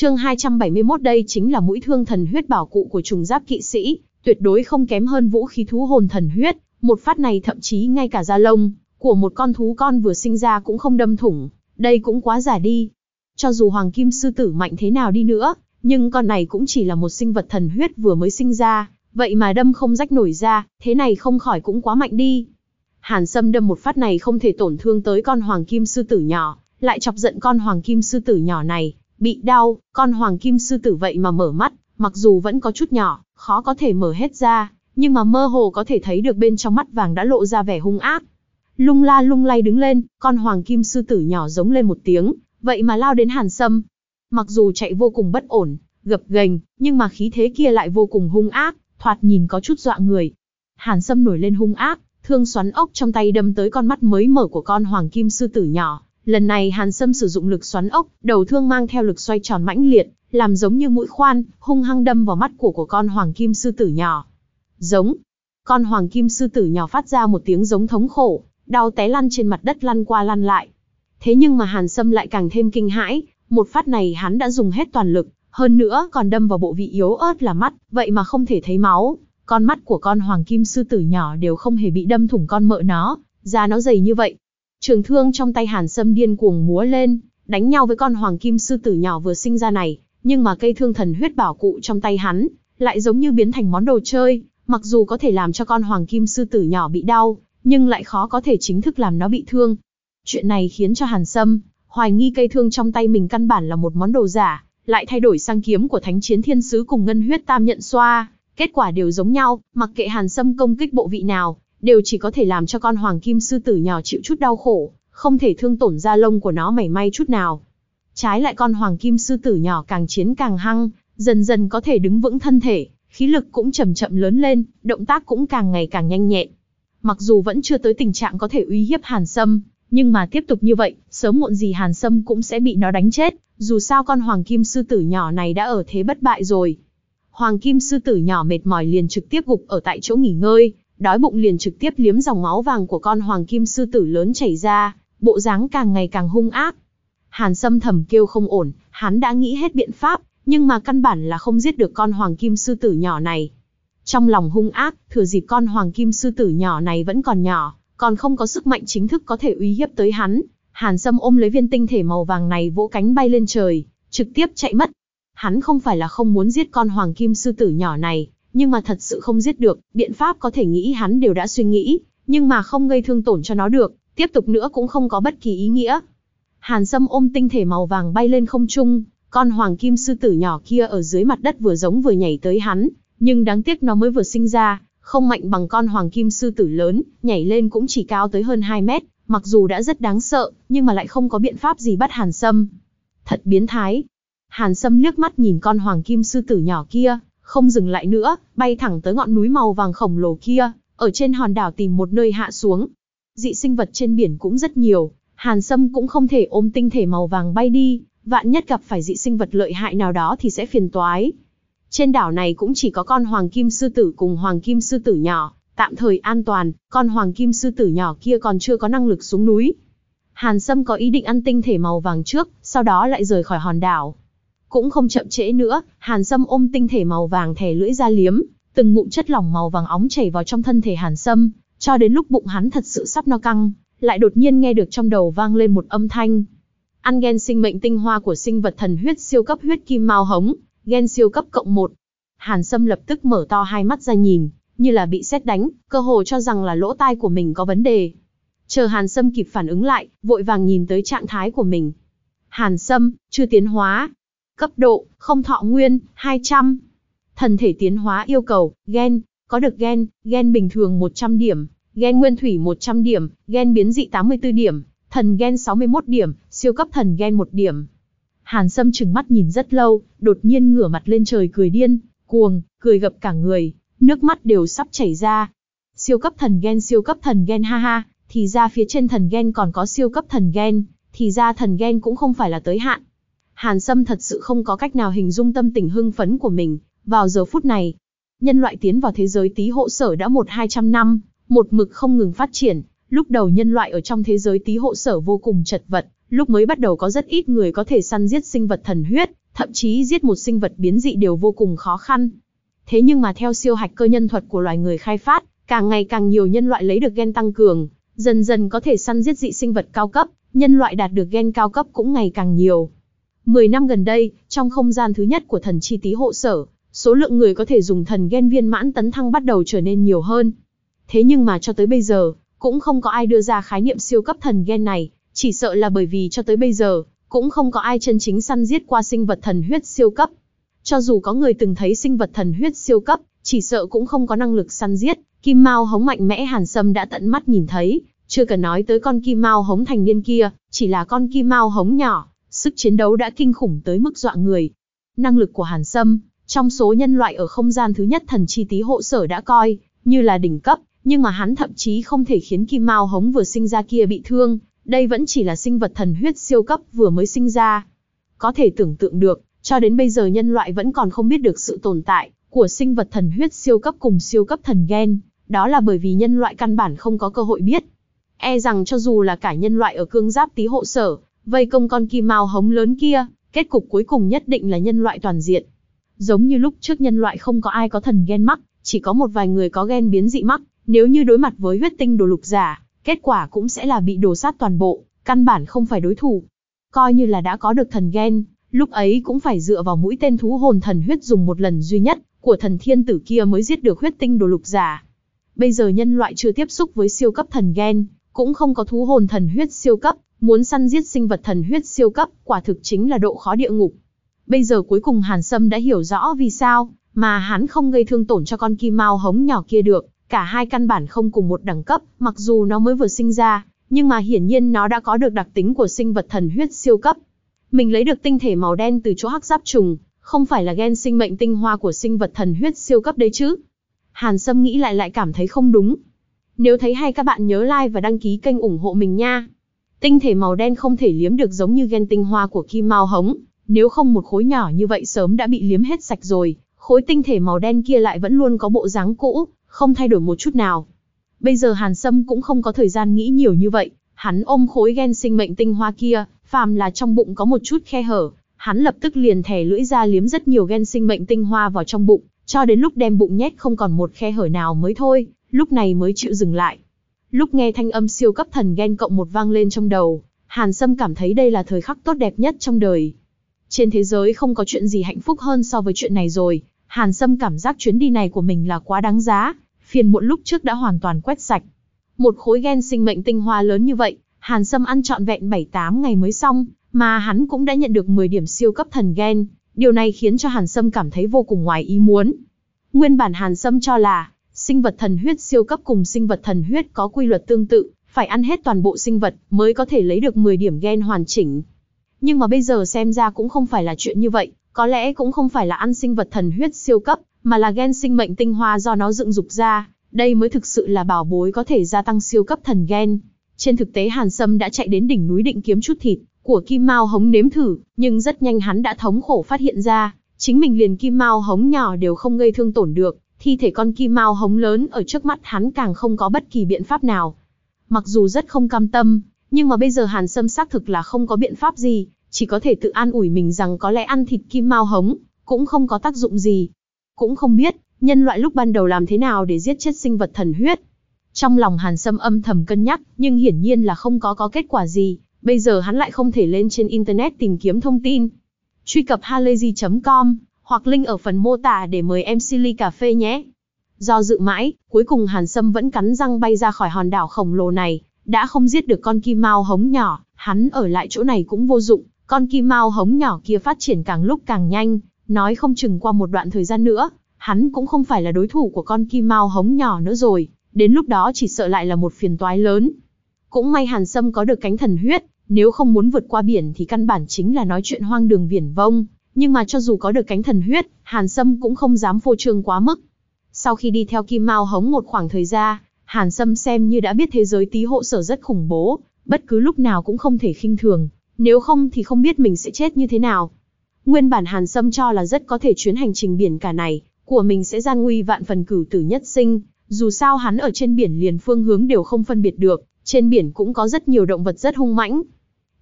Chương 271 đây chính là mũi thương thần huyết bảo cụ của trùng giáp kỵ sĩ, tuyệt đối không kém hơn vũ khí thú hồn thần huyết, một phát này thậm chí ngay cả da lông của một con thú con vừa sinh ra cũng không đâm thủng, đây cũng quá giả đi. Cho dù hoàng kim sư tử mạnh thế nào đi nữa, nhưng con này cũng chỉ là một sinh vật thần huyết vừa mới sinh ra, vậy mà đâm không rách nổi ra, thế này không khỏi cũng quá mạnh đi. Hàn Sâm đâm một phát này không thể tổn thương tới con hoàng kim sư tử nhỏ, lại chọc giận con hoàng kim sư tử nhỏ này, bị đau, con hoàng kim sư tử vậy mà mở mắt, mặc dù vẫn có chút nhỏ, khó có thể mở hết ra, nhưng mà mơ hồ có thể thấy được bên trong mắt vàng đã lộ ra vẻ hung ác. Lung la lung lay đứng lên, con hoàng kim sư tử nhỏ giống lên một tiếng, vậy mà lao đến Hàn Sâm. Mặc dù chạy vô cùng bất ổn, gập ghềnh, nhưng mà khí thế kia lại vô cùng hung ác, thoạt nhìn có chút dọa người. Hàn Sâm nổi lên hung ác, thương xoắn ốc trong tay đâm tới con mắt mới mở của con hoàng kim sư tử nhỏ. Lần này Hàn Sâm sử dụng lực xoắn ốc, đầu thương mang theo lực xoay tròn mãnh liệt, làm giống như mũi khoan, hung hăng đâm vào mắt của của con hoàng kim sư tử nhỏ. Giống. Con hoàng kim sư tử nhỏ phát ra một tiếng giống thống khổ, đau té lăn trên mặt đất lăn qua lăn lại. Thế nhưng mà Hàn Sâm lại càng thêm kinh hãi, một phát này hắn đã dùng hết toàn lực, hơn nữa còn đâm vào bộ vị yếu ớt là mắt, vậy mà không thể thấy máu. Con mắt của con hoàng kim sư tử nhỏ đều không hề bị đâm thủng con mợ nó, da nó dày như vậy. Trường thương trong tay Hàn Sâm điên cuồng múa lên, đánh nhau với con hoàng kim sư tử nhỏ vừa sinh ra này, nhưng mà cây thương thần huyết bảo cụ trong tay hắn, lại giống như biến thành món đồ chơi, mặc dù có thể làm cho con hoàng kim sư tử nhỏ bị đau, nhưng lại khó có thể chính thức làm nó bị thương. Chuyện này khiến cho Hàn Sâm, hoài nghi cây thương trong tay mình căn bản là một món đồ giả, lại thay đổi sang kiếm của thánh chiến thiên sứ cùng ngân huyết tam nhận xoa, kết quả đều giống nhau, mặc kệ Hàn Sâm công kích bộ vị nào, đều chỉ có thể làm cho con hoàng kim sư tử nhỏ chịu chút đau khổ, không thể thương tổn da lông của nó mảy may chút nào. Trái lại con hoàng kim sư tử nhỏ càng chiến càng hăng, dần dần có thể đứng vững thân thể, khí lực cũng chậm chậm lớn lên, động tác cũng càng ngày càng nhanh nhẹn. Mặc dù vẫn chưa tới tình trạng có thể uy hiếp Hàn Sâm, nhưng mà tiếp tục như vậy, sớm muộn gì Hàn Sâm cũng sẽ bị nó đánh chết, dù sao con hoàng kim sư tử nhỏ này đã ở thế bất bại rồi. Hoàng kim sư tử nhỏ mệt mỏi liền trực tiếp gục ở tại chỗ nghỉ ngơi, đói bụng liền trực tiếp liếm dòng máu vàng của con hoàng kim sư tử lớn chảy ra, bộ dáng càng ngày càng hung ác. Hàn Sâm thầm kêu không ổn, hắn đã nghĩ hết biện pháp, nhưng mà căn bản là không giết được con hoàng kim sư tử nhỏ này. Trong lòng hung ác, thừa dịp con hoàng kim sư tử nhỏ này vẫn còn nhỏ, còn không có sức mạnh chính thức có thể uy hiếp tới hắn. Hàn Sâm ôm lấy viên tinh thể màu vàng này vỗ cánh bay lên trời, trực tiếp chạy mất. Hắn không phải là không muốn giết con hoàng kim sư tử nhỏ này, nhưng mà thật sự không giết được, biện pháp có thể nghĩ hắn đều đã suy nghĩ, nhưng mà không gây thương tổn cho nó được, tiếp tục nữa cũng không có bất kỳ ý nghĩa. Hàn Sâm ôm tinh thể màu vàng bay lên không trung, con hoàng kim sư tử nhỏ kia ở dưới mặt đất vừa giống vừa nhảy tới hắn, nhưng đáng tiếc nó mới vừa sinh ra, không mạnh bằng con hoàng kim sư tử lớn, nhảy lên cũng chỉ cao tới hơn 2 mét, mặc dù đã rất đáng sợ, nhưng mà lại không có biện pháp gì bắt Hàn Sâm. Thật biến thái. Hàn Sâm liếc mắt nhìn con hoàng kim sư tử nhỏ kia, không dừng lại nữa, bay thẳng tới ngọn núi màu vàng khổng lồ kia, ở trên hòn đảo tìm một nơi hạ xuống. Dị sinh vật trên biển cũng rất nhiều, Hàn Sâm cũng không thể ôm tinh thể màu vàng bay đi, vạn nhất gặp phải dị sinh vật lợi hại nào đó thì sẽ phiền toái. Trên đảo này cũng chỉ có con hoàng kim sư tử cùng hoàng kim sư tử nhỏ, tạm thời an toàn, con hoàng kim sư tử nhỏ kia còn chưa có năng lực xuống núi. Hàn Sâm có ý định ăn tinh thể màu vàng trước, sau đó lại rời khỏi hòn đảo. Cũng không chậm trễ nữa, Hàn Sâm ôm tinh thể màu vàng thè lưỡi ra liếm, từng ngụm chất lỏng màu vàng óng chảy vào trong thân thể Hàn Sâm, cho đến lúc bụng hắn thật sự sắp no căng, lại đột nhiên nghe được trong đầu vang lên một âm thanh. Ăn gen sinh mệnh tinh hoa của sinh vật thần huyết siêu cấp huyết kim mao hống, gen siêu cấp cộng 1. Hàn Sâm lập tức mở to hai mắt ra nhìn, như là bị xét đánh, cơ hồ cho rằng là lỗ tai của mình có vấn đề. Chờ Hàn Sâm kịp phản ứng lại, vội vàng nhìn tới trạng thái của mình. Hàn Sâm, chưa tiến hóa. Cấp độ, không thọ nguyên, 200. Thần thể tiến hóa yêu cầu, gen, có được gen, gen bình thường 100 điểm, gen nguyên thủy 100 điểm, gen biến dị 84 điểm, thần gen 61 điểm, siêu cấp thần gen 1 điểm. Hàn Sâm trừng mắt nhìn rất lâu, đột nhiên ngửa mặt lên trời cười điên, cuồng, cười gập cả người, nước mắt đều sắp chảy ra. Siêu cấp thần gen siêu cấp thần gen ha ha, thì ra phía trên thần gen còn có siêu cấp thần gen, thì ra thần gen cũng không phải là tới hạn. Hàn Sâm thật sự không có cách nào hình dung tâm tình hưng phấn của mình, vào giờ phút này. Nhân loại tiến vào thế giới tí hộ sở đã một hai trăm năm, một mực không ngừng phát triển, lúc đầu nhân loại ở trong thế giới tí hộ sở vô cùng chật vật, lúc mới bắt đầu có rất ít người có thể săn giết sinh vật thần huyết, thậm chí giết một sinh vật biến dị đều vô cùng khó khăn. Thế nhưng mà theo siêu hạch cơ nhân thuật của loài người khai phát, càng ngày càng nhiều nhân loại lấy được gen tăng cường, dần dần có thể săn giết dị sinh vật cao cấp, nhân loại đạt được gen cao cấp cũng ngày càng nhiều. 10 năm gần đây, trong không gian thứ nhất của thần chi tý hộ sở, số lượng người có thể dùng thần gen viên mãn tấn thăng bắt đầu trở nên nhiều hơn. Thế nhưng mà cho tới bây giờ, cũng không có ai đưa ra khái niệm siêu cấp thần gen này, chỉ sợ là bởi vì cho tới bây giờ, cũng không có ai chân chính săn giết qua sinh vật thần huyết siêu cấp. Cho dù có người từng thấy sinh vật thần huyết siêu cấp, chỉ sợ cũng không có năng lực săn giết, kim mao hống mạnh mẽ hàn sâm đã tận mắt nhìn thấy, chưa cần nói tới con kim mao hống thành niên kia, chỉ là con kim mao hống nhỏ, sức chiến đấu đã kinh khủng tới mức dọa người. Năng lực của hàn sâm, trong số nhân loại ở không gian thứ nhất thần chi tí hộ sở đã coi, như là đỉnh cấp, nhưng mà hắn thậm chí không thể khiến kim mao hống vừa sinh ra kia bị thương, đây vẫn chỉ là sinh vật thần huyết siêu cấp vừa mới sinh ra. Có thể tưởng tượng được, cho đến bây giờ nhân loại vẫn còn không biết được sự tồn tại của sinh vật thần huyết siêu cấp cùng siêu cấp thần gen, đó là bởi vì nhân loại căn bản không có cơ hội biết. E rằng cho dù là cả nhân loại ở cương giáp tí hộ sở, vây công con kim mao hống lớn kia, kết cục cuối cùng nhất định là nhân loại toàn diện. Giống như lúc trước nhân loại không có ai có thần gen mắc, chỉ có một vài người có gen biến dị mắc, nếu như đối mặt với huyết tinh đồ lục giả, kết quả cũng sẽ là bị đồ sát toàn bộ, căn bản không phải đối thủ. Coi như là đã có được thần gen, lúc ấy cũng phải dựa vào mũi tên thú hồn thần huyết dùng một lần duy nhất, của thần thiên tử kia mới giết được huyết tinh đồ lục giả. Bây giờ nhân loại chưa tiếp xúc với siêu cấp thần gen, cũng không có thú hồn thần huyết siêu cấp, muốn săn giết sinh vật thần huyết siêu cấp, quả thực chính là độ khó địa ngục. Bây giờ cuối cùng Hàn Sâm đã hiểu rõ vì sao, mà hắn không gây thương tổn cho con kim mao hống nhỏ kia được, cả hai căn bản không cùng một đẳng cấp, mặc dù nó mới vừa sinh ra, nhưng mà hiển nhiên nó đã có được đặc tính của sinh vật thần huyết siêu cấp. Mình lấy được tinh thể màu đen từ chỗ hắc giáp trùng, không phải là gen sinh mệnh tinh hoa của sinh vật thần huyết siêu cấp đấy chứ. Hàn Sâm nghĩ lại lại cảm thấy không đúng. Nếu thấy hay các bạn nhớ like và đăng ký kênh ủng hộ mình nha. Tinh thể màu đen không thể liếm được giống như gen tinh hoa của kim mao hống, nếu không một khối nhỏ như vậy sớm đã bị liếm hết sạch rồi, khối tinh thể màu đen kia lại vẫn luôn có bộ dáng cũ, không thay đổi một chút nào. Bây giờ Hàn Sâm cũng không có thời gian nghĩ nhiều như vậy, hắn ôm khối gen sinh mệnh tinh hoa kia, phàm là trong bụng có một chút khe hở, hắn lập tức liền thè lưỡi ra liếm rất nhiều gen sinh mệnh tinh hoa vào trong bụng, cho đến lúc đem bụng nhét không còn một khe hở nào mới thôi, lúc này mới chịu dừng lại. Lúc nghe thanh âm siêu cấp thần ghen cộng một vang lên trong đầu, Hàn Sâm cảm thấy đây là thời khắc tốt đẹp nhất trong đời. Trên thế giới không có chuyện gì hạnh phúc hơn so với chuyện này rồi, Hàn Sâm cảm giác chuyến đi này của mình là quá đáng giá, phiền muộn lúc trước đã hoàn toàn quét sạch. Một khối ghen sinh mệnh tinh hoa lớn như vậy, Hàn Sâm ăn trọn vẹn 7-8 ngày mới xong, mà hắn cũng đã nhận được 10 điểm siêu cấp thần ghen. điều này khiến cho Hàn Sâm cảm thấy vô cùng ngoài ý muốn. Nguyên bản Hàn Sâm cho là, sinh vật thần huyết siêu cấp cùng sinh vật thần huyết có quy luật tương tự, phải ăn hết toàn bộ sinh vật mới có thể lấy được 10 điểm gen hoàn chỉnh. Nhưng mà bây giờ xem ra cũng không phải là chuyện như vậy, có lẽ cũng không phải là ăn sinh vật thần huyết siêu cấp, mà là gen sinh mệnh tinh hoa do nó dựng dục ra, đây mới thực sự là bảo bối có thể gia tăng siêu cấp thần gen. Trên thực tế Hàn Sâm đã chạy đến đỉnh núi định kiếm chút thịt của Kim Mao hống nếm thử, nhưng rất nhanh hắn đã thống khổ phát hiện ra, chính mình liền Kim Mao hống nhỏ đều không gây thương tổn được, thi thể con Kim Mao hống lớn ở trước mắt hắn càng không có bất kỳ biện pháp nào. Mặc dù rất không cam tâm, nhưng mà bây giờ Hàn Sâm xác thực là không có biện pháp gì, chỉ có thể tự an ủi mình rằng có lẽ ăn thịt Kim Mao hống cũng không có tác dụng gì. Cũng không biết, nhân loại lúc ban đầu làm thế nào để giết chết sinh vật thần huyết. Trong lòng Hàn Sâm âm thầm cân nhắc, nhưng hiển nhiên là không có có kết quả gì, bây giờ hắn lại không thể lên trên Internet tìm kiếm thông tin. Truy cập halayzi.com, hoặc link ở phần mô tả để mời em Silly Cà Phê nhé. Do dự mãi, cuối cùng Hàn Sâm vẫn cắn răng bay ra khỏi hòn đảo khổng lồ này, đã không giết được con kim mao hống nhỏ, hắn ở lại chỗ này cũng vô dụng, con kim mao hống nhỏ kia phát triển càng lúc càng nhanh, nói không chừng qua một đoạn thời gian nữa, hắn cũng không phải là đối thủ của con kim mao hống nhỏ nữa rồi, đến lúc đó chỉ sợ lại là một phiền toái lớn. Cũng may Hàn Sâm có được cánh thần huyết, nếu không muốn vượt qua biển thì căn bản chính là nói chuyện hoang đường viển vông, nhưng mà cho dù có được cánh thần huyết, Hàn Sâm cũng không dám phô trương quá mức. Sau khi đi theo Kim Mao hống một khoảng thời gian, Hàn Sâm xem như đã biết thế giới tí hộ sở rất khủng bố, bất cứ lúc nào cũng không thể khinh thường, nếu không thì không biết mình sẽ chết như thế nào. Nguyên bản Hàn Sâm cho là rất có thể chuyến hành trình biển cả này, của mình sẽ gian nguy vạn phần cửu tử nhất sinh, dù sao hắn ở trên biển liền phương hướng đều không phân biệt được, trên biển cũng có rất nhiều động vật rất hung mãnh.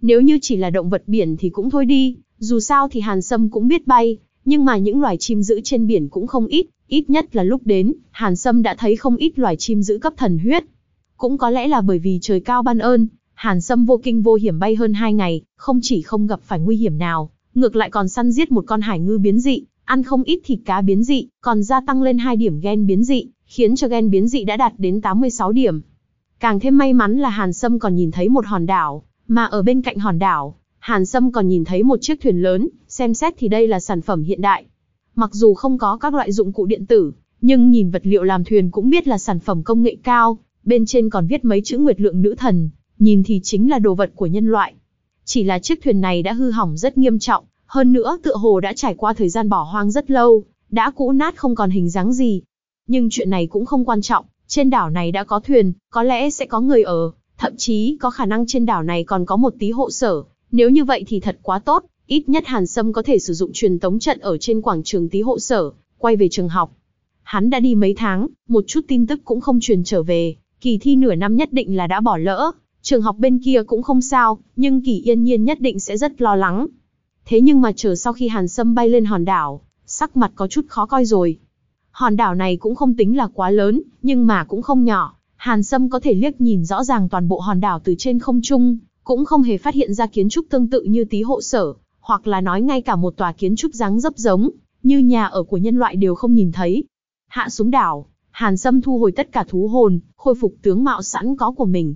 Nếu như chỉ là động vật biển thì cũng thôi đi, dù sao thì Hàn Sâm cũng biết bay, nhưng mà những loài chim giữ trên biển cũng không ít, ít nhất là lúc đến, Hàn Sâm đã thấy không ít loài chim giữ cấp thần huyết. Cũng có lẽ là bởi vì trời cao ban ơn, Hàn Sâm vô kinh vô hiểm bay hơn hai ngày, không chỉ không gặp phải nguy hiểm nào, ngược lại còn săn giết một con hải ngư biến dị, ăn không ít thịt cá biến dị, còn gia tăng lên hai điểm gen biến dị, khiến cho gen biến dị đã đạt đến 86 điểm. Càng thêm may mắn là Hàn Sâm còn nhìn thấy một hòn đảo, mà ở bên cạnh hòn đảo, Hàn Sâm còn nhìn thấy một chiếc thuyền lớn, xem xét thì đây là sản phẩm hiện đại. Mặc dù không có các loại dụng cụ điện tử, nhưng nhìn vật liệu làm thuyền cũng biết là sản phẩm công nghệ cao, bên trên còn viết mấy chữ Nguyệt Lượng Nữ Thần, nhìn thì chính là đồ vật của nhân loại. Chỉ là chiếc thuyền này đã hư hỏng rất nghiêm trọng, hơn nữa tựa hồ đã trải qua thời gian bỏ hoang rất lâu, đã cũ nát không còn hình dáng gì. Nhưng chuyện này cũng không quan trọng, trên đảo này đã có thuyền, có lẽ sẽ có người ở, thậm chí có khả năng trên đảo này còn có một tí hộ sở, nếu như vậy thì thật quá tốt, ít nhất Hàn Sâm có thể sử dụng truyền tống trận ở trên quảng trường tí hộ sở, quay về trường học. Hắn đã đi mấy tháng, một chút tin tức cũng không truyền trở về, kỳ thi nửa năm nhất định là đã bỏ lỡ, trường học bên kia cũng không sao, nhưng kỳ yên nhiên nhất định sẽ rất lo lắng. Thế nhưng mà chờ sau khi Hàn Sâm bay lên hòn đảo, sắc mặt có chút khó coi rồi. Hòn đảo này cũng không tính là quá lớn, nhưng mà cũng không nhỏ. Hàn Sâm có thể liếc nhìn rõ ràng toàn bộ hòn đảo từ trên không trung, cũng không hề phát hiện ra kiến trúc tương tự như tí hộ sở, hoặc là nói ngay cả một tòa kiến trúc dáng dấp giống, như nhà ở của nhân loại đều không nhìn thấy. Hạ xuống đảo, Hàn Sâm thu hồi tất cả thú hồn, khôi phục tướng mạo sẵn có của mình.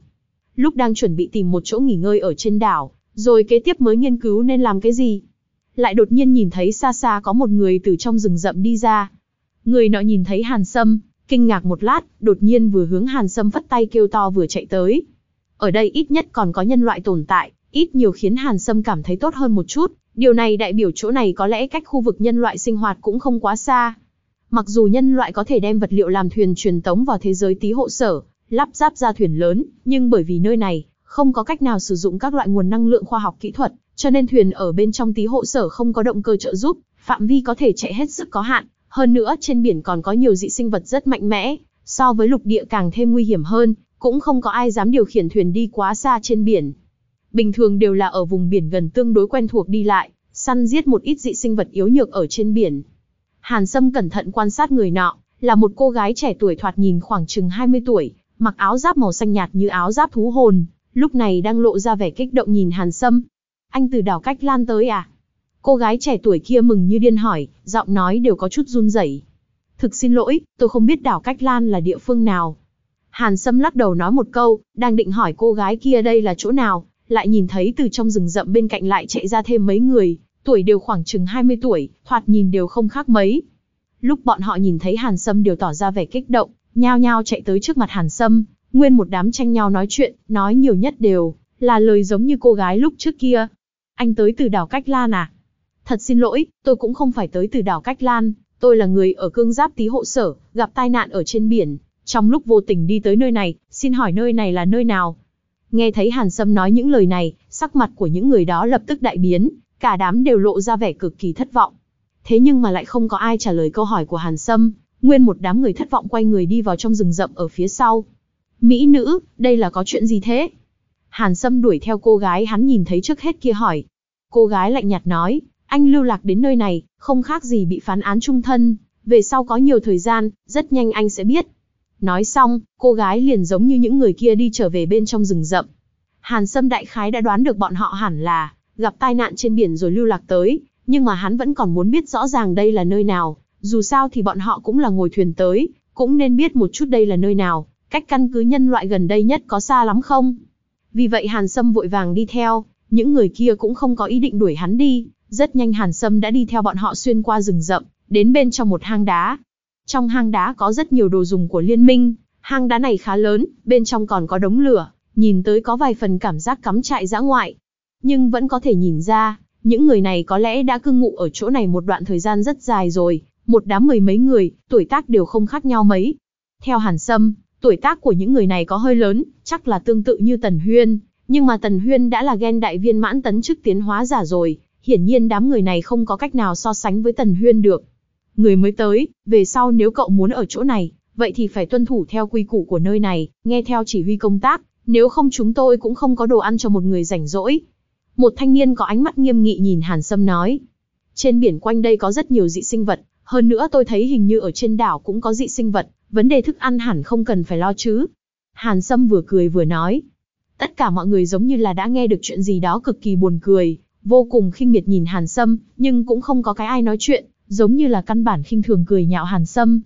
Lúc đang chuẩn bị tìm một chỗ nghỉ ngơi ở trên đảo, rồi kế tiếp mới nghiên cứu nên làm cái gì. Lại đột nhiên nhìn thấy xa xa có một người từ trong rừng rậm đi ra. Người nọ nhìn thấy Hàn Sâm, kinh ngạc một lát, đột nhiên vừa hướng Hàn Sâm phất tay kêu to vừa chạy tới. Ở đây ít nhất còn có nhân loại tồn tại, ít nhiều khiến Hàn Sâm cảm thấy tốt hơn một chút, điều này đại biểu chỗ này có lẽ cách khu vực nhân loại sinh hoạt cũng không quá xa. Mặc dù nhân loại có thể đem vật liệu làm thuyền truyền tống vào thế giới tí hộ sở, lắp ráp ra thuyền lớn, nhưng bởi vì nơi này không có cách nào sử dụng các loại nguồn năng lượng khoa học kỹ thuật, cho nên thuyền ở bên trong tí hộ sở không có động cơ trợ giúp, phạm vi có thể chạy hết sức có hạn, hơn nữa trên biển còn có nhiều dị sinh vật rất mạnh mẽ, so với lục địa càng thêm nguy hiểm hơn, cũng không có ai dám điều khiển thuyền đi quá xa trên biển. Bình thường đều là ở vùng biển gần tương đối quen thuộc đi lại, săn giết một ít dị sinh vật yếu nhược ở trên biển. Hàn Sâm cẩn thận quan sát người nọ, là một cô gái trẻ tuổi thoạt nhìn khoảng chừng 20 tuổi, mặc áo giáp màu xanh nhạt như áo giáp thú hồn, lúc này đang lộ ra vẻ kích động nhìn Hàn Sâm. Anh từ đảo cách lan tới à? Cô gái trẻ tuổi kia mừng như điên hỏi, giọng nói đều có chút run rẩy. Thực xin lỗi, tôi không biết đảo cách lan là địa phương nào. Hàn Sâm lắc đầu nói một câu, đang định hỏi cô gái kia đây là chỗ nào, lại nhìn thấy từ trong rừng rậm bên cạnh lại chạy ra thêm mấy người, tuổi đều khoảng chừng 20 tuổi, thoạt nhìn đều không khác mấy. Lúc bọn họ nhìn thấy Hàn Sâm đều tỏ ra vẻ kích động, nhao nhao chạy tới trước mặt Hàn Sâm, nguyên một đám tranh nhau nói chuyện, nói nhiều nhất đều là lời giống như cô gái lúc trước kia. Anh tới từ đảo Cách Lan à? Thật xin lỗi, tôi cũng không phải tới từ đảo Cách Lan, tôi là người ở cương giáp tí hộ sở, gặp tai nạn ở trên biển, trong lúc vô tình đi tới nơi này, xin hỏi nơi này là nơi nào? Nghe thấy Hàn Sâm nói những lời này, sắc mặt của những người đó lập tức đại biến, cả đám đều lộ ra vẻ cực kỳ thất vọng. Thế nhưng mà lại không có ai trả lời câu hỏi của Hàn Sâm, nguyên một đám người thất vọng quay người đi vào trong rừng rậm ở phía sau. Mỹ nữ, đây là có chuyện gì thế? Hàn Sâm đuổi theo cô gái hắn nhìn thấy trước hết kia hỏi. Cô gái lạnh nhạt nói, anh lưu lạc đến nơi này, không khác gì bị phán án trung thân, về sau có nhiều thời gian, rất nhanh anh sẽ biết. Nói xong, cô gái liền giống như những người kia đi trở về bên trong rừng rậm. Hàn Sâm đại khái đã đoán được bọn họ hẳn là gặp tai nạn trên biển rồi lưu lạc tới, nhưng mà hắn vẫn còn muốn biết rõ ràng đây là nơi nào, dù sao thì bọn họ cũng là ngồi thuyền tới, cũng nên biết một chút đây là nơi nào, cách căn cứ nhân loại gần đây nhất có xa lắm không? Vì vậy Hàn Sâm vội vàng đi theo, những người kia cũng không có ý định đuổi hắn đi, rất nhanh Hàn Sâm đã đi theo bọn họ xuyên qua rừng rậm, đến bên trong một hang đá. Trong hang đá có rất nhiều đồ dùng của liên minh, hang đá này khá lớn, bên trong còn có đống lửa, nhìn tới có vài phần cảm giác cắm trại dã ngoại. Nhưng vẫn có thể nhìn ra, những người này có lẽ đã cư ngụ ở chỗ này một đoạn thời gian rất dài rồi, một đám mười mấy người, tuổi tác đều không khác nhau mấy. Theo Hàn Sâm, tuổi tác của những người này có hơi lớn, chắc là tương tự như Tần Huyên, nhưng mà Tần Huyên đã là gen đại viên mãn tấn chức tiến hóa giả rồi, hiển nhiên đám người này không có cách nào so sánh với Tần Huyên được. Người mới tới, về sau nếu cậu muốn ở chỗ này, vậy thì phải tuân thủ theo quy củ của nơi này, nghe theo chỉ huy công tác, nếu không chúng tôi cũng không có đồ ăn cho một người rảnh rỗi. Một thanh niên có ánh mắt nghiêm nghị nhìn Hàn Sâm nói. Trên biển quanh đây có rất nhiều dị sinh vật, hơn nữa tôi thấy hình như ở trên đảo cũng có dị sinh vật, vấn đề thức ăn hẳn không cần phải lo chứ. Hàn Sâm vừa cười vừa nói. Tất cả mọi người giống như là đã nghe được chuyện gì đó cực kỳ buồn cười, vô cùng khinh miệt nhìn Hàn Sâm, nhưng cũng không có cái ai nói chuyện, giống như là căn bản khinh thường cười nhạo Hàn Sâm.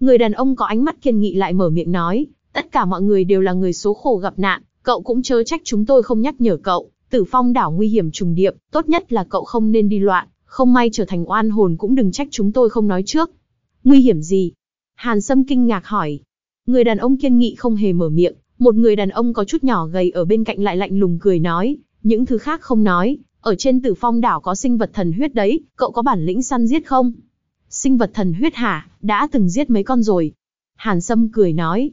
Người đàn ông có ánh mắt kiên nghị lại mở miệng nói, tất cả mọi người đều là người số khổ gặp nạn, cậu cũng chớ trách chúng tôi không nhắc nhở cậu, tử phong đảo nguy hiểm trùng điệp, tốt nhất là cậu không nên đi loạn, không may trở thành oan hồn cũng đừng trách chúng tôi không nói trước. Nguy hiểm gì? Hàn Sâm kinh ngạc hỏi. Người đàn ông kiên nghị không hề mở miệng, một người đàn ông có chút nhỏ gầy ở bên cạnh lại lạnh lùng cười nói, những thứ khác không nói, ở trên tử phong đảo có sinh vật thần huyết đấy, cậu có bản lĩnh săn giết không? Sinh vật thần huyết hả, đã từng giết mấy con rồi. Hàn Sâm cười nói,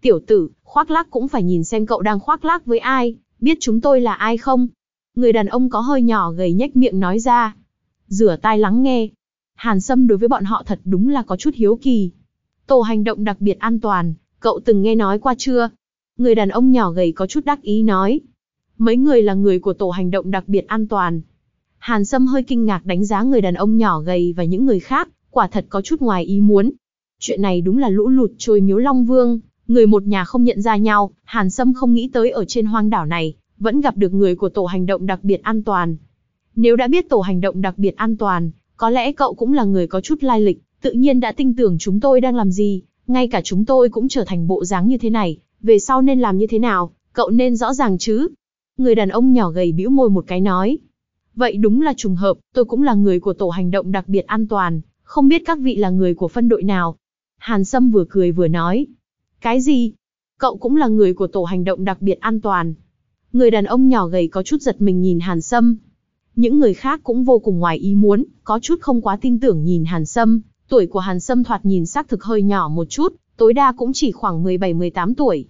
tiểu tử, khoác lác cũng phải nhìn xem cậu đang khoác lác với ai, biết chúng tôi là ai không? Người đàn ông có hơi nhỏ gầy nhếch miệng nói ra. Rửa tai lắng nghe. Hàn Sâm đối với bọn họ thật đúng là có chút hiếu kỳ. Tổ hành động đặc biệt an toàn, cậu từng nghe nói qua chưa? Người đàn ông nhỏ gầy có chút đắc ý nói. Mấy người là người của tổ hành động đặc biệt an toàn. Hàn Sâm hơi kinh ngạc đánh giá người đàn ông nhỏ gầy và những người khác, quả thật có chút ngoài ý muốn. Chuyện này đúng là lũ lụt trôi miếu Long Vương, người một nhà không nhận ra nhau, Hàn Sâm không nghĩ tới ở trên hoang đảo này, vẫn gặp được người của tổ hành động đặc biệt an toàn. Nếu đã biết tổ hành động đặc biệt an toàn, có lẽ cậu cũng là người có chút lai lịch, tự nhiên đã tin tưởng chúng tôi đang làm gì, ngay cả chúng tôi cũng trở thành bộ dáng như thế này, về sau nên làm như thế nào, cậu nên rõ ràng chứ. Người đàn ông nhỏ gầy bĩu môi một cái nói. Vậy đúng là trùng hợp, tôi cũng là người của tổ hành động đặc biệt an toàn, không biết các vị là người của phân đội nào. Hàn Sâm vừa cười vừa nói. Cái gì? Cậu cũng là người của tổ hành động đặc biệt an toàn. Người đàn ông nhỏ gầy có chút giật mình nhìn Hàn Sâm. Những người khác cũng vô cùng ngoài ý muốn, có chút không quá tin tưởng nhìn Hàn Sâm. Tuổi của Hàn Sâm thoạt nhìn xác thực hơi nhỏ một chút, tối đa cũng chỉ khoảng 17-18 tuổi.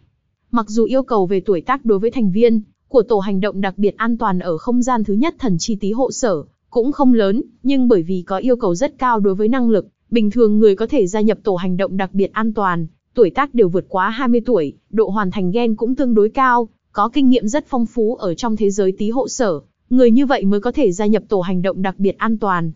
Mặc dù yêu cầu về tuổi tác đối với thành viên của tổ hành động đặc biệt an toàn ở không gian thứ nhất thần chi tí hộ sở, cũng không lớn, nhưng bởi vì có yêu cầu rất cao đối với năng lực, bình thường người có thể gia nhập tổ hành động đặc biệt an toàn, tuổi tác đều vượt quá 20 tuổi, độ hoàn thành gen cũng tương đối cao, có kinh nghiệm rất phong phú ở trong thế giới tí hộ sở, người như vậy mới có thể gia nhập tổ hành động đặc biệt an toàn.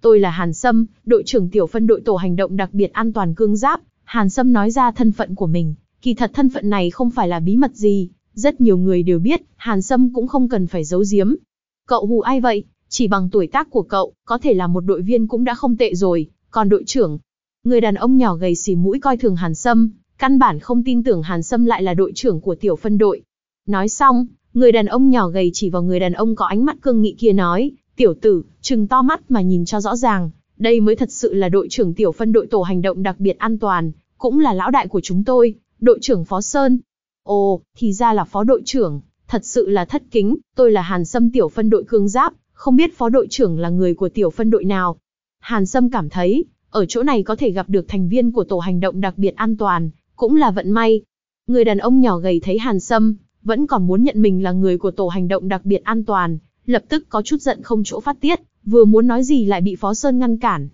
Tôi là Hàn Sâm, đội trưởng tiểu phân đội tổ hành động đặc biệt an toàn cương giáp, Hàn Sâm nói ra thân phận của mình, kỳ thật thân phận này không phải là bí mật gì, rất nhiều người đều biết, Hàn Sâm cũng không cần phải giấu giếm. Cậu hù ai vậy? Chỉ bằng tuổi tác của cậu, có thể là một đội viên cũng đã không tệ rồi, còn đội trưởng. Người đàn ông nhỏ gầy xì mũi coi thường Hàn Sâm, căn bản không tin tưởng Hàn Sâm lại là đội trưởng của tiểu phân đội. Nói xong, người đàn ông nhỏ gầy chỉ vào người đàn ông có ánh mắt cương nghị kia nói, tiểu tử, trừng to mắt mà nhìn cho rõ ràng, đây mới thật sự là đội trưởng tiểu phân đội tổ hành động đặc biệt an toàn, cũng là lão đại của chúng tôi, đội trưởng Phó Sơn. Ồ, thì ra là phó đội trưởng, thật sự là thất kính, tôi là Hàn Sâm tiểu phân đội cương giáp, không biết phó đội trưởng là người của tiểu phân đội nào. Hàn Sâm cảm thấy, ở chỗ này có thể gặp được thành viên của tổ hành động đặc biệt an toàn, cũng là vận may. Người đàn ông nhỏ gầy thấy Hàn Sâm, vẫn còn muốn nhận mình là người của tổ hành động đặc biệt an toàn, lập tức có chút giận không chỗ phát tiết, vừa muốn nói gì lại bị Phó Sơn ngăn cản.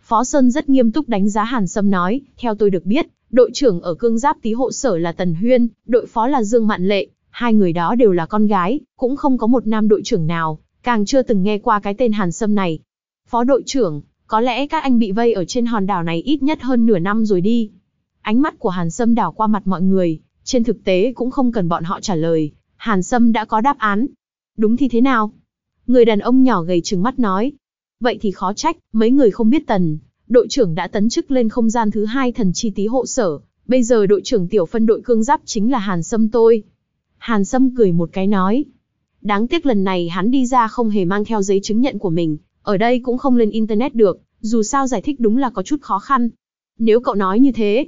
Phó Sơn rất nghiêm túc đánh giá Hàn Sâm nói, theo tôi được biết, đội trưởng ở cương giáp tí hộ sở là Tần Huyên, đội phó là Dương Mạn Lệ, hai người đó đều là con gái, cũng không có một nam đội trưởng nào, càng chưa từng nghe qua cái tên Hàn Sâm này. Phó đội trưởng, có lẽ các anh bị vây ở trên hòn đảo này ít nhất hơn nửa năm rồi đi. Ánh mắt của Hàn Sâm đảo qua mặt mọi người, trên thực tế cũng không cần bọn họ trả lời, Hàn Sâm đã có đáp án. Đúng thì thế nào? Người đàn ông nhỏ gầy trừng mắt nói. Vậy thì khó trách, mấy người không biết tần. Đội trưởng đã tấn chức lên không gian thứ hai thần chi tí hộ sở. Bây giờ đội trưởng tiểu phân đội cương giáp chính là Hàn Sâm tôi. Hàn Sâm cười một cái nói. Đáng tiếc lần này hắn đi ra không hề mang theo giấy chứng nhận của mình. Ở đây cũng không lên Internet được, dù sao giải thích đúng là có chút khó khăn. Nếu cậu nói như thế,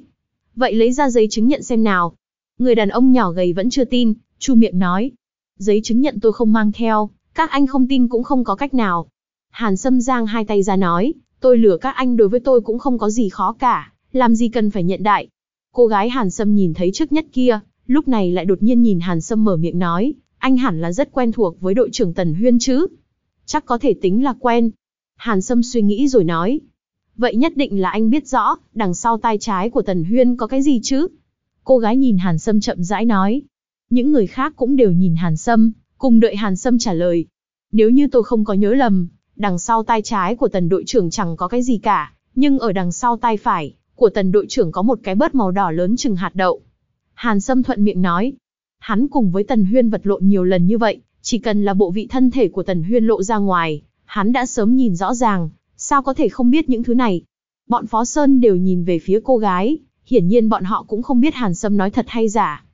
vậy lấy ra giấy chứng nhận xem nào. Người đàn ông nhỏ gầy vẫn chưa tin, chu miệng nói. Giấy chứng nhận tôi không mang theo, các anh không tin cũng không có cách nào. Hàn Sâm giang hai tay ra nói, tôi lừa các anh đối với tôi cũng không có gì khó cả, làm gì cần phải nhận đại. Cô gái Hàn Sâm nhìn thấy trước nhất kia, lúc này lại đột nhiên nhìn Hàn Sâm mở miệng nói, anh hẳn là rất quen thuộc với đội trưởng Tần Huyên chứ. Chắc có thể tính là quen. Hàn Sâm suy nghĩ rồi nói. Vậy nhất định là anh biết rõ, đằng sau tay trái của Tần Huyên có cái gì chứ? Cô gái nhìn Hàn Sâm chậm rãi nói. Những người khác cũng đều nhìn Hàn Sâm, cùng đợi Hàn Sâm trả lời. Nếu như tôi không có nhớ lầm, đằng sau tay trái của tần đội trưởng chẳng có cái gì cả, nhưng ở đằng sau tay phải của tần đội trưởng có một cái bớt màu đỏ lớn chừng hạt đậu. Hàn Sâm thuận miệng nói, hắn cùng với Tần Huyên vật lộn nhiều lần như vậy, chỉ cần là bộ vị thân thể của Tần Huyên lộ ra ngoài, hắn đã sớm nhìn rõ ràng, sao có thể không biết những thứ này. Bọn Phó Sơn đều nhìn về phía cô gái, hiển nhiên bọn họ cũng không biết Hàn Sâm nói thật hay giả.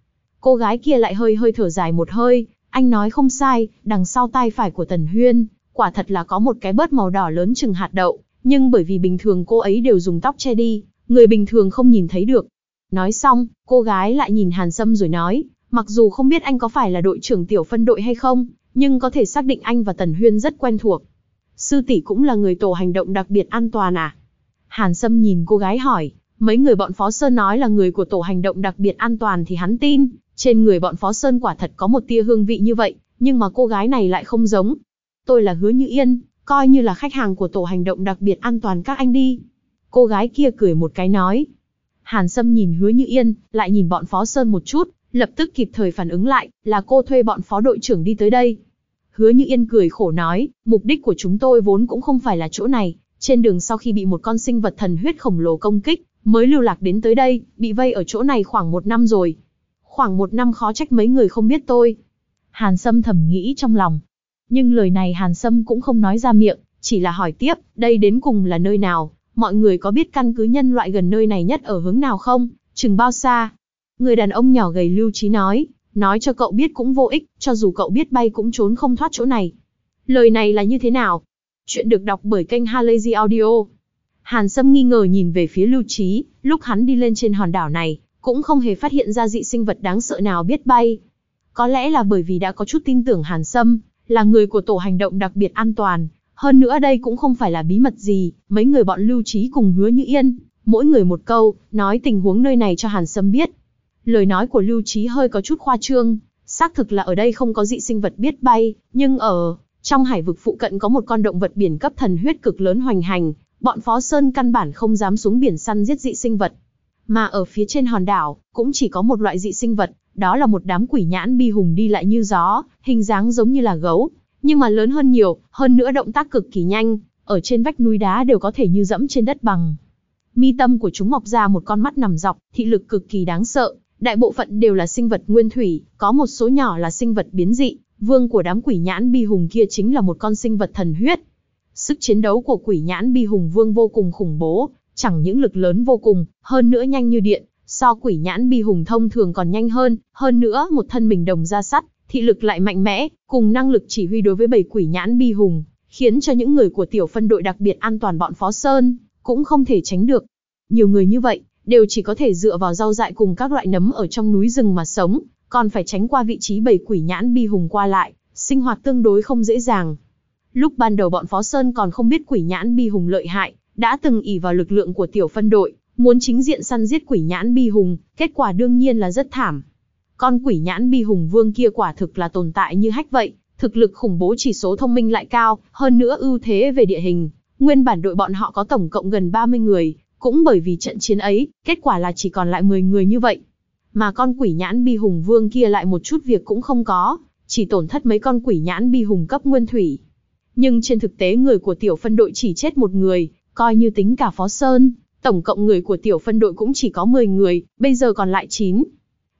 Cô gái kia lại hơi hơi thở dài một hơi, anh nói không sai, đằng sau tay phải của Tần Huyên, quả thật là có một cái bớt màu đỏ lớn chừng hạt đậu, nhưng bởi vì bình thường cô ấy đều dùng tóc che đi, người bình thường không nhìn thấy được. Nói xong, cô gái lại nhìn Hàn Sâm rồi nói, mặc dù không biết anh có phải là đội trưởng tiểu phân đội hay không, nhưng có thể xác định anh và Tần Huyên rất quen thuộc. Sư tỷ cũng là người tổ hành động đặc biệt an toàn à? Hàn Sâm nhìn cô gái hỏi, mấy người bọn Phó Sơn nói là người của tổ hành động đặc biệt an toàn thì hắn tin, trên người bọn Phó Sơn quả thật có một tia hương vị như vậy, nhưng mà cô gái này lại không giống. Tôi là Hứa Như Yên, coi như là khách hàng của tổ hành động đặc biệt an toàn các anh đi. Cô gái kia cười một cái nói. Hàn Sâm nhìn Hứa Như Yên, lại nhìn bọn Phó Sơn một chút, lập tức kịp thời phản ứng lại, là cô thuê bọn phó đội trưởng đi tới đây. Hứa Như Yên cười khổ nói, mục đích của chúng tôi vốn cũng không phải là chỗ này, trên đường sau khi bị một con sinh vật thần huyết khổng lồ công kích, mới lưu lạc đến tới đây, bị vây ở chỗ này khoảng một năm rồi. Khoảng một năm khó trách mấy người không biết tôi. Hàn Sâm thầm nghĩ trong lòng. Nhưng lời này Hàn Sâm cũng không nói ra miệng, chỉ là hỏi tiếp, đây đến cùng là nơi nào, mọi người có biết căn cứ nhân loại gần nơi này nhất ở hướng nào không, chừng bao xa? Người đàn ông nhỏ gầy lưu trí nói, nói cho cậu biết cũng vô ích, cho dù cậu biết bay cũng trốn không thoát chỗ này. Lời này là như thế nào? Chuyện được đọc bởi kênh Halazy Audio. Hàn Sâm nghi ngờ nhìn về phía lưu trí, lúc hắn đi lên trên hòn đảo này, cũng không hề phát hiện ra dị sinh vật đáng sợ nào biết bay. Có lẽ là bởi vì đã có chút tin tưởng Hàn Sâm, là người của tổ hành động đặc biệt an toàn, hơn nữa đây cũng không phải là bí mật gì, mấy người bọn lưu trí cùng hứa như yên, mỗi người một câu, nói tình huống nơi này cho Hàn Sâm biết. Lời nói của lưu trí hơi có chút khoa trương, xác thực là ở đây không có dị sinh vật biết bay, nhưng ở trong hải vực phụ cận có một con động vật biển cấp thần huyết cực lớn hoành hành, bọn Phó Sơn căn bản không dám xuống biển săn giết dị sinh vật. Mà ở phía trên hòn đảo, cũng chỉ có một loại dị sinh vật, đó là một đám quỷ nhãn bi hùng đi lại như gió, hình dáng giống như là gấu, nhưng mà lớn hơn nhiều, hơn nữa động tác cực kỳ nhanh, ở trên vách núi đá đều có thể như dẫm trên đất bằng. Mi tâm của chúng mọc ra một con mắt nằm dọc, thị lực cực kỳ đáng sợ, đại bộ phận đều là sinh vật nguyên thủy, có một số nhỏ là sinh vật biến dị, vương của đám quỷ nhãn bi hùng kia chính là một con sinh vật thần huyết. Sức chiến đấu của quỷ nhãn bi hùng vương vô cùng khủng bố, chẳng những lực lớn vô cùng, hơn nữa nhanh như điện, so quỷ nhãn bi hùng thông thường còn nhanh hơn, hơn nữa một thân mình đồng ra sắt, thị lực lại mạnh mẽ, cùng năng lực chỉ huy đối với bầy quỷ nhãn bi hùng, khiến cho những người của tiểu phân đội đặc biệt an toàn bọn Phó Sơn, cũng không thể tránh được. Nhiều người như vậy, đều chỉ có thể dựa vào rau dại cùng các loại nấm ở trong núi rừng mà sống, còn phải tránh qua vị trí bầy quỷ nhãn bi hùng qua lại, sinh hoạt tương đối không dễ dàng. Lúc ban đầu bọn Phó Sơn còn không biết quỷ nhãn bi hùng lợi hại, đã từng ỉ vào lực lượng của tiểu phân đội, muốn chính diện săn giết quỷ nhãn bi hùng, kết quả đương nhiên là rất thảm. Con quỷ nhãn bi hùng vương kia quả thực là tồn tại như hách vậy, thực lực khủng bố chỉ số thông minh lại cao, hơn nữa ưu thế về địa hình. Nguyên bản đội bọn họ có tổng cộng gần 30 người, cũng bởi vì trận chiến ấy, kết quả là chỉ còn lại 10 người như vậy. Mà con quỷ nhãn bi hùng vương kia lại một chút việc cũng không có, chỉ tổn thất mấy con quỷ nhãn bi hùng cấp nguyên thủy. Nhưng trên thực tế người của tiểu phân đội chỉ chết một người, coi như tính cả Phó Sơn, tổng cộng người của tiểu phân đội cũng chỉ có 10 người, bây giờ còn lại 9.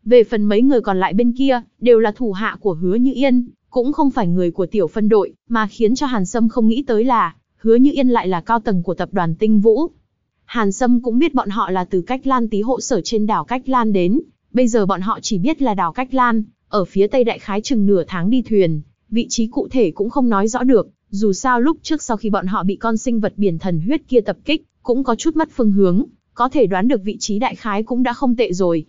Về phần mấy người còn lại bên kia, đều là thủ hạ của Hứa Như Yên, cũng không phải người của tiểu phân đội, mà khiến cho Hàn Sâm không nghĩ tới là, Hứa Như Yên lại là cao tầng của tập đoàn Tinh Vũ. Hàn Sâm cũng biết bọn họ là từ cách Lan tí hộ sở trên đảo cách Lan đến, bây giờ bọn họ chỉ biết là đảo cách Lan, ở phía tây đại khái chừng nửa tháng đi thuyền, vị trí cụ thể cũng không nói rõ được, dù sao lúc trước sau khi bọn họ bị con sinh vật biển thần huyết kia tập kích, cũng có chút mất phương hướng, có thể đoán được vị trí đại khái cũng đã không tệ rồi.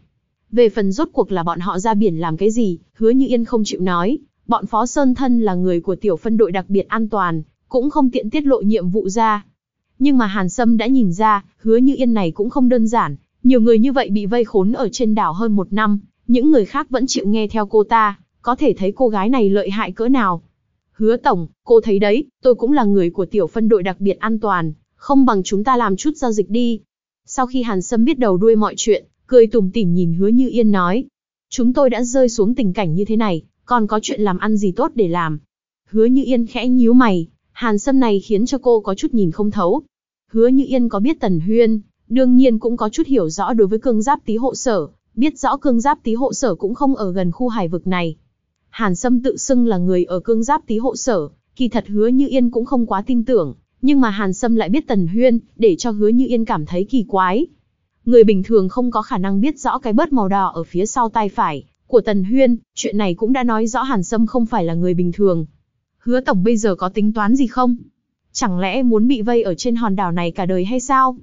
Về phần rốt cuộc là bọn họ ra biển làm cái gì, hứa như yên không chịu nói, bọn Phó Sơn Thân là người của tiểu phân đội đặc biệt an toàn, cũng không tiện tiết lộ nhiệm vụ ra. Nhưng mà Hàn Sâm đã nhìn ra, hứa như yên này cũng không đơn giản, nhiều người như vậy bị vây khốn ở trên đảo hơn một năm, những người khác vẫn chịu nghe theo cô ta, có thể thấy cô gái này lợi hại cỡ nào. Hứa Tổng, cô thấy đấy, tôi cũng là người của tiểu phân đội đặc biệt an toàn, không bằng chúng ta làm chút giao dịch đi. Sau khi Hàn Sâm biết đầu đuôi mọi chuyện, cười tủm tỉm nhìn hứa như yên nói. Chúng tôi đã rơi xuống tình cảnh như thế này, còn có chuyện làm ăn gì tốt để làm. Hứa Như Yên khẽ nhíu mày, Hàn Sâm này khiến cho cô có chút nhìn không thấu. Hứa Như Yên có biết Tần Huyên, đương nhiên cũng có chút hiểu rõ đối với cương giáp tí hộ sở, biết rõ cương giáp tí hộ sở cũng không ở gần khu hải vực này. Hàn Sâm tự xưng là người ở cương giáp tí hộ sở, kỳ thật Hứa Như Yên cũng không quá tin tưởng, nhưng mà Hàn Sâm lại biết Tần Huyên, để cho Hứa Như Yên cảm thấy kỳ quái. Người bình thường không có khả năng biết rõ cái bớt màu đỏ ở phía sau tay phải của Tần Huyên, chuyện này cũng đã nói rõ Hàn Sâm không phải là người bình thường. Hứa Tổng bây giờ có tính toán gì không? Chẳng lẽ muốn bị vây ở trên hòn đảo này cả đời hay sao?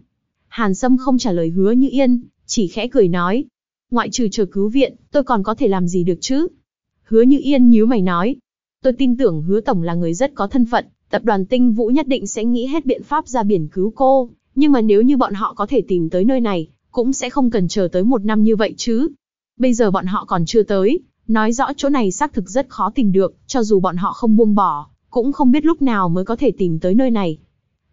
Hàn Sâm không trả lời hứa như yên, chỉ khẽ cười nói. Ngoại trừ chờ cứu viện, tôi còn có thể làm gì được chứ? Hứa như yên nhíu mày nói. Tôi tin tưởng hứa tổng là người rất có thân phận, tập đoàn tinh vũ nhất định sẽ nghĩ hết biện pháp ra biển cứu cô. Nhưng mà nếu như bọn họ có thể tìm tới nơi này, cũng sẽ không cần chờ tới một năm như vậy chứ. Bây giờ bọn họ còn chưa tới, nói rõ chỗ này xác thực rất khó tìm được, cho dù bọn họ không buông bỏ, cũng không biết lúc nào mới có thể tìm tới nơi này.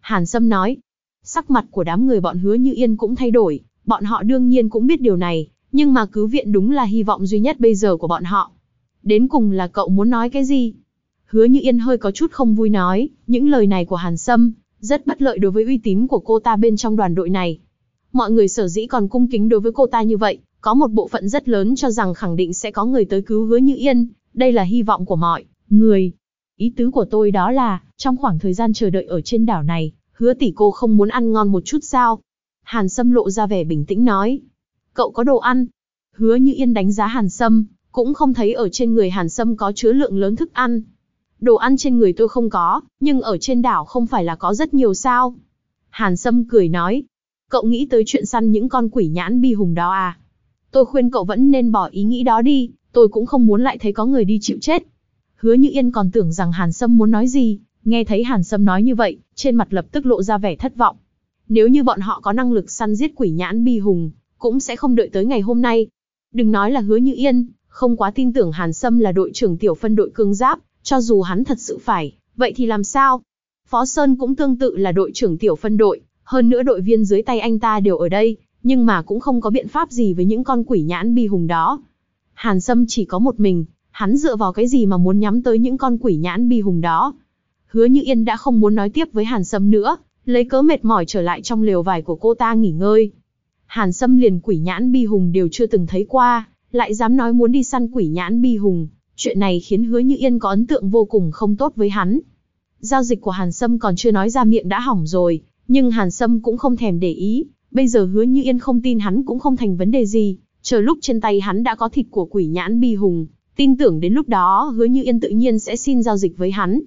Hàn Sâm nói, sắc mặt của đám người bọn hứa như yên cũng thay đổi, bọn họ đương nhiên cũng biết điều này, nhưng mà cứu viện đúng là hy vọng duy nhất bây giờ của bọn họ. Đến cùng là cậu muốn nói cái gì? Hứa như yên hơi có chút không vui nói, những lời này của Hàn Sâm, rất bất lợi đối với uy tín của cô ta bên trong đoàn đội này. Mọi người sở dĩ còn cung kính đối với cô ta như vậy, có một bộ phận rất lớn cho rằng khẳng định sẽ có người tới cứu hứa như yên, đây là hy vọng của mọi người. Ý tứ của tôi đó là, trong khoảng thời gian chờ đợi ở trên đảo này, hứa tỷ cô không muốn ăn ngon một chút sao? Hàn Sâm lộ ra vẻ bình tĩnh nói. Cậu có đồ ăn? Hứa như yên đánh giá Hàn Sâm, cũng không thấy ở trên người Hàn Sâm có chứa lượng lớn thức ăn. Đồ ăn trên người tôi không có, nhưng ở trên đảo không phải là có rất nhiều sao? Hàn Sâm cười nói. Cậu nghĩ tới chuyện săn những con quỷ nhãn bi hùng đó à? Tôi khuyên cậu vẫn nên bỏ ý nghĩ đó đi, tôi cũng không muốn lại thấy có người đi chịu chết. Hứa Như Yên còn tưởng rằng Hàn Sâm muốn nói gì, nghe thấy Hàn Sâm nói như vậy, trên mặt lập tức lộ ra vẻ thất vọng. Nếu như bọn họ có năng lực săn giết quỷ nhãn bi hùng, cũng sẽ không đợi tới ngày hôm nay. Đừng nói là Hứa Như Yên, không quá tin tưởng Hàn Sâm là đội trưởng tiểu phân đội cương giáp, cho dù hắn thật sự phải, vậy thì làm sao? Phó Sơn cũng tương tự là đội trưởng tiểu phân đội, hơn nữa đội viên dưới tay anh ta đều ở đây, nhưng mà cũng không có biện pháp gì với những con quỷ nhãn bi hùng đó. Hàn Sâm chỉ có một mình, hắn dựa vào cái gì mà muốn nhắm tới những con quỷ nhãn bi hùng đó. Hứa Như Yên đã không muốn nói tiếp với Hàn Sâm nữa, lấy cớ mệt mỏi trở lại trong lều vải của cô ta nghỉ ngơi. Hàn Sâm liền quỷ nhãn bi hùng đều chưa từng thấy qua, lại dám nói muốn đi săn quỷ nhãn bi hùng, chuyện này khiến Hứa Như Yên có ấn tượng vô cùng không tốt với hắn. Giao dịch của Hàn Sâm còn chưa nói ra miệng đã hỏng rồi, nhưng Hàn Sâm cũng không thèm để ý, Bây giờ hứa như yên không tin hắn cũng không thành vấn đề gì, chờ lúc trên tay hắn đã có thịt của quỷ nhãn bi hùng, tin tưởng đến lúc đó hứa như yên tự nhiên sẽ xin giao dịch với hắn.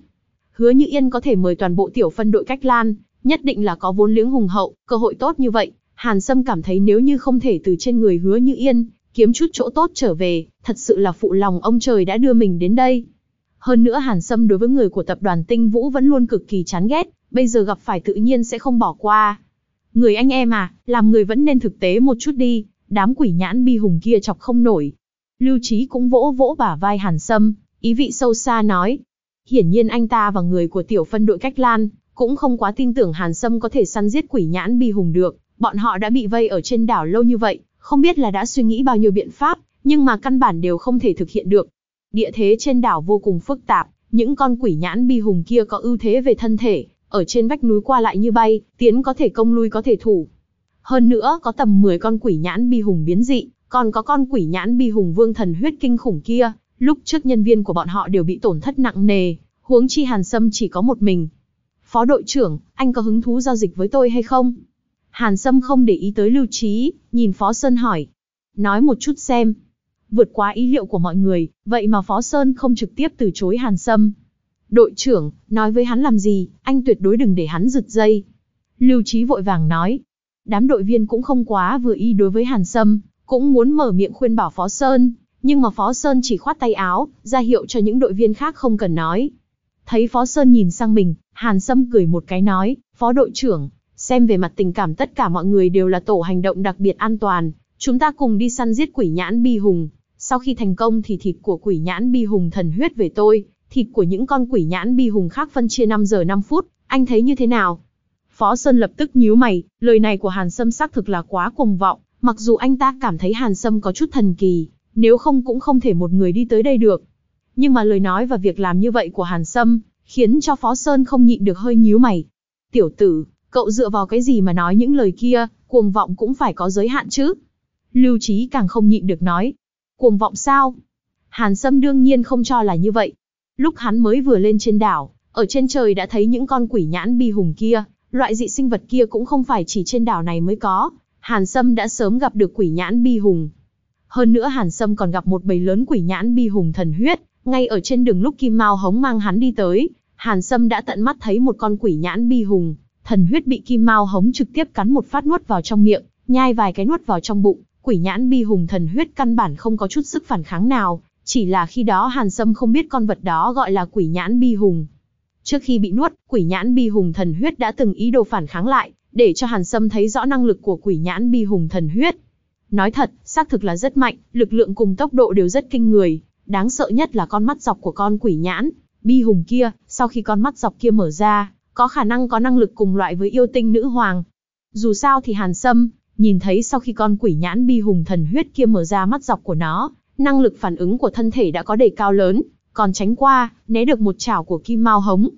Hứa như yên có thể mời toàn bộ tiểu phân đội cách lan, nhất định là có vốn liếng hùng hậu, cơ hội tốt như vậy. Hàn Sâm cảm thấy nếu như không thể từ trên người hứa như yên, kiếm chút chỗ tốt trở về, thật sự là phụ lòng ông trời đã đưa mình đến đây. Hơn nữa Hàn Sâm đối với người của tập đoàn Tinh Vũ vẫn luôn cực kỳ chán ghét, bây giờ gặp phải tự nhiên sẽ không bỏ qua. Người anh em à, làm người vẫn nên thực tế một chút đi, đám quỷ nhãn bi hùng kia chọc không nổi. Lưu Trí cũng vỗ vỗ bả vai Hàn Sâm, ý vị sâu xa nói. Hiển nhiên anh ta và người của tiểu phân đội cách lan, cũng không quá tin tưởng Hàn Sâm có thể săn giết quỷ nhãn bi hùng được. Bọn họ đã bị vây ở trên đảo lâu như vậy, không biết là đã suy nghĩ bao nhiêu biện pháp, nhưng mà căn bản đều không thể thực hiện được. Địa thế trên đảo vô cùng phức tạp, những con quỷ nhãn bi hùng kia có ưu thế về thân thể, ở trên vách núi qua lại như bay, tiến có thể công lui có thể thủ. Hơn nữa có tầm 10 con quỷ nhãn bi hùng biến dị, còn có con quỷ nhãn bi hùng vương thần huyết kinh khủng kia, lúc trước nhân viên của bọn họ đều bị tổn thất nặng nề, huống chi Hàn Sâm chỉ có một mình. Phó đội trưởng, anh có hứng thú giao dịch với tôi hay không? Hàn Sâm không để ý tới lưu trí, nhìn Phó Sơn hỏi. Nói một chút xem. Vượt quá ý liệu của mọi người, vậy mà Phó Sơn không trực tiếp từ chối Hàn Sâm, Đội trưởng, nói với hắn làm gì, anh tuyệt đối đừng để hắn giật dây. Lưu Trí vội vàng nói. Đám đội viên cũng không quá vừa ý đối với Hàn Sâm, cũng muốn mở miệng khuyên bảo Phó Sơn, nhưng mà Phó Sơn chỉ khoát tay áo, ra hiệu cho những đội viên khác không cần nói. Thấy Phó Sơn nhìn sang mình, Hàn Sâm cười một cái nói, Phó đội trưởng, xem về mặt tình cảm tất cả mọi người đều là tổ hành động đặc biệt an toàn, chúng ta cùng đi săn giết quỷ nhãn bi hùng. Sau khi thành công thì thịt của quỷ nhãn bi hùng thần huyết về tôi, thịt của những con quỷ nhãn bi hùng khác phân chia 5 giờ 5 phút, anh thấy như thế nào? Phó Sơn lập tức nhíu mày, lời này của Hàn Sâm xác thực là quá cuồng vọng, mặc dù anh ta cảm thấy Hàn Sâm có chút thần kỳ, nếu không cũng không thể một người đi tới đây được. Nhưng mà lời nói và việc làm như vậy của Hàn Sâm, khiến cho Phó Sơn không nhịn được hơi nhíu mày. Tiểu tử, cậu dựa vào cái gì mà nói những lời kia, cuồng vọng cũng phải có giới hạn chứ. Lưu Trí càng không nhịn được nói. Cuồng vọng sao? Hàn Sâm đương nhiên không cho là như vậy. Lúc hắn mới vừa lên trên đảo, ở trên trời đã thấy những con quỷ nhãn bi hùng kia, loại dị sinh vật kia cũng không phải chỉ trên đảo này mới có. Hàn Sâm đã sớm gặp được quỷ nhãn bi hùng. Hơn nữa Hàn Sâm còn gặp một bầy lớn quỷ nhãn bi hùng thần huyết, ngay ở trên đường lúc Kim Mao hống mang hắn đi tới, Hàn Sâm đã tận mắt thấy một con quỷ nhãn bi hùng, thần huyết bị Kim Mao hống trực tiếp cắn một phát nuốt vào trong miệng, nhai vài cái nuốt vào trong bụng, quỷ nhãn bi hùng thần huyết căn bản không có chút sức phản kháng nào, chỉ là khi đó Hàn Sâm không biết con vật đó gọi là quỷ nhãn bi hùng. Trước khi bị nuốt, quỷ nhãn bi hùng thần huyết đã từng ý đồ phản kháng lại, để cho Hàn Sâm thấy rõ năng lực của quỷ nhãn bi hùng thần huyết. Nói thật, xác thực là rất mạnh, lực lượng cùng tốc độ đều rất kinh người, đáng sợ nhất là con mắt dọc của con quỷ nhãn, bi hùng kia, sau khi con mắt dọc kia mở ra, có khả năng có năng lực cùng loại với yêu tinh nữ hoàng. Dù sao thì Hàn Sâm, nhìn thấy sau khi con quỷ nhãn bi hùng thần huyết kia mở ra mắt dọc của nó, năng lực phản ứng của thân thể đã có đề cao lớn, còn tránh qua, né được một chảo của kim mao hống.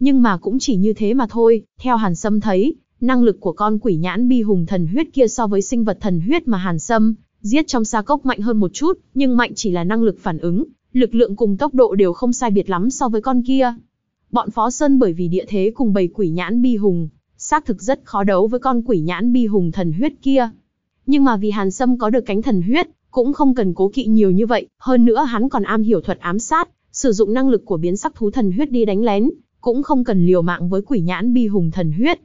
Nhưng mà cũng chỉ như thế mà thôi, theo Hàn Sâm thấy, năng lực của con quỷ nhãn bi hùng thần huyết kia so với sinh vật thần huyết mà Hàn Sâm giết trong sa cốc mạnh hơn một chút, nhưng mạnh chỉ là năng lực phản ứng, lực lượng cùng tốc độ đều không sai biệt lắm so với con kia. Bọn Phó Sơn bởi vì địa thế cùng bầy quỷ nhãn bi hùng, xác thực rất khó đấu với con quỷ nhãn bi hùng thần huyết kia. Nhưng mà vì Hàn Sâm có được cánh thần huyết, cũng không cần cố kỵ nhiều như vậy, hơn nữa hắn còn am hiểu thuật ám sát, sử dụng năng lực của biến sắc thú thần huyết đi đánh lén, cũng không cần liều mạng với quỷ nhãn bi hùng thần huyết.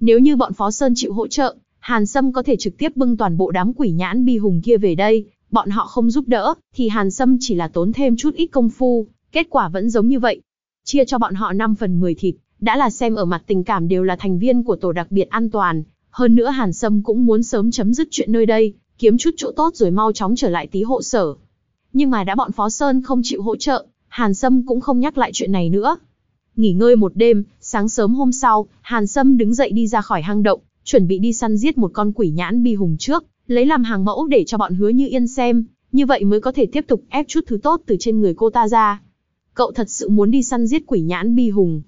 Nếu như bọn Phó Sơn chịu hỗ trợ, Hàn Sâm có thể trực tiếp bưng toàn bộ đám quỷ nhãn bi hùng kia về đây, bọn họ không giúp đỡ, thì Hàn Sâm chỉ là tốn thêm chút ít công phu, kết quả vẫn giống như vậy. Chia cho bọn họ 5 phần 10 thịt, đã là xem ở mặt tình cảm đều là thành viên của tổ đặc biệt an toàn, hơn nữa Hàn Sâm cũng muốn sớm chấm dứt chuyện nơi đây, kiếm chút chỗ tốt rồi mau chóng trở lại tí hộ sở. Nhưng mà đã bọn Phó Sơn không chịu hỗ trợ, Hàn Sâm cũng không nhắc lại chuyện này nữa. Nghỉ ngơi một đêm, sáng sớm hôm sau, Hàn Sâm đứng dậy đi ra khỏi hang động, chuẩn bị đi săn giết một con quỷ nhãn bi hùng trước, lấy làm hàng mẫu để cho bọn hứa như yên xem, như vậy mới có thể tiếp tục ép chút thứ tốt từ trên người cô ta ra. Cậu thật sự muốn đi săn giết quỷ nhãn bi hùng.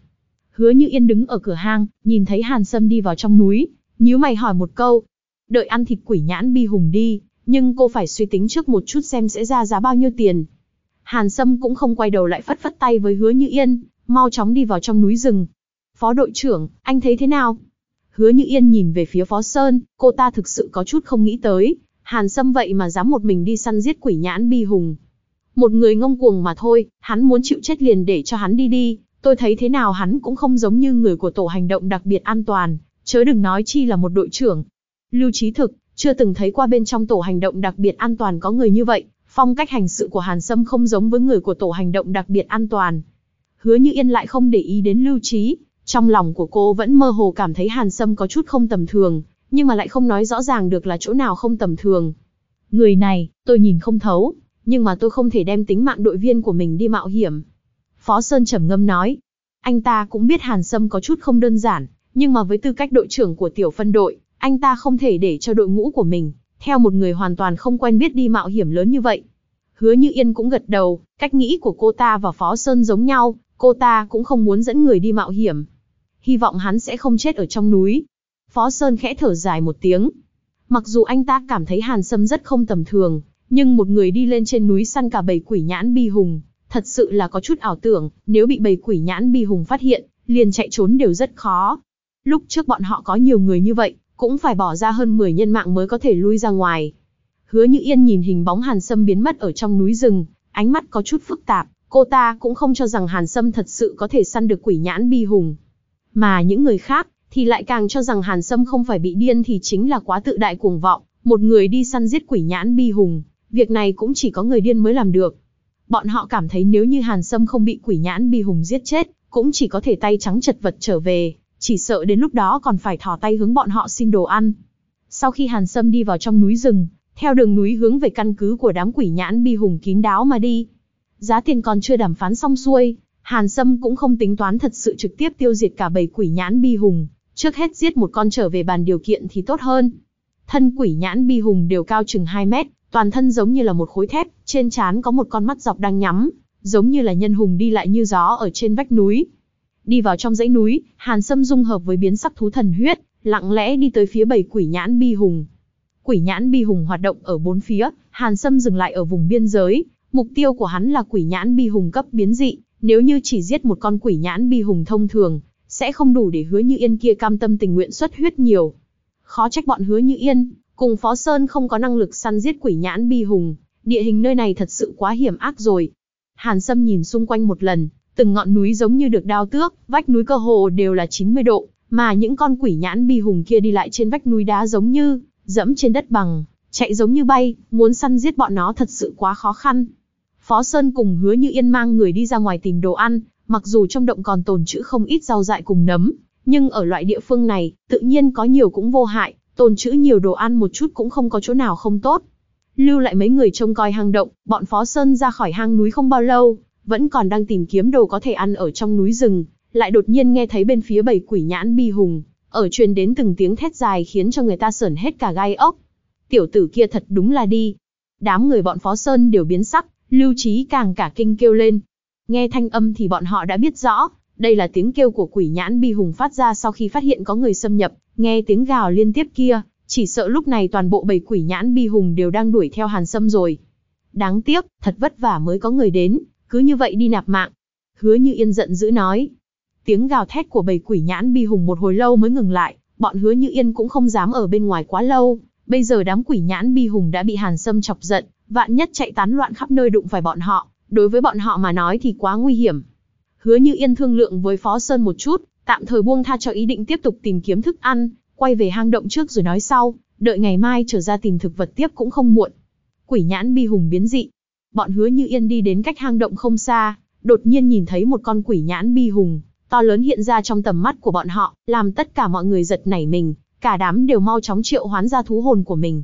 Hứa như yên đứng ở cửa hang, nhìn thấy Hàn Sâm đi vào trong núi, nhíu mày hỏi một câu. Đợi ăn thịt quỷ nhãn bi hùng đi, nhưng cô phải suy tính trước một chút xem sẽ ra giá bao nhiêu tiền. Hàn Sâm cũng không quay đầu lại phất phất tay với hứa như yên, mau chóng đi vào trong núi rừng. Phó đội trưởng, anh thấy thế nào? Hứa Như Yên nhìn về phía Phó Sơn, cô ta thực sự có chút không nghĩ tới, Hàn Sâm vậy mà dám một mình đi săn giết quỷ nhãn bi hùng. Một người ngông cuồng mà thôi, hắn muốn chịu chết liền để cho hắn đi đi, tôi thấy thế nào hắn cũng không giống như người của tổ hành động đặc biệt an toàn, chớ đừng nói chi là một đội trưởng. Lưu Trí Thực, chưa từng thấy qua bên trong tổ hành động đặc biệt an toàn có người như vậy, phong cách hành sự của Hàn Sâm không giống với người của tổ hành động đặc biệt an toàn. Hứa Như Yên lại không để ý đến Lưu Trí, trong lòng của cô vẫn mơ hồ cảm thấy Hàn Sâm có chút không tầm thường, nhưng mà lại không nói rõ ràng được là chỗ nào không tầm thường. Người này, tôi nhìn không thấu, nhưng mà tôi không thể đem tính mạng đội viên của mình đi mạo hiểm. Phó Sơn trầm ngâm nói, anh ta cũng biết Hàn Sâm có chút không đơn giản, nhưng mà với tư cách đội trưởng của tiểu phân đội, anh ta không thể để cho đội ngũ của mình, theo một người hoàn toàn không quen biết đi mạo hiểm lớn như vậy. Hứa Như Yên cũng gật đầu, cách nghĩ của cô ta và Phó Sơn giống nhau, cô ta cũng không muốn dẫn người đi mạo hiểm, hy vọng hắn sẽ không chết ở trong núi. Phó Sơn khẽ thở dài một tiếng. Mặc dù anh ta cảm thấy Hàn Sâm rất không tầm thường, nhưng một người đi lên trên núi săn cả bầy quỷ nhãn bi hùng, thật sự là có chút ảo tưởng, nếu bị bầy quỷ nhãn bi hùng phát hiện, liền chạy trốn đều rất khó. Lúc trước bọn họ có nhiều người như vậy, cũng phải bỏ ra hơn 10 nhân mạng mới có thể lui ra ngoài. Hứa Như Yên nhìn hình bóng Hàn Sâm biến mất ở trong núi rừng, ánh mắt có chút phức tạp, cô ta cũng không cho rằng Hàn Sâm thật sự có thể săn được quỷ nhãn bi hùng. Mà những người khác, thì lại càng cho rằng Hàn Sâm không phải bị điên thì chính là quá tự đại cuồng vọng, một người đi săn giết quỷ nhãn bi hùng, việc này cũng chỉ có người điên mới làm được. Bọn họ cảm thấy nếu như Hàn Sâm không bị quỷ nhãn bi hùng giết chết, cũng chỉ có thể tay trắng chật vật trở về, chỉ sợ đến lúc đó còn phải thò tay hướng bọn họ xin đồ ăn. Sau khi Hàn Sâm đi vào trong núi rừng, theo đường núi hướng về căn cứ của đám quỷ nhãn bi hùng kín đáo mà đi. Giá tiền còn chưa đàm phán xong xuôi, Hàn Sâm cũng không tính toán thật sự trực tiếp tiêu diệt cả bầy quỷ nhãn bi hùng, trước hết giết một con trở về bàn điều kiện thì tốt hơn. Thân quỷ nhãn bi hùng đều cao chừng 2 mét, toàn thân giống như là một khối thép, trên trán có một con mắt dọc đang nhắm, giống như là nhân hùng đi lại như gió ở trên vách núi. Đi vào trong dãy núi, Hàn Sâm dung hợp với biến sắc thú thần huyết, lặng lẽ đi tới phía bầy quỷ nhãn bi hùng. Quỷ nhãn bi hùng hoạt động ở bốn phía, Hàn Sâm dừng lại ở vùng biên giới, mục tiêu của hắn là quỷ nhãn bi hùng cấp biến dị, nếu như chỉ giết một con quỷ nhãn bi hùng thông thường, sẽ không đủ để hứa như yên kia cam tâm tình nguyện xuất huyết nhiều. Khó trách bọn hứa như yên, cùng Phó Sơn không có năng lực săn giết quỷ nhãn bi hùng, địa hình nơi này thật sự quá hiểm ác rồi. Hàn Sâm nhìn xung quanh một lần, từng ngọn núi giống như được đao tước, vách núi cơ hồ đều là 90 độ, mà những con quỷ nhãn bi hùng kia đi lại trên vách núi đá giống như dẫm trên đất bằng, chạy giống như bay, muốn săn giết bọn nó thật sự quá khó khăn. Phó Sơn cùng hứa như yên mang người đi ra ngoài tìm đồ ăn, mặc dù trong động còn tồn trữ không ít rau dại cùng nấm, nhưng ở loại địa phương này, tự nhiên có nhiều cũng vô hại, tồn trữ nhiều đồ ăn một chút cũng không có chỗ nào không tốt. Lưu lại mấy người trông coi hang động, bọn Phó Sơn ra khỏi hang núi không bao lâu, vẫn còn đang tìm kiếm đồ có thể ăn ở trong núi rừng, lại đột nhiên nghe thấy bên phía bầy quỷ nhãn bi hùng, ở truyền đến từng tiếng thét dài khiến cho người ta sởn hết cả gai ốc. Tiểu tử kia thật đúng là đi. Đám người bọn Phó Sơn đều biến sắc, lưu trí càng cả kinh kêu lên. Nghe thanh âm thì bọn họ đã biết rõ, đây là tiếng kêu của quỷ nhãn bi hùng phát ra sau khi phát hiện có người xâm nhập, nghe tiếng gào liên tiếp kia, chỉ sợ lúc này toàn bộ bầy quỷ nhãn bi hùng đều đang đuổi theo Hàn Sâm rồi. Đáng tiếc, thật vất vả mới có người đến, cứ như vậy đi nạp mạng. Hứa như yên giận dữ nói. Tiếng gào thét của bầy quỷ nhãn bi hùng một hồi lâu mới ngừng lại, bọn hứa như yên cũng không dám ở bên ngoài quá lâu. Bây giờ đám quỷ nhãn bi hùng đã bị Hàn Sâm chọc giận, vạn nhất chạy tán loạn khắp nơi đụng phải bọn họ, đối với bọn họ mà nói thì quá nguy hiểm. Hứa như yên thương lượng với Phó Sơn một chút, tạm thời buông tha cho ý định tiếp tục tìm kiếm thức ăn, quay về hang động trước rồi nói sau, đợi ngày mai trở ra tìm thực vật tiếp cũng không muộn. Quỷ nhãn bi hùng biến dị. Bọn hứa như yên đi đến cách hang động không xa, đột nhiên nhìn thấy một con quỷ nhãn bi hùng, to lớn hiện ra trong tầm mắt của bọn họ, làm tất cả mọi người giật nảy mình, cả đám đều mau chóng triệu hoán ra thú hồn của mình.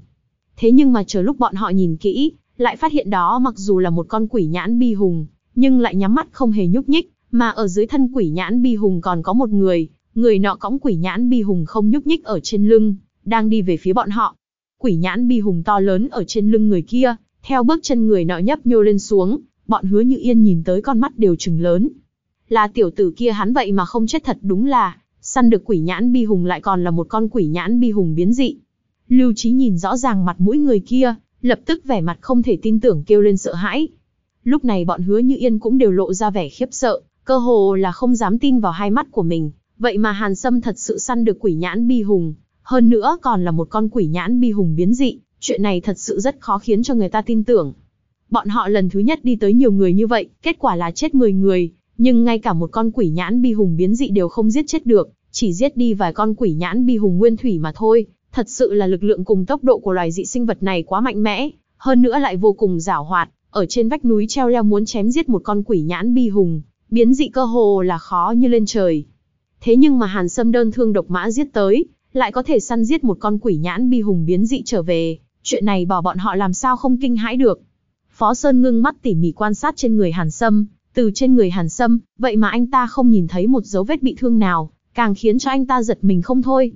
Thế nhưng mà chờ lúc bọn họ nhìn kỹ, lại phát hiện đó mặc dù là một con quỷ nhãn bi hùng, nhưng lại nhắm mắt không hề nhúc nhích, mà ở dưới thân quỷ nhãn bi hùng còn có một người, người nọ cõng quỷ nhãn bi hùng không nhúc nhích ở trên lưng, đang đi về phía bọn họ. Quỷ nhãn bi hùng to lớn ở trên lưng người kia, theo bước chân người nọ nhấp nhô lên xuống, bọn hứa như yên nhìn tới con mắt đều trừng lớn. Là tiểu tử kia hắn vậy mà không chết thật đúng là, săn được quỷ nhãn bi hùng lại còn là một con quỷ nhãn bi hùng biến dị. Lưu Trí nhìn rõ ràng mặt mũi người kia, lập tức vẻ mặt không thể tin tưởng kêu lên sợ hãi. Lúc này bọn hứa như yên cũng đều lộ ra vẻ khiếp sợ, cơ hồ là không dám tin vào hai mắt của mình. Vậy mà Hàn Sâm thật sự săn được quỷ nhãn bi hùng, hơn nữa còn là một con quỷ nhãn bi hùng biến dị, chuyện này thật sự rất khó khiến cho người ta tin tưởng. Bọn họ lần thứ nhất đi tới nhiều người như vậy, kết quả là chết 10 người, nhưng ngay cả một con quỷ nhãn bi hùng biến dị đều không giết chết được, chỉ giết đi vài con quỷ nhãn bi hùng nguyên thủy mà thôi. Thật sự là lực lượng cùng tốc độ của loài dị sinh vật này quá mạnh mẽ, hơn nữa lại vô cùng giảo hoạt, ở trên vách núi treo leo muốn chém giết một con quỷ nhãn bi hùng, biến dị cơ hồ là khó như lên trời. Thế nhưng mà Hàn Sâm đơn thương độc mã giết tới, lại có thể săn giết một con quỷ nhãn bi hùng biến dị trở về, chuyện này bỏ bọn họ làm sao không kinh hãi được. Phó Sơn ngưng mắt tỉ mỉ quan sát trên người Hàn Sâm, từ trên người Hàn Sâm, vậy mà anh ta không nhìn thấy một dấu vết bị thương nào, càng khiến cho anh ta giật mình không thôi.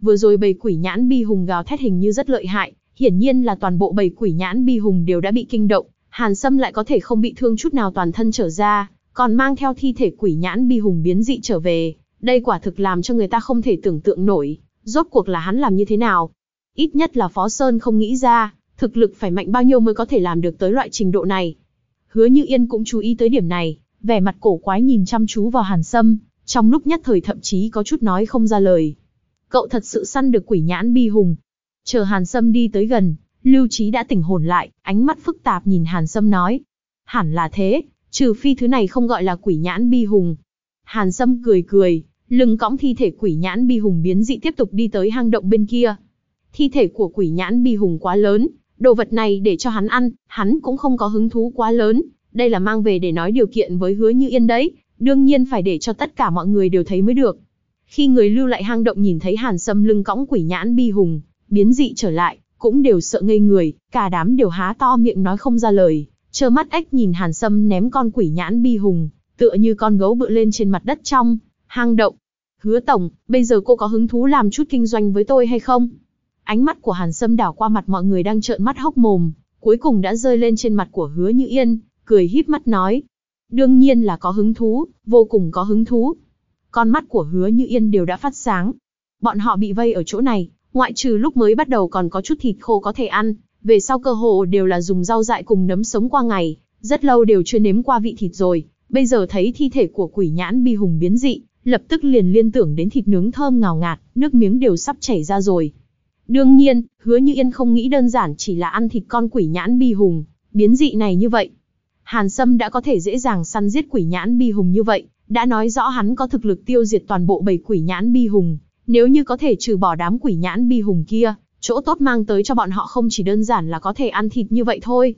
Vừa rồi bầy quỷ nhãn bi hùng gào thét hình như rất lợi hại, hiển nhiên là toàn bộ bầy quỷ nhãn bi hùng đều đã bị kinh động, Hàn Sâm lại có thể không bị thương chút nào toàn thân trở ra, còn mang theo thi thể quỷ nhãn bi hùng biến dị trở về, đây quả thực làm cho người ta không thể tưởng tượng nổi, rốt cuộc là hắn làm như thế nào. Ít nhất là Phó Sơn không nghĩ ra, thực lực phải mạnh bao nhiêu mới có thể làm được tới loại trình độ này. Hứa Như Yên cũng chú ý tới điểm này, vẻ mặt cổ quái nhìn chăm chú vào Hàn Sâm, trong lúc nhất thời thậm chí có chút nói không ra lời. Cậu thật sự săn được quỷ nhãn bi hùng. Chờ Hàn Sâm đi tới gần, Lưu Trí đã tỉnh hồn lại, ánh mắt phức tạp nhìn Hàn Sâm nói. Hẳn là thế, trừ phi thứ này không gọi là quỷ nhãn bi hùng. Hàn Sâm cười cười, lưng cõng thi thể quỷ nhãn bi hùng biến dị tiếp tục đi tới hang động bên kia. Thi thể của quỷ nhãn bi hùng quá lớn, đồ vật này để cho hắn ăn, hắn cũng không có hứng thú quá lớn, đây là mang về để nói điều kiện với hứa như yên đấy, đương nhiên phải để cho tất cả mọi người đều thấy mới được. Khi người lưu lại hang động nhìn thấy hàn sâm lưng cõng quỷ nhãn bi hùng, biến dị trở lại, cũng đều sợ ngây người, cả đám đều há to miệng nói không ra lời, trơ mắt ếch nhìn hàn sâm ném con quỷ nhãn bi hùng, tựa như con gấu bự lên trên mặt đất trong, hang động. Hứa tổng, bây giờ cô có hứng thú làm chút kinh doanh với tôi hay không? Ánh mắt của Hàn Sâm đảo qua mặt mọi người đang trợn mắt hốc mồm, cuối cùng đã rơi lên trên mặt của Hứa Như Yên, cười híp mắt nói, Đương nhiên là có hứng thú, vô cùng có hứng thú. Con mắt của hứa như yên đều đã phát sáng. Bọn họ bị vây ở chỗ này, ngoại trừ lúc mới bắt đầu còn có chút thịt khô có thể ăn, về sau cơ hồ đều là dùng rau dại cùng nấm sống qua ngày, rất lâu đều chưa nếm qua vị thịt rồi, bây giờ thấy thi thể của quỷ nhãn bi hùng biến dị, lập tức liền liên tưởng đến thịt nướng thơm ngào ngạt, nước miếng đều sắp chảy ra rồi. Đương nhiên, hứa như yên không nghĩ đơn giản chỉ là ăn thịt con quỷ nhãn bi hùng, biến dị này như vậy. Hàn Sâm đã có thể dễ dàng săn giết quỷ nhãn bi hùng như vậy, đã nói rõ hắn có thực lực tiêu diệt toàn bộ bầy quỷ nhãn bi hùng. Nếu như có thể trừ bỏ đám quỷ nhãn bi hùng kia, chỗ tốt mang tới cho bọn họ không chỉ đơn giản là có thể ăn thịt như vậy thôi.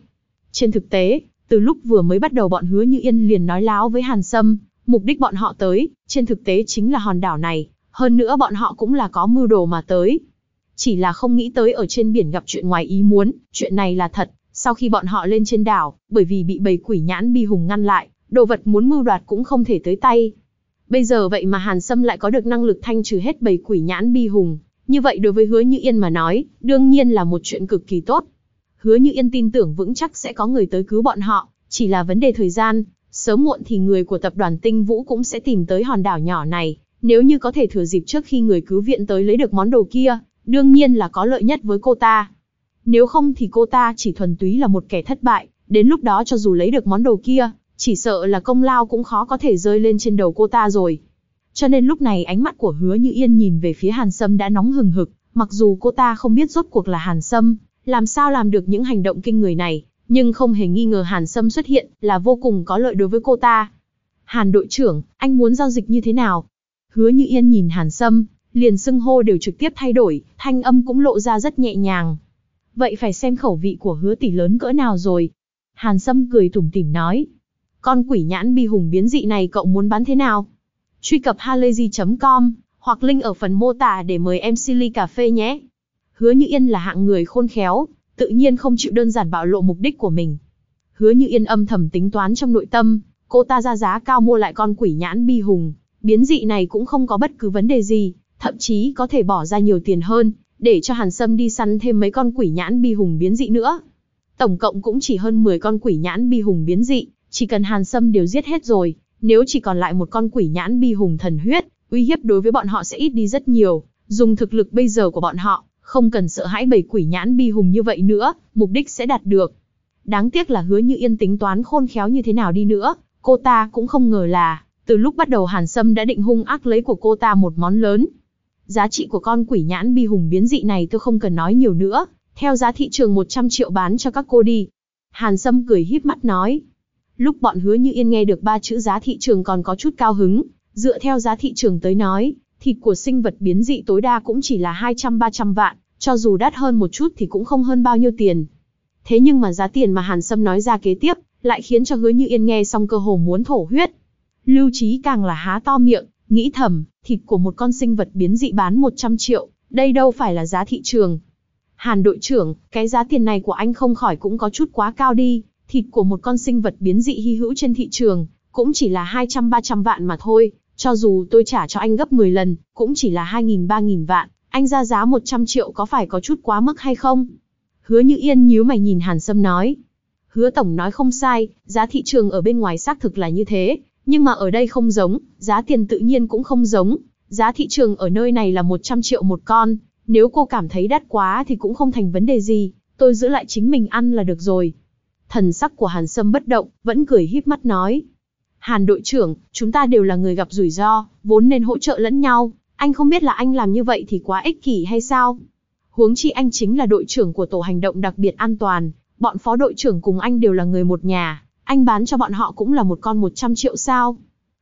Trên thực tế, từ lúc vừa mới bắt đầu bọn hứa như yên liền nói láo với Hàn Sâm, mục đích bọn họ tới, trên thực tế chính là hòn đảo này, hơn nữa bọn họ cũng là có mưu đồ mà tới. Chỉ là không nghĩ tới ở trên biển gặp chuyện ngoài ý muốn, chuyện này là thật, sau khi bọn họ lên trên đảo, bởi vì bị bầy quỷ nhãn bi hùng ngăn lại, đồ vật muốn mưu đoạt cũng không thể tới tay. Bây giờ vậy mà Hàn Sâm lại có được năng lực thanh trừ hết bầy quỷ nhãn bi hùng, như vậy đối với hứa như yên mà nói, đương nhiên là một chuyện cực kỳ tốt. Hứa như yên tin tưởng vững chắc sẽ có người tới cứu bọn họ, chỉ là vấn đề thời gian, sớm muộn thì người của tập đoàn tinh vũ cũng sẽ tìm tới hòn đảo nhỏ này, nếu như có thể thừa dịp trước khi người cứu viện tới lấy được món đồ kia, đương nhiên là có lợi nhất với cô ta. Nếu không thì cô ta chỉ thuần túy là một kẻ thất bại, đến lúc đó cho dù lấy được món đồ kia, chỉ sợ là công lao cũng khó có thể rơi lên trên đầu cô ta rồi. Cho nên lúc này ánh mắt của hứa như yên nhìn về phía Hàn Sâm đã nóng hừng hực, mặc dù cô ta không biết rốt cuộc là Hàn Sâm, làm sao làm được những hành động kinh người này, nhưng không hề nghi ngờ Hàn Sâm xuất hiện là vô cùng có lợi đối với cô ta. Hàn đội trưởng, anh muốn giao dịch như thế nào? Hứa như yên nhìn Hàn Sâm, liền xưng hô đều trực tiếp thay đổi, thanh âm cũng lộ ra rất nhẹ nhàng. Vậy phải xem khẩu vị của hứa tỷ lớn cỡ nào rồi. Hàn Sâm cười tủm tỉm nói. Con quỷ nhãn bi hùng biến dị này cậu muốn bán thế nào? Truy cập halayzi.com, hoặc link ở phần mô tả để mời em Silly Cà Phê nhé. Hứa Như Yên là hạng người khôn khéo, tự nhiên không chịu đơn giản bạo lộ mục đích của mình. Hứa Như Yên âm thầm tính toán trong nội tâm, cô ta ra giá cao mua lại con quỷ nhãn bi hùng, biến dị này cũng không có bất cứ vấn đề gì, thậm chí có thể bỏ ra nhiều tiền hơn, để cho Hàn Sâm đi săn thêm mấy con quỷ nhãn bi hùng biến dị nữa. Tổng cộng cũng chỉ hơn 10 con quỷ nhãn bi hùng biến dị, chỉ cần Hàn Sâm đều giết hết rồi, nếu chỉ còn lại một con quỷ nhãn bi hùng thần huyết, uy hiếp đối với bọn họ sẽ ít đi rất nhiều, dùng thực lực bây giờ của bọn họ, không cần sợ hãi bầy quỷ nhãn bi hùng như vậy nữa, mục đích sẽ đạt được. Đáng tiếc là hứa như yên tính toán khôn khéo như thế nào đi nữa, cô ta cũng không ngờ là, từ lúc bắt đầu Hàn Sâm đã định hung ác lấy của cô ta một món lớn. Giá trị của con quỷ nhãn bi hùng biến dị này tôi không cần nói nhiều nữa, theo giá thị trường 100 triệu bán cho các cô đi. Hàn Sâm cười híp mắt nói. Lúc bọn hứa như yên nghe được ba chữ giá thị trường còn có chút cao hứng, dựa theo giá thị trường tới nói, thịt của sinh vật biến dị tối đa cũng chỉ là 200-300 vạn, cho dù đắt hơn một chút thì cũng không hơn bao nhiêu tiền. Thế nhưng mà giá tiền mà Hàn Sâm nói ra kế tiếp, lại khiến cho hứa như yên nghe xong cơ hồ muốn thổ huyết. Lưu trí càng là há to miệng, nghĩ thầm, thịt của một con sinh vật biến dị bán 100 triệu, đây đâu phải là giá thị trường. Hàn đội trưởng, cái giá tiền này của anh không khỏi cũng có chút quá cao đi, thịt của một con sinh vật biến dị hy hữu trên thị trường, cũng chỉ là 200-300 vạn mà thôi, cho dù tôi trả cho anh gấp 10 lần, cũng chỉ là 2.000-3.000 vạn, anh ra giá 100 triệu có phải có chút quá mức hay không? Hứa như yên nhíu mày nhìn Hàn Sâm nói. Hứa Tổng nói không sai, giá thị trường ở bên ngoài xác thực là như thế, nhưng mà ở đây không giống, giá tiền tự nhiên cũng không giống, giá thị trường ở nơi này là 100 triệu một con, nếu cô cảm thấy đắt quá thì cũng không thành vấn đề gì, tôi giữ lại chính mình ăn là được rồi. Thần sắc của Hàn Sâm bất động, vẫn cười híp mắt nói. Hàn đội trưởng, chúng ta đều là người gặp rủi ro, vốn nên hỗ trợ lẫn nhau, anh không biết là anh làm như vậy thì quá ích kỷ hay sao? Huống chi anh chính là đội trưởng của tổ hành động đặc biệt an toàn, bọn phó đội trưởng cùng anh đều là người một nhà, anh bán cho bọn họ cũng là một con 100 triệu sao?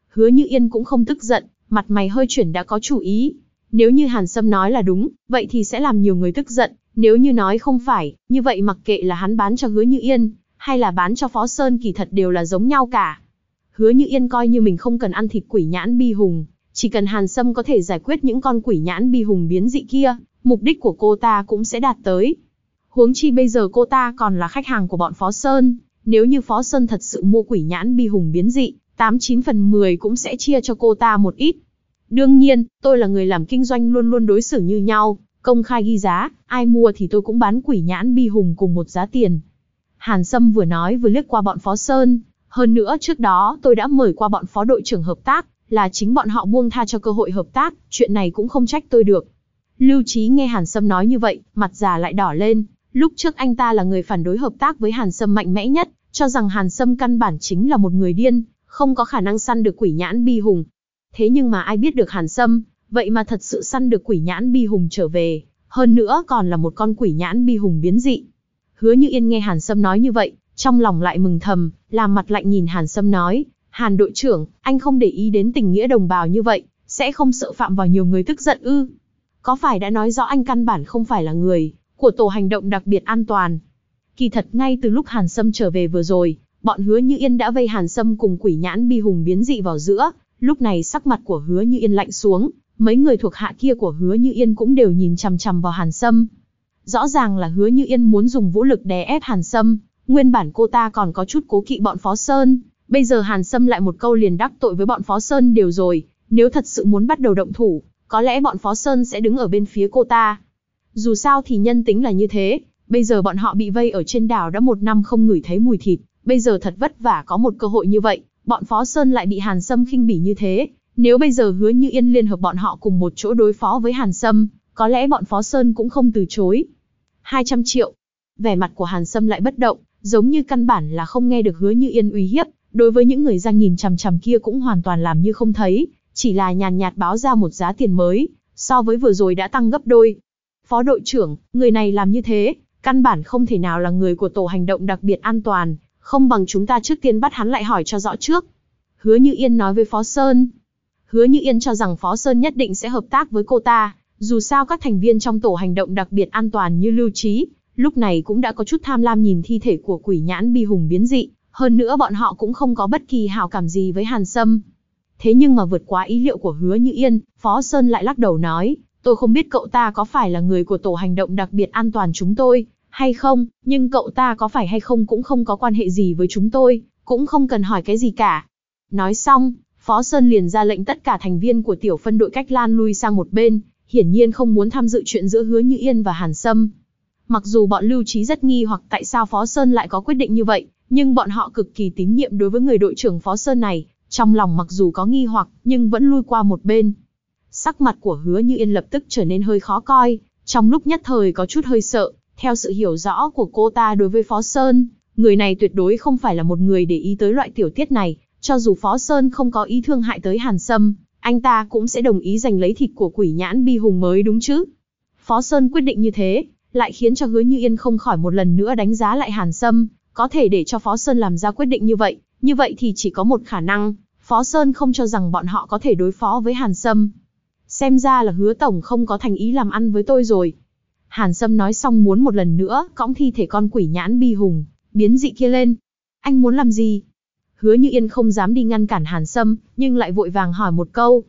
Hứa Như Yên cũng không tức giận, mặt mày hơi chuyển đã có chủ ý. Nếu như Hàn Sâm nói là đúng, vậy thì sẽ làm nhiều người tức giận, nếu như nói không phải, như vậy mặc kệ là hắn bán cho Hứa Như Yên, hay là bán cho Phó Sơn kỳ thật đều là giống nhau cả. Hứa Như Yên coi như mình không cần ăn thịt quỷ nhãn bi hùng, chỉ cần Hàn Sâm có thể giải quyết những con quỷ nhãn bi hùng biến dị kia, mục đích của cô ta cũng sẽ đạt tới. Huống chi bây giờ cô ta còn là khách hàng của bọn Phó Sơn, nếu như Phó Sơn thật sự mua quỷ nhãn bi hùng biến dị, 89 phần 10 cũng sẽ chia cho cô ta một ít. Đương nhiên, tôi là người làm kinh doanh luôn luôn đối xử như nhau, công khai ghi giá, ai mua thì tôi cũng bán quỷ nhãn bi hùng cùng một giá tiền. Hàn Sâm vừa nói vừa liếc qua bọn Phó Sơn, Hơn nữa trước đó tôi đã mời qua bọn phó đội trưởng hợp tác, là chính bọn họ buông tha cho cơ hội hợp tác, chuyện này cũng không trách tôi được. Lưu Trí nghe Hàn Sâm nói như vậy, mặt già lại đỏ lên, lúc trước anh ta là người phản đối hợp tác với Hàn Sâm mạnh mẽ nhất, cho rằng Hàn Sâm căn bản chính là một người điên, không có khả năng săn được quỷ nhãn bi hùng. Thế nhưng mà ai biết được Hàn Sâm, vậy mà thật sự săn được quỷ nhãn bi hùng trở về, hơn nữa còn là một con quỷ nhãn bi hùng biến dị. Hứa Như Yên nghe Hàn Sâm nói như vậy, trong lòng lại mừng thầm, làm mặt lạnh nhìn Hàn Sâm nói, Hàn đội trưởng, anh không để ý đến tình nghĩa đồng bào như vậy, sẽ không sợ phạm vào nhiều người tức giận ư. Có phải đã nói rõ anh căn bản không phải là người của tổ hành động đặc biệt an toàn. Kỳ thật ngay từ lúc Hàn Sâm trở về vừa rồi, bọn hứa như yên đã vây Hàn Sâm cùng quỷ nhãn bi hùng biến dị vào giữa, lúc này sắc mặt của hứa như yên lạnh xuống, mấy người thuộc hạ kia của hứa như yên cũng đều nhìn chằm chằm vào Hàn Sâm. Rõ ràng là hứa như yên muốn dùng vũ lực đè ép Hàn Sâm, nguyên bản cô ta còn có chút cố kỵ bọn Phó Sơn, bây giờ Hàn Sâm lại một câu liền đắc tội với bọn Phó Sơn đều rồi, nếu thật sự muốn bắt đầu động thủ, có lẽ bọn Phó Sơn sẽ đứng ở bên phía cô ta. Dù sao thì nhân tính là như thế, bây giờ bọn họ bị vây ở trên đảo đã một năm không ngửi thấy mùi thịt, bây giờ thật vất vả có một cơ hội như vậy, bọn Phó Sơn lại bị Hàn Sâm khinh bỉ như thế. Nếu bây giờ hứa như yên liên hợp bọn họ cùng một chỗ đối phó với Hàn Sâm, có lẽ bọn Phó Sơn cũng không từ chối. 200 triệu. Vẻ mặt của Hàn Sâm lại bất động, giống như căn bản là không nghe được hứa như yên uy hiếp, đối với những người giang nhìn chằm chằm kia cũng hoàn toàn làm như không thấy, chỉ là nhàn nhạt báo ra một giá tiền mới, so với vừa rồi đã tăng gấp đôi. Phó đội trưởng, người này làm như thế, căn bản không thể nào là người của tổ hành động đặc biệt an toàn, không bằng chúng ta trước tiên bắt hắn lại hỏi cho rõ trước. Hứa Như Yên nói với Phó Sơn. Hứa Như Yên cho rằng Phó Sơn nhất định sẽ hợp tác với cô ta, dù sao các thành viên trong tổ hành động đặc biệt an toàn như Lưu Trí, lúc này cũng đã có chút tham lam nhìn thi thể của quỷ nhãn bi hùng biến dị, hơn nữa bọn họ cũng không có bất kỳ hào cảm gì với Hàn Sâm. Thế nhưng mà vượt quá ý liệu của hứa như yên, Phó Sơn lại lắc đầu nói, tôi không biết cậu ta có phải là người của tổ hành động đặc biệt an toàn chúng tôi, hay không, nhưng cậu ta có phải hay không cũng không có quan hệ gì với chúng tôi, cũng không cần hỏi cái gì cả. Nói xong, Phó Sơn liền ra lệnh tất cả thành viên của tiểu phân đội cách lan lui sang một bên, hiển nhiên không muốn tham dự chuyện giữa Hứa Như Yên và Hàn Sâm. Mặc dù bọn Lưu Trí rất nghi hoặc tại sao Phó Sơn lại có quyết định như vậy, nhưng bọn họ cực kỳ tín nhiệm đối với người đội trưởng Phó Sơn này, trong lòng mặc dù có nghi hoặc, nhưng vẫn lui qua một bên. Sắc mặt của hứa như yên lập tức trở nên hơi khó coi, trong lúc nhất thời có chút hơi sợ, theo sự hiểu rõ của cô ta đối với Phó Sơn, người này tuyệt đối không phải là một người để ý tới loại tiểu tiết này, cho dù Phó Sơn không có ý thương hại tới Hàn Sâm, anh ta cũng sẽ đồng ý giành lấy thịt của quỷ nhãn bi hùng mới đúng chứ. Phó Sơn quyết định như thế, lại khiến cho hứa như yên không khỏi một lần nữa đánh giá lại Hàn Sâm, có thể để cho Phó Sơn làm ra quyết định như vậy, như vậy thì chỉ có một khả năng, Phó Sơn không cho rằng bọn họ có thể đối phó với Hàn Sâm. Xem ra là hứa tổng không có thành ý làm ăn với tôi rồi. Hàn Sâm nói xong muốn một lần nữa cõng thi thể con quỷ nhãn bi hùng, biến dị kia lên. Anh muốn làm gì? Hứa như yên không dám đi ngăn cản Hàn Sâm, nhưng lại vội vàng hỏi một câu.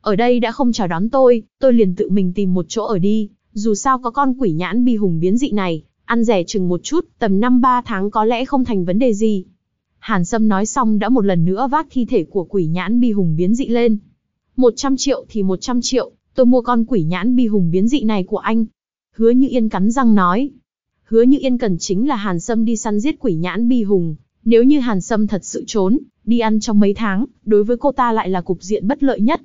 Ở đây đã không chào đón tôi, tôi liền tự mình tìm một chỗ ở đi, dù sao có con quỷ nhãn bi hùng biến dị này, ăn rẻ chừng một chút, tầm 5-3 tháng có lẽ không thành vấn đề gì. Hàn Sâm nói xong đã một lần nữa vác thi thể của quỷ nhãn bi hùng biến dị lên. 100 triệu thì 100 triệu, tôi mua con quỷ nhãn bi hùng biến dị này của anh. Hứa Như Yên cắn răng nói. Hứa Như Yên cần chính là Hàn Sâm đi săn giết quỷ nhãn bi hùng. Nếu như Hàn Sâm thật sự trốn, đi ăn trong mấy tháng, đối với cô ta lại là cục diện bất lợi nhất.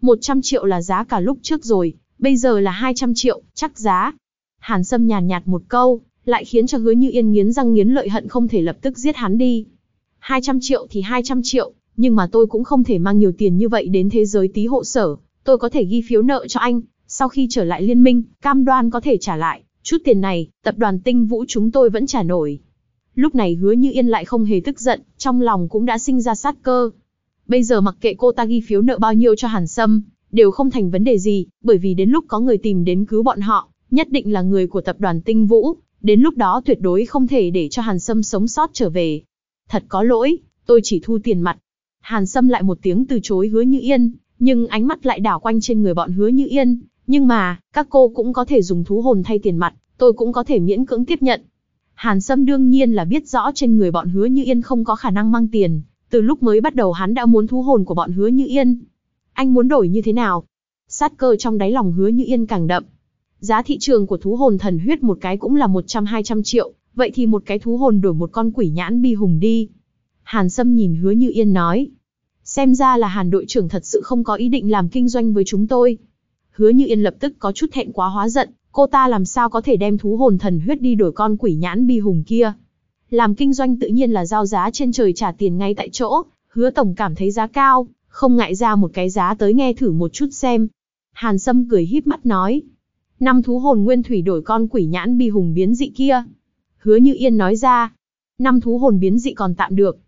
100 triệu là giá cả lúc trước rồi, bây giờ là 200 triệu, chắc giá. Hàn Sâm nhàn nhạt một câu, lại khiến cho hứa như yên nghiến răng nghiến lợi hận không thể lập tức giết hắn đi. 200 triệu thì 200 triệu, nhưng mà tôi cũng không thể mang nhiều tiền như vậy đến thế giới tí hộ sở, tôi có thể ghi phiếu nợ cho anh, sau khi trở lại liên minh, cam đoan có thể trả lại, chút tiền này, tập đoàn tinh vũ chúng tôi vẫn trả nổi. Lúc này hứa như yên lại không hề tức giận, trong lòng cũng đã sinh ra sát cơ. Bây giờ mặc kệ cô ta ghi phiếu nợ bao nhiêu cho Hàn Sâm, đều không thành vấn đề gì, bởi vì đến lúc có người tìm đến cứu bọn họ, nhất định là người của tập đoàn tinh vũ, đến lúc đó tuyệt đối không thể để cho Hàn Sâm sống sót trở về. Thật có lỗi, tôi chỉ thu tiền mặt. Hàn Sâm lại một tiếng từ chối hứa như yên, nhưng ánh mắt lại đảo quanh trên người bọn hứa như yên. Nhưng mà, các cô cũng có thể dùng thú hồn thay tiền mặt, tôi cũng có thể miễn cưỡng tiếp nhận. Hàn Sâm đương nhiên là biết rõ trên người bọn hứa như yên không có khả năng mang tiền. Từ lúc mới bắt đầu hắn đã muốn thu hồn của bọn hứa như yên. Anh muốn đổi như thế nào? Sát cơ trong đáy lòng hứa như yên càng đậm. Giá thị trường của thú hồn thần huyết một cái cũng là 100-200 triệu, vậy thì một cái thú hồn đổi một con quỷ nhãn bi hùng đi. Hàn Sâm nhìn hứa như yên nói. Xem ra là Hàn đội trưởng thật sự không có ý định làm kinh doanh với chúng tôi. Hứa như yên lập tức có chút thẹn quá hóa giận, cô ta làm sao có thể đem thú hồn thần huyết đi đổi con quỷ nhãn bi hùng kia. Làm kinh doanh tự nhiên là giao giá trên trời trả tiền ngay tại chỗ, hứa tổng cảm thấy giá cao, không ngại ra một cái giá tới nghe thử một chút xem. Hàn Sâm cười híp mắt nói. Năm thú hồn nguyên thủy đổi con quỷ nhãn bi hùng biến dị kia. Hứa như yên nói ra. Năm thú hồn biến dị còn tạm được.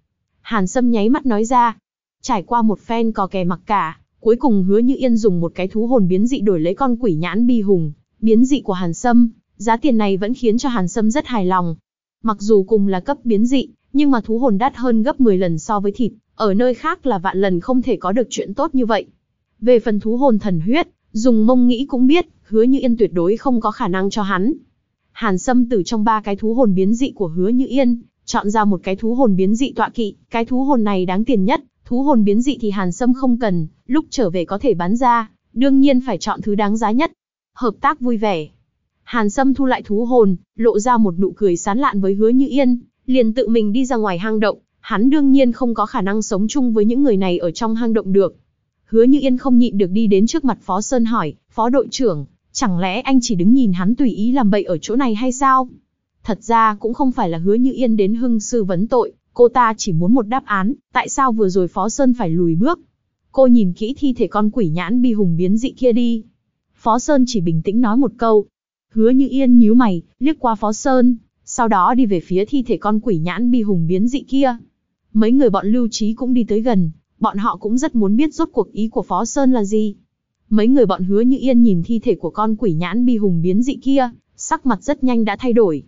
Hàn Sâm nháy mắt nói ra. Trải qua một phen cò kè mặc cả, cuối cùng hứa như yên dùng một cái thú hồn biến dị đổi lấy con quỷ nhãn bi hùng, biến dị của Hàn Sâm. Giá tiền này vẫn khiến cho Hàn Sâm rất hài lòng. Mặc dù cùng là cấp biến dị, nhưng mà thú hồn đắt hơn gấp 10 lần so với thịt, ở nơi khác là vạn lần không thể có được chuyện tốt như vậy. Về phần thú hồn thần huyết, dùng mông nghĩ cũng biết, hứa như yên tuyệt đối không có khả năng cho hắn. Hàn Sâm từ trong ba cái thú hồn biến dị của hứa như yên, chọn ra một cái thú hồn biến dị tọa kỵ, cái thú hồn này đáng tiền nhất, thú hồn biến dị thì Hàn Sâm không cần, lúc trở về có thể bán ra, đương nhiên phải chọn thứ đáng giá nhất. Hợp tác vui vẻ. Hàn Sâm thu lại thú hồn, lộ ra một nụ cười sán lạn với hứa như yên, liền tự mình đi ra ngoài hang động, hắn đương nhiên không có khả năng sống chung với những người này ở trong hang động được. Hứa Như Yên không nhịn được đi đến trước mặt Phó Sơn hỏi, Phó đội trưởng, chẳng lẽ anh chỉ đứng nhìn hắn tùy ý làm bậy ở chỗ này hay sao? Thật ra cũng không phải là Hứa Như Yên đến hưng sư vấn tội, cô ta chỉ muốn một đáp án, tại sao vừa rồi Phó Sơn phải lùi bước? Cô nhìn kỹ thi thể con quỷ nhãn bi hùng biến dị kia đi. Phó Sơn chỉ bình tĩnh nói một câu. Hứa Như Yên nhíu mày, liếc qua Phó Sơn, sau đó đi về phía thi thể con quỷ nhãn bi hùng biến dị kia. Mấy người bọn lưu trí cũng đi tới gần, bọn họ cũng rất muốn biết rốt cuộc ý của Phó Sơn là gì. Mấy người bọn hứa như yên nhìn thi thể của con quỷ nhãn bi hùng biến dị kia, sắc mặt rất nhanh đã thay đổi.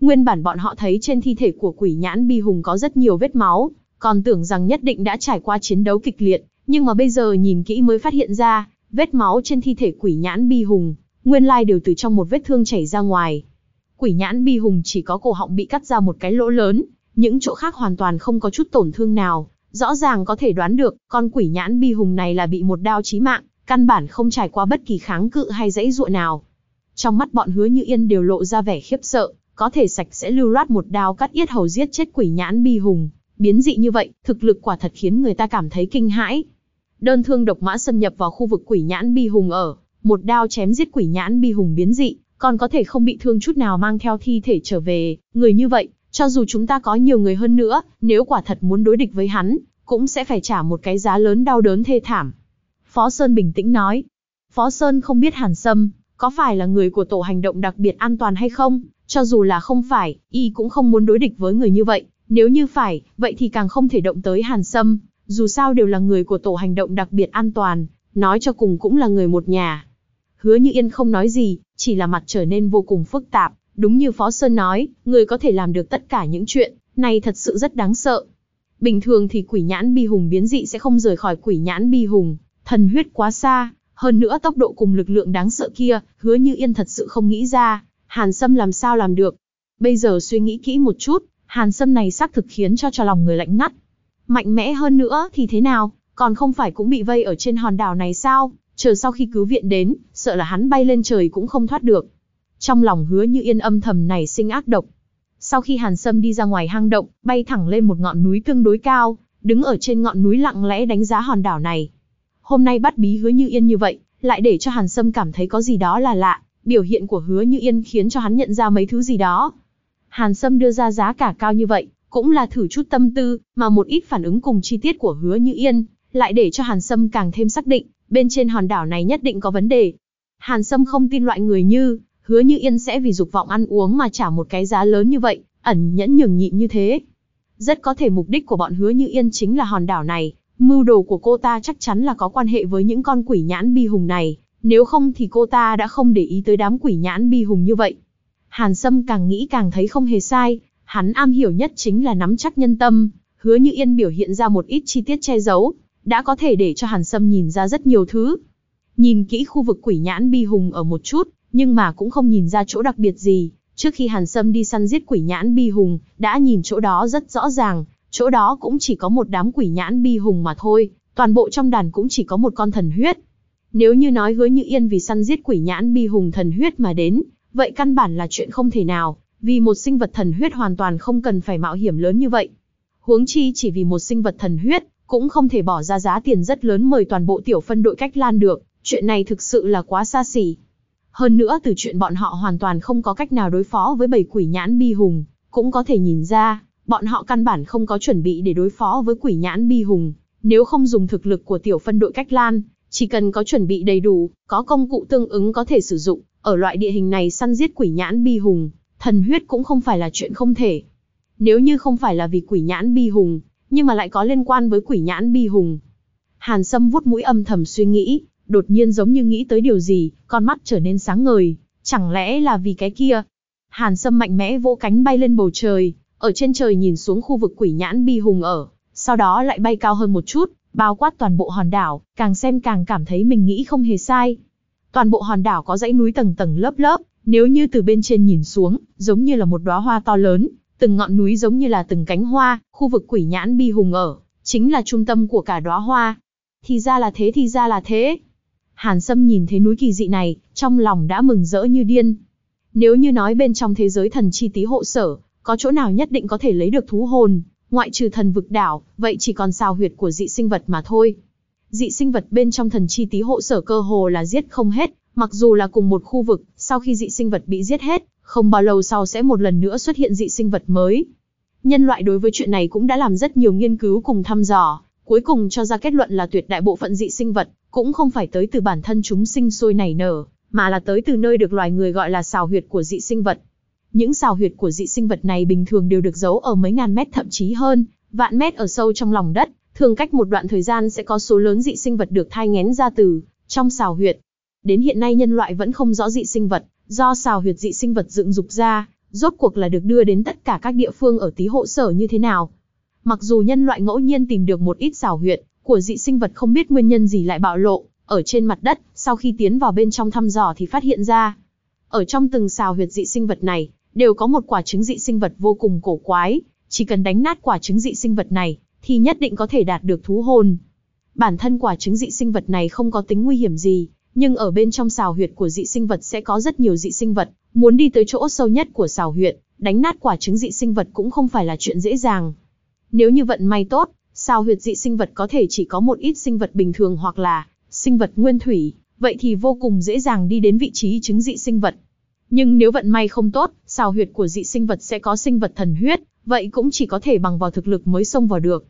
Nguyên bản bọn họ thấy trên thi thể của quỷ nhãn bi hùng có rất nhiều vết máu, còn tưởng rằng nhất định đã trải qua chiến đấu kịch liệt, nhưng mà bây giờ nhìn kỹ mới phát hiện ra, vết máu trên thi thể quỷ nhãn bi hùng, nguyên lai đều từ trong một vết thương chảy ra ngoài. Quỷ nhãn bi hùng chỉ có cổ họng bị cắt ra một cái lỗ lớn, những chỗ khác hoàn toàn không có chút tổn thương nào, rõ ràng có thể đoán được, con quỷ nhãn bi hùng này là bị một đao chí mạng, căn bản không trải qua bất kỳ kháng cự hay dãy dụa nào. Trong mắt bọn hứa như yên đều lộ ra vẻ khiếp sợ, có thể sạch sẽ lưu loát một đao cắt yết hầu giết chết quỷ nhãn bi hùng, biến dị như vậy, thực lực quả thật khiến người ta cảm thấy kinh hãi. Đơn thương độc mã xâm nhập vào khu vực quỷ nhãn bi hùng ở, một đao chém giết quỷ nhãn bi hùng biến dị, còn có thể không bị thương chút nào mang theo thi thể trở về, người như vậy, cho dù chúng ta có nhiều người hơn nữa, nếu quả thật muốn đối địch với hắn, cũng sẽ phải trả một cái giá lớn đau đớn thê thảm. Phó Sơn bình tĩnh nói. Phó Sơn không biết Hàn Sâm, có phải là người của tổ hành động đặc biệt an toàn hay không, cho dù là không phải, y cũng không muốn đối địch với người như vậy, nếu như phải, vậy thì càng không thể động tới Hàn Sâm, dù sao đều là người của tổ hành động đặc biệt an toàn, nói cho cùng cũng là người một nhà. Hứa như yên không nói gì, chỉ là mặt trở nên vô cùng phức tạp, Đúng như Phó Sơn nói, người có thể làm được tất cả những chuyện, này thật sự rất đáng sợ. Bình thường thì quỷ nhãn bi hùng biến dị sẽ không rời khỏi quỷ nhãn bi hùng, thần huyết quá xa, hơn nữa tốc độ cùng lực lượng đáng sợ kia, hứa như yên thật sự không nghĩ ra, Hàn Sâm làm sao làm được. Bây giờ suy nghĩ kỹ một chút, Hàn Sâm này xác thực khiến cho cho lòng người lạnh ngắt. Mạnh mẽ hơn nữa thì thế nào, còn không phải cũng bị vây ở trên hòn đảo này sao, chờ sau khi cứu viện đến, sợ là hắn bay lên trời cũng không thoát được. Trong lòng hứa như yên âm thầm này sinh ác độc. Sau khi Hàn Sâm đi ra ngoài hang động, bay thẳng lên một ngọn núi tương đối cao, đứng ở trên ngọn núi lặng lẽ đánh giá hòn đảo này. Hôm nay bắt bí hứa như yên như vậy, lại để cho Hàn Sâm cảm thấy có gì đó là lạ, biểu hiện của hứa như yên khiến cho hắn nhận ra mấy thứ gì đó. Hàn Sâm đưa ra giá cả cao như vậy, cũng là thử chút tâm tư, mà một ít phản ứng cùng chi tiết của hứa như yên, lại để cho Hàn Sâm càng thêm xác định, bên trên hòn đảo này nhất định có vấn đề. Hàn Sâm không tin loại người như hứa như yên sẽ vì dục vọng ăn uống mà trả một cái giá lớn như vậy, ẩn nhẫn nhường nhịn như thế. Rất có thể mục đích của bọn hứa như yên chính là hòn đảo này, mưu đồ của cô ta chắc chắn là có quan hệ với những con quỷ nhãn bi hùng này, nếu không thì cô ta đã không để ý tới đám quỷ nhãn bi hùng như vậy. Hàn Sâm càng nghĩ càng thấy không hề sai, hắn am hiểu nhất chính là nắm chắc nhân tâm, hứa như yên biểu hiện ra một ít chi tiết che giấu, đã có thể để cho Hàn Sâm nhìn ra rất nhiều thứ. Nhìn kỹ khu vực quỷ nhãn bi hùng ở một chút, nhưng mà cũng không nhìn ra chỗ đặc biệt gì. Trước khi Hàn Sâm đi săn giết quỷ nhãn bi hùng, đã nhìn chỗ đó rất rõ ràng, chỗ đó cũng chỉ có một đám quỷ nhãn bi hùng mà thôi, toàn bộ trong đàn cũng chỉ có một con thần huyết. Nếu như nói hứa như yên vì săn giết quỷ nhãn bi hùng thần huyết mà đến, vậy căn bản là chuyện không thể nào, vì một sinh vật thần huyết hoàn toàn không cần phải mạo hiểm lớn như vậy. huống chi chỉ vì một sinh vật thần huyết, cũng không thể bỏ ra giá tiền rất lớn mời toàn bộ tiểu phân đội cách lan được, chuyện này thực sự là quá xa xỉ. Hơn nữa từ chuyện bọn họ hoàn toàn không có cách nào đối phó với bầy quỷ nhãn bi hùng, cũng có thể nhìn ra, bọn họ căn bản không có chuẩn bị để đối phó với quỷ nhãn bi hùng. Nếu không dùng thực lực của tiểu phân đội cách lan, chỉ cần có chuẩn bị đầy đủ, có công cụ tương ứng có thể sử dụng, ở loại địa hình này săn giết quỷ nhãn bi hùng, thần huyết cũng không phải là chuyện không thể. Nếu như không phải là vì quỷ nhãn bi hùng, nhưng mà lại có liên quan với quỷ nhãn bi hùng. Hàn Sâm vuốt mũi âm thầm suy nghĩ, đột nhiên giống như nghĩ tới điều gì, con mắt trở nên sáng ngời, chẳng lẽ là vì cái kia? Hàn Sâm mạnh mẽ vỗ cánh bay lên bầu trời, ở trên trời nhìn xuống khu vực quỷ nhãn bi hùng ở, sau đó lại bay cao hơn một chút, bao quát toàn bộ hòn đảo, càng xem càng cảm thấy mình nghĩ không hề sai. Toàn bộ hòn đảo có dãy núi tầng tầng lớp lớp, nếu như từ bên trên nhìn xuống, giống như là một đóa hoa to lớn, từng ngọn núi giống như là từng cánh hoa, khu vực quỷ nhãn bi hùng ở, chính là trung tâm của cả đóa hoa. Thì ra là thế thì ra là thế. Hàn Sâm nhìn thấy núi kỳ dị này, trong lòng đã mừng rỡ như điên. Nếu như nói bên trong thế giới thần chi tí hộ sở, có chỗ nào nhất định có thể lấy được thú hồn, ngoại trừ thần vực đảo, vậy chỉ còn sao huyệt của dị sinh vật mà thôi. Dị sinh vật bên trong thần chi tí hộ sở cơ hồ là giết không hết, mặc dù là cùng một khu vực, sau khi dị sinh vật bị giết hết, không bao lâu sau sẽ một lần nữa xuất hiện dị sinh vật mới. Nhân loại đối với chuyện này cũng đã làm rất nhiều nghiên cứu cùng thăm dò, cuối cùng cho ra kết luận là tuyệt đại bộ phận dị sinh vật, cũng không phải tới từ bản thân chúng sinh sôi nảy nở, mà là tới từ nơi được loài người gọi là xào huyệt của dị sinh vật. Những xào huyệt của dị sinh vật này bình thường đều được giấu ở mấy ngàn mét thậm chí hơn, vạn mét ở sâu trong lòng đất, thường cách một đoạn thời gian sẽ có số lớn dị sinh vật được thai ngén ra từ trong xào huyệt. Đến hiện nay nhân loại vẫn không rõ dị sinh vật, do xào huyệt dị sinh vật dựng dục ra, rốt cuộc là được đưa đến tất cả các địa phương ở tí hộ sở như thế nào. Mặc dù nhân loại ngẫu nhiên tìm được một ít xào huyệt của dị sinh vật không biết nguyên nhân gì lại bạo lộ, ở trên mặt đất, sau khi tiến vào bên trong thăm dò thì phát hiện ra. Ở trong từng xào huyệt dị sinh vật này, đều có một quả trứng dị sinh vật vô cùng cổ quái, chỉ cần đánh nát quả trứng dị sinh vật này, thì nhất định có thể đạt được thú hồn. Bản thân quả trứng dị sinh vật này không có tính nguy hiểm gì, nhưng ở bên trong xào huyệt của dị sinh vật sẽ có rất nhiều dị sinh vật, muốn đi tới chỗ sâu nhất của xào huyệt, đánh nát quả trứng dị sinh vật cũng không phải là chuyện dễ dàng. Nếu như vận may tốt, xào huyệt dị sinh vật có thể chỉ có một ít sinh vật bình thường hoặc là sinh vật nguyên thủy, vậy thì vô cùng dễ dàng đi đến vị trí trứng dị sinh vật. Nhưng nếu vận may không tốt, xào huyệt của dị sinh vật sẽ có sinh vật thần huyết, vậy cũng chỉ có thể bằng vào thực lực mới xông vào được.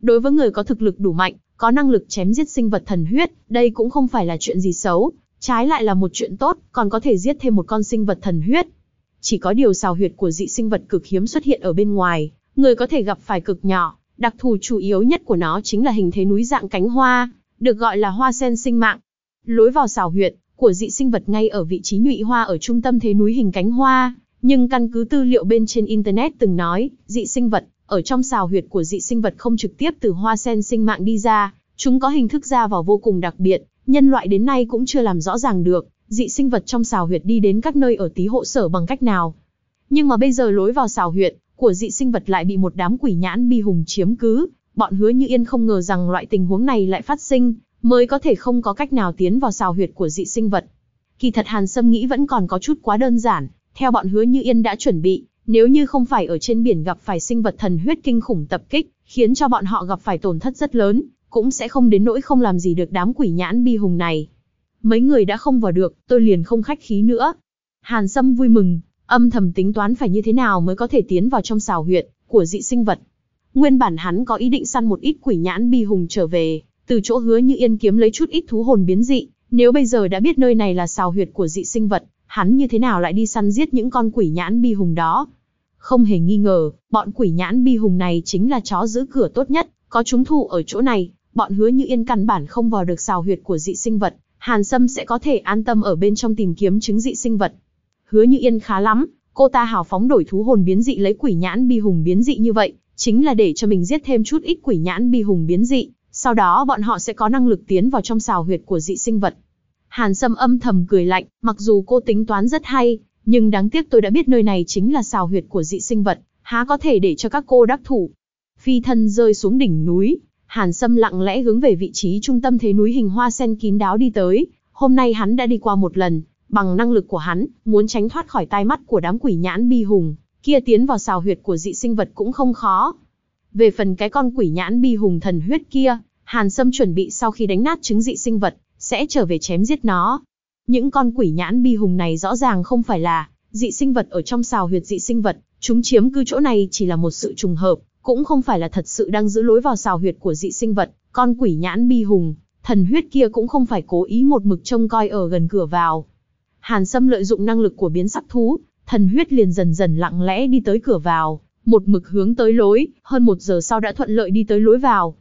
Đối với người có thực lực đủ mạnh, có năng lực chém giết sinh vật thần huyết, đây cũng không phải là chuyện gì xấu, trái lại là một chuyện tốt, còn có thể giết thêm một con sinh vật thần huyết. Chỉ có điều xào huyệt của dị sinh vật cực hiếm xuất hiện ở bên ngoài, người có thể gặp phải cực nhỏ, đặc thù chủ yếu nhất của nó chính là hình thế núi dạng cánh hoa, được gọi là hoa sen sinh mạng. Lối vào xào huyệt của dị sinh vật ngay ở vị trí nhụy hoa ở trung tâm thế núi hình cánh hoa, nhưng căn cứ tư liệu bên trên internet từng nói, dị sinh vật ở trong xào huyệt của dị sinh vật không trực tiếp từ hoa sen sinh mạng đi ra, chúng có hình thức ra vào vô cùng đặc biệt, nhân loại đến nay cũng chưa làm rõ ràng được, dị sinh vật trong xào huyệt đi đến các nơi ở tí hộ sở bằng cách nào. Nhưng mà bây giờ lối vào xào huyệt của dị sinh vật lại bị một đám quỷ nhãn bi hùng chiếm cứ, bọn hứa như yên không ngờ rằng loại tình huống này lại phát sinh, mới có thể không có cách nào tiến vào xào huyệt của dị sinh vật. Kỳ thật Hàn Sâm nghĩ vẫn còn có chút quá đơn giản, theo bọn hứa như yên đã chuẩn bị, nếu như không phải ở trên biển gặp phải sinh vật thần huyết kinh khủng tập kích, khiến cho bọn họ gặp phải tổn thất rất lớn, cũng sẽ không đến nỗi không làm gì được đám quỷ nhãn bi hùng này. Mấy người đã không vào được, tôi liền không khách khí nữa. Hàn Sâm vui mừng, âm thầm tính toán phải như thế nào mới có thể tiến vào trong xào huyệt của dị sinh vật. Nguyên bản hắn có ý định săn một ít quỷ nhãn bi hùng trở về, từ chỗ hứa như yên kiếm lấy chút ít thú hồn biến dị, nếu bây giờ đã biết nơi này là xào huyệt của dị sinh vật, hắn như thế nào lại đi săn giết những con quỷ nhãn bi hùng đó. Không hề nghi ngờ, bọn quỷ nhãn bi hùng này chính là chó giữ cửa tốt nhất, có chúng thù ở chỗ này, bọn hứa như yên căn bản không vào được xào huyệt của dị sinh vật, Hàn Sâm sẽ có thể an tâm ở bên trong tìm kiếm chứng dị sinh vật. Hứa như yên khá lắm, cô ta hào phóng đổi thú hồn biến dị lấy quỷ nhãn bi hùng biến dị như vậy, chính là để cho mình giết thêm chút ít quỷ nhãn bi hùng biến dị, sau đó bọn họ sẽ có năng lực tiến vào trong xào huyệt của dị sinh vật. Hàn Sâm âm thầm cười lạnh, mặc dù cô tính toán rất hay, nhưng đáng tiếc tôi đã biết nơi này chính là xào huyệt của dị sinh vật, há có thể để cho các cô đắc thủ. Phi thân rơi xuống đỉnh núi, Hàn Sâm lặng lẽ hướng về vị trí trung tâm thế núi hình hoa sen kín đáo đi tới. Hôm nay hắn đã đi qua một lần, bằng năng lực của hắn, muốn tránh thoát khỏi tai mắt của đám quỷ nhãn bi hùng, kia tiến vào xào huyệt của dị sinh vật cũng không khó. Về phần cái con quỷ nhãn bi hùng thần huyết kia, Hàn Sâm chuẩn bị sau khi đánh nát trứng dị sinh vật, sẽ trở về chém giết nó. Những con quỷ nhãn bi hùng này rõ ràng không phải là dị sinh vật ở trong xào huyệt dị sinh vật, chúng chiếm cư chỗ này chỉ là một sự trùng hợp, cũng không phải là thật sự đang giữ lối vào xào huyệt của dị sinh vật, con quỷ nhãn bi hùng, thần huyết kia cũng không phải cố ý một mực trông coi ở gần cửa vào. Hàn Sâm lợi dụng năng lực của biến sắc thú, thần huyết liền dần dần lặng lẽ đi tới cửa vào, một mực hướng tới lối, hơn một giờ sau đã thuận lợi đi tới lối vào.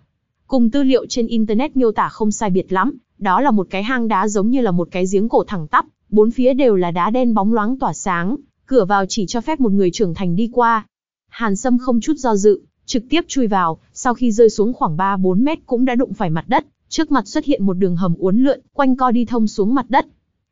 Cùng tư liệu trên Internet miêu tả không sai biệt lắm, đó là một cái hang đá giống như là một cái giếng cổ thẳng tắp, bốn phía đều là đá đen bóng loáng tỏa sáng, cửa vào chỉ cho phép một người trưởng thành đi qua. Hàn Sâm không chút do dự, trực tiếp chui vào, sau khi rơi xuống khoảng 3-4 mét cũng đã đụng phải mặt đất, trước mặt xuất hiện một đường hầm uốn lượn, quanh co đi thông xuống mặt đất.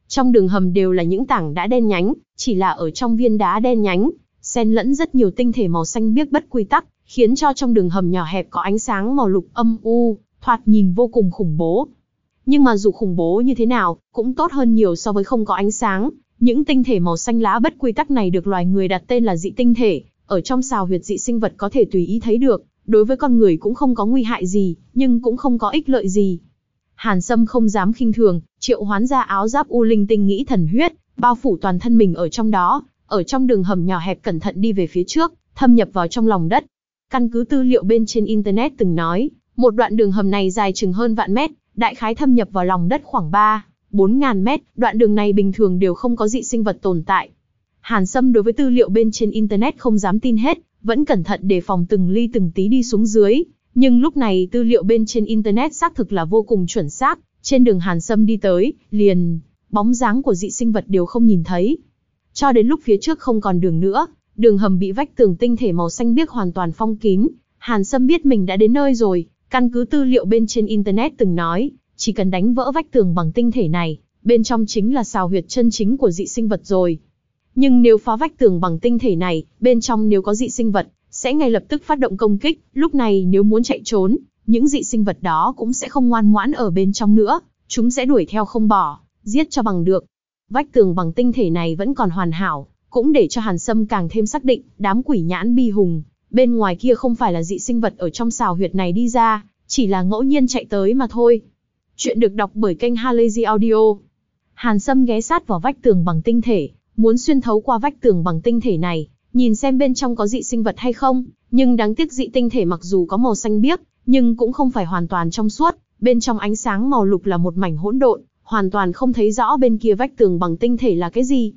Trong đường hầm đều là những tảng đá đen nhánh, chỉ là ở trong viên đá đen nhánh, xen lẫn rất nhiều tinh thể màu xanh biếc bất quy tắc, khiến cho trong đường hầm nhỏ hẹp có ánh sáng màu lục âm u, thoạt nhìn vô cùng khủng bố. Nhưng mà dù khủng bố như thế nào, cũng tốt hơn nhiều so với không có ánh sáng. Những tinh thể màu xanh lá bất quy tắc này được loài người đặt tên là dị tinh thể, ở trong xào huyệt dị sinh vật có thể tùy ý thấy được, đối với con người cũng không có nguy hại gì, nhưng cũng không có ích lợi gì. Hàn Sâm không dám khinh thường, triệu hoán ra áo giáp u linh tinh nghĩ thần huyết, bao phủ toàn thân mình ở trong đó, ở trong đường hầm nhỏ hẹp cẩn thận đi về phía trước, thâm nhập vào trong lòng đất. Căn cứ tư liệu bên trên Internet từng nói, một đoạn đường hầm này dài chừng hơn vạn mét, đại khái thâm nhập vào lòng đất khoảng 3, 4 ngàn mét, đoạn đường này bình thường đều không có dị sinh vật tồn tại. Hàn Sâm đối với tư liệu bên trên Internet không dám tin hết, vẫn cẩn thận đề phòng từng ly từng tí đi xuống dưới. Nhưng lúc này tư liệu bên trên Internet xác thực là vô cùng chuẩn xác, trên đường Hàn Sâm đi tới, liền, bóng dáng của dị sinh vật đều không nhìn thấy. Cho đến lúc phía trước không còn đường nữa, đường hầm bị vách tường tinh thể màu xanh biếc hoàn toàn phong kín, Hàn Sâm biết mình đã đến nơi rồi, căn cứ tư liệu bên trên Internet từng nói, chỉ cần đánh vỡ vách tường bằng tinh thể này, bên trong chính là xào huyệt chân chính của dị sinh vật rồi. Nhưng nếu phá vách tường bằng tinh thể này, bên trong nếu có dị sinh vật, sẽ ngay lập tức phát động công kích, lúc này nếu muốn chạy trốn, những dị sinh vật đó cũng sẽ không ngoan ngoãn ở bên trong nữa, chúng sẽ đuổi theo không bỏ, giết cho bằng được. Vách tường bằng tinh thể này vẫn còn hoàn hảo, cũng để cho Hàn Sâm càng thêm xác định, đám quỷ nhãn bi hùng, bên ngoài kia không phải là dị sinh vật ở trong xào huyệt này đi ra, chỉ là ngẫu nhiên chạy tới mà thôi. Chuyện được đọc bởi kênh Halazy Audio. Hàn Sâm ghé sát vào vách tường bằng tinh thể, muốn xuyên thấu qua vách tường bằng tinh thể này, nhìn xem bên trong có dị sinh vật hay không, nhưng đáng tiếc dị tinh thể mặc dù có màu xanh biếc, nhưng cũng không phải hoàn toàn trong suốt, bên trong ánh sáng màu lục là một mảnh hỗn độn, hoàn toàn không thấy rõ bên kia vách tường bằng tinh thể là cái gì.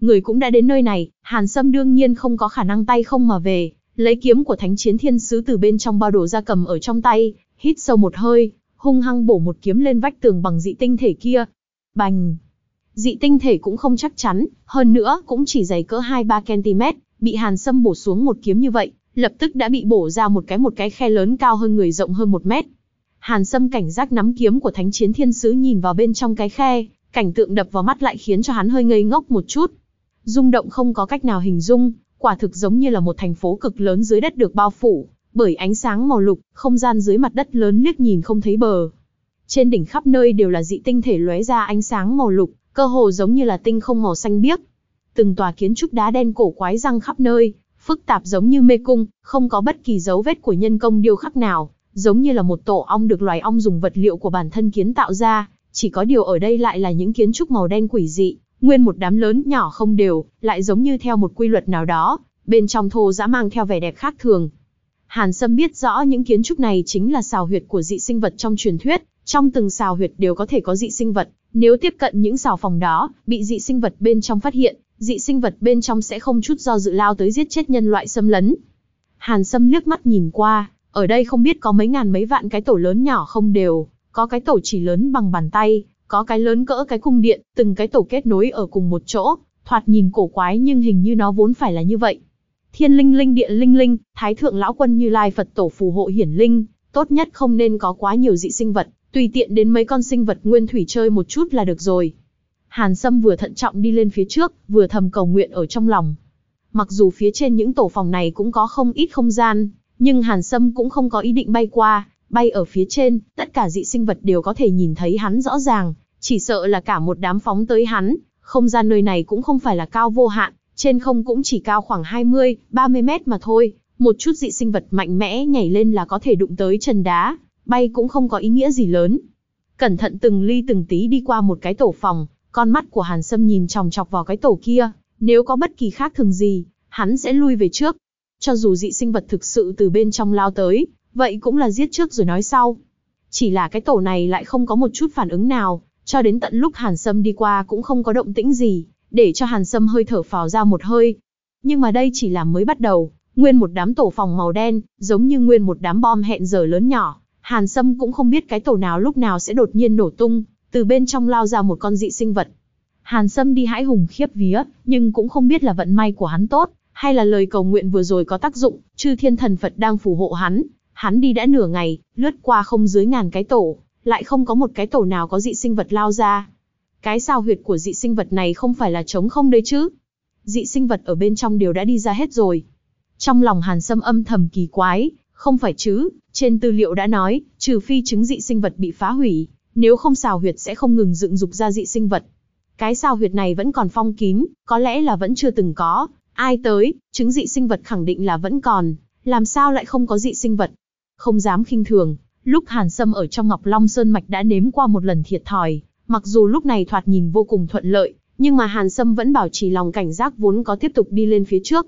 Người cũng đã đến nơi này, Hàn Sâm đương nhiên không có khả năng tay không mà về, lấy kiếm của Thánh Chiến Thiên Sứ từ bên trong bao đồ ra cầm ở trong tay, hít sâu một hơi, hung hăng bổ một kiếm lên vách tường bằng dị tinh thể kia. Bành! Dị tinh thể cũng không chắc chắn, hơn nữa cũng chỉ dày cỡ 2-3 cm, bị Hàn Sâm bổ xuống một kiếm như vậy, lập tức đã bị bổ ra một cái một cái khe lớn cao hơn người rộng hơn một mét. Hàn Sâm cảnh giác nắm kiếm của Thánh Chiến Thiên Sứ nhìn vào bên trong cái khe, cảnh tượng đập vào mắt lại khiến cho hắn hơi ngây ngốc một chút. Rung động không có cách nào hình dung, quả thực giống như là một thành phố cực lớn dưới đất được bao phủ, bởi ánh sáng màu lục, không gian dưới mặt đất lớn liếc nhìn không thấy bờ. Trên đỉnh khắp nơi đều là dị tinh thể lóe ra ánh sáng màu lục, cơ hồ giống như là tinh không màu xanh biếc. Từng tòa kiến trúc đá đen cổ quái răng khắp nơi, phức tạp giống như mê cung, không có bất kỳ dấu vết của nhân công điêu khắc nào, giống như là một tổ ong được loài ong dùng vật liệu của bản thân kiến tạo ra, chỉ có điều ở đây lại là những kiến trúc màu đen quỷ dị, nguyên một đám lớn nhỏ không đều, lại giống như theo một quy luật nào đó, bên trong thô dã mang theo vẻ đẹp khác thường. Hàn Sâm biết rõ những kiến trúc này chính là xào huyệt của dị sinh vật trong truyền thuyết, trong từng xào huyệt đều có thể có dị sinh vật, nếu tiếp cận những xào phòng đó, bị dị sinh vật bên trong phát hiện, dị sinh vật bên trong sẽ không chút do dự lao tới giết chết nhân loại xâm lấn. Hàn Sâm liếc mắt nhìn qua, ở đây không biết có mấy ngàn mấy vạn cái tổ lớn nhỏ không đều, có cái tổ chỉ lớn bằng bàn tay, có cái lớn cỡ cái cung điện, từng cái tổ kết nối ở cùng một chỗ, thoạt nhìn cổ quái nhưng hình như nó vốn phải là như vậy. Thiên linh linh địa linh linh, thái thượng lão quân như lai Phật tổ phù hộ hiển linh, tốt nhất không nên có quá nhiều dị sinh vật, tùy tiện đến mấy con sinh vật nguyên thủy chơi một chút là được rồi. Hàn Sâm vừa thận trọng đi lên phía trước, vừa thầm cầu nguyện ở trong lòng. Mặc dù phía trên những tổ phòng này cũng có không ít không gian, nhưng Hàn Sâm cũng không có ý định bay qua, bay ở phía trên, tất cả dị sinh vật đều có thể nhìn thấy hắn rõ ràng, chỉ sợ là cả một đám phóng tới hắn, không gian nơi này cũng không phải là cao vô hạn, trên không cũng chỉ cao khoảng 20, 30 mét mà thôi, Một chút dị sinh vật mạnh mẽ nhảy lên là có thể đụng tới chân đá, bay cũng không có ý nghĩa gì lớn. Cẩn thận từng ly từng tí đi qua một cái tổ phòng, con mắt của Hàn Sâm nhìn chòng chọc vào cái tổ kia, nếu có bất kỳ khác thường gì, hắn sẽ lui về trước. Cho dù dị sinh vật thực sự từ bên trong lao tới, vậy cũng là giết trước rồi nói sau. Chỉ là cái tổ này lại không có một chút phản ứng nào, cho đến tận lúc Hàn Sâm đi qua cũng không có động tĩnh gì, để cho Hàn Sâm hơi thở phào ra một hơi. Nhưng mà đây chỉ là mới bắt đầu, nguyên một đám tổ phòng màu đen, giống như nguyên một đám bom hẹn giờ lớn nhỏ. Hàn Sâm cũng không biết cái tổ nào lúc nào sẽ đột nhiên nổ tung, từ bên trong lao ra một con dị sinh vật. Hàn Sâm đi hãi hùng khiếp vía, nhưng cũng không biết là vận may của hắn tốt, hay là lời cầu nguyện vừa rồi có tác dụng, chư thiên thần Phật đang phù hộ hắn. Hắn đi đã nửa ngày, lướt qua không dưới ngàn cái tổ, lại không có một cái tổ nào có dị sinh vật lao ra. Cái sao huyệt của dị sinh vật này không phải là trống không đấy chứ? Dị sinh vật ở bên trong đều đã đi ra hết rồi. Trong lòng Hàn Sâm âm thầm kỳ quái, không phải chứ, trên tư liệu đã nói, trừ phi trứng dị sinh vật bị phá hủy, nếu không xào huyệt sẽ không ngừng dựng dục ra dị sinh vật. Cái sao huyệt này vẫn còn phong kín, có lẽ là vẫn chưa từng có, ai tới, trứng dị sinh vật khẳng định là vẫn còn, làm sao lại không có dị sinh vật. Không dám khinh thường, lúc Hàn Sâm ở trong Ngọc Long Sơn Mạch đã nếm qua một lần thiệt thòi, mặc dù lúc này thoạt nhìn vô cùng thuận lợi, nhưng mà Hàn Sâm vẫn bảo trì lòng cảnh giác vốn có tiếp tục đi lên phía trước.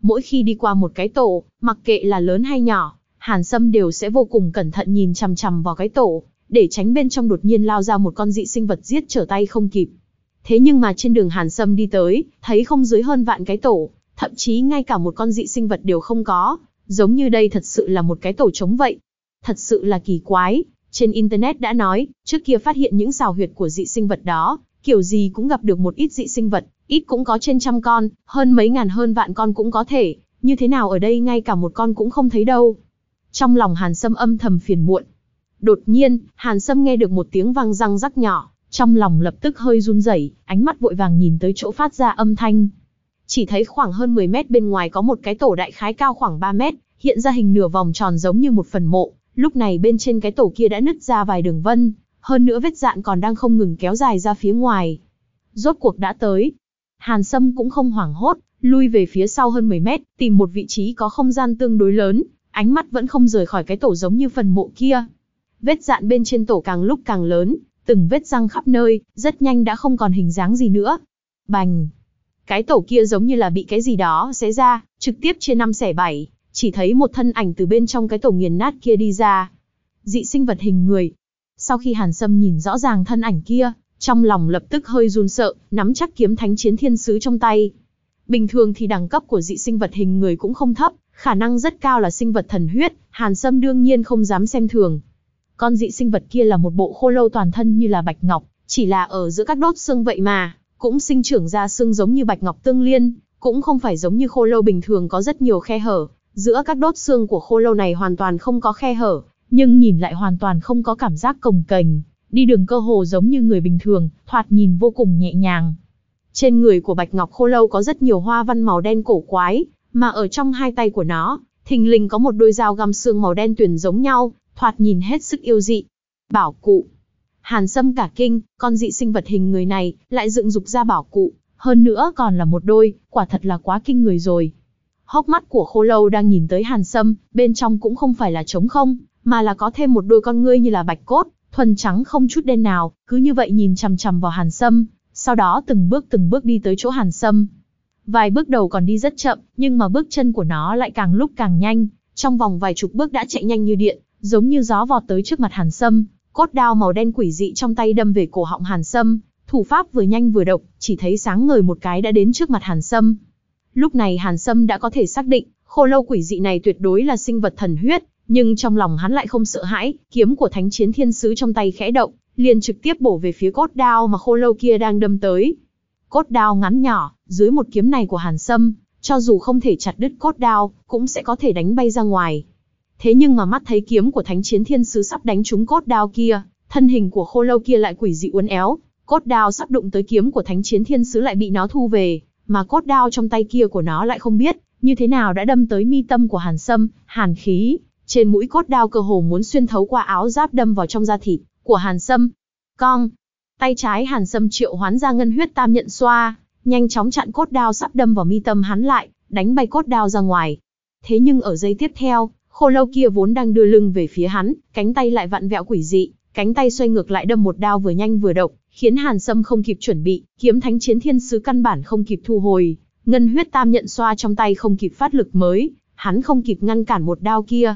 Mỗi khi đi qua một cái tổ, mặc kệ là lớn hay nhỏ, Hàn Sâm đều sẽ vô cùng cẩn thận nhìn chằm chằm vào cái tổ, để tránh bên trong đột nhiên lao ra một con dị sinh vật giết trở tay không kịp. Thế nhưng mà trên đường Hàn Sâm đi tới, thấy không dưới hơn vạn cái tổ, thậm chí ngay cả một con dị sinh vật đều không có, giống như đây thật sự là một cái tổ trống vậy. Thật sự là kỳ quái, trên Internet đã nói, trước kia phát hiện những xào huyệt của dị sinh vật đó, kiểu gì cũng gặp được một ít dị sinh vật, ít cũng có trên trăm con, hơn mấy ngàn hơn vạn con cũng có thể, như thế nào ở đây ngay cả một con cũng không thấy đâu. Trong lòng Hàn Sâm âm thầm phiền muộn. Đột nhiên, Hàn Sâm nghe được một tiếng vang răng rắc nhỏ, trong lòng lập tức hơi run rẩy, ánh mắt vội vàng nhìn tới chỗ phát ra âm thanh. Chỉ thấy khoảng hơn 10 mét bên ngoài có một cái tổ đại khái cao khoảng 3 mét, hiện ra hình nửa vòng tròn giống như một phần mộ, lúc này bên trên cái tổ kia đã nứt ra vài đường vân, hơn nữa vết dạn còn đang không ngừng kéo dài ra phía ngoài. Rốt cuộc đã tới. Hàn Sâm cũng không hoảng hốt, lui về phía sau hơn 10 mét, tìm một vị trí có không gian tương đối lớn, ánh mắt vẫn không rời khỏi cái tổ giống như phần mộ kia. Vết dạn bên trên tổ càng lúc càng lớn, từng vết răng khắp nơi, rất nhanh đã không còn hình dáng gì nữa. Bành! Cái tổ kia giống như là bị cái gì đó xé ra, trực tiếp chia năm xẻ bảy, chỉ thấy một thân ảnh từ bên trong cái tổ nghiền nát kia đi ra. Dị sinh vật hình người. Sau khi Hàn Sâm nhìn rõ ràng thân ảnh kia, trong lòng lập tức hơi run sợ, nắm chắc kiếm thánh chiến thiên sứ trong tay. Bình thường thì đẳng cấp của dị sinh vật hình người cũng không thấp, khả năng rất cao là sinh vật thần huyết, Hàn Sâm đương nhiên không dám xem thường. Con dị sinh vật kia là một bộ khô lâu toàn thân như là bạch ngọc, chỉ là ở giữa các đốt xương vậy mà, cũng sinh trưởng ra xương giống như bạch ngọc tương liên, cũng không phải giống như khô lâu bình thường có rất nhiều khe hở, giữa các đốt xương của khô lâu này hoàn toàn không có khe hở, nhưng nhìn lại hoàn toàn không có cảm giác cồng kềnh, đi đường cơ hồ giống như người bình thường, thoạt nhìn vô cùng nhẹ nhàng. Trên người của bạch ngọc khô lâu có rất nhiều hoa văn màu đen cổ quái, mà ở trong hai tay của nó, thình lình có một đôi dao găm xương màu đen tuyền giống nhau, thoạt nhìn hết sức yêu dị. Bảo cụ. Hàn Sâm cả kinh, con dị sinh vật hình người này lại dựng dục ra bảo cụ, hơn nữa còn là một đôi, quả thật là quá kinh người rồi. Hốc mắt của khô lâu đang nhìn tới Hàn Sâm, bên trong cũng không phải là trống không, mà là có thêm một đôi con ngươi như là bạch cốt, thuần trắng không chút đen nào, cứ như vậy nhìn chằm chằm vào Hàn Sâm, sau đó từng bước từng bước đi tới chỗ Hàn Sâm. Vài bước đầu còn đi rất chậm, nhưng mà bước chân của nó lại càng lúc càng nhanh, trong vòng vài chục bước đã chạy nhanh như điện, giống như gió vọt tới trước mặt Hàn Sâm, cốt đao màu đen quỷ dị trong tay đâm về cổ họng Hàn Sâm, thủ pháp vừa nhanh vừa độc, chỉ thấy sáng ngời một cái đã đến trước mặt Hàn Sâm. Lúc này Hàn Sâm đã có thể xác định, khô lâu quỷ dị này tuyệt đối là sinh vật thần huyết, nhưng trong lòng hắn lại không sợ hãi, kiếm của thánh chiến thiên sứ trong tay khẽ động, liền trực tiếp bổ về phía cốt đao mà khô lâu kia đang đâm tới. Cốt đao ngắn nhỏ, dưới một kiếm này của Hàn Sâm, cho dù không thể chặt đứt cốt đao, cũng sẽ có thể đánh bay ra ngoài. Thế nhưng mà mắt thấy kiếm của thánh chiến thiên sứ sắp đánh trúng cốt đao kia, thân hình của khô lâu kia lại quỷ dị uốn éo, cốt đao sắp đụng tới kiếm của thánh chiến thiên sứ lại bị nó thu về, mà cốt đao trong tay kia của nó lại không biết, như thế nào đã đâm tới mi tâm của Hàn Sâm, hàn khí, trên mũi cốt đao cơ hồ muốn xuyên thấu qua áo giáp đâm vào trong da thịt của Hàn Sâm. Cong, tay trái Hàn Sâm triệu hoán ra ngân huyết tam nhận xoa, nhanh chóng chặn cốt đao sắp đâm vào mi tâm hắn lại, đánh bay cốt đao ra ngoài. Thế nhưng ở giây tiếp theo, khô lâu kia vốn đang đưa lưng về phía hắn, cánh tay lại vặn vẹo quỷ dị, cánh tay xoay ngược lại đâm một đao vừa nhanh vừa độc, khiến Hàn Sâm không kịp chuẩn bị, kiếm thánh chiến thiên sứ căn bản không kịp thu hồi, ngân huyết tam nhận xoa trong tay không kịp phát lực mới, hắn không kịp ngăn cản một đao kia.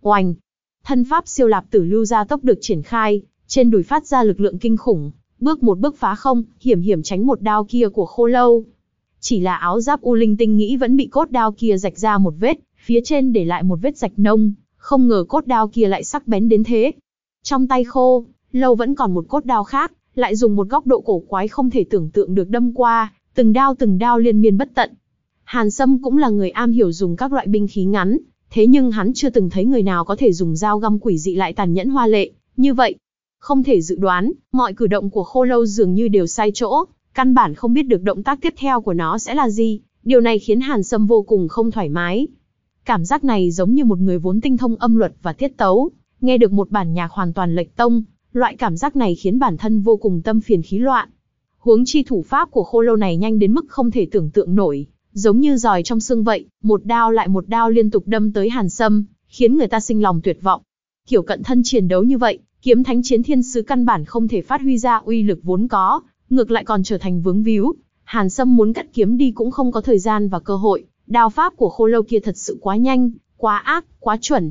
Oanh! Thân pháp siêu lạp tử lưu ra tốc được triển khai, trên đùi phát ra lực lượng kinh khủng, bước một bước phá không, hiểm hiểm tránh một đao kia của khô lâu. Chỉ là áo giáp u linh tinh nghĩ vẫn bị cốt đao kia rạch ra một vết, phía trên để lại một vết rạch nông, không ngờ cốt đao kia lại sắc bén đến thế. Trong tay khô, lâu vẫn còn một cốt đao khác, lại dùng một góc độ cổ quái không thể tưởng tượng được đâm qua, từng đao từng đao liên miên bất tận. Hàn Sâm cũng là người am hiểu dùng các loại binh khí ngắn, thế nhưng hắn chưa từng thấy người nào có thể dùng dao găm quỷ dị lại tàn nhẫn hoa lệ, như vậy. Không thể dự đoán, mọi cử động của khô lâu dường như đều sai chỗ, căn bản không biết được động tác tiếp theo của nó sẽ là gì, điều này khiến Hàn Sâm vô cùng không thoải mái. Cảm giác này giống như một người vốn tinh thông âm luật và tiết tấu, nghe được một bản nhạc hoàn toàn lệch tông, loại cảm giác này khiến bản thân vô cùng tâm phiền khí loạn. Huống chi thủ pháp của khô lâu này nhanh đến mức không thể tưởng tượng nổi, giống như giòi trong xương vậy, một đao lại một đao liên tục đâm tới Hàn Sâm, khiến người ta sinh lòng tuyệt vọng. Kiểu cận thân chiến đấu như vậy, kiếm thánh chiến thiên sứ căn bản không thể phát huy ra uy lực vốn có, ngược lại còn trở thành vướng víu. Hàn Sâm muốn cắt kiếm đi cũng không có thời gian và cơ hội, đao pháp của khô lâu kia thật sự quá nhanh, quá ác, quá chuẩn.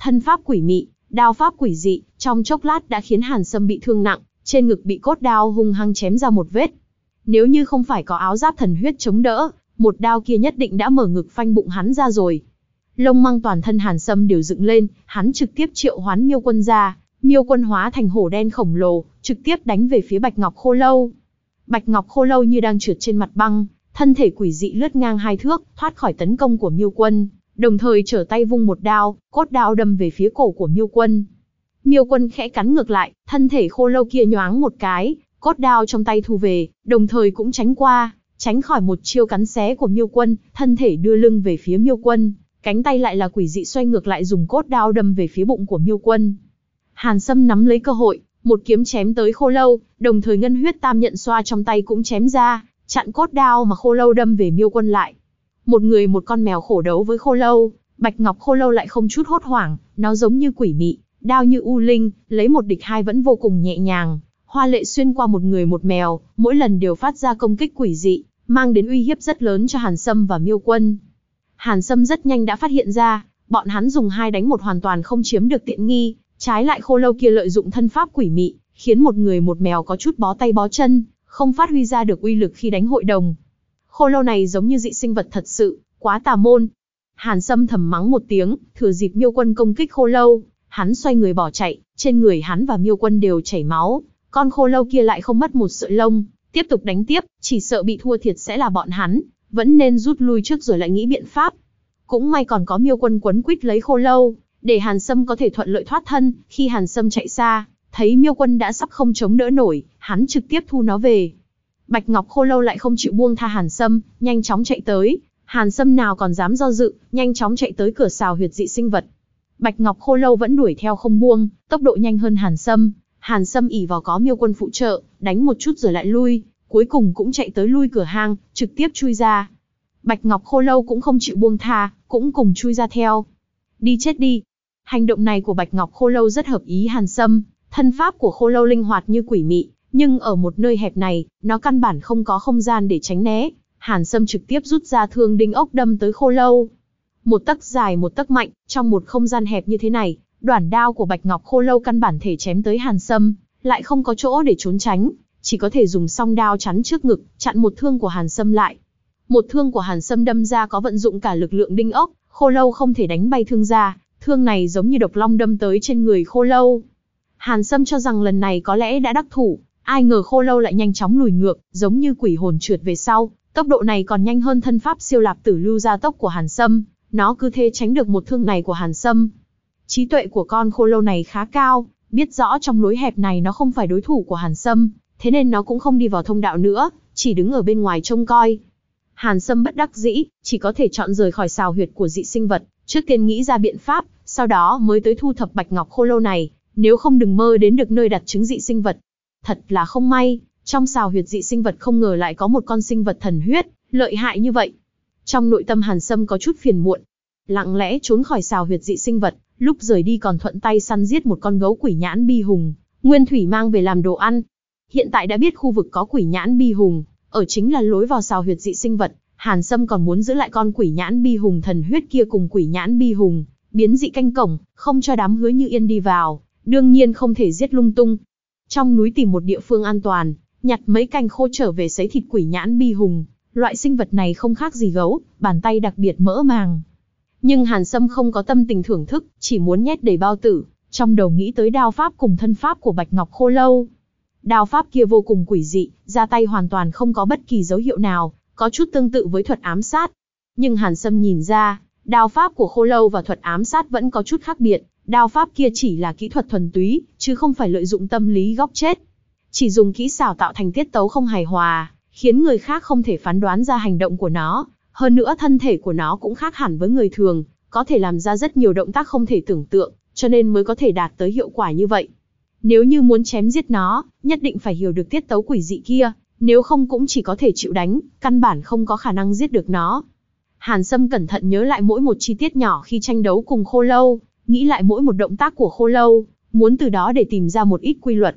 Thân pháp quỷ mị, đao pháp quỷ dị, trong chốc lát đã khiến Hàn Sâm bị thương nặng, trên ngực bị cốt đao hung hăng chém ra một vết. Nếu như không phải có áo giáp thần huyết chống đỡ, một đao kia nhất định đã mở ngực phanh bụng hắn ra rồi. Lông măng toàn thân Hàn Sâm đều dựng lên, hắn trực tiếp triệu hoán Miêu Quân ra, Miêu Quân hóa thành hổ đen khổng lồ, trực tiếp đánh về phía Bạch Ngọc Khô Lâu. Bạch Ngọc Khô Lâu như đang trượt trên mặt băng, thân thể quỷ dị lướt ngang hai thước, thoát khỏi tấn công của Miêu Quân, đồng thời trở tay vung một đao, cốt đao đâm về phía cổ của Miêu Quân. Miêu Quân khẽ cắn ngược lại, thân thể khô lâu kia nhoáng một cái, cốt đao trong tay thu về, đồng thời cũng tránh qua, tránh khỏi một chiêu cắn xé của Miêu Quân, thân thể đưa lưng về phía Miêu Quân, cánh tay lại là quỷ dị xoay ngược lại dùng cốt đao đâm về phía bụng của Miêu Quân. Hàn Sâm nắm lấy cơ hội, một kiếm chém tới khô lâu, đồng thời ngân huyết tam nhận xoa trong tay cũng chém ra, chặn cốt đao mà khô lâu đâm về miêu quân lại. Một người một con mèo khổ đấu với khô lâu, bạch ngọc khô lâu lại không chút hốt hoảng, nó giống như quỷ mị, đao như u linh, lấy một địch hai vẫn vô cùng nhẹ nhàng. Hoa lệ xuyên qua một người một mèo, mỗi lần đều phát ra công kích quỷ dị, mang đến uy hiếp rất lớn cho Hàn Sâm và Miêu Quân. Hàn Sâm rất nhanh đã phát hiện ra, bọn hắn dùng hai đánh một hoàn toàn không chiếm được tiện nghi, trái lại khô lâu kia lợi dụng thân pháp quỷ mị, khiến một người một mèo có chút bó tay bó chân, không phát huy ra được uy lực khi đánh hội đồng. Khô lâu này giống như dị sinh vật thật sự, quá tà môn. Hàn Sâm thầm mắng một tiếng, thừa dịp Miêu Quân công kích khô lâu, hắn xoay người bỏ chạy, trên người hắn và Miêu Quân đều chảy máu, con khô lâu kia lại không mất một sợi lông, tiếp tục đánh tiếp, chỉ sợ bị thua thiệt sẽ là bọn hắn, vẫn nên rút lui trước rồi lại nghĩ biện pháp. Cũng may còn có Miêu Quân quấn quýt lấy khô lâu, để Hàn Sâm có thể thuận lợi thoát thân, khi Hàn Sâm chạy xa, thấy miêu quân đã sắp không chống đỡ nổi, hắn trực tiếp thu nó về. Bạch Ngọc Khô Lâu lại không chịu buông tha Hàn Sâm, nhanh chóng chạy tới. Hàn Sâm nào còn dám do dự, nhanh chóng chạy tới cửa xào huyệt dị sinh vật. Bạch Ngọc Khô Lâu vẫn đuổi theo không buông, tốc độ nhanh hơn Hàn Sâm. Hàn Sâm ỉ vào có miêu quân phụ trợ, đánh một chút rồi lại lui, cuối cùng cũng chạy tới lui cửa hang, trực tiếp chui ra. Bạch Ngọc Khô Lâu cũng không chịu buông tha, cũng cùng chui ra theo. Đi chết đi. Hành động này của Bạch Ngọc Khô Lâu rất hợp ý Hàn Sâm, Thân pháp của khô lâu linh hoạt như quỷ mị, nhưng ở một nơi hẹp này, nó căn bản không có không gian để tránh né. Hàn Sâm trực tiếp rút ra thương đinh ốc đâm tới khô lâu. Một tấc dài một tấc mạnh, trong một không gian hẹp như thế này, đoạn đao của Bạch Ngọc khô lâu căn bản thể chém tới Hàn Sâm, lại không có chỗ để trốn tránh, chỉ có thể dùng song đao chắn trước ngực, chặn một thương của Hàn Sâm lại. Một thương của Hàn Sâm đâm ra có vận dụng cả lực lượng đinh ốc, khô lâu không thể đánh bay thương ra, thương này giống như độc long đâm tới trên người khô lâu. Hàn Sâm cho rằng lần này có lẽ đã đắc thủ, ai ngờ khô lâu lại nhanh chóng lùi ngược, giống như quỷ hồn trượt về sau, tốc độ này còn nhanh hơn thân pháp siêu lạp tử lưu gia tốc của Hàn Sâm, nó cứ thế tránh được một thương này của Hàn Sâm. Trí tuệ của con khô lâu này khá cao, biết rõ trong lối hẹp này nó không phải đối thủ của Hàn Sâm, thế nên nó cũng không đi vào thông đạo nữa, chỉ đứng ở bên ngoài trông coi. Hàn Sâm bất đắc dĩ, chỉ có thể chọn rời khỏi xào huyệt của dị sinh vật, trước tiên nghĩ ra biện pháp, sau đó mới tới thu thập bạch ngọc khô lâu này, nếu không đừng mơ đến được nơi đặt trứng dị sinh vật. Thật là không may, trong xào huyệt dị sinh vật không ngờ lại có một con sinh vật thần huyết, lợi hại như vậy. Trong nội tâm Hàn Sâm có chút phiền muộn. Lặng lẽ trốn khỏi xào huyệt dị sinh vật, lúc rời đi còn thuận tay săn giết một con gấu quỷ nhãn bi hùng, Nguyên Thủy mang về làm đồ ăn. Hiện tại đã biết khu vực có quỷ nhãn bi hùng, ở chính là lối vào xào huyệt dị sinh vật, Hàn Sâm còn muốn giữ lại con quỷ nhãn bi hùng thần huyết kia cùng quỷ nhãn bi hùng, biến dị canh cổng, không cho đám hứa như yên đi vào, đương nhiên không thể giết lung tung. Trong núi tìm một địa phương an toàn, nhặt mấy cành khô trở về sấy thịt quỷ nhãn bi hùng, loại sinh vật này không khác gì gấu, bàn tay đặc biệt mỡ màng. Nhưng Hàn Sâm không có tâm tình thưởng thức, chỉ muốn nhét đầy bao tử, trong đầu nghĩ tới đao pháp cùng thân pháp của Bạch Ngọc Khô Lâu. Đao pháp kia vô cùng quỷ dị, ra tay hoàn toàn không có bất kỳ dấu hiệu nào, có chút tương tự với thuật ám sát. Nhưng Hàn Sâm nhìn ra, đao pháp của Khô Lâu và thuật ám sát vẫn có chút khác biệt, đao pháp kia chỉ là kỹ thuật thuần túy, chứ không phải lợi dụng tâm lý góc chết. Chỉ dùng kỹ xảo tạo thành tiết tấu không hài hòa, khiến người khác không thể phán đoán ra hành động của nó. Hơn nữa thân thể của nó cũng khác hẳn với người thường, có thể làm ra rất nhiều động tác không thể tưởng tượng, cho nên mới có thể đạt tới hiệu quả như vậy. Nếu như muốn chém giết nó, nhất định phải hiểu được tiết tấu quỷ dị kia, nếu không cũng chỉ có thể chịu đánh, căn bản không có khả năng giết được nó. Hàn Sâm cẩn thận nhớ lại mỗi một chi tiết nhỏ khi tranh đấu cùng Khô Lâu, nghĩ lại mỗi một động tác của Khô Lâu, muốn từ đó để tìm ra một ít quy luật.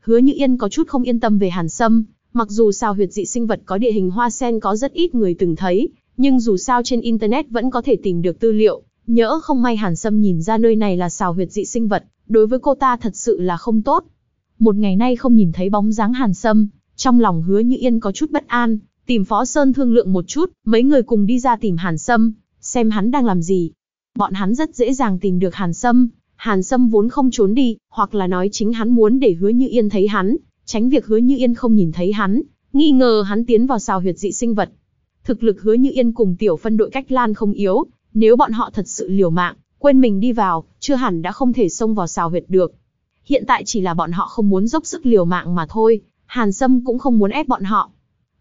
Hứa Như Yên có chút không yên tâm về Hàn Sâm, mặc dù sao huyệt dị sinh vật có địa hình hoa sen có rất ít người từng thấy, nhưng dù sao trên internet vẫn có thể tìm được tư liệu, nhỡ không may Hàn Sâm nhìn ra nơi này là xào huyệt dị sinh vật, đối với cô ta thật sự là không tốt. Một ngày nay không nhìn thấy bóng dáng Hàn Sâm, trong lòng hứa như yên có chút bất an, tìm Phó Sơn thương lượng một chút, mấy người cùng đi ra tìm Hàn Sâm, xem hắn đang làm gì. Bọn hắn rất dễ dàng tìm được Hàn Sâm, Hàn Sâm vốn không trốn đi, hoặc là nói chính hắn muốn để hứa như yên thấy hắn, tránh việc hứa như yên không nhìn thấy hắn, nghi ngờ hắn tiến vào xào huyệt dị sinh vật. Thực lực hứa như yên cùng tiểu phân đội cách lan không yếu, nếu bọn họ thật sự liều mạng, quên mình đi vào, chưa hẳn đã không thể xông vào xào huyệt được. Hiện tại chỉ là bọn họ không muốn dốc sức liều mạng mà thôi, Hàn Sâm cũng không muốn ép bọn họ.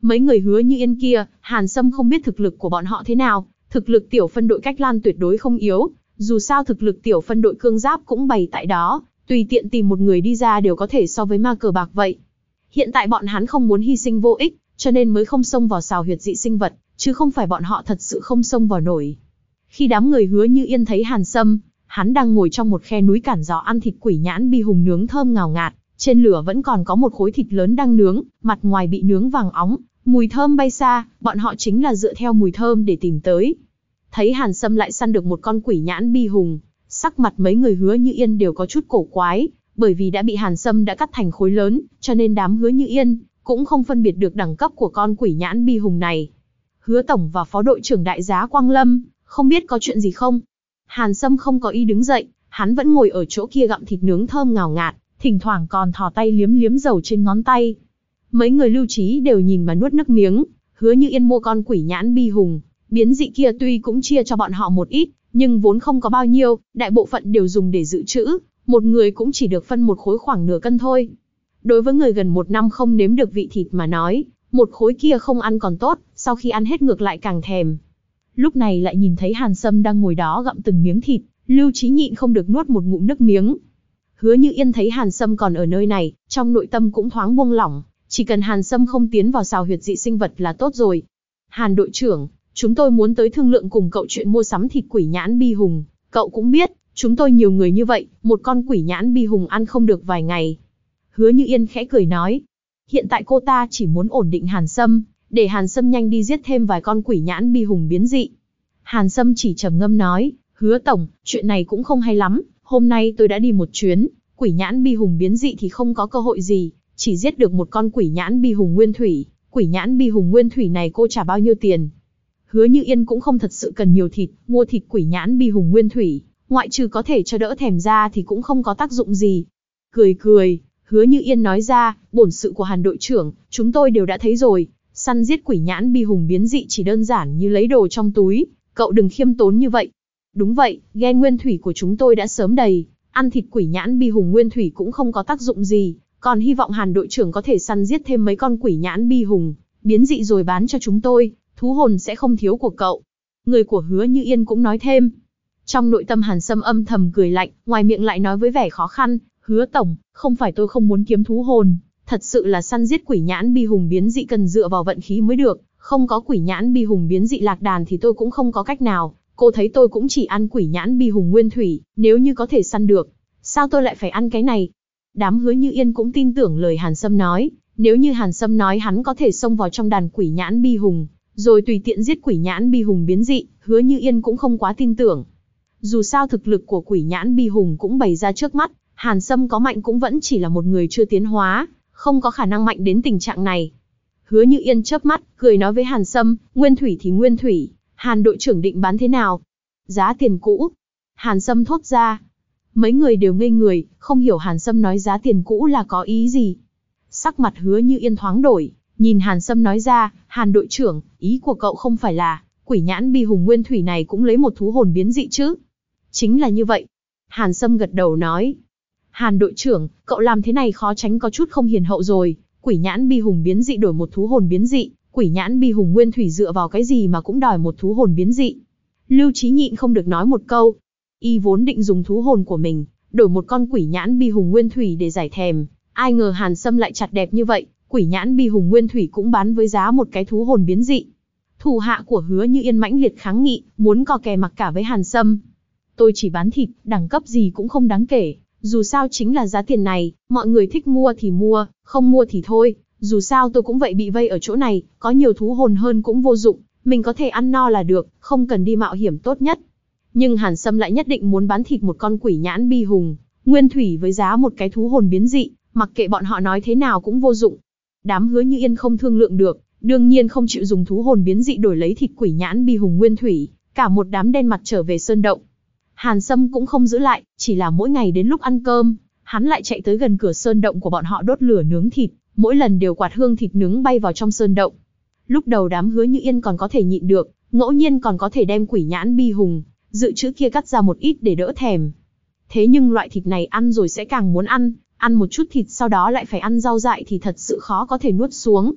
Mấy người hứa như yên kia, Hàn Sâm không biết thực lực của bọn họ thế nào, thực lực tiểu phân đội cách lan tuyệt đối không yếu, dù sao thực lực tiểu phân đội cương giáp cũng bày tại đó, tùy tiện tìm một người đi ra đều có thể so với ma cờ bạc vậy. Hiện tại bọn hắn không muốn hy sinh vô ích, cho nên mới không xông vào xào huyệt dị sinh vật, chứ không phải bọn họ thật sự không xông vào nổi. Khi đám người hứa như yên thấy Hàn Sâm, hắn đang ngồi trong một khe núi cản gió ăn thịt quỷ nhãn bi hùng nướng thơm ngào ngạt, trên lửa vẫn còn có một khối thịt lớn đang nướng, mặt ngoài bị nướng vàng óng, mùi thơm bay xa, bọn họ chính là dựa theo mùi thơm để tìm tới. Thấy Hàn Sâm lại săn được một con quỷ nhãn bi hùng, sắc mặt mấy người hứa như yên đều có chút cổ quái, bởi vì đã bị Hàn Sâm đã cắt thành khối lớn, cho nên đám hứa như yên cũng không phân biệt được đẳng cấp của con quỷ nhãn bi hùng này. Hứa tổng và phó đội trưởng đại giá Quang Lâm, không biết có chuyện gì không? Hàn Sâm không có ý đứng dậy, hắn vẫn ngồi ở chỗ kia gặm thịt nướng thơm ngào ngạt, thỉnh thoảng còn thò tay liếm liếm dầu trên ngón tay. Mấy người lưu trí đều nhìn mà nuốt nước miếng, hứa như yên mua con quỷ nhãn bi hùng, biến dị kia tuy cũng chia cho bọn họ một ít, nhưng vốn không có bao nhiêu, đại bộ phận đều dùng để dự trữ, một người cũng chỉ được phân một khối khoảng nửa cân thôi. Đối với người gần một năm không nếm được vị thịt mà nói, một khối kia không ăn còn tốt, sau khi ăn hết ngược lại càng thèm. Lúc này lại nhìn thấy Hàn Sâm đang ngồi đó gặm từng miếng thịt, Lưu Trí nhịn không được nuốt một ngụm nước miếng. Hứa Như Yên thấy Hàn Sâm còn ở nơi này, trong nội tâm cũng thoáng buông lỏng, chỉ cần Hàn Sâm không tiến vào xào huyệt dị sinh vật là tốt rồi. Hàn đội trưởng, chúng tôi muốn tới thương lượng cùng cậu chuyện mua sắm thịt quỷ nhãn bi hùng, cậu cũng biết, chúng tôi nhiều người như vậy, một con quỷ nhãn bi hùng ăn không được vài ngày. Hứa Như Yên khẽ cười nói, hiện tại cô ta chỉ muốn ổn định Hàn Sâm, để Hàn Sâm nhanh đi giết thêm vài con quỷ nhãn bi hùng biến dị. Hàn Sâm chỉ trầm ngâm nói, hứa tổng, chuyện này cũng không hay lắm, hôm nay tôi đã đi một chuyến, quỷ nhãn bi hùng biến dị thì không có cơ hội gì, chỉ giết được một con quỷ nhãn bi hùng nguyên thủy, quỷ nhãn bi hùng nguyên thủy này cô trả bao nhiêu tiền. Hứa Như Yên cũng không thật sự cần nhiều thịt, mua thịt quỷ nhãn bi hùng nguyên thủy, ngoại trừ có thể cho đỡ thèm ra thì cũng không có tác dụng gì. Cười cười, Hứa Như Yên nói ra, bổn sự của Hàn đội trưởng, chúng tôi đều đã thấy rồi, săn giết quỷ nhãn bi hùng biến dị chỉ đơn giản như lấy đồ trong túi, cậu đừng khiêm tốn như vậy. Đúng vậy, ghen nguyên thủy của chúng tôi đã sớm đầy, ăn thịt quỷ nhãn bi hùng nguyên thủy cũng không có tác dụng gì, còn hy vọng Hàn đội trưởng có thể săn giết thêm mấy con quỷ nhãn bi hùng, biến dị rồi bán cho chúng tôi, thú hồn sẽ không thiếu của cậu. Người của hứa như yên cũng nói thêm. Trong nội tâm Hàn Sâm âm thầm cười lạnh, ngoài miệng lại nói với vẻ khó khăn, hứa tổng, không phải tôi không muốn kiếm thú hồn, thật sự là săn giết quỷ nhãn bi hùng biến dị cần dựa vào vận khí mới được, không có quỷ nhãn bi hùng biến dị lạc đàn thì tôi cũng không có cách nào, Cô thấy tôi cũng chỉ ăn quỷ nhãn bi hùng nguyên thủy, nếu như có thể săn được. Sao tôi lại phải ăn cái này? Đám hứa như yên cũng tin tưởng lời Hàn Sâm nói, nếu như Hàn Sâm nói hắn có thể xông vào trong đàn quỷ nhãn bi hùng, rồi tùy tiện giết quỷ nhãn bi hùng biến dị, hứa như yên cũng không quá tin tưởng. Dù sao thực lực của quỷ nhãn bi hùng cũng bày ra trước mắt, Hàn Sâm có mạnh cũng vẫn chỉ là một người chưa tiến hóa, không có khả năng mạnh đến tình trạng này. Hứa Như Yên chớp mắt, cười nói với Hàn Sâm, nguyên thủy thì nguyên thủy, Hàn đội trưởng định bán thế nào? Giá tiền cũ. Hàn Sâm thốt ra. Mấy người đều ngây người, không hiểu Hàn Sâm nói giá tiền cũ là có ý gì. Sắc mặt Hứa Như Yên thoáng đổi, nhìn Hàn Sâm nói ra, Hàn đội trưởng, ý của cậu không phải là, quỷ nhãn bi hùng nguyên thủy này cũng lấy một thú hồn biến dị chứ? Chính là như vậy. Hàn Sâm gật đầu nói, Hàn đội trưởng, cậu làm thế này khó tránh có chút không hiền hậu rồi. Quỷ nhãn bi hùng biến dị đổi một thú hồn biến dị, quỷ nhãn bi hùng nguyên thủy dựa vào cái gì mà cũng đòi một thú hồn biến dị. Lưu Chí nhịn không được nói một câu. Y vốn định dùng thú hồn của mình, đổi một con quỷ nhãn bi hùng nguyên thủy để giải thèm. Ai ngờ Hàn Sâm lại chặt đẹp như vậy, quỷ nhãn bi hùng nguyên thủy cũng bán với giá một cái thú hồn biến dị. Thủ hạ của hứa như yên mãnh liệt kháng nghị, muốn co kè mặc cả với Hàn Sâm. Tôi chỉ bán thịt, đẳng cấp gì cũng không đáng kể, dù sao chính là giá tiền này, mọi người thích mua thì mua, không mua thì thôi. Dù sao tôi cũng vậy bị vây ở chỗ này, có nhiều thú hồn hơn cũng vô dụng, mình có thể ăn no là được, không cần đi mạo hiểm tốt nhất. Nhưng Hàn Sâm lại nhất định muốn bán thịt một con quỷ nhãn bi hùng, nguyên thủy với giá một cái thú hồn biến dị, mặc kệ bọn họ nói thế nào cũng vô dụng. Đám hứa như yên không thương lượng được, đương nhiên không chịu dùng thú hồn biến dị đổi lấy thịt quỷ nhãn bi hùng nguyên thủy, cả một đám đen mặt trở về sơn động. Hàn Sâm cũng không giữ lại, chỉ là mỗi ngày đến lúc ăn cơm, hắn lại chạy tới gần cửa sơn động của bọn họ đốt lửa nướng thịt, mỗi lần đều quạt hương thịt nướng bay vào trong sơn động. Lúc đầu đám hứa như yên còn có thể nhịn được, ngẫu nhiên còn có thể đem quỷ nhãn bi hùng, dự trữ kia cắt ra một ít để đỡ thèm. Thế nhưng loại thịt này ăn rồi sẽ càng muốn ăn, ăn một chút thịt sau đó lại phải ăn rau dại thì thật sự khó có thể nuốt xuống.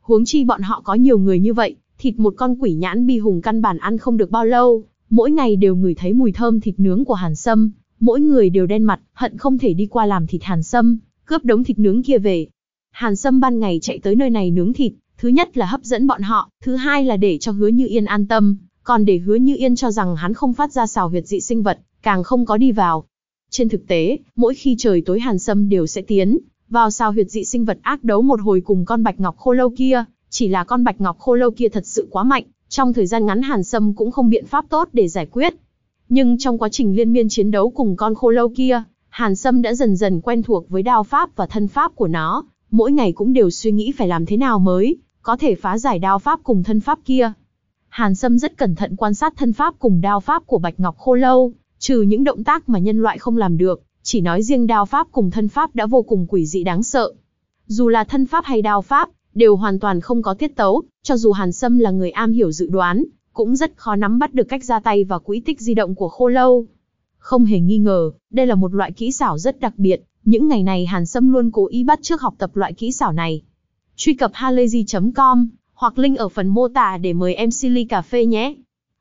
Huống chi bọn họ có nhiều người như vậy, thịt một con quỷ nhãn bi hùng căn bản ăn không được bao lâu, mỗi ngày đều ngửi thấy mùi thơm thịt nướng của Hàn Sâm, mỗi người đều đen mặt, hận không thể đi qua làm thịt Hàn Sâm, cướp đống thịt nướng kia về. Hàn Sâm ban ngày chạy tới nơi này nướng thịt, thứ nhất là hấp dẫn bọn họ, thứ hai là để cho Hứa Như Yên an tâm, còn để Hứa Như Yên cho rằng hắn không phát ra xào huyệt dị sinh vật, càng không có đi vào. Trên thực tế, mỗi khi trời tối Hàn Sâm đều sẽ tiến vào xào huyệt dị sinh vật ác đấu một hồi cùng con bạch ngọc khô lâu kia, chỉ là con bạch ngọc khô lâu kia thật sự quá mạnh, trong thời gian ngắn Hàn Sâm cũng không biện pháp tốt để giải quyết. Nhưng trong quá trình liên miên chiến đấu cùng con khô lâu kia, Hàn Sâm đã dần dần quen thuộc với đao pháp và thân pháp của nó, mỗi ngày cũng đều suy nghĩ phải làm thế nào mới, có thể phá giải đao pháp cùng thân pháp kia. Hàn Sâm rất cẩn thận quan sát thân pháp cùng đao pháp của Bạch Ngọc Khô Lâu, trừ những động tác mà nhân loại không làm được, chỉ nói riêng đao pháp cùng thân pháp đã vô cùng quỷ dị đáng sợ. Dù là thân pháp hay đao pháp, đều hoàn toàn không có tiết tấu, cho dù Hàn Sâm là người am hiểu dự đoán, cũng rất khó nắm bắt được cách ra tay và quỹ tích di động của khô lâu. Không hề nghi ngờ, đây là một loại kỹ xảo rất đặc biệt, những ngày này Hàn Sâm luôn cố ý bắt trước học tập loại kỹ xảo này. Truy cập halayzi.com hoặc link ở phần mô tả để mời em Silly Cà Phê nhé.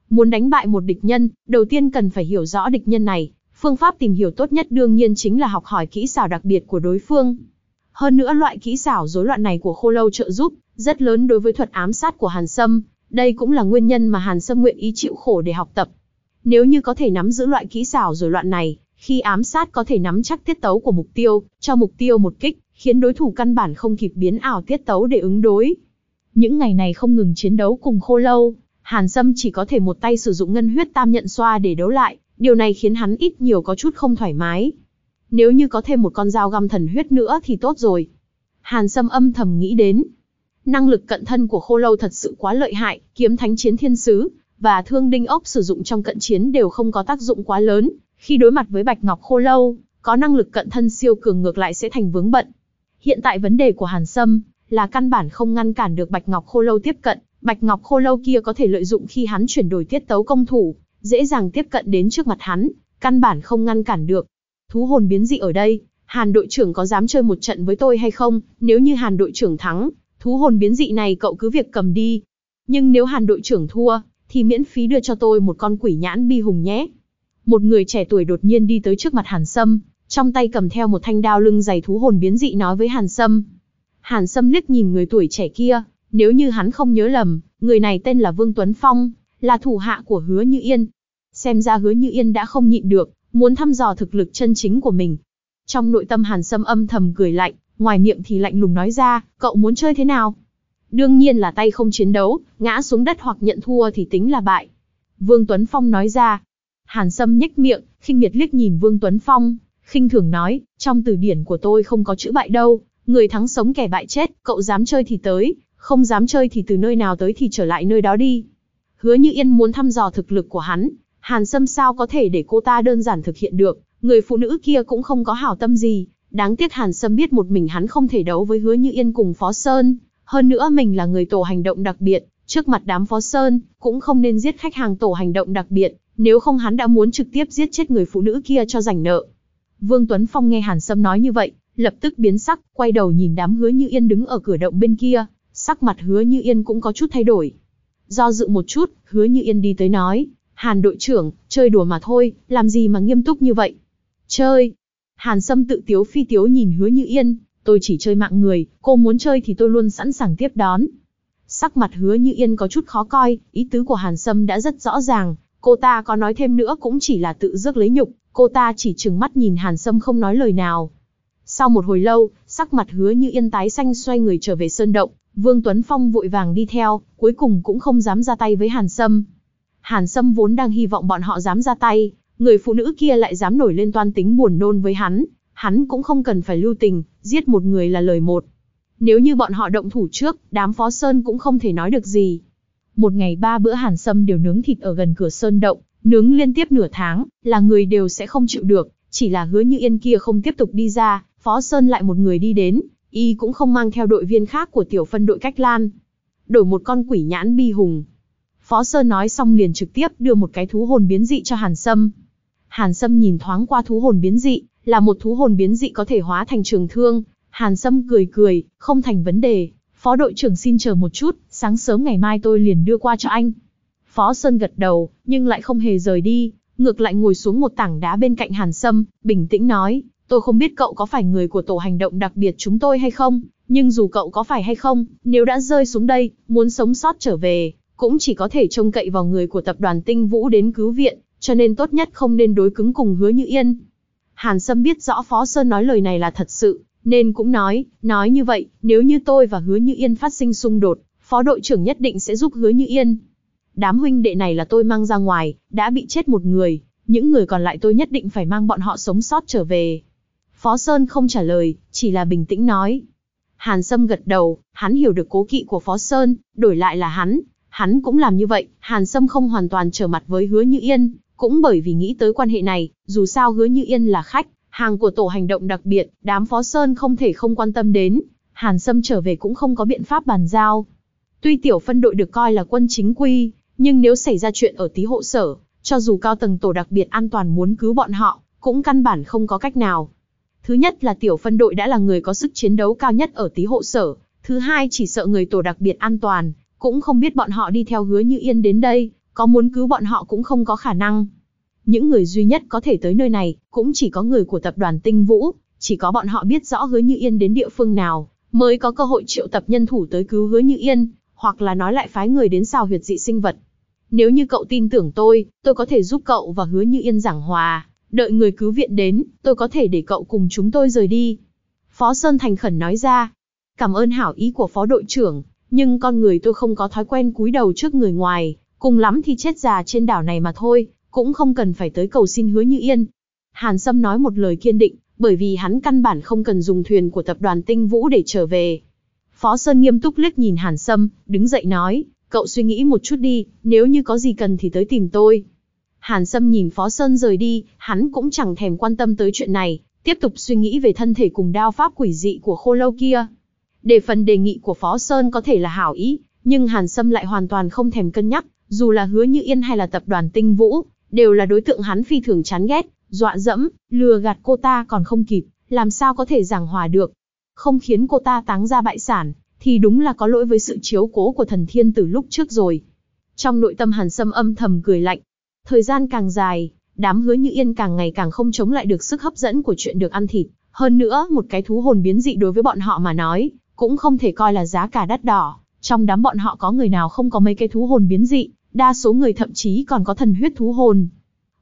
Muốn đánh bại một địch nhân, đầu tiên cần phải hiểu rõ địch nhân này. Phương pháp tìm hiểu tốt nhất đương nhiên chính là học hỏi kỹ xảo đặc biệt của đối phương. Hơn nữa loại kỹ xảo rối loạn này của Khô Lâu trợ giúp rất lớn đối với thuật ám sát của Hàn Sâm, đây cũng là nguyên nhân mà Hàn Sâm nguyện ý chịu khổ để học tập. Nếu như có thể nắm giữ loại kỹ xảo rối loạn này, khi ám sát có thể nắm chắc tiết tấu của mục tiêu, cho mục tiêu một kích, khiến đối thủ căn bản không kịp biến ảo tiết tấu để ứng đối. Những ngày này không ngừng chiến đấu cùng Khô Lâu, Hàn Sâm chỉ có thể một tay sử dụng ngân huyết tam nhận xoa để đấu lại, điều này khiến hắn ít nhiều có chút không thoải mái. Nếu như có thêm một con dao găm thần huyết nữa thì tốt rồi. Hàn Sâm âm thầm nghĩ đến. Năng lực cận thân của khô lâu thật sự quá lợi hại, kiếm thánh chiến thiên sứ, và thương đinh ốc sử dụng trong cận chiến đều không có tác dụng quá lớn. Khi đối mặt với bạch ngọc khô lâu, có năng lực cận thân siêu cường ngược lại sẽ thành vướng bận. Hiện tại vấn đề của Hàn Sâm là căn bản không ngăn cản được bạch ngọc khô lâu tiếp cận, bạch ngọc khô lâu kia có thể lợi dụng khi hắn chuyển đổi tiết tấu công thủ, dễ dàng tiếp cận đến trước mặt hắn, căn bản không ngăn cản được, thú hồn biến dị ở đây, Hàn đội trưởng có dám chơi một trận với tôi hay không? Nếu như Hàn đội trưởng thắng, thú hồn biến dị này cậu cứ việc cầm đi. Nhưng nếu Hàn đội trưởng thua, thì miễn phí đưa cho tôi một con quỷ nhãn bi hùng nhé. Một người trẻ tuổi đột nhiên đi tới trước mặt Hàn Sâm, trong tay cầm theo một thanh đao lưng dày thú hồn biến dị nói với Hàn Sâm. Hàn Sâm liếc nhìn người tuổi trẻ kia, nếu như hắn không nhớ lầm, người này tên là Vương Tuấn Phong, là thủ hạ của Hứa Như Yên. Xem ra hứa như yên đã không nhịn được, muốn thăm dò thực lực chân chính của mình. Trong nội tâm Hàn Sâm âm thầm cười lạnh, ngoài miệng thì lạnh lùng nói ra, cậu muốn chơi thế nào? Đương nhiên là tay không chiến đấu, ngã xuống đất hoặc nhận thua thì tính là bại. Vương Tuấn Phong nói ra. Hàn Sâm nhếch miệng, khinh miệt liếc nhìn Vương Tuấn Phong, khinh thường nói, trong từ điển của tôi không có chữ bại đâu, người thắng sống kẻ bại chết, cậu dám chơi thì tới, không dám chơi thì từ nơi nào tới thì trở lại nơi đó đi. Hứa Như Yên muốn thăm dò thực lực của hắn, Hàn Sâm sao có thể để cô ta đơn giản thực hiện được, người phụ nữ kia cũng không có hảo tâm gì, đáng tiếc Hàn Sâm biết một mình hắn không thể đấu với Hứa Như Yên cùng Phó Sơn, hơn nữa mình là người tổ hành động đặc biệt, trước mặt đám Phó Sơn, cũng không nên giết khách hàng tổ hành động đặc biệt, nếu không hắn đã muốn trực tiếp giết chết người phụ nữ kia cho rảnh nợ. Vương Tuấn Phong nghe Hàn Sâm nói như vậy, lập tức biến sắc, quay đầu nhìn đám Hứa Như Yên đứng ở cửa động bên kia, sắc mặt Hứa Như Yên cũng có chút thay đổi. Do dự một chút, Hứa Như Yên đi tới nói, Hàn đội trưởng, chơi đùa mà thôi, làm gì mà nghiêm túc như vậy? Chơi. Hàn Sâm tự tiếu phi tiếu nhìn Hứa Như Yên, tôi chỉ chơi mạng người, cô muốn chơi thì tôi luôn sẵn sàng tiếp đón. Sắc mặt Hứa Như Yên có chút khó coi, ý tứ của Hàn Sâm đã rất rõ ràng, cô ta có nói thêm nữa cũng chỉ là tự rước lấy nhục, cô ta chỉ trừng mắt nhìn Hàn Sâm không nói lời nào. Sau một hồi lâu, sắc mặt Hứa Như Yên tái xanh xoay người trở về sơn động, Vương Tuấn Phong vội vàng đi theo, cuối cùng cũng không dám ra tay với Hàn Sâm. Hàn Sâm vốn đang hy vọng bọn họ dám ra tay, người phụ nữ kia lại dám nổi lên toan tính buồn nôn với hắn, hắn cũng không cần phải lưu tình, giết một người là lời một. Nếu như bọn họ động thủ trước, đám Phó Sơn cũng không thể nói được gì. Một ngày ba bữa Hàn Sâm đều nướng thịt ở gần cửa Sơn động, nướng liên tiếp nửa tháng, là người đều sẽ không chịu được, chỉ là hứa như yên kia không tiếp tục đi ra, Phó Sơn lại một người đi đến, y cũng không mang theo đội viên khác của tiểu phân đội cách lan. Đổi một con quỷ nhãn bi hùng, Phó Sơn nói xong liền trực tiếp đưa một cái thú hồn biến dị cho Hàn Sâm. Hàn Sâm nhìn thoáng qua thú hồn biến dị, là một thú hồn biến dị có thể hóa thành trường thương. Hàn Sâm cười cười, không thành vấn đề. Phó đội trưởng xin chờ một chút, sáng sớm ngày mai tôi liền đưa qua cho anh. Phó Sơn gật đầu, nhưng lại không hề rời đi, ngược lại ngồi xuống một tảng đá bên cạnh Hàn Sâm, bình tĩnh nói, tôi không biết cậu có phải người của tổ hành động đặc biệt chúng tôi hay không, nhưng dù cậu có phải hay không, nếu đã rơi xuống đây, muốn sống sót trở về, cũng chỉ có thể trông cậy vào người của tập đoàn Tinh Vũ đến cứu viện, cho nên tốt nhất không nên đối cứng cùng hứa như yên. Hàn Sâm biết rõ Phó Sơn nói lời này là thật sự, nên cũng nói, nói như vậy, nếu như tôi và hứa như yên phát sinh xung đột, Phó đội trưởng nhất định sẽ giúp hứa như yên. Đám huynh đệ này là tôi mang ra ngoài, đã bị chết một người, những người còn lại tôi nhất định phải mang bọn họ sống sót trở về. Phó Sơn không trả lời, chỉ là bình tĩnh nói. Hàn Sâm gật đầu, hắn hiểu được cố kỵ của Phó Sơn, đổi lại là hắn, Hắn cũng làm như vậy, Hàn Sâm không hoàn toàn trở mặt với Hứa Như Yên, cũng bởi vì nghĩ tới quan hệ này, dù sao Hứa Như Yên là khách, hàng của tổ hành động đặc biệt, đám Phó Sơn không thể không quan tâm đến, Hàn Sâm trở về cũng không có biện pháp bàn giao. Tuy tiểu phân đội được coi là quân chính quy, nhưng nếu xảy ra chuyện ở tí hộ sở, cho dù cao tầng tổ đặc biệt an toàn muốn cứu bọn họ, cũng căn bản không có cách nào. Thứ nhất là tiểu phân đội đã là người có sức chiến đấu cao nhất ở tí hộ sở, thứ hai chỉ sợ người tổ đặc biệt an toàn, cũng không biết bọn họ đi theo hứa như yên đến đây, có muốn cứu bọn họ cũng không có khả năng. Những người duy nhất có thể tới nơi này, cũng chỉ có người của tập đoàn Tinh Vũ, chỉ có bọn họ biết rõ hứa như yên đến địa phương nào, mới có cơ hội triệu tập nhân thủ tới cứu hứa như yên, hoặc là nói lại phái người đến xào huyệt dị sinh vật. Nếu như cậu tin tưởng tôi, tôi có thể giúp cậu và hứa như yên giảng hòa, đợi người cứu viện đến, tôi có thể để cậu cùng chúng tôi rời đi. Phó Sơn thành khẩn nói ra, cảm ơn hảo ý của phó đội trưởng, nhưng con người tôi không có thói quen cúi đầu trước người ngoài, cùng lắm thì chết già trên đảo này mà thôi, cũng không cần phải tới cầu xin hứa như yên. Hàn Sâm nói một lời kiên định, bởi vì hắn căn bản không cần dùng thuyền của tập đoàn Tinh Vũ để trở về. Phó Sơn nghiêm túc liếc nhìn Hàn Sâm, đứng dậy nói, cậu suy nghĩ một chút đi, nếu như có gì cần thì tới tìm tôi. Hàn Sâm nhìn Phó Sơn rời đi, hắn cũng chẳng thèm quan tâm tới chuyện này, tiếp tục suy nghĩ về thân thể cùng đao pháp quỷ dị của khô lâu kia. Để phần đề nghị của Phó Sơn có thể là hảo ý, nhưng Hàn Sâm lại hoàn toàn không thèm cân nhắc, dù là hứa như yên hay là tập đoàn tinh vũ, đều là đối tượng hắn phi thường chán ghét, dọa dẫm, lừa gạt cô ta còn không kịp, làm sao có thể giảng hòa được. Không khiến cô ta táng ra bại sản, thì đúng là có lỗi với sự chiếu cố của thần thiên từ lúc trước rồi. Trong nội tâm Hàn Sâm âm thầm cười lạnh. Thời gian càng dài, đám hứa như yên càng ngày càng không chống lại được sức hấp dẫn của chuyện được ăn thịt. Hơn nữa, một cái thú hồn biến dị đối với bọn họ mà nói, cũng không thể coi là giá cả đắt đỏ. Trong đám bọn họ có người nào không có mấy cái thú hồn biến dị, đa số người thậm chí còn có thần huyết thú hồn.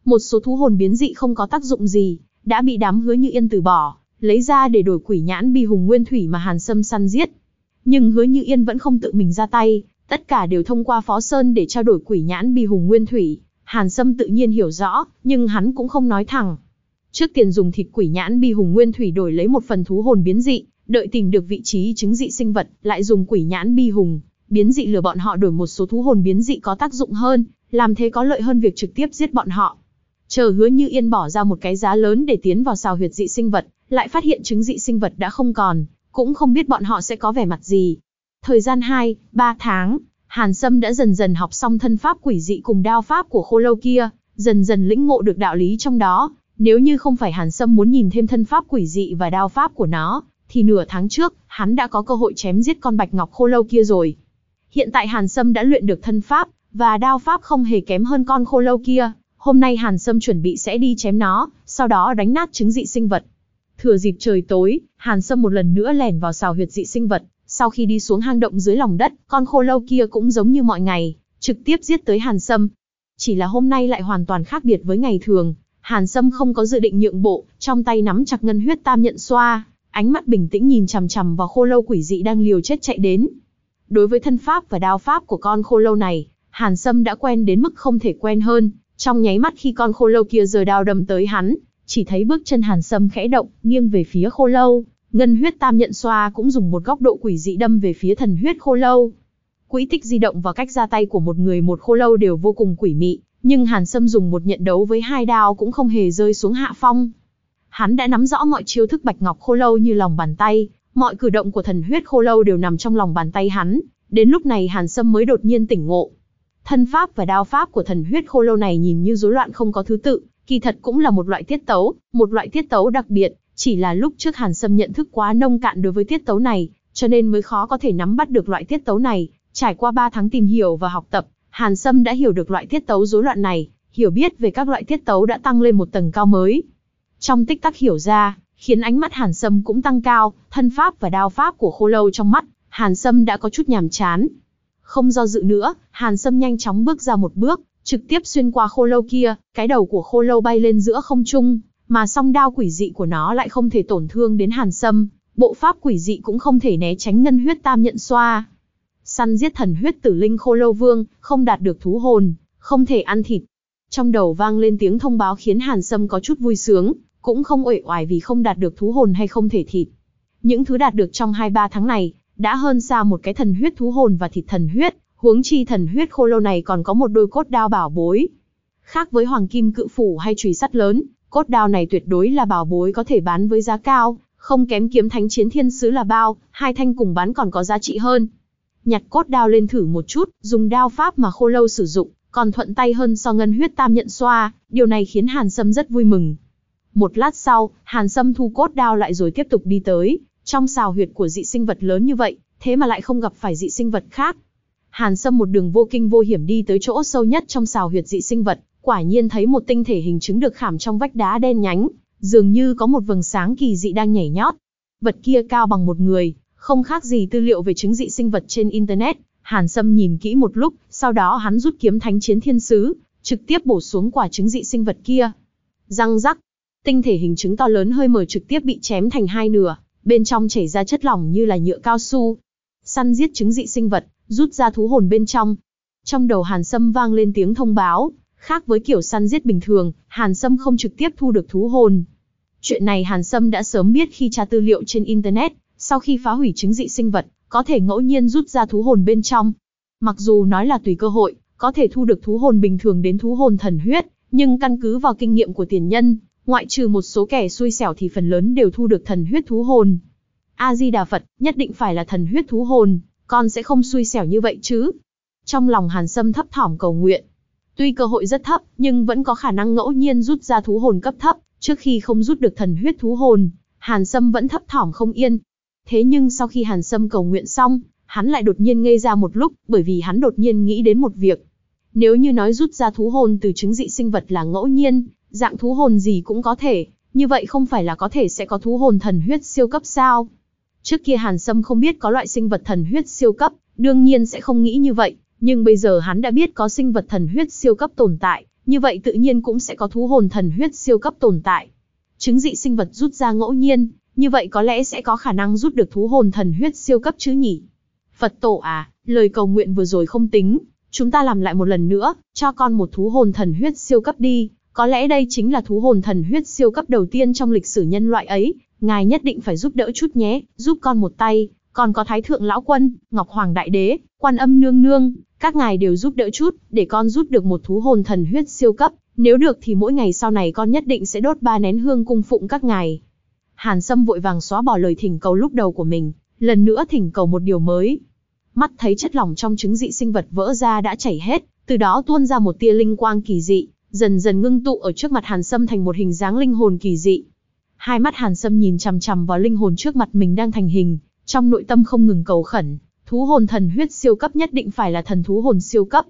Một số thú hồn biến dị không có tác dụng gì, đã bị đám hứa như yên từ bỏ, lấy ra để đổi quỷ nhãn bi hùng nguyên thủy mà Hàn Sâm săn giết. Nhưng hứa như yên vẫn không tự mình ra tay, tất cả đều thông qua Phó Sơn để trao đổi quỷ nhãn bi hùng nguyên thủy. Hàn Sâm tự nhiên hiểu rõ, nhưng hắn cũng không nói thẳng. Trước tiền dùng thịt quỷ nhãn bi hùng nguyên thủy đổi lấy một phần thú hồn biến dị, đợi tìm được vị trí chứng dị sinh vật, lại dùng quỷ nhãn bi hùng, biến dị lừa bọn họ đổi một số thú hồn biến dị có tác dụng hơn, làm thế có lợi hơn việc trực tiếp giết bọn họ. Chờ hứa như yên bỏ ra một cái giá lớn để tiến vào xào huyệt dị sinh vật, lại phát hiện chứng dị sinh vật đã không còn, cũng không biết bọn họ sẽ có vẻ mặt gì. Thời gian 2, 3 tháng, Hàn Sâm đã dần dần học xong thân pháp quỷ dị cùng đao pháp của khô lâu kia, dần dần lĩnh ngộ được đạo lý trong đó. Nếu như không phải Hàn Sâm muốn nhìn thêm thân pháp quỷ dị và đao pháp của nó, thì nửa tháng trước, hắn đã có cơ hội chém giết con bạch ngọc khô lâu kia rồi. Hiện tại Hàn Sâm đã luyện được thân pháp, và đao pháp không hề kém hơn con khô lâu kia. Hôm nay Hàn Sâm chuẩn bị sẽ đi chém nó, sau đó đánh nát trứng dị sinh vật. Thừa dịp trời tối, Hàn Sâm một lần nữa lẻn vào xào huyệt dị sinh vật. Sau khi đi xuống hang động dưới lòng đất, con khô lâu kia cũng giống như mọi ngày, trực tiếp giết tới Hàn Sâm. Chỉ là hôm nay lại hoàn toàn khác biệt với ngày thường. Hàn Sâm không có dự định nhượng bộ, trong tay nắm chặt ngân huyết tam nhận xoa, ánh mắt bình tĩnh nhìn chằm chằm vào khô lâu quỷ dị đang liều chết chạy đến. Đối với thân pháp và đao pháp của con khô lâu này, Hàn Sâm đã quen đến mức không thể quen hơn. Trong nháy mắt khi con khô lâu kia giơ đao đâm tới hắn, chỉ thấy bước chân Hàn Sâm khẽ động, nghiêng về phía khô lâu. Ngân huyết tam nhận xoa cũng dùng một góc độ quỷ dị đâm về phía thần huyết khô lâu. Quỹ tích di động và cách ra tay của một người một khô lâu đều vô cùng quỷ mị, nhưng Hàn Sâm dùng một nhận đấu với hai đao cũng không hề rơi xuống hạ phong. Hắn đã nắm rõ mọi chiêu thức bạch ngọc khô lâu như lòng bàn tay, mọi cử động của thần huyết khô lâu đều nằm trong lòng bàn tay hắn. Đến lúc này Hàn Sâm mới đột nhiên tỉnh ngộ. Thân pháp và đao pháp của thần huyết khô lâu này nhìn như rối loạn không có thứ tự, kỳ thật cũng là một loại tiết tấu, một loại tiết tấu đặc biệt, chỉ là lúc trước Hàn Sâm nhận thức quá nông cạn đối với tiết tấu này, cho nên mới khó có thể nắm bắt được loại tiết tấu này. Trải qua 3 tháng tìm hiểu và học tập, Hàn Sâm đã hiểu được loại tiết tấu rối loạn này, hiểu biết về các loại tiết tấu đã tăng lên một tầng cao mới. Trong tích tắc hiểu ra, khiến ánh mắt Hàn Sâm cũng tăng cao, thân pháp và đao pháp của khô lâu trong mắt, Hàn Sâm đã có chút nhàm chán. Không do dự nữa, Hàn Sâm nhanh chóng bước ra một bước, trực tiếp xuyên qua khô lâu kia, cái đầu của khô lâu bay lên giữa không trung, mà song đao quỷ dị của nó lại không thể tổn thương đến Hàn Sâm, bộ pháp quỷ dị cũng không thể né tránh ngân huyết tam nhận xoa. Săn giết thần huyết tử linh khô lâu vương, không đạt được thú hồn, không thể ăn thịt. Trong đầu vang lên tiếng thông báo khiến Hàn Sâm có chút vui sướng, cũng không uể oải vì không đạt được thú hồn hay không thể thịt. Những thứ đạt được trong 2-3 tháng này, đã hơn xa một cái thần huyết thú hồn và thịt thần huyết, huống chi thần huyết khô lâu này còn có một đôi cốt đao bảo bối. Khác với hoàng kim cự phủ hay chùy sắt lớn, cốt đao này tuyệt đối là bảo bối có thể bán với giá cao, không kém kiếm thánh chiến thiên sứ là bao, hai thanh cùng bán còn có giá trị hơn. Nhặt cốt đao lên thử một chút, dùng đao pháp mà khô lâu sử dụng, còn thuận tay hơn so ngân huyết tam nhận xoa, điều này khiến Hàn Sâm rất vui mừng. Một lát sau, Hàn Sâm thu cốt đao lại rồi tiếp tục đi tới, trong xào huyệt của dị sinh vật lớn như vậy, thế mà lại không gặp phải dị sinh vật khác. Hàn Sâm một đường vô kinh vô hiểm đi tới chỗ sâu nhất trong xào huyệt dị sinh vật, quả nhiên thấy một tinh thể hình chứng được khảm trong vách đá đen nhánh, dường như có một vầng sáng kỳ dị đang nhảy nhót. Vật kia cao bằng một người, không khác gì tư liệu về chứng dị sinh vật trên internet. Hàn Sâm nhìn kỹ một lúc, sau đó hắn rút kiếm thánh chiến thiên sứ, trực tiếp bổ xuống quả trứng dị sinh vật kia. Răng rắc, tinh thể hình chứng to lớn hơi mở trực tiếp bị chém thành hai nửa, bên trong chảy ra chất lỏng như là nhựa cao su. Săn giết trứng dị sinh vật, rút ra thú hồn bên trong. Trong đầu Hàn Sâm vang lên tiếng thông báo, khác với kiểu săn giết bình thường, Hàn Sâm không trực tiếp thu được thú hồn. Chuyện này Hàn Sâm đã sớm biết khi tra tư liệu trên Internet, sau khi phá hủy chứng dị sinh vật, có thể ngẫu nhiên rút ra thú hồn bên trong. Mặc dù nói là tùy cơ hội, có thể thu được thú hồn bình thường đến thú hồn thần huyết, nhưng căn cứ vào kinh nghiệm của tiền nhân, ngoại trừ một số kẻ xui xẻo thì phần lớn đều thu được thần huyết thú hồn. A-di-đà Phật, nhất định phải là thần huyết thú hồn, con sẽ không xui xẻo như vậy chứ. Trong lòng Hàn Sâm thấp thỏm cầu nguyện. Tuy cơ hội rất thấp, nhưng vẫn có khả năng ngẫu nhiên rút ra thú hồn cấp thấp, trước khi không rút được thần huyết thú hồn, Hàn Sâm vẫn thấp thỏm không yên. Thế nhưng sau khi Hàn Sâm cầu nguyện xong, hắn lại đột nhiên ngây ra một lúc, bởi vì hắn đột nhiên nghĩ đến một việc. Nếu như nói rút ra thú hồn từ trứng dị sinh vật là ngẫu nhiên, dạng thú hồn gì cũng có thể, như vậy không phải là có thể sẽ có thú hồn thần huyết siêu cấp sao? Trước kia Hàn Sâm không biết có loại sinh vật thần huyết siêu cấp, đương nhiên sẽ không nghĩ như vậy, nhưng bây giờ hắn đã biết có sinh vật thần huyết siêu cấp tồn tại, như vậy tự nhiên cũng sẽ có thú hồn thần huyết siêu cấp tồn tại. Chứng dị sinh vật rút ra ngẫu nhiên, như vậy có lẽ sẽ có khả năng rút được thú hồn thần huyết siêu cấp chứ nhỉ? Phật tổ à, lời cầu nguyện vừa rồi không tính, chúng ta làm lại một lần nữa, cho con một thú hồn thần huyết siêu cấp đi, có lẽ đây chính là thú hồn thần huyết siêu cấp đầu tiên trong lịch sử nhân loại ấy, ngài nhất định phải giúp đỡ chút nhé, giúp con một tay, còn có Thái Thượng Lão Quân, Ngọc Hoàng Đại Đế, Quan Âm Nương Nương, các ngài đều giúp đỡ chút, để con rút được một thú hồn thần huyết siêu cấp, nếu được thì mỗi ngày sau này con nhất định sẽ đốt ba nén hương cung phụng các ngài. Hàn Sâm vội vàng xóa bỏ lời thỉnh cầu lúc đầu của mình, lần nữa thỉnh cầu một điều mới. Mắt thấy chất lỏng trong trứng dị sinh vật vỡ ra đã chảy hết, từ đó tuôn ra một tia linh quang kỳ dị, dần dần ngưng tụ ở trước mặt Hàn Sâm thành một hình dáng linh hồn kỳ dị. Hai mắt Hàn Sâm nhìn chằm chằm vào linh hồn trước mặt mình đang thành hình, trong nội tâm không ngừng cầu khẩn, thú hồn thần huyết siêu cấp nhất định phải là thần thú hồn siêu cấp.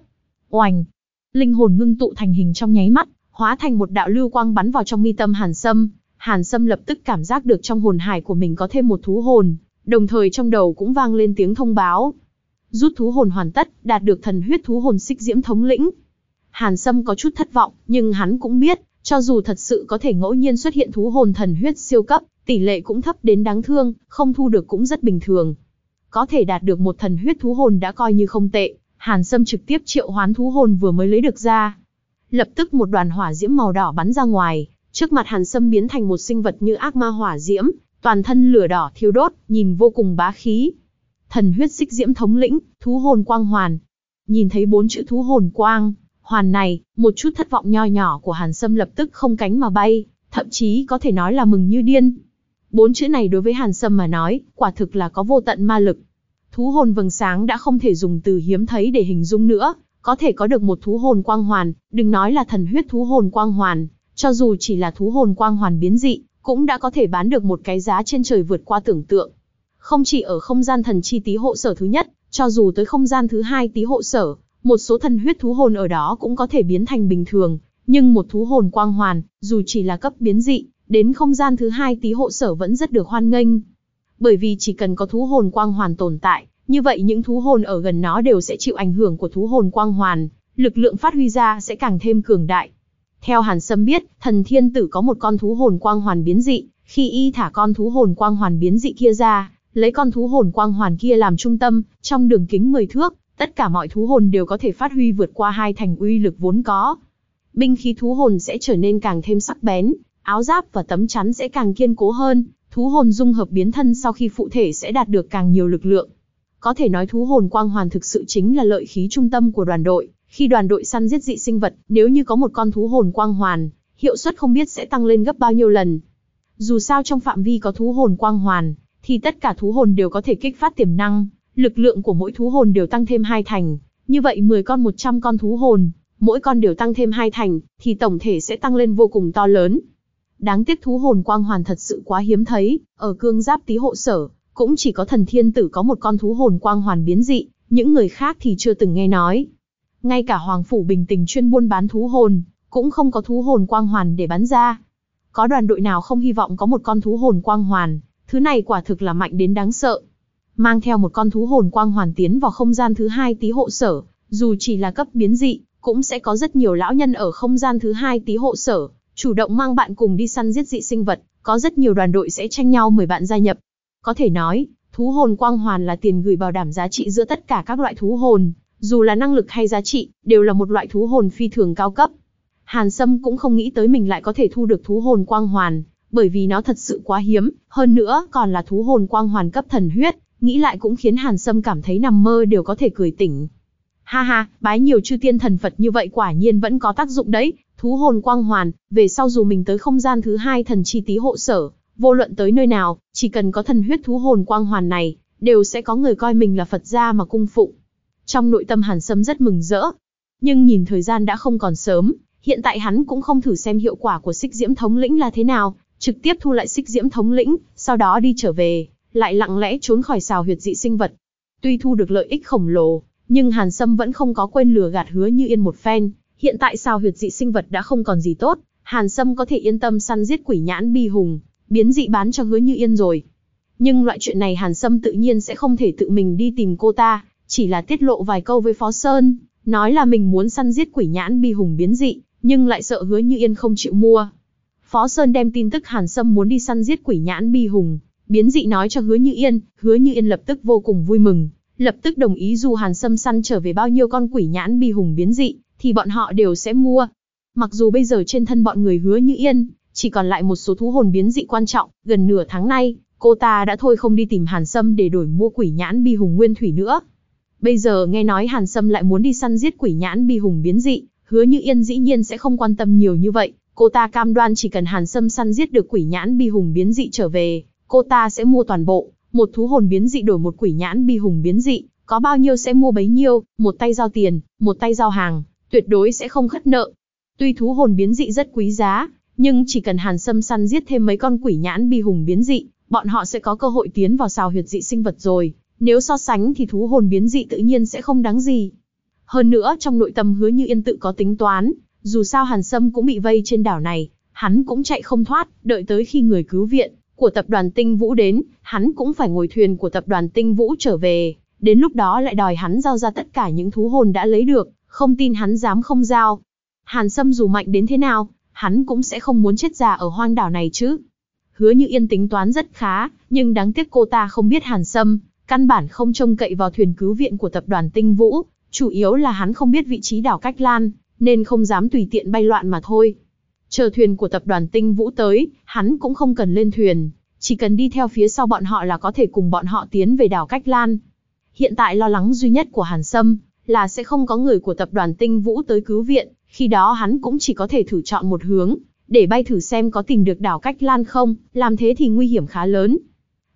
Oành! Linh hồn ngưng tụ thành hình trong nháy mắt, hóa thành một đạo lưu quang bắn vào trong mi tâm Hàn Sâm. Hàn Sâm lập tức cảm giác được trong hồn hải của mình có thêm một thú hồn, đồng thời trong đầu cũng vang lên tiếng thông báo. Rút thú hồn hoàn tất, đạt được thần huyết thú hồn xích diễm thống lĩnh. Hàn Sâm có chút thất vọng, nhưng hắn cũng biết, cho dù thật sự có thể ngẫu nhiên xuất hiện thú hồn thần huyết siêu cấp, tỷ lệ cũng thấp đến đáng thương, không thu được cũng rất bình thường. Có thể đạt được một thần huyết thú hồn đã coi như không tệ, Hàn Sâm trực tiếp triệu hoán thú hồn vừa mới lấy được ra. Lập tức một đoàn hỏa diễm màu đỏ bắn ra ngoài, trước mặt Hàn Sâm biến thành một sinh vật như ác ma hỏa diễm, toàn thân lửa đỏ thiêu đốt, nhìn vô cùng bá khí. Thần huyết xích diễm thống lĩnh, thú hồn quang hoàn. Nhìn thấy bốn chữ thú hồn quang, hoàn này, một chút thất vọng nho nhỏ của Hàn Sâm lập tức không cánh mà bay, thậm chí có thể nói là mừng như điên. Bốn chữ này đối với Hàn Sâm mà nói, quả thực là có vô tận ma lực. Thú hồn vầng sáng đã không thể dùng từ hiếm thấy để hình dung nữa, có thể có được một thú hồn quang hoàn, đừng nói là thần huyết thú hồn quang hoàn, cho dù chỉ là thú hồn quang hoàn biến dị, cũng đã có thể bán được một cái giá trên trời vượt qua tưởng tượng. Không chỉ ở không gian thần chi tí hộ sở thứ nhất, cho dù tới không gian thứ hai tí hộ sở, một số thần huyết thú hồn ở đó cũng có thể biến thành bình thường, nhưng một thú hồn quang hoàn, dù chỉ là cấp biến dị, đến không gian thứ hai tí hộ sở vẫn rất được hoan nghênh. Bởi vì chỉ cần có thú hồn quang hoàn tồn tại, như vậy những thú hồn ở gần nó đều sẽ chịu ảnh hưởng của thú hồn quang hoàn, lực lượng phát huy ra sẽ càng thêm cường đại. Theo Hàn Sâm biết, thần thiên tử có một con thú hồn quang hoàn biến dị, khi y thả con thú hồn quang hoàn biến dị kia ra, lấy con thú hồn quang hoàn kia làm trung tâm, trong đường kính 10 thước, tất cả mọi thú hồn đều có thể phát huy vượt qua hai thành uy lực vốn có. Binh khí thú hồn sẽ trở nên càng thêm sắc bén, áo giáp và tấm chắn sẽ càng kiên cố hơn, thú hồn dung hợp biến thân sau khi phụ thể sẽ đạt được càng nhiều lực lượng. Có thể nói thú hồn quang hoàn thực sự chính là lợi khí trung tâm của đoàn đội, khi đoàn đội săn giết dị sinh vật, nếu như có một con thú hồn quang hoàn, hiệu suất không biết sẽ tăng lên gấp bao nhiêu lần. Dù sao trong phạm vi có thú hồn quang hoàn, thì tất cả thú hồn đều có thể kích phát tiềm năng, lực lượng của mỗi thú hồn đều tăng thêm hai thành. Như vậy 10 con 100 con thú hồn, mỗi con đều tăng thêm hai thành, thì tổng thể sẽ tăng lên vô cùng to lớn. Đáng tiếc thú hồn quang hoàn thật sự quá hiếm thấy, ở cương giáp tí hộ sở, cũng chỉ có thần thiên tử có một con thú hồn quang hoàn biến dị, những người khác thì chưa từng nghe nói. Ngay cả Hoàng Phủ Bình Tình chuyên buôn bán thú hồn, cũng không có thú hồn quang hoàn để bán ra. Có đoàn đội nào không hy vọng có một con thú hồn quang hoàn, thứ này quả thực là mạnh đến đáng sợ. Mang theo một con thú hồn quang hoàn tiến vào không gian thứ hai tí hộ sở, dù chỉ là cấp biến dị, cũng sẽ có rất nhiều lão nhân ở không gian thứ hai tí hộ sở, chủ động mang bạn cùng đi săn giết dị sinh vật, có rất nhiều đoàn đội sẽ tranh nhau mời bạn gia nhập. Có thể nói, thú hồn quang hoàn là tiền gửi bảo đảm giá trị giữa tất cả các loại thú hồn, dù là năng lực hay giá trị, đều là một loại thú hồn phi thường cao cấp. Hàn Sâm cũng không nghĩ tới mình lại có thể thu được thú hồn quang hoàn, bởi vì nó thật sự quá hiếm, hơn nữa còn là thú hồn quang hoàn cấp thần huyết, nghĩ lại cũng khiến Hàn Sâm cảm thấy nằm mơ đều có thể cười tỉnh. Ha ha, bái nhiều chư tiên thần Phật như vậy quả nhiên vẫn có tác dụng đấy, thú hồn quang hoàn, về sau dù mình tới không gian thứ hai thần chi tí hộ sở, vô luận tới nơi nào, chỉ cần có thần huyết thú hồn quang hoàn này, đều sẽ có người coi mình là Phật gia mà cung phụng. Trong nội tâm Hàn Sâm rất mừng rỡ. Nhưng nhìn thời gian đã không còn sớm, hiện tại hắn cũng không thử xem hiệu quả của xích diễm thống lĩnh là thế nào, trực tiếp thu lại xích diễm thống lĩnh, sau đó đi trở về, lại lặng lẽ trốn khỏi xào huyệt dị sinh vật. Tuy thu được lợi ích khổng lồ, nhưng Hàn Sâm vẫn không có quên lừa gạt hứa như yên một phen. Hiện tại sao huyệt dị sinh vật đã không còn gì tốt, Hàn Sâm có thể yên tâm săn giết quỷ nhãn bi hùng, biến dị bán cho hứa như yên rồi. Nhưng loại chuyện này Hàn Sâm tự nhiên sẽ không thể tự mình đi tìm cô ta, chỉ là tiết lộ vài câu với Phó Sơn, nói là mình muốn săn giết quỷ nhãn bi hùng biến dị, nhưng lại sợ hứa như yên không chịu mua. Phó Sơn đem tin tức Hàn Sâm muốn đi săn giết quỷ nhãn bi hùng, biến dị nói cho hứa như yên, hứa như yên lập tức vô cùng vui mừng, lập tức đồng ý dù Hàn Sâm săn trở về bao nhiêu con quỷ nhãn bi hùng biến dị, thì bọn họ đều sẽ mua. Mặc dù bây giờ trên thân bọn người hứa như yên, chỉ còn lại một số thú hồn biến dị quan trọng, gần nửa tháng nay, cô ta đã thôi không đi tìm Hàn Sâm để đổi mua quỷ nhãn bi hùng nguyên thủy nữa. Bây giờ nghe nói Hàn Sâm lại muốn đi săn giết quỷ nhãn bi hùng biến dị, hứa như yên dĩ nhiên sẽ không quan tâm nhiều như vậy, cô ta cam đoan chỉ cần Hàn Sâm săn giết được quỷ nhãn bi hùng biến dị trở về, cô ta sẽ mua toàn bộ, một thú hồn biến dị đổi một quỷ nhãn bi hùng biến dị, có bao nhiêu sẽ mua bấy nhiêu, một tay giao tiền, một tay giao hàng, tuyệt đối sẽ không khất nợ. Tuy thú hồn biến dị rất quý giá, nhưng chỉ cần Hàn Sâm săn giết thêm mấy con quỷ nhãn bi hùng biến dị, bọn họ sẽ có cơ hội tiến vào xào huyệt dị sinh vật rồi. Nếu so sánh thì thú hồn biến dị tự nhiên sẽ không đáng gì. Hơn nữa trong nội tâm hứa như yên tự có tính toán, dù sao Hàn Sâm cũng bị vây trên đảo này, hắn cũng chạy không thoát, đợi tới khi người cứu viện của tập đoàn Tinh Vũ đến, hắn cũng phải ngồi thuyền của tập đoàn Tinh Vũ trở về, đến lúc đó lại đòi hắn giao ra tất cả những thú hồn đã lấy được, không tin hắn dám không giao. Hàn Sâm dù mạnh đến thế nào, hắn cũng sẽ không muốn chết già ở hoang đảo này chứ. Hứa Như Yên tính toán rất khá, nhưng đáng tiếc cô ta không biết Hàn Sâm, căn bản không trông cậy vào thuyền cứu viện của tập đoàn Tinh Vũ, chủ yếu là hắn không biết vị trí đảo Cách Lan, nên không dám tùy tiện bay loạn mà thôi. Chờ thuyền của tập đoàn Tinh Vũ tới, hắn cũng không cần lên thuyền, chỉ cần đi theo phía sau bọn họ là có thể cùng bọn họ tiến về đảo Cách Lan. Hiện tại lo lắng duy nhất của Hàn Sâm là sẽ không có người của tập đoàn Tinh Vũ tới cứu viện, khi đó hắn cũng chỉ có thể thử chọn một hướng, để bay thử xem có tìm được đảo Cách Lan không, làm thế thì nguy hiểm khá lớn.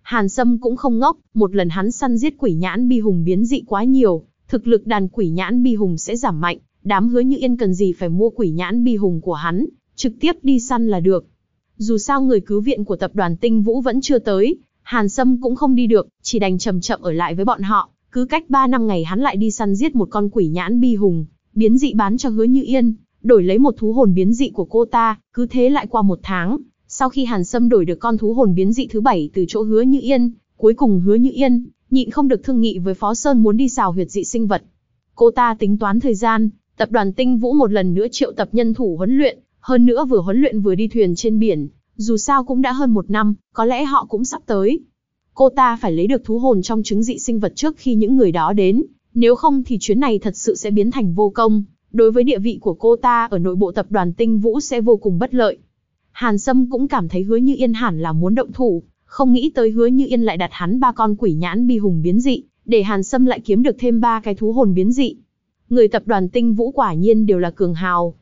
Hàn Sâm cũng không ngốc, một lần hắn săn giết quỷ nhãn bi hùng biến dị quá nhiều, thực lực đàn quỷ nhãn bi hùng sẽ giảm mạnh, đám hứa như yên cần gì phải mua quỷ nhãn bi hùng của hắn, trực tiếp đi săn là được. Dù sao người cứu viện của tập đoàn Tinh Vũ vẫn chưa tới, Hàn Sâm cũng không đi được, chỉ đành chậm chậm ở lại với bọn họ, cứ cách 3 năm ngày hắn lại đi săn giết một con quỷ nhãn bi hùng, biến dị bán cho hứa như yên, đổi lấy một thú hồn biến dị của cô ta, cứ thế lại qua một tháng. Sau khi Hàn Sâm đổi được con thú hồn biến dị thứ bảy từ chỗ hứa như yên, cuối cùng hứa như yên, nhịn không được thương nghị với Phó Sơn muốn đi xào huyệt dị sinh vật. Cô ta tính toán thời gian, tập đoàn Tinh Vũ một lần nữa triệu tập nhân thủ huấn luyện, hơn nữa vừa huấn luyện vừa đi thuyền trên biển, dù sao cũng đã hơn một năm, có lẽ họ cũng sắp tới. Cô ta phải lấy được thú hồn trong trứng dị sinh vật trước khi những người đó đến, nếu không thì chuyến này thật sự sẽ biến thành vô công, đối với địa vị của cô ta ở nội bộ tập đoàn Tinh Vũ sẽ vô cùng bất lợi. Hàn Sâm cũng cảm thấy hứa như yên hẳn là muốn động thủ, không nghĩ tới hứa như yên lại đặt hắn ba con quỷ nhãn bi hùng biến dị, để Hàn Sâm lại kiếm được thêm ba cái thú hồn biến dị. Người tập đoàn Tinh Vũ quả nhiên đều là cường hào,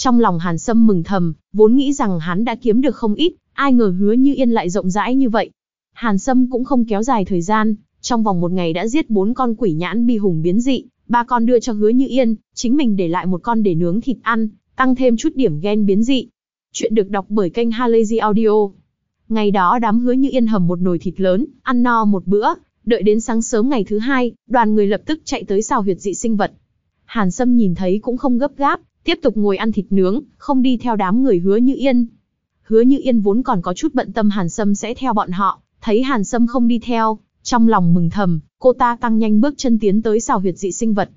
trong lòng Hàn Sâm mừng thầm, vốn nghĩ rằng hắn đã kiếm được không ít, ai ngờ hứa như yên lại rộng rãi như vậy. Hàn Sâm cũng không kéo dài thời gian, trong vòng một ngày đã giết bốn con quỷ nhãn bi hùng biến dị, ba con đưa cho hứa như yên, chính mình để lại một con để nướng thịt ăn, tăng thêm chút điểm ghen biến dị. Chuyện được đọc bởi kênh Halazy Audio. Ngày đó đám hứa như yên hầm một nồi thịt lớn, ăn no một bữa, đợi đến sáng sớm ngày thứ hai, đoàn người lập tức chạy tới xào huyệt dị sinh vật. Hàn Sâm nhìn thấy cũng không gấp gáp, tiếp tục ngồi ăn thịt nướng, không đi theo đám người hứa như yên. Hứa như yên vốn còn có chút bận tâm Hàn Sâm sẽ theo bọn họ, thấy Hàn Sâm không đi theo, trong lòng mừng thầm, cô ta tăng nhanh bước chân tiến tới xào huyệt dị sinh vật.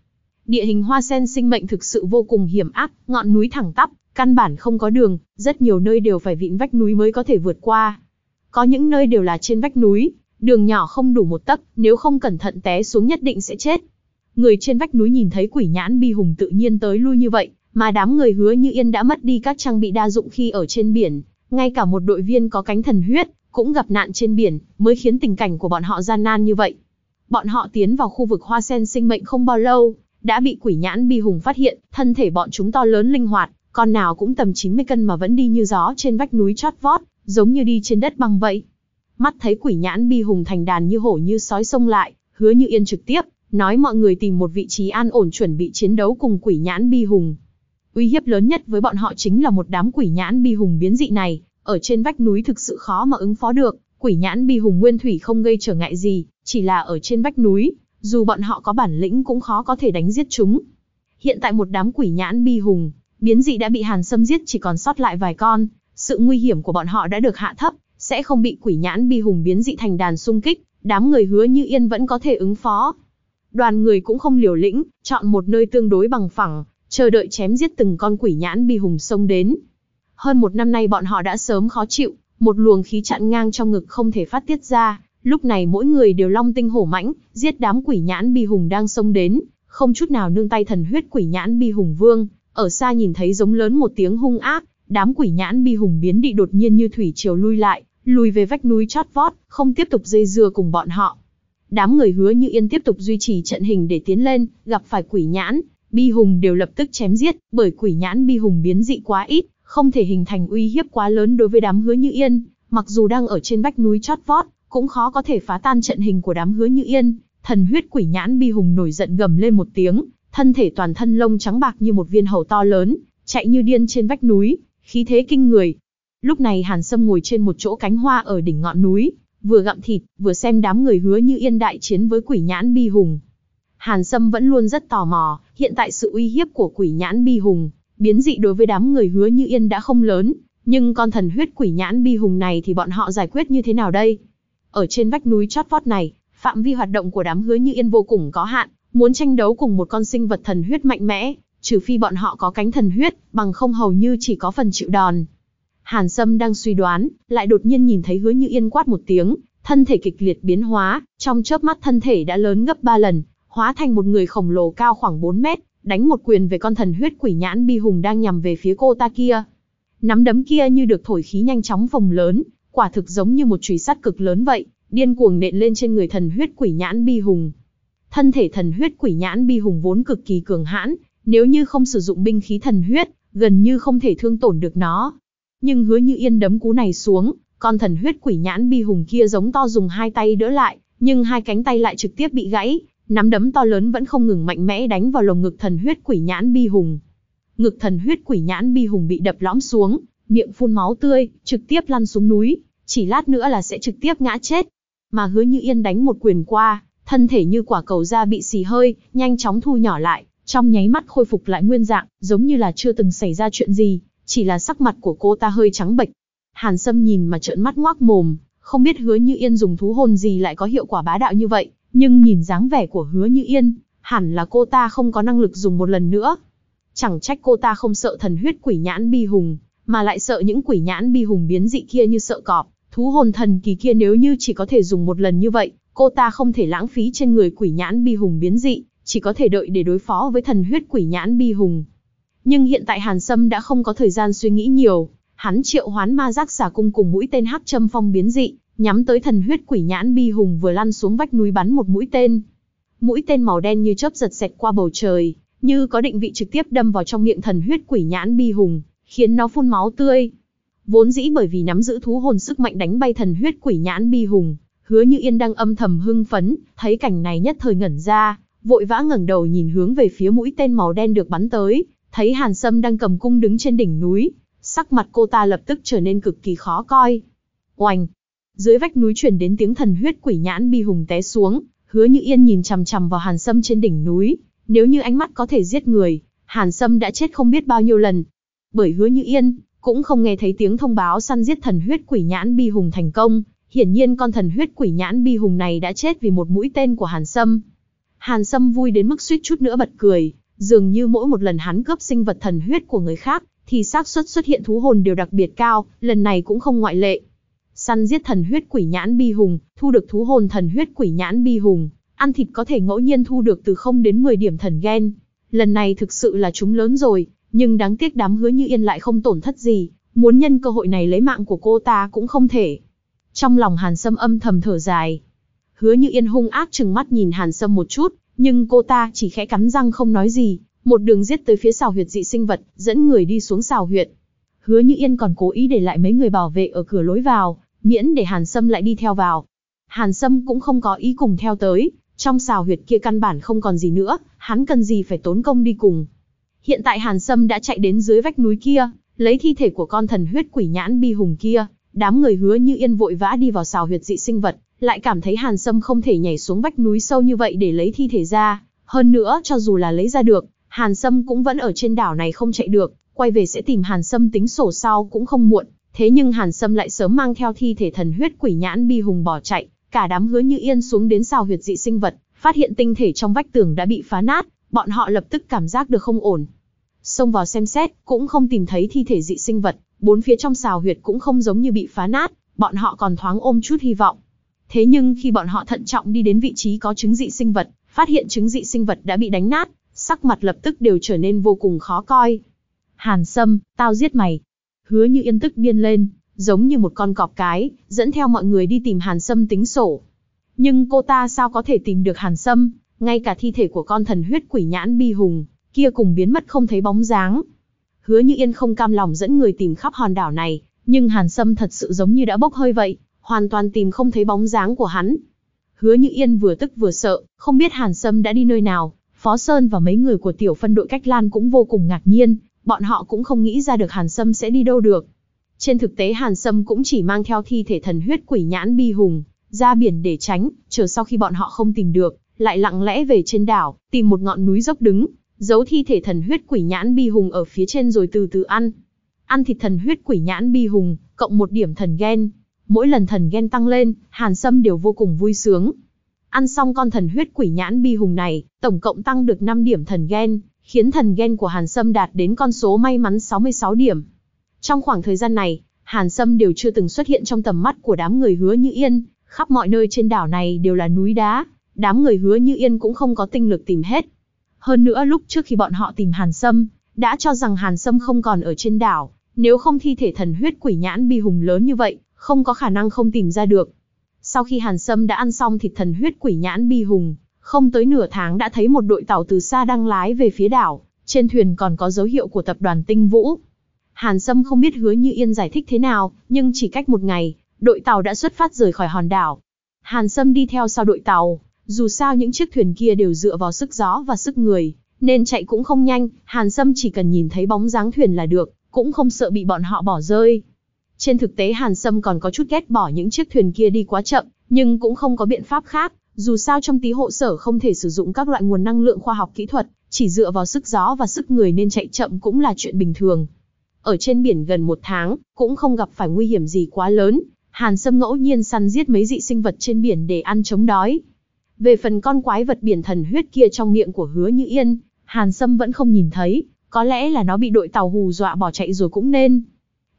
Địa hình hoa sen sinh mệnh thực sự vô cùng hiểm ác, ngọn núi thẳng tắp, căn bản không có đường, rất nhiều nơi đều phải vịn vách núi mới có thể vượt qua. Có những nơi đều là trên vách núi, đường nhỏ không đủ một tấc, nếu không cẩn thận té xuống nhất định sẽ chết. Người trên vách núi nhìn thấy quỷ nhãn bi hùng tự nhiên tới lui như vậy, mà đám người hứa như yên đã mất đi các trang bị đa dụng khi ở trên biển, ngay cả một đội viên có cánh thần huyết, cũng gặp nạn trên biển, mới khiến tình cảnh của bọn họ gian nan như vậy. Bọn họ tiến vào khu vực hoa sen sinh mệnh không bao lâu, đã bị quỷ nhãn bi hùng phát hiện, thân thể bọn chúng to lớn linh hoạt, con nào cũng tầm 90 cân mà vẫn đi như gió trên vách núi chót vót, giống như đi trên đất băng vậy. Mắt thấy quỷ nhãn bi hùng thành đàn như hổ như sói xông lại, hứa như yên trực tiếp, nói mọi người tìm một vị trí an ổn chuẩn bị chiến đấu cùng quỷ nhãn bi hùng. Uy hiếp lớn nhất với bọn họ chính là một đám quỷ nhãn bi hùng biến dị này, ở trên vách núi thực sự khó mà ứng phó được, quỷ nhãn bi hùng nguyên thủy không gây trở ngại gì, chỉ là ở trên vách núi, dù bọn họ có bản lĩnh cũng khó có thể đánh giết chúng. Hiện tại một đám quỷ nhãn bi hùng, biến dị đã bị Hàn Sâm giết chỉ còn sót lại vài con, sự nguy hiểm của bọn họ đã được hạ thấp, sẽ không bị quỷ nhãn bi hùng biến dị thành đàn xung kích, đám người hứa như yên vẫn có thể ứng phó. Đoàn người cũng không liều lĩnh, chọn một nơi tương đối bằng phẳng, chờ đợi chém giết từng con quỷ nhãn bi hùng xông đến. Hơn một năm nay bọn họ đã sớm khó chịu, một luồng khí chặn ngang trong ngực không thể phát tiết ra, lúc này mỗi người đều long tinh hổ mãnh, giết đám quỷ nhãn bi hùng đang xông đến, không chút nào nương tay thần huyết quỷ nhãn bi hùng vương, ở xa nhìn thấy giống lớn một tiếng hung ác, đám quỷ nhãn bi hùng biến đi đột nhiên như thủy triều lui lại, lùi về vách núi chót vót, không tiếp tục dây dưa cùng bọn họ. Đám người hứa như yên tiếp tục duy trì trận hình để tiến lên, gặp phải quỷ nhãn, bi hùng đều lập tức chém giết, bởi quỷ nhãn bi hùng biến dị quá ít, không thể hình thành uy hiếp quá lớn đối với đám hứa như yên, mặc dù đang ở trên vách núi chót vót, cũng khó có thể phá tan trận hình của đám hứa như yên. Thần huyết quỷ nhãn bi hùng nổi giận gầm lên một tiếng, thân thể toàn thân lông trắng bạc như một viên hầu to lớn, chạy như điên trên vách núi, khí thế kinh người. Lúc này Hàn Sâm ngồi trên một chỗ cánh hoa ở đỉnh ngọn núi, vừa gặm thịt, vừa xem đám người hứa như yên đại chiến với quỷ nhãn bi hùng. Hàn Sâm vẫn luôn rất tò mò, hiện tại sự uy hiếp của quỷ nhãn bi hùng, biến dị đối với đám người hứa như yên đã không lớn, nhưng con thần huyết quỷ nhãn bi hùng này thì bọn họ giải quyết như thế nào đây? Ở trên vách núi chót vót này, phạm vi hoạt động của đám hứa như yên vô cùng có hạn, muốn tranh đấu cùng một con sinh vật thần huyết mạnh mẽ, trừ phi bọn họ có cánh thần huyết, bằng không hầu như chỉ có phần chịu đòn. Hàn Sâm đang suy đoán, lại đột nhiên nhìn thấy hứa như yên quát một tiếng, thân thể kịch liệt biến hóa, trong chớp mắt thân thể đã lớn gấp 3 lần, hóa thành một người khổng lồ cao khoảng 4 mét, đánh một quyền về con thần huyết quỷ nhãn bi hùng đang nhằm về phía cô ta kia. Nắm đấm kia như được thổi khí nhanh chóng phồng lớn, quả thực giống như một chùy sắt cực lớn vậy, điên cuồng nện lên trên người thần huyết quỷ nhãn bi hùng. Thân thể thần huyết quỷ nhãn bi hùng vốn cực kỳ cường hãn, nếu như không sử dụng binh khí thần huyết, gần như không thể thương tổn được nó. Nhưng hứa như yên đấm cú này xuống, con thần huyết quỷ nhãn bi hùng kia giống to dùng hai tay đỡ lại, nhưng hai cánh tay lại trực tiếp bị gãy, nắm đấm to lớn vẫn không ngừng mạnh mẽ đánh vào lồng ngực thần huyết quỷ nhãn bi hùng. Ngực thần huyết quỷ nhãn bi hùng bị đập lõm xuống, miệng phun máu tươi, trực tiếp lăn xuống núi, chỉ lát nữa là sẽ trực tiếp ngã chết. Mà hứa như yên đánh một quyền qua, thân thể như quả cầu da bị xì hơi, nhanh chóng thu nhỏ lại, trong nháy mắt khôi phục lại nguyên dạng, giống như là chưa từng xảy ra chuyện gì, chỉ là sắc mặt của cô ta hơi trắng bệch. Hàn Sâm nhìn mà trợn mắt ngoác mồm, không biết hứa như yên dùng thú hồn gì lại có hiệu quả bá đạo như vậy, nhưng nhìn dáng vẻ của hứa như yên, hẳn là cô ta không có năng lực dùng một lần nữa. Chẳng trách cô ta không sợ thần huyết quỷ nhãn bi hùng, mà lại sợ những quỷ nhãn bi hùng biến dị kia như sợ cọp, thú hồn thần kỳ kia nếu như chỉ có thể dùng một lần như vậy, cô ta không thể lãng phí trên người quỷ nhãn bi hùng biến dị, chỉ có thể đợi để đối phó với thần huyết quỷ nhãn bi hùng. Nhưng hiện tại Hàn Sâm đã không có thời gian suy nghĩ nhiều, hắn triệu hoán ma giác xà cung cùng mũi tên hắc châm phong biến dị, nhắm tới thần huyết quỷ nhãn bi hùng vừa lăn xuống vách núi bắn một mũi tên. Mũi tên màu đen như chớp giật xẹt qua bầu trời, như có định vị trực tiếp đâm vào trong miệng thần huyết quỷ nhãn bi hùng, khiến nó phun máu tươi. Vốn dĩ bởi vì nắm giữ thú hồn sức mạnh đánh bay thần huyết quỷ nhãn bi hùng, hứa như yên đang âm thầm hưng phấn, thấy cảnh này nhất thời ngẩn ra, vội vã ngẩng đầu nhìn hướng về phía mũi tên màu đen được bắn tới, thấy Hàn Sâm đang cầm cung đứng trên đỉnh núi, sắc mặt cô ta lập tức trở nên cực kỳ khó coi. Oanh! Dưới vách núi truyền đến tiếng thần huyết quỷ nhãn bi hùng té xuống, hứa như yên nhìn chằm chằm vào Hàn Sâm trên đỉnh núi, nếu như ánh mắt có thể giết người, Hàn Sâm đã chết không biết bao nhiêu lần. Bởi hứa như yên, cũng không nghe thấy tiếng thông báo săn giết thần huyết quỷ nhãn bi hùng thành công, hiển nhiên con thần huyết quỷ nhãn bi hùng này đã chết vì một mũi tên của Hàn Sâm. Hàn Sâm vui đến mức suýt chút nữa bật cười, dường như mỗi một lần hắn cướp sinh vật thần huyết của người khác, thì xác suất xuất hiện thú hồn đều đặc biệt cao, lần này cũng không ngoại lệ. Săn giết thần huyết quỷ nhãn bi hùng, thu được thú hồn thần huyết quỷ nhãn bi hùng, ăn thịt có thể ngẫu nhiên thu được từ 0 đến 10 điểm thần gen. Lần này thực sự là chúng lớn rồi, nhưng đáng tiếc đám hứa như yên lại không tổn thất gì, muốn nhân cơ hội này lấy mạng của cô ta cũng không thể. Trong lòng Hàn Sâm âm thầm thở dài. Hứa như yên hung ác chừng mắt nhìn Hàn Sâm một chút, nhưng cô ta chỉ khẽ cắn răng không nói gì, một đường giết tới phía xào huyệt dị sinh vật, dẫn người đi xuống xào huyệt. Hứa như yên còn cố ý để lại mấy người bảo vệ ở cửa lối vào, miễn để Hàn Sâm lại đi theo vào. Hàn Sâm cũng không có ý cùng theo tới, trong xào huyệt kia căn bản không còn gì nữa, hắn cần gì phải tốn công đi cùng. Hiện tại Hàn Sâm đã chạy đến dưới vách núi kia, lấy thi thể của con thần huyết quỷ nhãn bi hùng kia, đám người hứa như yên vội vã đi vào xào huyệt dị sinh vật, lại cảm thấy Hàn Sâm không thể nhảy xuống vách núi sâu như vậy để lấy thi thể ra. Hơn nữa, cho dù là lấy ra được, Hàn Sâm cũng vẫn ở trên đảo này không chạy được, quay về sẽ tìm Hàn Sâm tính sổ sau cũng không muộn. Thế nhưng Hàn Sâm lại sớm mang theo thi thể thần huyết quỷ nhãn bi hùng bỏ chạy, cả đám hứa như yên xuống đến xào huyệt dị sinh vật, phát hiện tinh thể trong vách tường đã bị phá nát, bọn họ lập tức cảm giác được không ổn. xông vào xem xét, cũng không tìm thấy thi thể dị sinh vật, bốn phía trong xào huyệt cũng không giống như bị phá nát, bọn họ còn thoáng ôm chút hy vọng. Thế nhưng khi bọn họ thận trọng đi đến vị trí có trứng dị sinh vật, phát hiện trứng dị sinh vật đã bị đánh nát, sắc mặt lập tức đều trở nên vô cùng khó coi. Hàn Sâm, tao giết mày. Hứa như yên tức điên lên, giống như một con cọp cái, dẫn theo mọi người đi tìm Hàn Sâm tính sổ. Nhưng cô ta sao có thể tìm được Hàn Sâm, ngay cả thi thể của con thần huyết quỷ nhãn bi hùng, kia cùng biến mất không thấy bóng dáng. Hứa như yên không cam lòng dẫn người tìm khắp hòn đảo này, nhưng Hàn Sâm thật sự giống như đã bốc hơi vậy, hoàn toàn tìm không thấy bóng dáng của hắn. Hứa như yên vừa tức vừa sợ, không biết Hàn Sâm đã đi nơi nào, Phó Sơn và mấy người của tiểu phân đội cách lan cũng vô cùng ngạc nhiên, bọn họ cũng không nghĩ ra được Hàn Sâm sẽ đi đâu được. Trên thực tế Hàn Sâm cũng chỉ mang theo thi thể thần huyết quỷ nhãn bi hùng, ra biển để tránh, chờ sau khi bọn họ không tìm được, lại lặng lẽ về trên đảo, tìm một ngọn núi dốc đứng, giấu thi thể thần huyết quỷ nhãn bi hùng ở phía trên rồi từ từ ăn. Ăn thịt thần huyết quỷ nhãn bi hùng, cộng một điểm thần ghen. Mỗi lần thần ghen tăng lên, Hàn Sâm đều vô cùng vui sướng. Ăn xong con thần huyết quỷ nhãn bi hùng này, tổng cộng tăng được 5 điểm thần ghen, khiến thần ghen của Hàn Sâm đạt đến con số may mắn 66 điểm. Trong khoảng thời gian này, Hàn Sâm đều chưa từng xuất hiện trong tầm mắt của đám người hứa như yên, khắp mọi nơi trên đảo này đều là núi đá, đám người hứa như yên cũng không có tinh lực tìm hết. Hơn nữa lúc trước khi bọn họ tìm Hàn Sâm, đã cho rằng Hàn Sâm không còn ở trên đảo, nếu không thi thể thần huyết quỷ nhãn bi hùng lớn như vậy, không có khả năng không tìm ra được. Sau khi Hàn Sâm đã ăn xong thịt thần huyết quỷ nhãn bi hùng, không tới nửa tháng đã thấy một đội tàu từ xa đang lái về phía đảo, trên thuyền còn có dấu hiệu của tập đoàn Tinh Vũ. Hàn Sâm không biết hứa như yên giải thích thế nào, nhưng chỉ cách một ngày, đội tàu đã xuất phát rời khỏi hòn đảo. Hàn Sâm đi theo sau đội tàu, dù sao những chiếc thuyền kia đều dựa vào sức gió và sức người, nên chạy cũng không nhanh, Hàn Sâm chỉ cần nhìn thấy bóng dáng thuyền là được, cũng không sợ bị bọn họ bỏ rơi. Trên thực tế Hàn Sâm còn có chút ghét bỏ những chiếc thuyền kia đi quá chậm, nhưng cũng không có biện pháp khác, dù sao trong tí hộ sở không thể sử dụng các loại nguồn năng lượng khoa học kỹ thuật, chỉ dựa vào sức gió và sức người nên chạy chậm cũng là chuyện bình thường. Ở trên biển gần một tháng, cũng không gặp phải nguy hiểm gì quá lớn, Hàn Sâm ngẫu nhiên săn giết mấy dị sinh vật trên biển để ăn chống đói. Về phần con quái vật biển thần huyết kia trong miệng của hứa như yên, Hàn Sâm vẫn không nhìn thấy, có lẽ là nó bị đội tàu hù dọa bỏ chạy rồi cũng nên.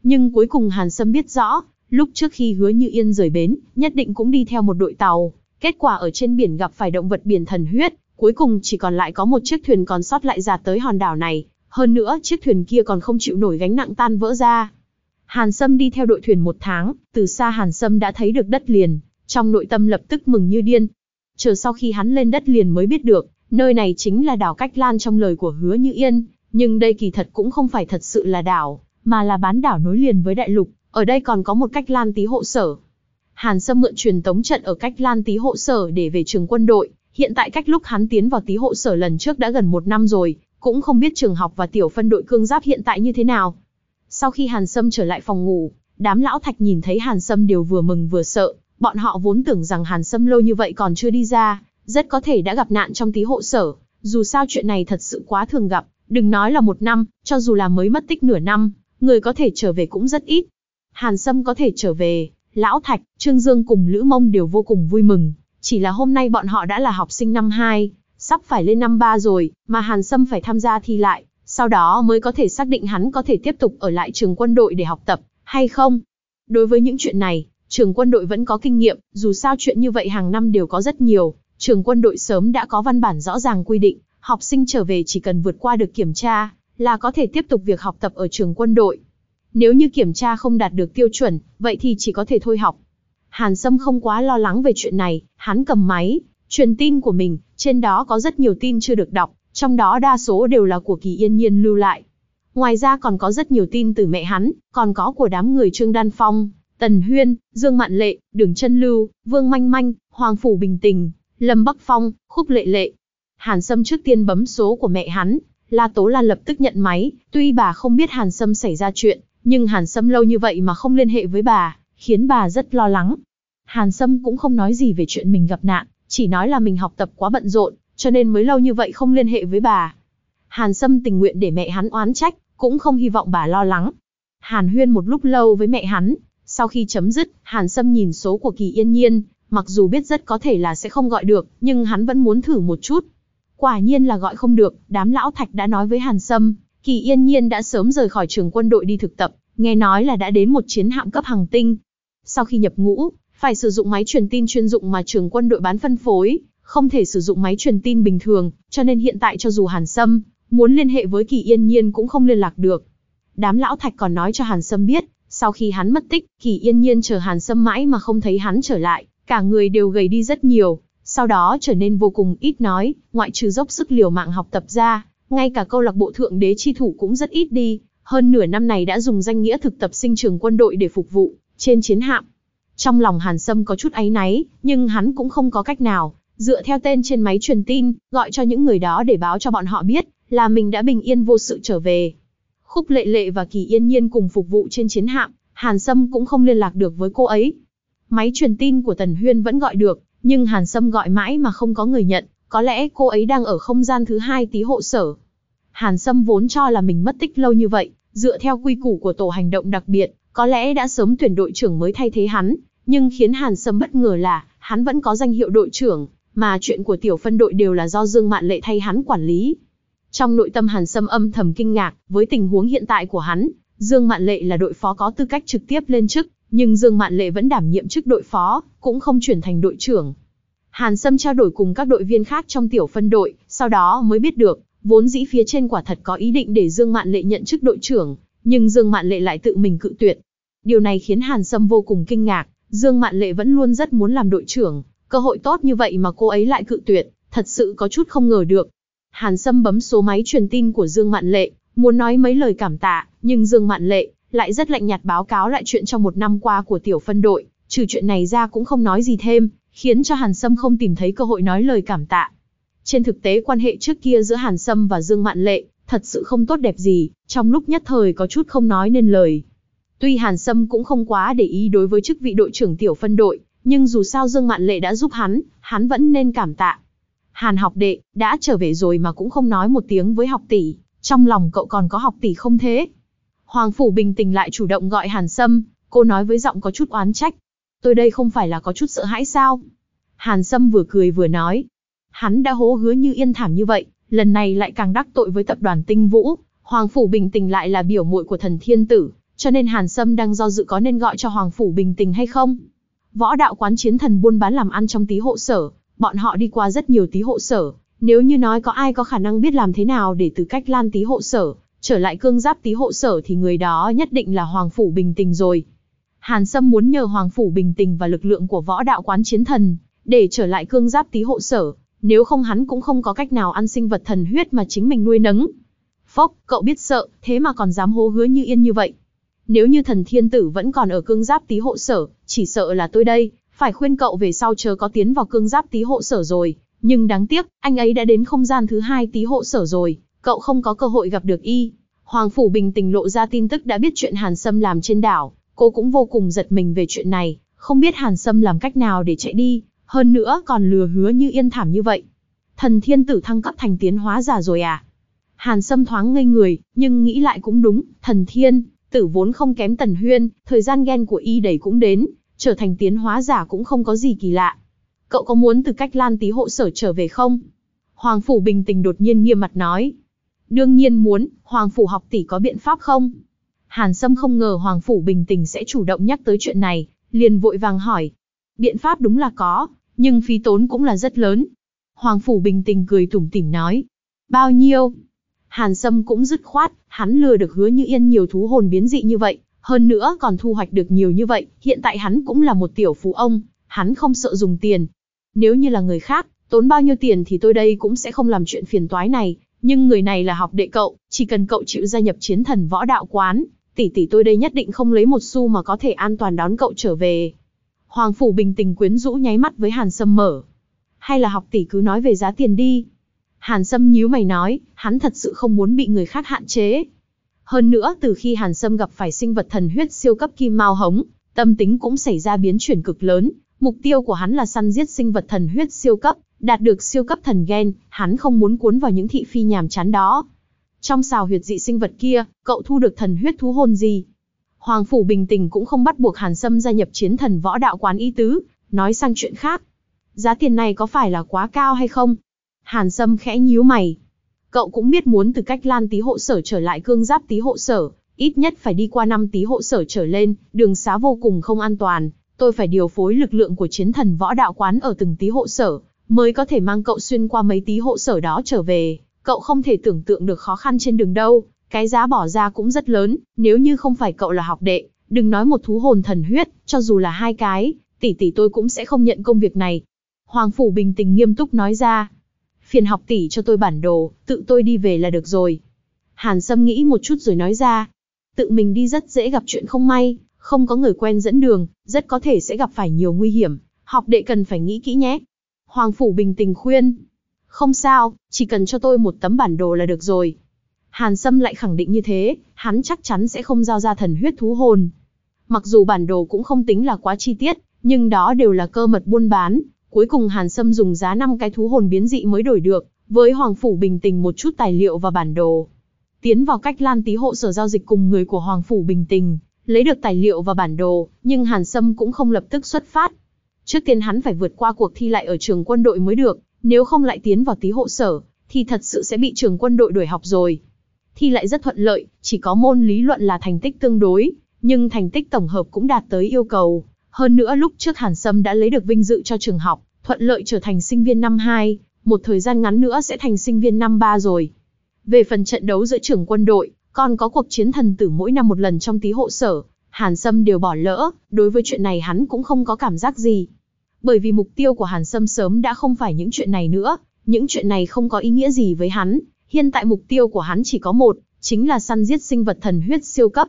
Nhưng cuối cùng Hàn Sâm biết rõ, lúc trước khi hứa như yên rời bến, nhất định cũng đi theo một đội tàu, kết quả ở trên biển gặp phải động vật biển thần huyết, cuối cùng chỉ còn lại có một chiếc thuyền còn sót lại giạt tới hòn đảo này, hơn nữa chiếc thuyền kia còn không chịu nổi gánh nặng tan vỡ ra. Hàn Sâm đi theo đội thuyền một tháng, từ xa Hàn Sâm đã thấy được đất liền, trong nội tâm lập tức mừng như điên. Chờ sau khi hắn lên đất liền mới biết được, nơi này chính là đảo Cách Lan trong lời của Hứa Như Yên, nhưng đây kỳ thật cũng không phải thật sự là đảo, mà là bán đảo nối liền với đại lục, ở đây còn có một Cách Lan tí hộ sở. Hàn Sâm mượn truyền tống trận ở Cách Lan Tý hộ sở để về trường quân đội, hiện tại cách lúc hắn tiến vào Tý hộ sở lần trước đã gần một năm rồi, cũng không biết trường học và tiểu phân đội cương giáp hiện tại như thế nào. Sau khi Hàn Sâm trở lại phòng ngủ, đám lão thạch nhìn thấy Hàn Sâm đều vừa mừng vừa sợ, bọn họ vốn tưởng rằng Hàn Sâm lâu như vậy còn chưa đi ra, rất có thể đã gặp nạn trong Tý hộ sở, dù sao chuyện này thật sự quá thường gặp, đừng nói là một năm, cho dù là mới mất tích nửa năm, người có thể trở về cũng rất ít. Hàn Sâm có thể trở về, Lão Thạch, Trương Dương cùng Lữ Mông đều vô cùng vui mừng, chỉ là hôm nay bọn họ đã là học sinh năm 2, sắp phải lên năm 3 rồi, mà Hàn Sâm phải tham gia thi lại, sau đó mới có thể xác định hắn có thể tiếp tục ở lại trường quân đội để học tập, hay không. Đối với những chuyện này, trường quân đội vẫn có kinh nghiệm, dù sao chuyện như vậy hàng năm đều có rất nhiều, trường quân đội sớm đã có văn bản rõ ràng quy định, học sinh trở về chỉ cần vượt qua được kiểm tra, là có thể tiếp tục việc học tập ở trường quân đội. Nếu như kiểm tra không đạt được tiêu chuẩn, vậy thì chỉ có thể thôi học. Hàn Sâm không quá lo lắng về chuyện này, hắn cầm máy, truyền tin của mình, trên đó có rất nhiều tin chưa được đọc, trong đó đa số đều là của Kỳ Yên Nhiên lưu lại. Ngoài ra còn có rất nhiều tin từ mẹ hắn, còn có của đám người Trương Đan Phong, Tần Huyên, Dương Mạn Lệ, Đường Chân Lưu, Vương Manh Manh, Hoàng Phủ Bình Tình, Lâm Bắc Phong, Khúc Lệ Lệ. Hàn Sâm trước tiên bấm số của mẹ hắn, La Tố Lan lập tức nhận máy, tuy bà không biết Hàn Sâm xảy ra chuyện, nhưng Hàn Sâm lâu như vậy mà không liên hệ với bà, khiến bà rất lo lắng. Hàn Sâm cũng không nói gì về chuyện mình gặp nạn, chỉ nói là mình học tập quá bận rộn, cho nên mới lâu như vậy không liên hệ với bà. Hàn Sâm tình nguyện để mẹ hắn oán trách, cũng không hy vọng bà lo lắng. Hàn Huyên một lúc lâu với mẹ hắn, sau khi chấm dứt, Hàn Sâm nhìn số của Kỳ Yên Nhiên, mặc dù biết rất có thể là sẽ không gọi được, nhưng hắn vẫn muốn thử một chút. Quả nhiên là gọi không được, đám lão thạch đã nói với Hàn Sâm, Kỳ Yên Nhiên đã sớm rời khỏi trường quân đội đi thực tập, nghe nói là đã đến một chiến hạm cấp hàng tinh. Sau khi nhập ngũ, phải sử dụng máy truyền tin chuyên dụng mà trường quân đội bán phân phối, không thể sử dụng máy truyền tin bình thường, cho nên hiện tại cho dù Hàn Sâm muốn liên hệ với Kỳ Yên Nhiên cũng không liên lạc được. Đám lão thạch còn nói cho Hàn Sâm biết, sau khi hắn mất tích, Kỳ Yên Nhiên chờ Hàn Sâm mãi mà không thấy hắn trở lại, cả người đều gầy đi rất nhiều, sau đó trở nên vô cùng ít nói, ngoại trừ dốc sức liều mạng học tập ra, ngay cả câu lạc bộ thượng đế chi thủ cũng rất ít đi, hơn nửa năm này đã dùng danh nghĩa thực tập sinh trường quân đội để phục vụ trên chiến hạm. Trong lòng Hàn Sâm có chút áy náy, nhưng hắn cũng không có cách nào, dựa theo tên trên máy truyền tin, gọi cho những người đó để báo cho bọn họ biết, là mình đã bình yên vô sự trở về. Khúc Lệ Lệ và Kỳ Yên Nhiên cùng phục vụ trên chiến hạm, Hàn Sâm cũng không liên lạc được với cô ấy. Máy truyền tin của Tần Huyên vẫn gọi được, nhưng Hàn Sâm gọi mãi mà không có người nhận, có lẽ cô ấy đang ở không gian thứ hai tí hộ sở. Hàn Sâm vốn cho là mình mất tích lâu như vậy, dựa theo quy củ của tổ hành động đặc biệt, có lẽ đã sớm tuyển đội trưởng mới thay thế hắn, nhưng khiến Hàn Sâm bất ngờ là, hắn vẫn có danh hiệu đội trưởng, mà chuyện của tiểu phân đội đều là do Dương Mạn Lệ thay hắn quản lý. Trong nội tâm Hàn Sâm âm thầm kinh ngạc, với tình huống hiện tại của hắn, Dương Mạn Lệ là đội phó có tư cách trực tiếp lên chức, nhưng Dương Mạn Lệ vẫn đảm nhiệm chức đội phó, cũng không chuyển thành đội trưởng. Hàn Sâm trao đổi cùng các đội viên khác trong tiểu phân đội, sau đó mới biết được, vốn dĩ phía trên quả thật có ý định để Dương Mạn Lệ nhận chức đội trưởng, nhưng Dương Mạn Lệ lại tự mình cự tuyệt. Điều này khiến Hàn Sâm vô cùng kinh ngạc, Dương Mạn Lệ vẫn luôn rất muốn làm đội trưởng, cơ hội tốt như vậy mà cô ấy lại cự tuyệt, thật sự có chút không ngờ được. Hàn Sâm bấm số máy truyền tin của Dương Mạn Lệ, muốn nói mấy lời cảm tạ, nhưng Dương Mạn Lệ lại rất lạnh nhạt báo cáo lại chuyện trong một năm qua của tiểu phân đội, trừ chuyện này ra cũng không nói gì thêm, khiến cho Hàn Sâm không tìm thấy cơ hội nói lời cảm tạ. Trên thực tế quan hệ trước kia giữa Hàn Sâm và Dương Mạn Lệ, thật sự không tốt đẹp gì, trong lúc nhất thời có chút không nói nên lời. Tuy Hàn Sâm cũng không quá để ý đối với chức vị đội trưởng tiểu phân đội, nhưng dù sao Dương Mạn Lệ đã giúp hắn, hắn vẫn nên cảm tạ. Hàn học đệ, đã trở về rồi mà cũng không nói một tiếng với học tỷ, trong lòng cậu còn có học tỷ không thế? Hoàng Phủ bình tĩnh lại chủ động gọi Hàn Sâm, cô nói với giọng có chút oán trách. Tôi đây không phải là có chút sợ hãi sao? Hàn Sâm vừa cười vừa nói. Hắn đã hố hứa như yên thảm như vậy, lần này lại càng đắc tội với tập đoàn tinh vũ. Hoàng Phủ bình tĩnh lại là biểu muội của thần thiên tử, cho nên Hàn Sâm đang do dự có nên gọi cho Hoàng Phủ bình tĩnh hay không. Võ đạo quán chiến thần buôn bán làm ăn trong tí hộ sở, bọn họ đi qua rất nhiều tí hộ sở. Nếu như nói có ai có khả năng biết làm thế nào để từ cách lan tí hộ sở, trở lại cương giáp tí hộ sở thì người đó nhất định là Hoàng Phủ Bình Tình rồi. Hàn Sâm muốn nhờ Hoàng Phủ Bình Tình và lực lượng của võ đạo quán chiến thần, để trở lại cương giáp tí hộ sở, nếu không hắn cũng không có cách nào ăn sinh vật thần huyết mà chính mình nuôi nấng. Phốc, cậu biết sợ, thế mà còn dám hô hứa như yên như vậy. Nếu như thần thiên tử vẫn còn ở cương giáp tí hộ sở, chỉ sợ là tôi đây, phải khuyên cậu về sau chờ có tiến vào cương giáp tí hộ sở rồi. Nhưng đáng tiếc, anh ấy đã đến không gian thứ hai tí hộ sở rồi, cậu không có cơ hội gặp được y. Hoàng Phủ bình tĩnh lộ ra tin tức đã biết chuyện Hàn Sâm làm trên đảo, cô cũng vô cùng giật mình về chuyện này, không biết Hàn Sâm làm cách nào để chạy đi, hơn nữa còn lừa hứa như yên thảm như vậy. Thần thiên tử thăng cấp thành tiến hóa giả rồi à? Hàn Sâm thoáng ngây người, nhưng nghĩ lại cũng đúng, thần thiên, tử vốn không kém tần huyên, thời gian ghen của y đầy cũng đến, trở thành tiến hóa giả cũng không có gì kỳ lạ. Cậu có muốn từ cách lan tí hộ sở trở về không? Hoàng Phủ bình tĩnh đột nhiên nghiêm mặt nói. Đương nhiên muốn, Hoàng Phủ học tỷ có biện pháp không? Hàn Sâm không ngờ Hoàng Phủ bình tĩnh sẽ chủ động nhắc tới chuyện này, liền vội vàng hỏi. Biện pháp đúng là có, nhưng phí tốn cũng là rất lớn. Hoàng Phủ bình tĩnh cười tủm tỉm nói. Bao nhiêu? Hàn Sâm cũng dứt khoát, hắn lừa được hứa như yên nhiều thú hồn biến dị như vậy, hơn nữa còn thu hoạch được nhiều như vậy, hiện tại hắn cũng là một tiểu phú ông, hắn không sợ dùng tiền. Nếu như là người khác, tốn bao nhiêu tiền thì tôi đây cũng sẽ không làm chuyện phiền toái này, nhưng người này là học đệ cậu, chỉ cần cậu chịu gia nhập chiến thần võ đạo quán, tỷ tỷ tôi đây nhất định không lấy một xu mà có thể an toàn đón cậu trở về. Hoàng Phủ bình tĩnh quyến rũ nháy mắt với Hàn Sâm mở. Hay là học tỷ cứ nói về giá tiền đi. Hàn Sâm nhíu mày nói, hắn thật sự không muốn bị người khác hạn chế. Hơn nữa từ khi Hàn Sâm gặp phải sinh vật thần huyết siêu cấp kim mao hống, tâm tính cũng xảy ra biến chuyển cực lớn, mục tiêu của hắn là săn giết sinh vật thần huyết siêu cấp, đạt được siêu cấp thần gen, hắn không muốn cuốn vào những thị phi nhàm chán đó. Trong xào huyệt dị sinh vật kia, cậu thu được thần huyết thú hồn gì? Hoàng Phủ bình tĩnh cũng không bắt buộc Hàn Sâm gia nhập chiến thần võ đạo quán y tứ, nói sang chuyện khác. Giá tiền này có phải là quá cao hay không? Hàn Sâm khẽ nhíu mày. Cậu cũng biết muốn từ cách lan tí hộ sở trở lại cương giáp tí hộ sở, ít nhất phải đi qua năm tí hộ sở trở lên, đường xá vô cùng không an toàn. Tôi phải điều phối lực lượng của chiến thần võ đạo quán ở từng tí hộ sở, mới có thể mang cậu xuyên qua mấy tí hộ sở đó trở về. Cậu không thể tưởng tượng được khó khăn trên đường đâu, cái giá bỏ ra cũng rất lớn, nếu như không phải cậu là học đệ, đừng nói một thú hồn thần huyết, cho dù là hai cái, tỷ tỷ tôi cũng sẽ không nhận công việc này. Hoàng Phủ bình tĩnh nghiêm túc nói ra. Phiền học tỷ cho tôi bản đồ, tự tôi đi về là được rồi. Hàn Sâm nghĩ một chút rồi nói ra. Tự mình đi rất dễ gặp chuyện không may, không có người quen dẫn đường, rất có thể sẽ gặp phải nhiều nguy hiểm. Học đệ cần phải nghĩ kỹ nhé. Hoàng Phủ bình tĩnh khuyên. Không sao, chỉ cần cho tôi một tấm bản đồ là được rồi. Hàn Sâm lại khẳng định như thế, hắn chắc chắn sẽ không giao ra thần huyết thú hồn. Mặc dù bản đồ cũng không tính là quá chi tiết, nhưng đó đều là cơ mật buôn bán. Cuối cùng Hàn Sâm dùng giá 5 cái thú hồn biến dị mới đổi được, với Hoàng Phủ Bình Tình một chút tài liệu và bản đồ. Tiến vào cách lan tí hộ sở giao dịch cùng người của Hoàng Phủ Bình Tình, lấy được tài liệu và bản đồ, nhưng Hàn Sâm cũng không lập tức xuất phát. Trước tiên hắn phải vượt qua cuộc thi lại ở trường quân đội mới được, nếu không lại tiến vào tí hộ sở, thì thật sự sẽ bị trường quân đội đuổi học rồi. Thi lại rất thuận lợi, chỉ có môn lý luận là thành tích tương đối, nhưng thành tích tổng hợp cũng đạt tới yêu cầu. Hơn nữa lúc trước Hàn Sâm đã lấy được vinh dự cho trường học, thuận lợi trở thành sinh viên năm 2, một thời gian ngắn nữa sẽ thành sinh viên năm 3 rồi. Về phần trận đấu giữa trưởng quân đội, còn có cuộc chiến thần tử mỗi năm một lần trong tí hộ sở, Hàn Sâm đều bỏ lỡ, đối với chuyện này hắn cũng không có cảm giác gì. Bởi vì mục tiêu của Hàn Sâm sớm đã không phải những chuyện này nữa, những chuyện này không có ý nghĩa gì với hắn, hiện tại mục tiêu của hắn chỉ có một, chính là săn giết sinh vật thần huyết siêu cấp.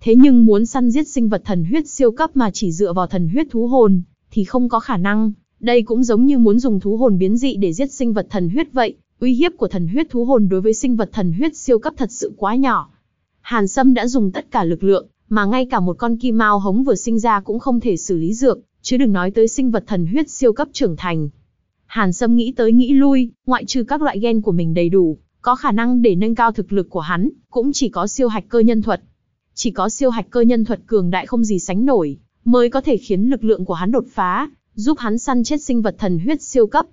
Thế nhưng muốn săn giết sinh vật thần huyết siêu cấp mà chỉ dựa vào thần huyết thú hồn, thì không có khả năng. Đây cũng giống như muốn dùng thú hồn biến dị để giết sinh vật thần huyết vậy, uy hiếp của thần huyết thú hồn đối với sinh vật thần huyết siêu cấp thật sự quá nhỏ. Hàn Sâm đã dùng tất cả lực lượng, mà ngay cả một con kim mao hống vừa sinh ra cũng không thể xử lý dược, chứ đừng nói tới sinh vật thần huyết siêu cấp trưởng thành. Hàn Sâm nghĩ tới nghĩ lui, ngoại trừ các loại gen của mình đầy đủ, có khả năng để nâng cao thực lực của hắn, cũng chỉ có siêu hạch cơ nhân thuật. Chỉ có siêu hạch cơ nhân thuật cường đại không gì sánh nổi, mới có thể khiến lực lượng của hắn đột phá, giúp hắn săn chết sinh vật thần huyết siêu cấp.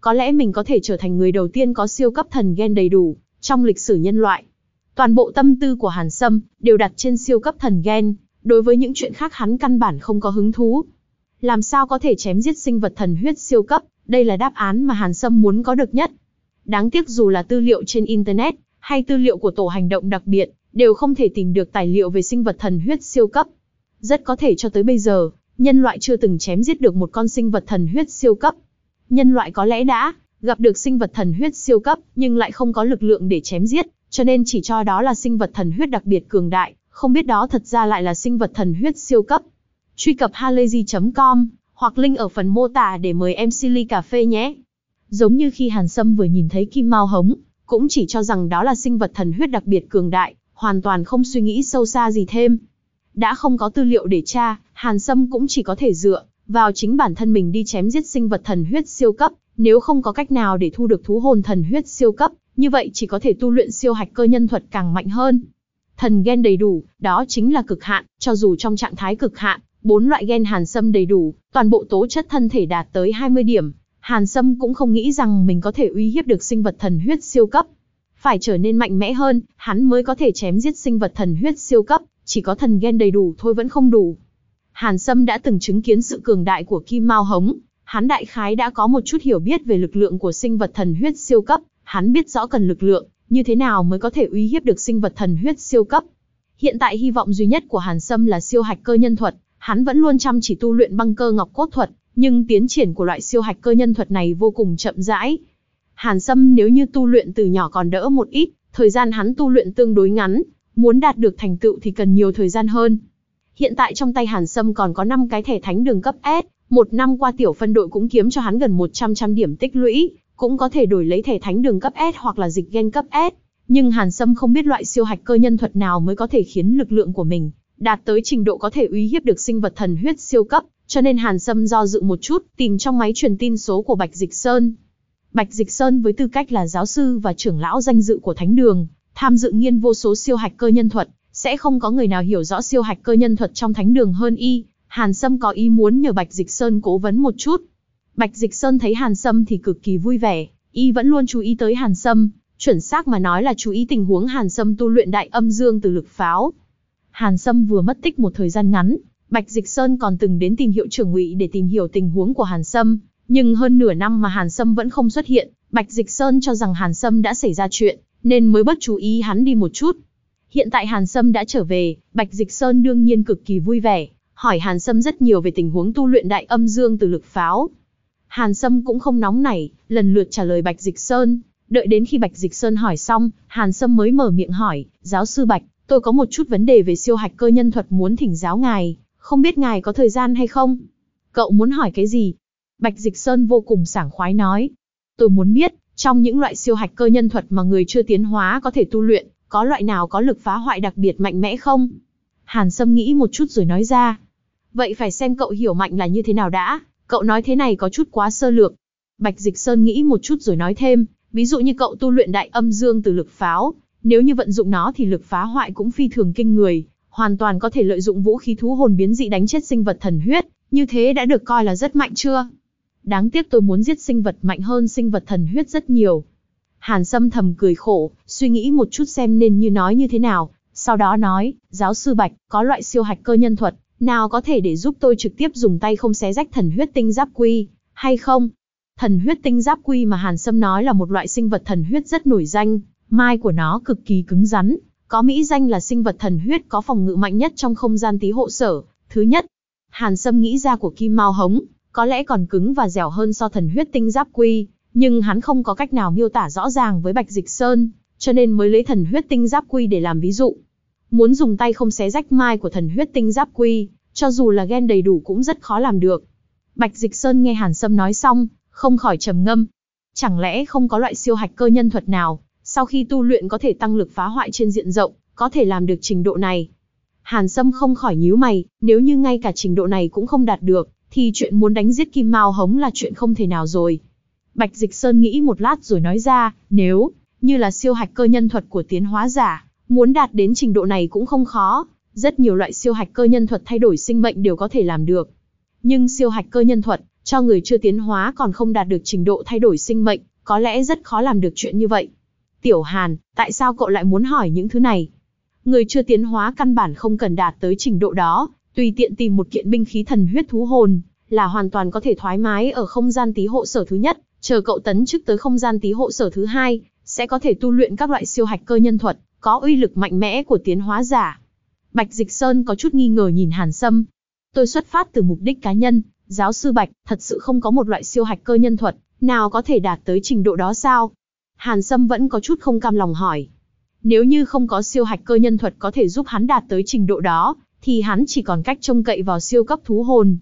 Có lẽ mình có thể trở thành người đầu tiên có siêu cấp thần gen đầy đủ, trong lịch sử nhân loại. Toàn bộ tâm tư của Hàn Sâm, đều đặt trên siêu cấp thần gen, đối với những chuyện khác hắn căn bản không có hứng thú. Làm sao có thể chém giết sinh vật thần huyết siêu cấp, đây là đáp án mà Hàn Sâm muốn có được nhất. Đáng tiếc dù là tư liệu trên Internet, hay tư liệu của tổ hành động đặc biệt, đều không thể tìm được tài liệu về sinh vật thần huyết siêu cấp. Rất có thể cho tới bây giờ, nhân loại chưa từng chém giết được một con sinh vật thần huyết siêu cấp. Nhân loại có lẽ đã gặp được sinh vật thần huyết siêu cấp, nhưng lại không có lực lượng để chém giết, cho nên chỉ cho đó là sinh vật thần huyết đặc biệt cường đại, không biết đó thật ra lại là sinh vật thần huyết siêu cấp. Truy cập halayzi.com hoặc link ở phần mô tả để mời em Silly Cà Phê nhé. Giống như khi Hàn Sâm vừa nhìn thấy Kim Mao Hống, cũng chỉ cho rằng đó là sinh vật thần huyết đặc biệt cường đại, hoàn toàn không suy nghĩ sâu xa gì thêm. Đã không có tư liệu để tra, Hàn Sâm cũng chỉ có thể dựa vào chính bản thân mình đi chém giết sinh vật thần huyết siêu cấp, nếu không có cách nào để thu được thú hồn thần huyết siêu cấp, như vậy chỉ có thể tu luyện siêu hạch cơ nhân thuật càng mạnh hơn. Thần gen đầy đủ, đó chính là cực hạn, cho dù trong trạng thái cực hạn, bốn loại gen Hàn Sâm đầy đủ, toàn bộ tố chất thân thể đạt tới 20 điểm, Hàn Sâm cũng không nghĩ rằng mình có thể uy hiếp được sinh vật thần huyết siêu cấp. Phải trở nên mạnh mẽ hơn, hắn mới có thể chém giết sinh vật thần huyết siêu cấp, chỉ có thần gen đầy đủ thôi vẫn không đủ. Hàn Sâm đã từng chứng kiến sự cường đại của Kim Mao Hống, hắn đại khái đã có một chút hiểu biết về lực lượng của sinh vật thần huyết siêu cấp, hắn biết rõ cần lực lượng, như thế nào mới có thể uy hiếp được sinh vật thần huyết siêu cấp. Hiện tại hy vọng duy nhất của Hàn Sâm là siêu hạch cơ nhân thuật, hắn vẫn luôn chăm chỉ tu luyện băng cơ ngọc cốt thuật, nhưng tiến triển của loại siêu hạch cơ nhân thuật này vô cùng chậm rãi. Hàn Sâm nếu như tu luyện từ nhỏ còn đỡ một ít, thời gian hắn tu luyện tương đối ngắn, muốn đạt được thành tựu thì cần nhiều thời gian hơn. Hiện tại trong tay Hàn Sâm còn có 5 cái thẻ thánh đường cấp S, một năm qua tiểu phân đội cũng kiếm cho hắn gần 100 trăm điểm tích lũy, cũng có thể đổi lấy thẻ thánh đường cấp S hoặc là dịch gen cấp S. Nhưng Hàn Sâm không biết loại siêu hạch cơ nhân thuật nào mới có thể khiến lực lượng của mình đạt tới trình độ có thể uy hiếp được sinh vật thần huyết siêu cấp, cho nên Hàn Sâm do dự một chút, tìm trong máy truyền tin số của Bạch Dịch Sơn. Bạch Dịch Sơn với tư cách là giáo sư và trưởng lão danh dự của Thánh Đường, tham dự nghiên vô số siêu hạch cơ nhân thuật, sẽ không có người nào hiểu rõ siêu hạch cơ nhân thuật trong Thánh Đường hơn y. Hàn Sâm có ý muốn nhờ Bạch Dịch Sơn cố vấn một chút. Bạch Dịch Sơn thấy Hàn Sâm thì cực kỳ vui vẻ, y vẫn luôn chú ý tới Hàn Sâm, chuẩn xác mà nói là chú ý tình huống Hàn Sâm tu luyện đại âm dương từ lực pháo. Hàn Sâm vừa mất tích một thời gian ngắn, Bạch Dịch Sơn còn từng đến tìm hiệu trưởng ngụy để tìm hiểu tình huống của Hàn Sâm, nhưng hơn nửa năm mà Hàn Sâm vẫn không xuất hiện, Bạch Dịch Sơn cho rằng Hàn Sâm đã xảy ra chuyện, nên mới bất chú ý hắn đi một chút. Hiện tại Hàn Sâm đã trở về, Bạch Dịch Sơn đương nhiên cực kỳ vui vẻ, hỏi Hàn Sâm rất nhiều về tình huống tu luyện đại âm dương từ lực pháo. Hàn Sâm cũng không nóng nảy, lần lượt trả lời Bạch Dịch Sơn. Đợi đến khi Bạch Dịch Sơn hỏi xong, Hàn Sâm mới mở miệng hỏi, giáo sư Bạch, tôi có một chút vấn đề về siêu hạch cơ nhân thuật muốn thỉnh giáo ngài, không biết ngài có thời gian hay không? Cậu muốn hỏi cái gì? Bạch Dịch Sơn vô cùng sảng khoái nói. Tôi muốn biết, trong những loại siêu hạch cơ nhân thuật mà người chưa tiến hóa có thể tu luyện, có loại nào có lực phá hoại đặc biệt mạnh mẽ không? Hàn Sâm nghĩ một chút rồi nói ra. Vậy phải xem cậu hiểu mạnh là như thế nào đã, cậu nói thế này có chút quá sơ lược. Bạch Dịch Sơn nghĩ một chút rồi nói thêm, ví dụ như cậu tu luyện đại âm dương từ lực pháo, nếu như vận dụng nó thì lực phá hoại cũng phi thường kinh người, hoàn toàn có thể lợi dụng vũ khí thú hồn biến dị đánh chết sinh vật thần huyết, như thế đã được coi là rất mạnh chưa? Đáng tiếc tôi muốn giết sinh vật mạnh hơn sinh vật thần huyết rất nhiều. Hàn Sâm thầm cười khổ, suy nghĩ một chút xem nên như nói như thế nào, sau đó nói, giáo sư Bạch, có loại siêu hạch cơ nhân thuật, nào có thể để giúp tôi trực tiếp dùng tay không xé rách thần huyết tinh giáp quy, hay không? Thần huyết tinh giáp quy mà Hàn Sâm nói là một loại sinh vật thần huyết rất nổi danh, mai của nó cực kỳ cứng rắn, có mỹ danh là sinh vật thần huyết có phòng ngự mạnh nhất trong không gian tí hộ sở. Thứ nhất, Hàn Sâm nghĩ ra của Kim Mao Hống, có lẽ còn cứng và dẻo hơn so thần huyết tinh giáp quy, nhưng hắn không có cách nào miêu tả rõ ràng với Bạch Dịch Sơn, cho nên mới lấy thần huyết tinh giáp quy để làm ví dụ. Muốn dùng tay không xé rách mai của thần huyết tinh giáp quy, cho dù là ghen đầy đủ cũng rất khó làm được. Bạch Dịch Sơn nghe Hàn Sâm nói xong, không khỏi trầm ngâm. Chẳng lẽ không có loại siêu hạch cơ nhân thuật nào, sau khi tu luyện có thể tăng lực phá hoại trên diện rộng, có thể làm được trình độ này? Hàn Sâm không khỏi nhíu mày, nếu như ngay cả trình độ này cũng không đạt được, thì chuyện muốn đánh giết Kim Mao Hống là chuyện không thể nào rồi. Bạch Dịch Sơn nghĩ một lát rồi nói ra, nếu, như là siêu hạch cơ nhân thuật của tiến hóa giả, muốn đạt đến trình độ này cũng không khó, rất nhiều loại siêu hạch cơ nhân thuật thay đổi sinh mệnh đều có thể làm được. Nhưng siêu hạch cơ nhân thuật, cho người chưa tiến hóa còn không đạt được trình độ thay đổi sinh mệnh, có lẽ rất khó làm được chuyện như vậy. Tiểu Hàn, tại sao cậu lại muốn hỏi những thứ này? Người chưa tiến hóa căn bản không cần đạt tới trình độ đó, tùy tiện tìm một kiện binh khí thần huyết thú hồn, là hoàn toàn có thể thoải mái ở không gian tí hộ sở thứ nhất, chờ cậu tấn chức tới không gian tí hộ sở thứ hai, sẽ có thể tu luyện các loại siêu hạch cơ nhân thuật, có uy lực mạnh mẽ của tiến hóa giả. Bạch Dịch Sơn có chút nghi ngờ nhìn Hàn Sâm. Tôi xuất phát từ mục đích cá nhân, giáo sư Bạch, thật sự không có một loại siêu hạch cơ nhân thuật, nào có thể đạt tới trình độ đó sao? Hàn Sâm vẫn có chút không cam lòng hỏi. Nếu như không có siêu hạch cơ nhân thuật có thể giúp hắn đạt tới trình độ đó, thì hắn chỉ còn cách trông cậy vào siêu cấp thú hồn.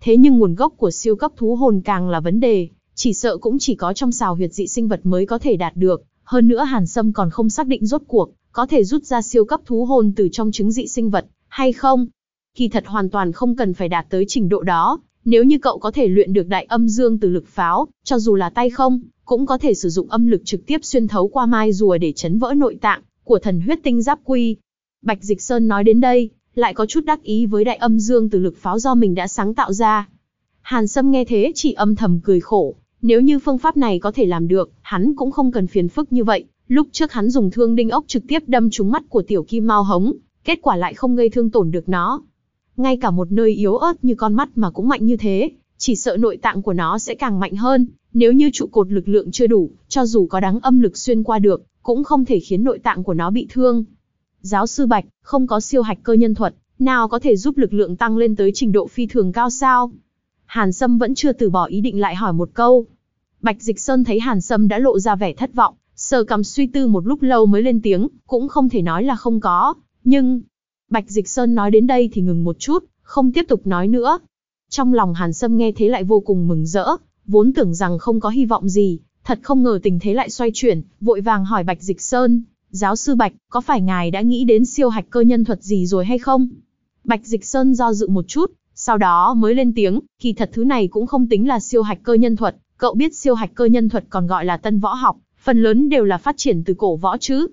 Thế nhưng nguồn gốc của siêu cấp thú hồn càng là vấn đề, chỉ sợ cũng chỉ có trong xào huyệt dị sinh vật mới có thể đạt được. Hơn nữa Hàn Sâm còn không xác định rốt cuộc, có thể rút ra siêu cấp thú hồn từ trong trứng dị sinh vật, hay không? Kỳ thật hoàn toàn không cần phải đạt tới trình độ đó, nếu như cậu có thể luyện được đại âm dương từ lực pháo, cho dù là tay không, cũng có thể sử dụng âm lực trực tiếp xuyên thấu qua mai rùa để chấn vỡ nội tạng của thần huyết tinh giáp quy. Bạch Dịch Sơn nói đến đây, lại có chút đắc ý với đại âm dương từ lực pháo do mình đã sáng tạo ra. Hàn Sâm nghe thế chỉ âm thầm cười khổ, nếu như phương pháp này có thể làm được, hắn cũng không cần phiền phức như vậy. Lúc trước hắn dùng thương đinh ốc trực tiếp đâm trúng mắt của tiểu kim mao hống, kết quả lại không gây thương tổn được nó. Ngay cả một nơi yếu ớt như con mắt mà cũng mạnh như thế, chỉ sợ nội tạng của nó sẽ càng mạnh hơn. Nếu như trụ cột lực lượng chưa đủ, cho dù có đáng âm lực xuyên qua được, cũng không thể khiến nội tạng của nó bị thương. Giáo sư Bạch, không có siêu hạch cơ nhân thuật, nào có thể giúp lực lượng tăng lên tới trình độ phi thường cao sao? Hàn Sâm vẫn chưa từ bỏ ý định lại hỏi một câu. Bạch Dịch Sơn thấy Hàn Sâm đã lộ ra vẻ thất vọng, sờ cầm suy tư một lúc lâu mới lên tiếng, cũng không thể nói là không có, nhưng... Bạch Dịch Sơn nói đến đây thì ngừng một chút, không tiếp tục nói nữa. Trong lòng Hàn Sâm nghe thế lại vô cùng mừng rỡ, vốn tưởng rằng không có hy vọng gì, thật không ngờ tình thế lại xoay chuyển, vội vàng hỏi Bạch Dịch Sơn, giáo sư Bạch, có phải ngài đã nghĩ đến siêu hạch cơ nhân thuật gì rồi hay không? Bạch Dịch Sơn do dự một chút, sau đó mới lên tiếng, kỳ thật thứ này cũng không tính là siêu hạch cơ nhân thuật, cậu biết siêu hạch cơ nhân thuật còn gọi là tân võ học, phần lớn đều là phát triển từ cổ võ chứ.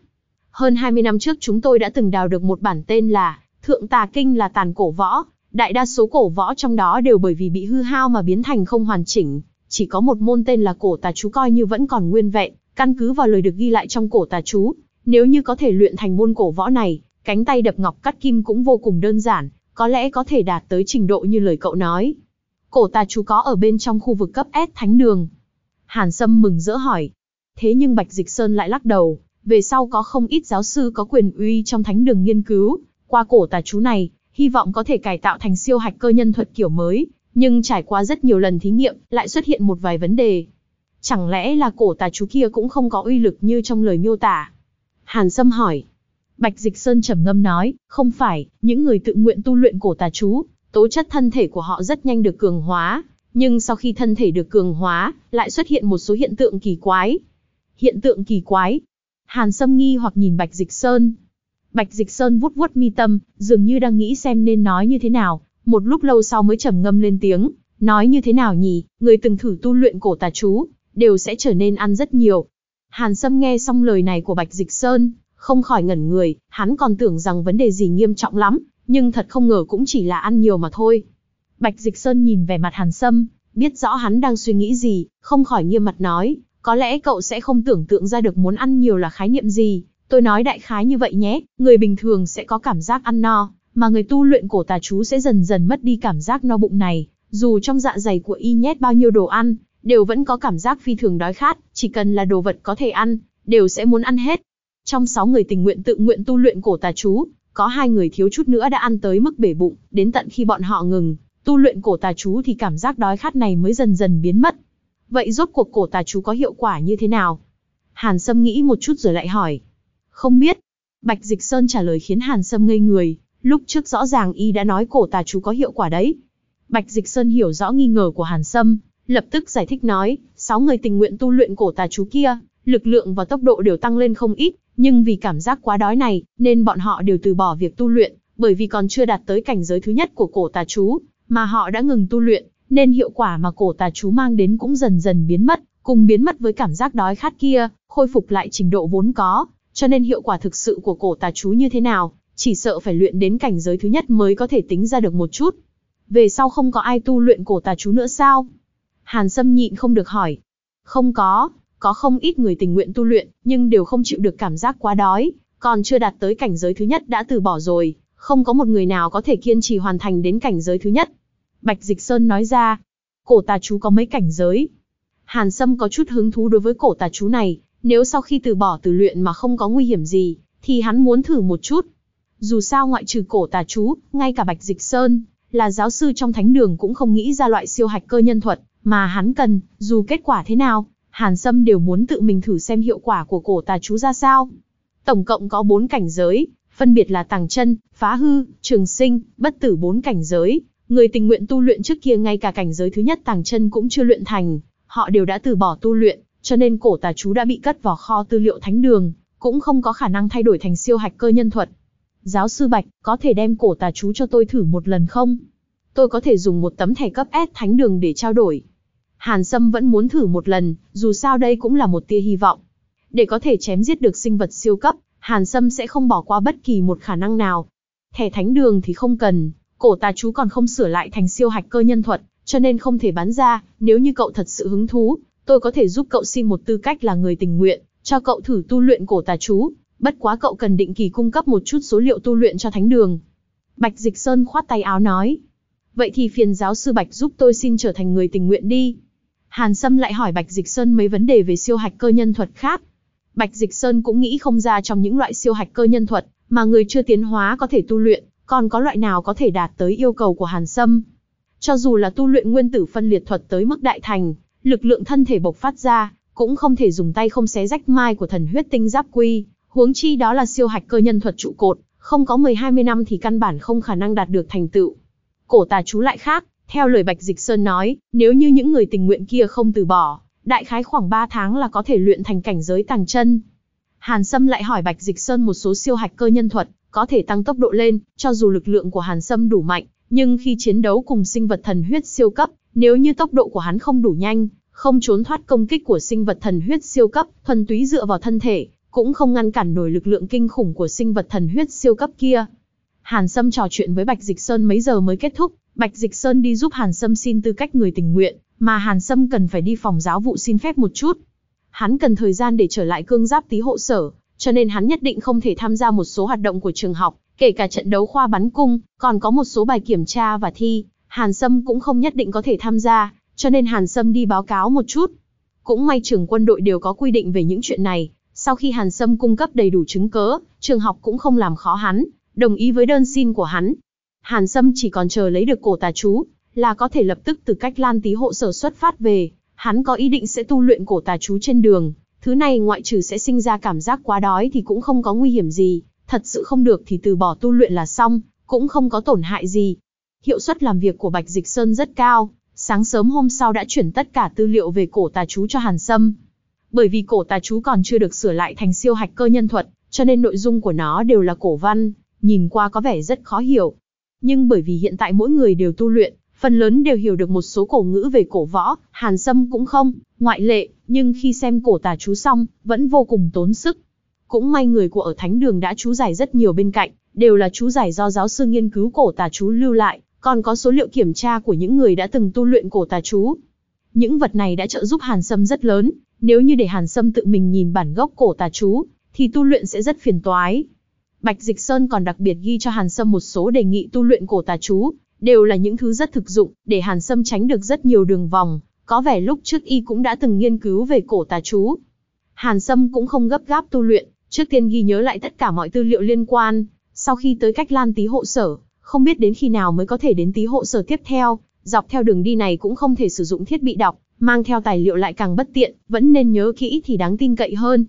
Hơn 20 năm trước chúng tôi đã từng đào được một bản tên là Thượng Tà Kinh là tàn cổ võ, đại đa số cổ võ trong đó đều bởi vì bị hư hao mà biến thành không hoàn chỉnh, chỉ có một môn tên là cổ tà chú coi như vẫn còn nguyên vẹn, Căn cứ vào lời được ghi lại trong cổ tà chú, nếu như có thể luyện thành môn cổ võ này, cánh tay đập ngọc cắt kim cũng vô cùng đơn giản, có lẽ có thể đạt tới trình độ như lời cậu nói. Cổ tà chú có ở bên trong khu vực cấp S thánh đường. Hàn Sâm mừng rỡ hỏi. Thế nhưng Bạch Dịch Sơn lại lắc đầu, về sau có không ít giáo sư có quyền uy trong thánh đường nghiên cứu, qua cổ tà chú này, hy vọng có thể cải tạo thành siêu hạch cơ nhân thuật kiểu mới, nhưng trải qua rất nhiều lần thí nghiệm, lại xuất hiện một vài vấn đề. Chẳng lẽ là cổ tà chú kia cũng không có uy lực như trong lời miêu tả? Hàn Sâm hỏi. Bạch Dịch Sơn trầm ngâm nói, không phải, những người tự nguyện tu luyện cổ tà chú, tố chất thân thể của họ rất nhanh được cường hóa, nhưng sau khi thân thể được cường hóa, lại xuất hiện một số hiện tượng kỳ quái. Hiện tượng kỳ quái. Hàn Sâm nghi hoặc nhìn Bạch Dịch Sơn. Bạch Dịch Sơn vuốt vuốt mi tâm, dường như đang nghĩ xem nên nói như thế nào, một lúc lâu sau mới trầm ngâm lên tiếng, nói như thế nào nhỉ, người từng thử tu luyện cổ tà chú, đều sẽ trở nên ăn rất nhiều. Hàn Sâm nghe xong lời này của Bạch Dịch Sơn, không khỏi ngẩn người, hắn còn tưởng rằng vấn đề gì nghiêm trọng lắm, nhưng thật không ngờ cũng chỉ là ăn nhiều mà thôi. Bạch Dịch Sơn nhìn vẻ mặt Hàn Sâm, biết rõ hắn đang suy nghĩ gì, không khỏi nghiêm mặt nói, có lẽ cậu sẽ không tưởng tượng ra được muốn ăn nhiều là khái niệm gì, tôi nói đại khái như vậy nhé, người bình thường sẽ có cảm giác ăn no, mà người tu luyện cổ tà chú sẽ dần dần mất đi cảm giác no bụng này, dù trong dạ dày của y nhét bao nhiêu đồ ăn, đều vẫn có cảm giác phi thường đói khát, chỉ cần là đồ vật có thể ăn, đều sẽ muốn ăn hết. Trong 6 người tình nguyện tự nguyện tu luyện cổ tà chú, có hai người thiếu chút nữa đã ăn tới mức bể bụng, đến tận khi bọn họ ngừng tu luyện cổ tà chú thì cảm giác đói khát này mới dần dần biến mất. Vậy rốt cuộc cổ tà chú có hiệu quả như thế nào? Hàn Sâm nghĩ một chút rồi lại hỏi. Không biết. Bạch Dịch Sơn trả lời khiến Hàn Sâm ngây người, lúc trước rõ ràng y đã nói cổ tà chú có hiệu quả đấy. Bạch Dịch Sơn hiểu rõ nghi ngờ của Hàn Sâm, lập tức giải thích nói, sáu người tình nguyện tu luyện cổ tà chú kia, lực lượng và tốc độ đều tăng lên không ít, nhưng vì cảm giác quá đói này, nên bọn họ đều từ bỏ việc tu luyện, bởi vì còn chưa đạt tới cảnh giới thứ nhất của cổ tà chú, mà họ đã ngừng tu luyện, nên hiệu quả mà cổ tà chú mang đến cũng dần dần biến mất, cùng biến mất với cảm giác đói khát kia, khôi phục lại trình độ vốn có, cho nên hiệu quả thực sự của cổ tà chú như thế nào, chỉ sợ phải luyện đến cảnh giới thứ nhất mới có thể tính ra được một chút. Về sau không có ai tu luyện cổ tà chú nữa sao? Hàn Sâm nhịn không được hỏi. Không có, có không ít người tình nguyện tu luyện, nhưng đều không chịu được cảm giác quá đói, còn chưa đạt tới cảnh giới thứ nhất đã từ bỏ rồi, không có một người nào có thể kiên trì hoàn thành đến cảnh giới thứ nhất. Bạch Dịch Sơn nói ra, cổ tà chú có mấy cảnh giới. Hàn Sâm có chút hứng thú đối với cổ tà chú này, nếu sau khi từ bỏ từ luyện mà không có nguy hiểm gì, thì hắn muốn thử một chút. Dù sao ngoại trừ cổ tà chú, ngay cả Bạch Dịch Sơn, là giáo sư trong thánh đường cũng không nghĩ ra loại siêu hạch cơ nhân thuật, mà hắn cần, dù kết quả thế nào, Hàn Sâm đều muốn tự mình thử xem hiệu quả của cổ tà chú ra sao. Tổng cộng có 4 cảnh giới, phân biệt là tàng chân, phá hư, trường sinh, bất tử bốn cảnh giới. Người tình nguyện tu luyện trước kia ngay cả cảnh giới thứ nhất tàng chân cũng chưa luyện thành, họ đều đã từ bỏ tu luyện, cho nên cổ tà chú đã bị cất vào kho tư liệu thánh đường, cũng không có khả năng thay đổi thành siêu hạch cơ nhân thuật. Giáo sư Bạch, có thể đem cổ tà chú cho tôi thử một lần không? Tôi có thể dùng một tấm thẻ cấp S thánh đường để trao đổi. Hàn Sâm vẫn muốn thử một lần, dù sao đây cũng là một tia hy vọng. Để có thể chém giết được sinh vật siêu cấp, Hàn Sâm sẽ không bỏ qua bất kỳ một khả năng nào. Thẻ thánh đường thì không cần, cổ tà chú còn không sửa lại thành siêu hạch cơ nhân thuật, cho nên không thể bán ra, nếu như cậu thật sự hứng thú, tôi có thể giúp cậu xin một tư cách là người tình nguyện, cho cậu thử tu luyện cổ tà chú, bất quá cậu cần định kỳ cung cấp một chút số liệu tu luyện cho thánh đường. Bạch Dịch Sơn khoát tay áo nói. Vậy thì phiền giáo sư Bạch giúp tôi xin trở thành người tình nguyện đi. Hàn Sâm lại hỏi Bạch Dịch Sơn mấy vấn đề về siêu hạch cơ nhân thuật khác. Bạch Dịch Sơn cũng nghĩ không ra trong những loại siêu hạch cơ nhân thuật, mà người chưa tiến hóa có thể tu luyện, còn có loại nào có thể đạt tới yêu cầu của Hàn Sâm. Cho dù là tu luyện nguyên tử phân liệt thuật tới mức đại thành, lực lượng thân thể bộc phát ra, cũng không thể dùng tay không xé rách mai của thần huyết tinh giáp quy, huống chi đó là siêu hạch cơ nhân thuật trụ cột, không có 10-20 năm thì căn bản không khả năng đạt được thành tựu. Cổ tà chú lại khác, theo lời Bạch Dịch Sơn nói, nếu như những người tình nguyện kia không từ bỏ, đại khái khoảng 3 tháng là có thể luyện thành cảnh giới tàng chân. Hàn Sâm lại hỏi Bạch Dịch Sơn một số siêu hạch cơ nhân thuật, có thể tăng tốc độ lên, cho dù lực lượng của Hàn Sâm đủ mạnh, nhưng khi chiến đấu cùng sinh vật thần huyết siêu cấp, nếu như tốc độ của hắn không đủ nhanh, không trốn thoát công kích của sinh vật thần huyết siêu cấp, thuần túy dựa vào thân thể, cũng không ngăn cản nổi lực lượng kinh khủng của sinh vật thần huyết siêu cấp kia. Hàn Sâm trò chuyện với Bạch Dịch Sơn mấy giờ mới kết thúc, Bạch Dịch Sơn đi giúp Hàn Sâm xin tư cách người tình nguyện, mà Hàn Sâm cần phải đi phòng giáo vụ xin phép một chút. hắn cần thời gian để trở lại cương giáp tí hộ sở, cho nên hắn nhất định không thể tham gia một số hoạt động của trường học, kể cả trận đấu khoa bắn cung, còn có một số bài kiểm tra và thi, Hàn Sâm cũng không nhất định có thể tham gia, cho nên Hàn Sâm đi báo cáo một chút. Cũng may trường quân đội đều có quy định về những chuyện này, sau khi Hàn Sâm cung cấp đầy đủ chứng cớ, trường học cũng không làm khó hắn, đồng ý với đơn xin của hắn. Hàn Sâm chỉ còn chờ lấy được cổ tà chú, là có thể lập tức từ cách Lan Tý hộ sở xuất phát về. Hắn có ý định sẽ tu luyện cổ tà chú trên đường, thứ này ngoại trừ sẽ sinh ra cảm giác quá đói thì cũng không có nguy hiểm gì, thật sự không được thì từ bỏ tu luyện là xong, cũng không có tổn hại gì. Hiệu suất làm việc của Bạch Dịch Sơn rất cao, sáng sớm hôm sau đã chuyển tất cả tư liệu về cổ tà chú cho Hàn Sâm. Bởi vì cổ tà chú còn chưa được sửa lại thành siêu hạch cơ nhân thuật, cho nên nội dung của nó đều là cổ văn, nhìn qua có vẻ rất khó hiểu. Nhưng bởi vì hiện tại mỗi người đều tu luyện, phần lớn đều hiểu được một số cổ ngữ về cổ võ, Hàn Sâm cũng không, ngoại lệ, nhưng khi xem cổ tà chú xong, vẫn vô cùng tốn sức. Cũng may người của ở Thánh Đường đã chú giải rất nhiều bên cạnh, đều là chú giải do giáo sư nghiên cứu cổ tà chú lưu lại, còn có số liệu kiểm tra của những người đã từng tu luyện cổ tà chú. Những vật này đã trợ giúp Hàn Sâm rất lớn, nếu như để Hàn Sâm tự mình nhìn bản gốc cổ tà chú, thì tu luyện sẽ rất phiền toái. Bạch Dịch Sơn còn đặc biệt ghi cho Hàn Sâm một số đề nghị tu luyện cổ tà chú, đều là những thứ rất thực dụng, để Hàn Sâm tránh được rất nhiều đường vòng, có vẻ lúc trước y cũng đã từng nghiên cứu về cổ tà chú. Hàn Sâm cũng không gấp gáp tu luyện, trước tiên ghi nhớ lại tất cả mọi tư liệu liên quan, sau khi tới cách Lan Tý hộ sở, không biết đến khi nào mới có thể đến Tý hộ sở tiếp theo, dọc theo đường đi này cũng không thể sử dụng thiết bị đọc, mang theo tài liệu lại càng bất tiện, vẫn nên nhớ kỹ thì đáng tin cậy hơn.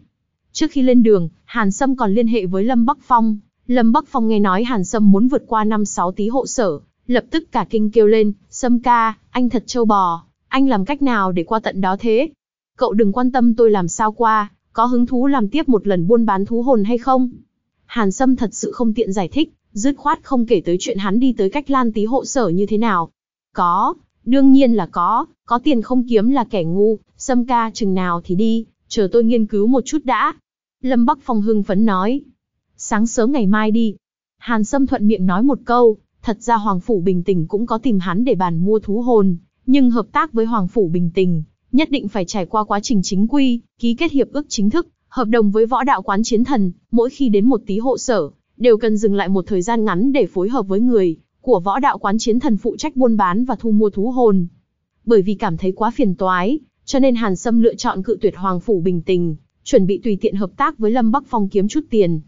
Trước khi lên đường, Hàn Sâm còn liên hệ với Lâm Bắc Phong. Lâm Bắc Phong nghe nói Hàn Sâm muốn vượt qua năm sáu tí hộ sở, lập tức cả kinh kêu lên, Sâm ca, anh thật trâu bò, anh làm cách nào để qua tận đó thế? Cậu đừng quan tâm tôi làm sao qua, có hứng thú làm tiếp một lần buôn bán thú hồn hay không? Hàn Sâm thật sự không tiện giải thích, dứt khoát không kể tới chuyện hắn đi tới cách lan tí hộ sở như thế nào. Có, đương nhiên là có, có tiền không kiếm là kẻ ngu, Sâm ca chừng nào thì đi, chờ tôi nghiên cứu một chút đã. Lâm Bắc Phong hưng phấn nói. Sáng sớm ngày mai đi. Hàn Sâm thuận miệng nói một câu, thật ra Hoàng Phủ Bình tĩnh cũng có tìm hắn để bàn mua thú hồn, nhưng hợp tác với Hoàng Phủ Bình Tình, nhất định phải trải qua quá trình chính quy, ký kết hiệp ước chính thức, hợp đồng với võ đạo quán chiến thần, mỗi khi đến một tí hộ sở, đều cần dừng lại một thời gian ngắn để phối hợp với người của võ đạo quán chiến thần phụ trách buôn bán và thu mua thú hồn. Bởi vì cảm thấy quá phiền toái, cho nên Hàn Sâm lựa chọn cự tuyệt Hoàng Phủ Bình Tình, chuẩn bị tùy tiện hợp tác với Lâm Bắc Phong kiếm chút tiền.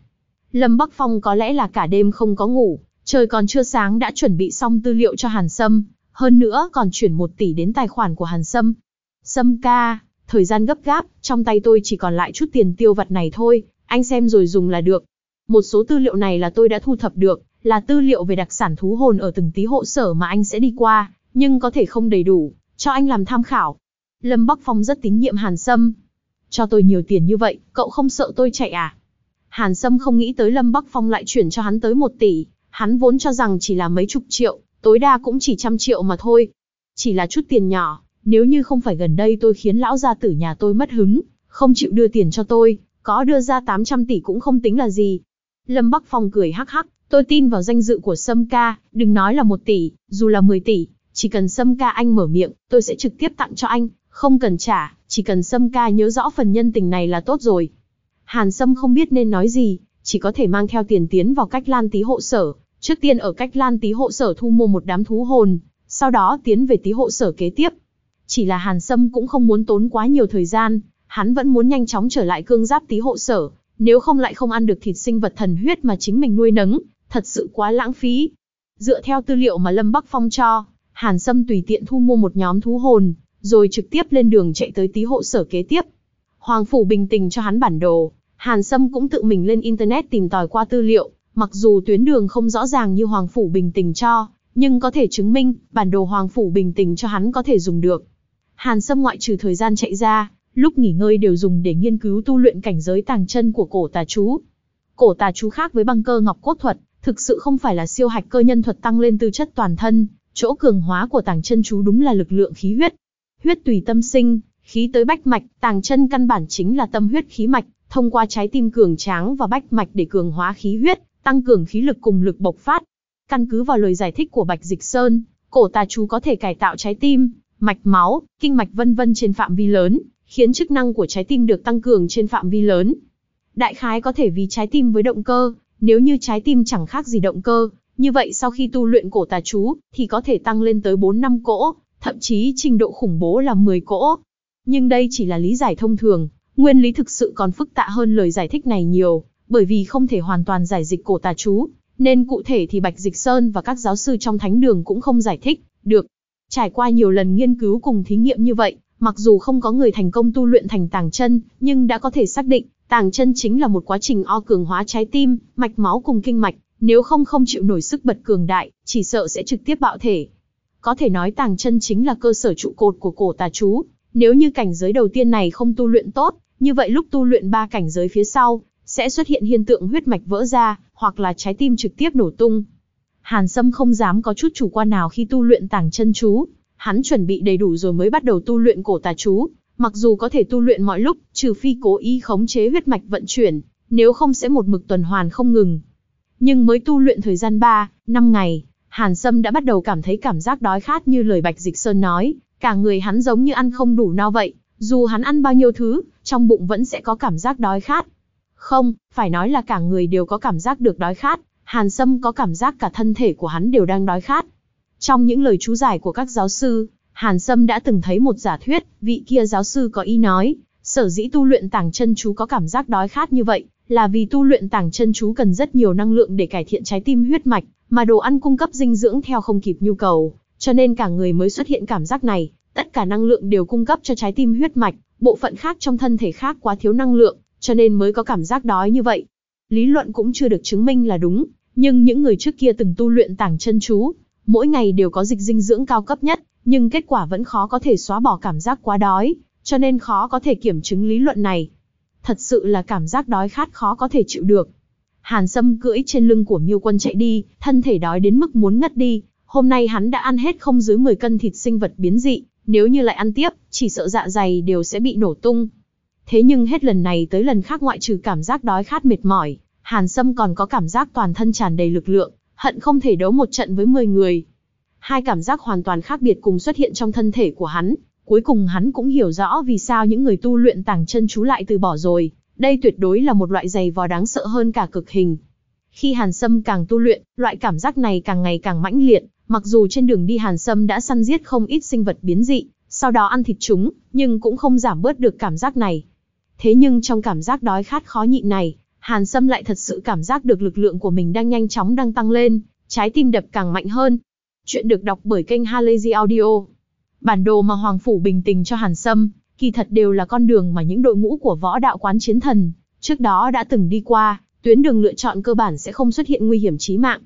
Lâm Bắc Phong có lẽ là cả đêm không có ngủ, trời còn chưa sáng đã chuẩn bị xong tư liệu cho Hàn Sâm, hơn nữa còn chuyển một tỷ đến tài khoản của Hàn Sâm. Sâm ca, thời gian gấp gáp, trong tay tôi chỉ còn lại chút tiền tiêu vặt này thôi, anh xem rồi dùng là được. Một số tư liệu này là tôi đã thu thập được, là tư liệu về đặc sản thú hồn ở từng tí hộ sở mà anh sẽ đi qua, nhưng có thể không đầy đủ, cho anh làm tham khảo. Lâm Bắc Phong rất tín nhiệm Hàn Sâm. Cho tôi nhiều tiền như vậy, cậu không sợ tôi chạy à? Hàn Sâm không nghĩ tới Lâm Bắc Phong lại chuyển cho hắn tới một tỷ, hắn vốn cho rằng chỉ là mấy chục triệu, tối đa cũng chỉ trăm triệu mà thôi. Chỉ là chút tiền nhỏ, nếu như không phải gần đây tôi khiến lão gia tử nhà tôi mất hứng, không chịu đưa tiền cho tôi, có đưa ra 800 tỷ cũng không tính là gì. Lâm Bắc Phong cười hắc hắc, tôi tin vào danh dự của Sâm ca, đừng nói là một tỷ, dù là 10 tỷ, chỉ cần Sâm ca anh mở miệng, tôi sẽ trực tiếp tặng cho anh, không cần trả, chỉ cần Sâm ca nhớ rõ phần nhân tình này là tốt rồi. Hàn Sâm không biết nên nói gì, chỉ có thể mang theo tiền tiến vào cách lan tí hộ sở, trước tiên ở cách lan tí hộ sở thu mua một đám thú hồn, sau đó tiến về tí hộ sở kế tiếp. Chỉ là Hàn Sâm cũng không muốn tốn quá nhiều thời gian, hắn vẫn muốn nhanh chóng trở lại cương giáp tí hộ sở, nếu không lại không ăn được thịt sinh vật thần huyết mà chính mình nuôi nấng, thật sự quá lãng phí. Dựa theo tư liệu mà Lâm Bắc Phong cho, Hàn Sâm tùy tiện thu mua một nhóm thú hồn, rồi trực tiếp lên đường chạy tới tí hộ sở kế tiếp. Hoàng Phủ bình tình cho hắn bản đồ, Hàn Sâm cũng tự mình lên Internet tìm tòi qua tư liệu, mặc dù tuyến đường không rõ ràng như Hoàng Phủ bình tình cho, nhưng có thể chứng minh, bản đồ Hoàng Phủ bình tình cho hắn có thể dùng được. Hàn Sâm ngoại trừ thời gian chạy ra, lúc nghỉ ngơi đều dùng để nghiên cứu tu luyện cảnh giới tàng chân của cổ tà chú. Cổ tà chú khác với băng cơ ngọc cốt thuật, thực sự không phải là siêu hạch cơ nhân thuật tăng lên tư chất toàn thân, chỗ cường hóa của tàng chân chú đúng là lực lượng khí huyết. Huyết tùy tâm sinh, khí tới bách mạch, tàng chân căn bản chính là tâm huyết khí mạch, thông qua trái tim cường tráng và bách mạch để cường hóa khí huyết, tăng cường khí lực cùng lực bộc phát. Căn cứ vào lời giải thích của Bạch Dịch Sơn, cổ tà chú có thể cải tạo trái tim, mạch máu, kinh mạch vân vân trên phạm vi lớn, khiến chức năng của trái tim được tăng cường trên phạm vi lớn. Đại khái có thể vì trái tim với động cơ, nếu như trái tim chẳng khác gì động cơ, như vậy sau khi tu luyện cổ tà chú, thì có thể tăng lên tới 4 năm cỗ, thậm chí trình độ khủng bố là 10 cỗ. Nhưng đây chỉ là lý giải thông thường, nguyên lý thực sự còn phức tạp hơn lời giải thích này nhiều, bởi vì không thể hoàn toàn giải dịch cổ tà chú, nên cụ thể thì Bạch Dịch Sơn và các giáo sư trong thánh đường cũng không giải thích được. Trải qua nhiều lần nghiên cứu cùng thí nghiệm như vậy, mặc dù không có người thành công tu luyện thành tàng chân, nhưng đã có thể xác định, tàng chân chính là một quá trình o cường hóa trái tim, mạch máu cùng kinh mạch, nếu không không chịu nổi sức bật cường đại, chỉ sợ sẽ trực tiếp bạo thể. Có thể nói tàng chân chính là cơ sở trụ cột của cổ tà chú, nếu như cảnh giới đầu tiên này không tu luyện tốt, như vậy lúc tu luyện ba cảnh giới phía sau, sẽ xuất hiện hiện tượng huyết mạch vỡ ra, hoặc là trái tim trực tiếp nổ tung. Hàn Sâm không dám có chút chủ quan nào khi tu luyện tàng chân chú, hắn chuẩn bị đầy đủ rồi mới bắt đầu tu luyện cổ tà chú, mặc dù có thể tu luyện mọi lúc, trừ phi cố ý khống chế huyết mạch vận chuyển, nếu không sẽ một mực tuần hoàn không ngừng. Nhưng mới tu luyện thời gian 3, 5 ngày, Hàn Sâm đã bắt đầu cảm thấy cảm giác đói khát như lời Bạch Dịch Sơn nói, cả người hắn giống như ăn không đủ no vậy, dù hắn ăn bao nhiêu thứ, trong bụng vẫn sẽ có cảm giác đói khát. Không, phải nói là cả người đều có cảm giác được đói khát, Hàn Sâm có cảm giác cả thân thể của hắn đều đang đói khát. Trong những lời chú giải của các giáo sư, Hàn Sâm đã từng thấy một giả thuyết, vị kia giáo sư có ý nói, sở dĩ tu luyện tàng chân chú có cảm giác đói khát như vậy, là vì tu luyện tàng chân chú cần rất nhiều năng lượng để cải thiện trái tim huyết mạch, mà đồ ăn cung cấp dinh dưỡng theo không kịp nhu cầu, cho nên cả người mới xuất hiện cảm giác này, tất cả năng lượng đều cung cấp cho trái tim huyết mạch, bộ phận khác trong thân thể khác quá thiếu năng lượng, cho nên mới có cảm giác đói như vậy. Lý luận cũng chưa được chứng minh là đúng, nhưng những người trước kia từng tu luyện tàng chân chú, mỗi ngày đều có dịch dinh dưỡng cao cấp nhất, nhưng kết quả vẫn khó có thể xóa bỏ cảm giác quá đói, cho nên khó có thể kiểm chứng lý luận này. Thật sự là cảm giác đói khát khó có thể chịu được. Hàn Sâm cưỡi trên lưng của Miêu Quân chạy đi, thân thể đói đến mức muốn ngất đi. Hôm nay hắn đã ăn hết không dưới 10 cân thịt sinh vật biến dị, nếu như lại ăn tiếp, chỉ sợ dạ dày đều sẽ bị nổ tung. Thế nhưng hết lần này tới lần khác ngoại trừ cảm giác đói khát mệt mỏi, Hàn Sâm còn có cảm giác toàn thân tràn đầy lực lượng, hận không thể đấu một trận với 10 người. Hai cảm giác hoàn toàn khác biệt cùng xuất hiện trong thân thể của hắn, cuối cùng hắn cũng hiểu rõ vì sao những người tu luyện tàng chân chú lại từ bỏ rồi, đây tuyệt đối là một loại giày vò đáng sợ hơn cả cực hình. Khi Hàn Sâm càng tu luyện, loại cảm giác này càng ngày càng mãnh liệt, mặc dù trên đường đi Hàn Sâm đã săn giết không ít sinh vật biến dị, sau đó ăn thịt chúng, nhưng cũng không giảm bớt được cảm giác này. Thế nhưng trong cảm giác đói khát khó nhịn này, Hàn Sâm lại thật sự cảm giác được lực lượng của mình đang nhanh chóng đang tăng lên, trái tim đập càng mạnh hơn. Chuyện được đọc bởi kênh Halazy Audio. Bản đồ mà Hoàng Phủ bình tình cho Hàn Sâm, kỳ thật đều là con đường mà những đội ngũ của võ đạo quán chiến thần, trước đó đã từng đi qua, tuyến đường lựa chọn cơ bản sẽ không xuất hiện nguy hiểm chí mạng.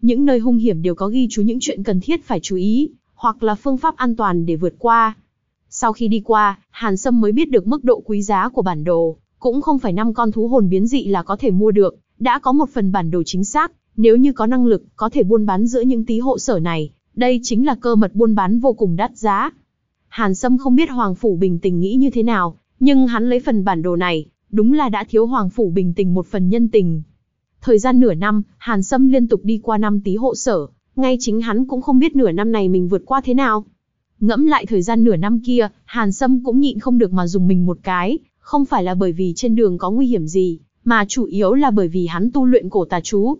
Những nơi hung hiểm đều có ghi chú những chuyện cần thiết phải chú ý, hoặc là phương pháp an toàn để vượt qua. Sau khi đi qua, Hàn Sâm mới biết được mức độ quý giá của bản đồ, cũng không phải năm con thú hồn biến dị là có thể mua được, đã có một phần bản đồ chính xác, nếu như có năng lực, có thể buôn bán giữa những tí hộ sở này, đây chính là cơ mật buôn bán vô cùng đắt giá. Hàn Sâm không biết Hoàng Phủ Bình Tình nghĩ như thế nào, nhưng hắn lấy phần bản đồ này, đúng là đã thiếu Hoàng Phủ Bình Tình một phần nhân tình. Thời gian nửa năm, Hàn Sâm liên tục đi qua năm tí hộ sở, ngay chính hắn cũng không biết nửa năm này mình vượt qua thế nào. Ngẫm lại thời gian nửa năm kia, Hàn Sâm cũng nhịn không được mà dùng mình một cái, không phải là bởi vì trên đường có nguy hiểm gì, mà chủ yếu là bởi vì hắn tu luyện cổ tà chú.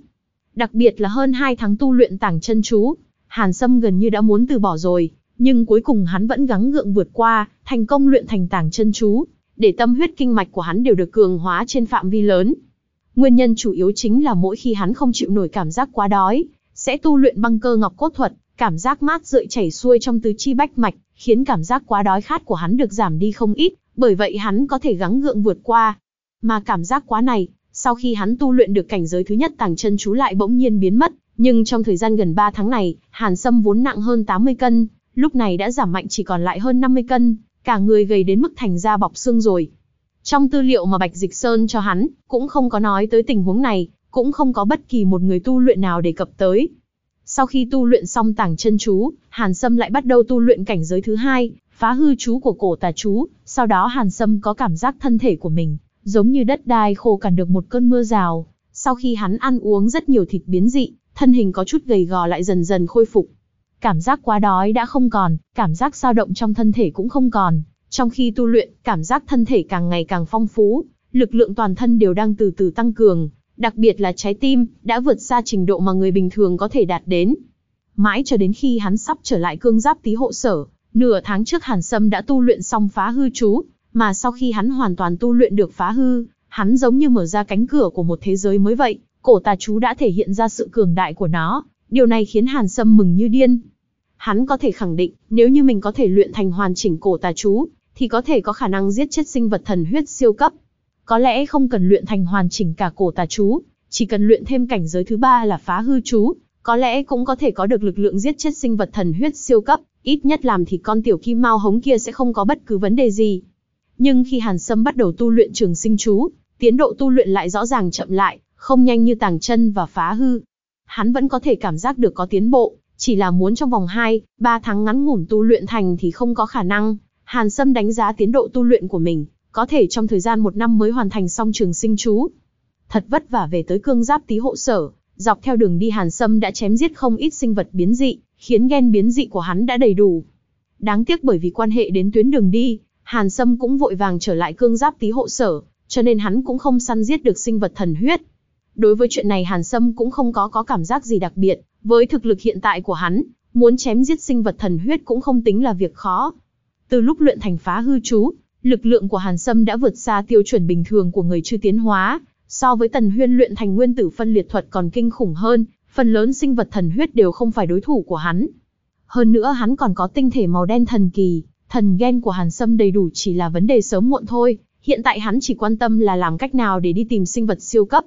Đặc biệt là hơn 2 tháng tu luyện tàng chân chú, Hàn Sâm gần như đã muốn từ bỏ rồi, nhưng cuối cùng hắn vẫn gắng gượng vượt qua, thành công luyện thành tàng chân chú, để tâm huyết kinh mạch của hắn đều được cường hóa trên phạm vi lớn. Nguyên nhân chủ yếu chính là mỗi khi hắn không chịu nổi cảm giác quá đói, sẽ tu luyện băng cơ ngọc cốt thuật, cảm giác mát rượi chảy xuôi trong tứ chi bách mạch, khiến cảm giác quá đói khát của hắn được giảm đi không ít, bởi vậy hắn có thể gắng gượng vượt qua. Mà cảm giác quá này, sau khi hắn tu luyện được cảnh giới thứ nhất tàng chân chú lại bỗng nhiên biến mất, nhưng trong thời gian gần 3 tháng này, Hàn Sâm vốn nặng hơn 80 cân, lúc này đã giảm mạnh chỉ còn lại hơn 50 cân, cả người gầy đến mức thành da bọc xương rồi. Trong tư liệu mà Bạch Dịch Sơn cho hắn, cũng không có nói tới tình huống này, cũng không có bất kỳ một người tu luyện nào đề cập tới. Sau khi tu luyện xong tàng chân chú, Hàn Sâm lại bắt đầu tu luyện cảnh giới thứ hai, phá hư chú của cổ tà chú, sau đó Hàn Sâm có cảm giác thân thể của mình, giống như đất đai khô cằn được một cơn mưa rào. Sau khi hắn ăn uống rất nhiều thịt biến dị, thân hình có chút gầy gò lại dần dần khôi phục. Cảm giác quá đói đã không còn, cảm giác dao động trong thân thể cũng không còn, Trong khi tu luyện, cảm giác thân thể càng ngày càng phong phú, lực lượng toàn thân đều đang từ từ tăng cường, đặc biệt là trái tim, đã vượt xa trình độ mà người bình thường có thể đạt đến. Mãi cho đến khi hắn sắp trở lại cương giáp tí hộ sở, nửa tháng trước Hàn Sâm đã tu luyện xong phá hư chú, mà sau khi hắn hoàn toàn tu luyện được phá hư, hắn giống như mở ra cánh cửa của một thế giới mới vậy, cổ tà chú đã thể hiện ra sự cường đại của nó, điều này khiến Hàn Sâm mừng như điên. Hắn có thể khẳng định, nếu như mình có thể luyện thành hoàn chỉnh cổ tà chú, thì có thể có khả năng giết chết sinh vật thần huyết siêu cấp. Có lẽ không cần luyện thành hoàn chỉnh cả cổ tà chú, chỉ cần luyện thêm cảnh giới thứ ba là phá hư chú, có lẽ cũng có thể có được lực lượng giết chết sinh vật thần huyết siêu cấp, ít nhất làm thì con tiểu kim mao hống kia sẽ không có bất cứ vấn đề gì. Nhưng khi Hàn Sâm bắt đầu tu luyện trường sinh chú, tiến độ tu luyện lại rõ ràng chậm lại, không nhanh như tàng chân và phá hư. Hắn vẫn có thể cảm giác được có tiến bộ, chỉ là muốn trong vòng 2, 3 tháng ngắn ngủn tu luyện thành thì không có khả năng. Hàn Sâm đánh giá tiến độ tu luyện của mình, có thể trong thời gian một năm mới hoàn thành xong trường sinh chú. Thật vất vả về tới cương giáp tí hộ sở, dọc theo đường đi Hàn Sâm đã chém giết không ít sinh vật biến dị, khiến gen biến dị của hắn đã đầy đủ. Đáng tiếc bởi vì quan hệ đến tuyến đường đi, Hàn Sâm cũng vội vàng trở lại cương giáp tí hộ sở, cho nên hắn cũng không săn giết được sinh vật thần huyết. Đối với chuyện này Hàn Sâm cũng không có có cảm giác gì đặc biệt, với thực lực hiện tại của hắn, muốn chém giết sinh vật thần huyết cũng không tính là việc khó. Từ lúc luyện thành phá hư chú, lực lượng của Hàn Sâm đã vượt xa tiêu chuẩn bình thường của người chưa tiến hóa, so với Tần Huyên luyện thành nguyên tử phân liệt thuật còn kinh khủng hơn, phần lớn sinh vật thần huyết đều không phải đối thủ của hắn. Hơn nữa hắn còn có tinh thể màu đen thần kỳ, thần gen của Hàn Sâm đầy đủ chỉ là vấn đề sớm muộn thôi, hiện tại hắn chỉ quan tâm là làm cách nào để đi tìm sinh vật siêu cấp.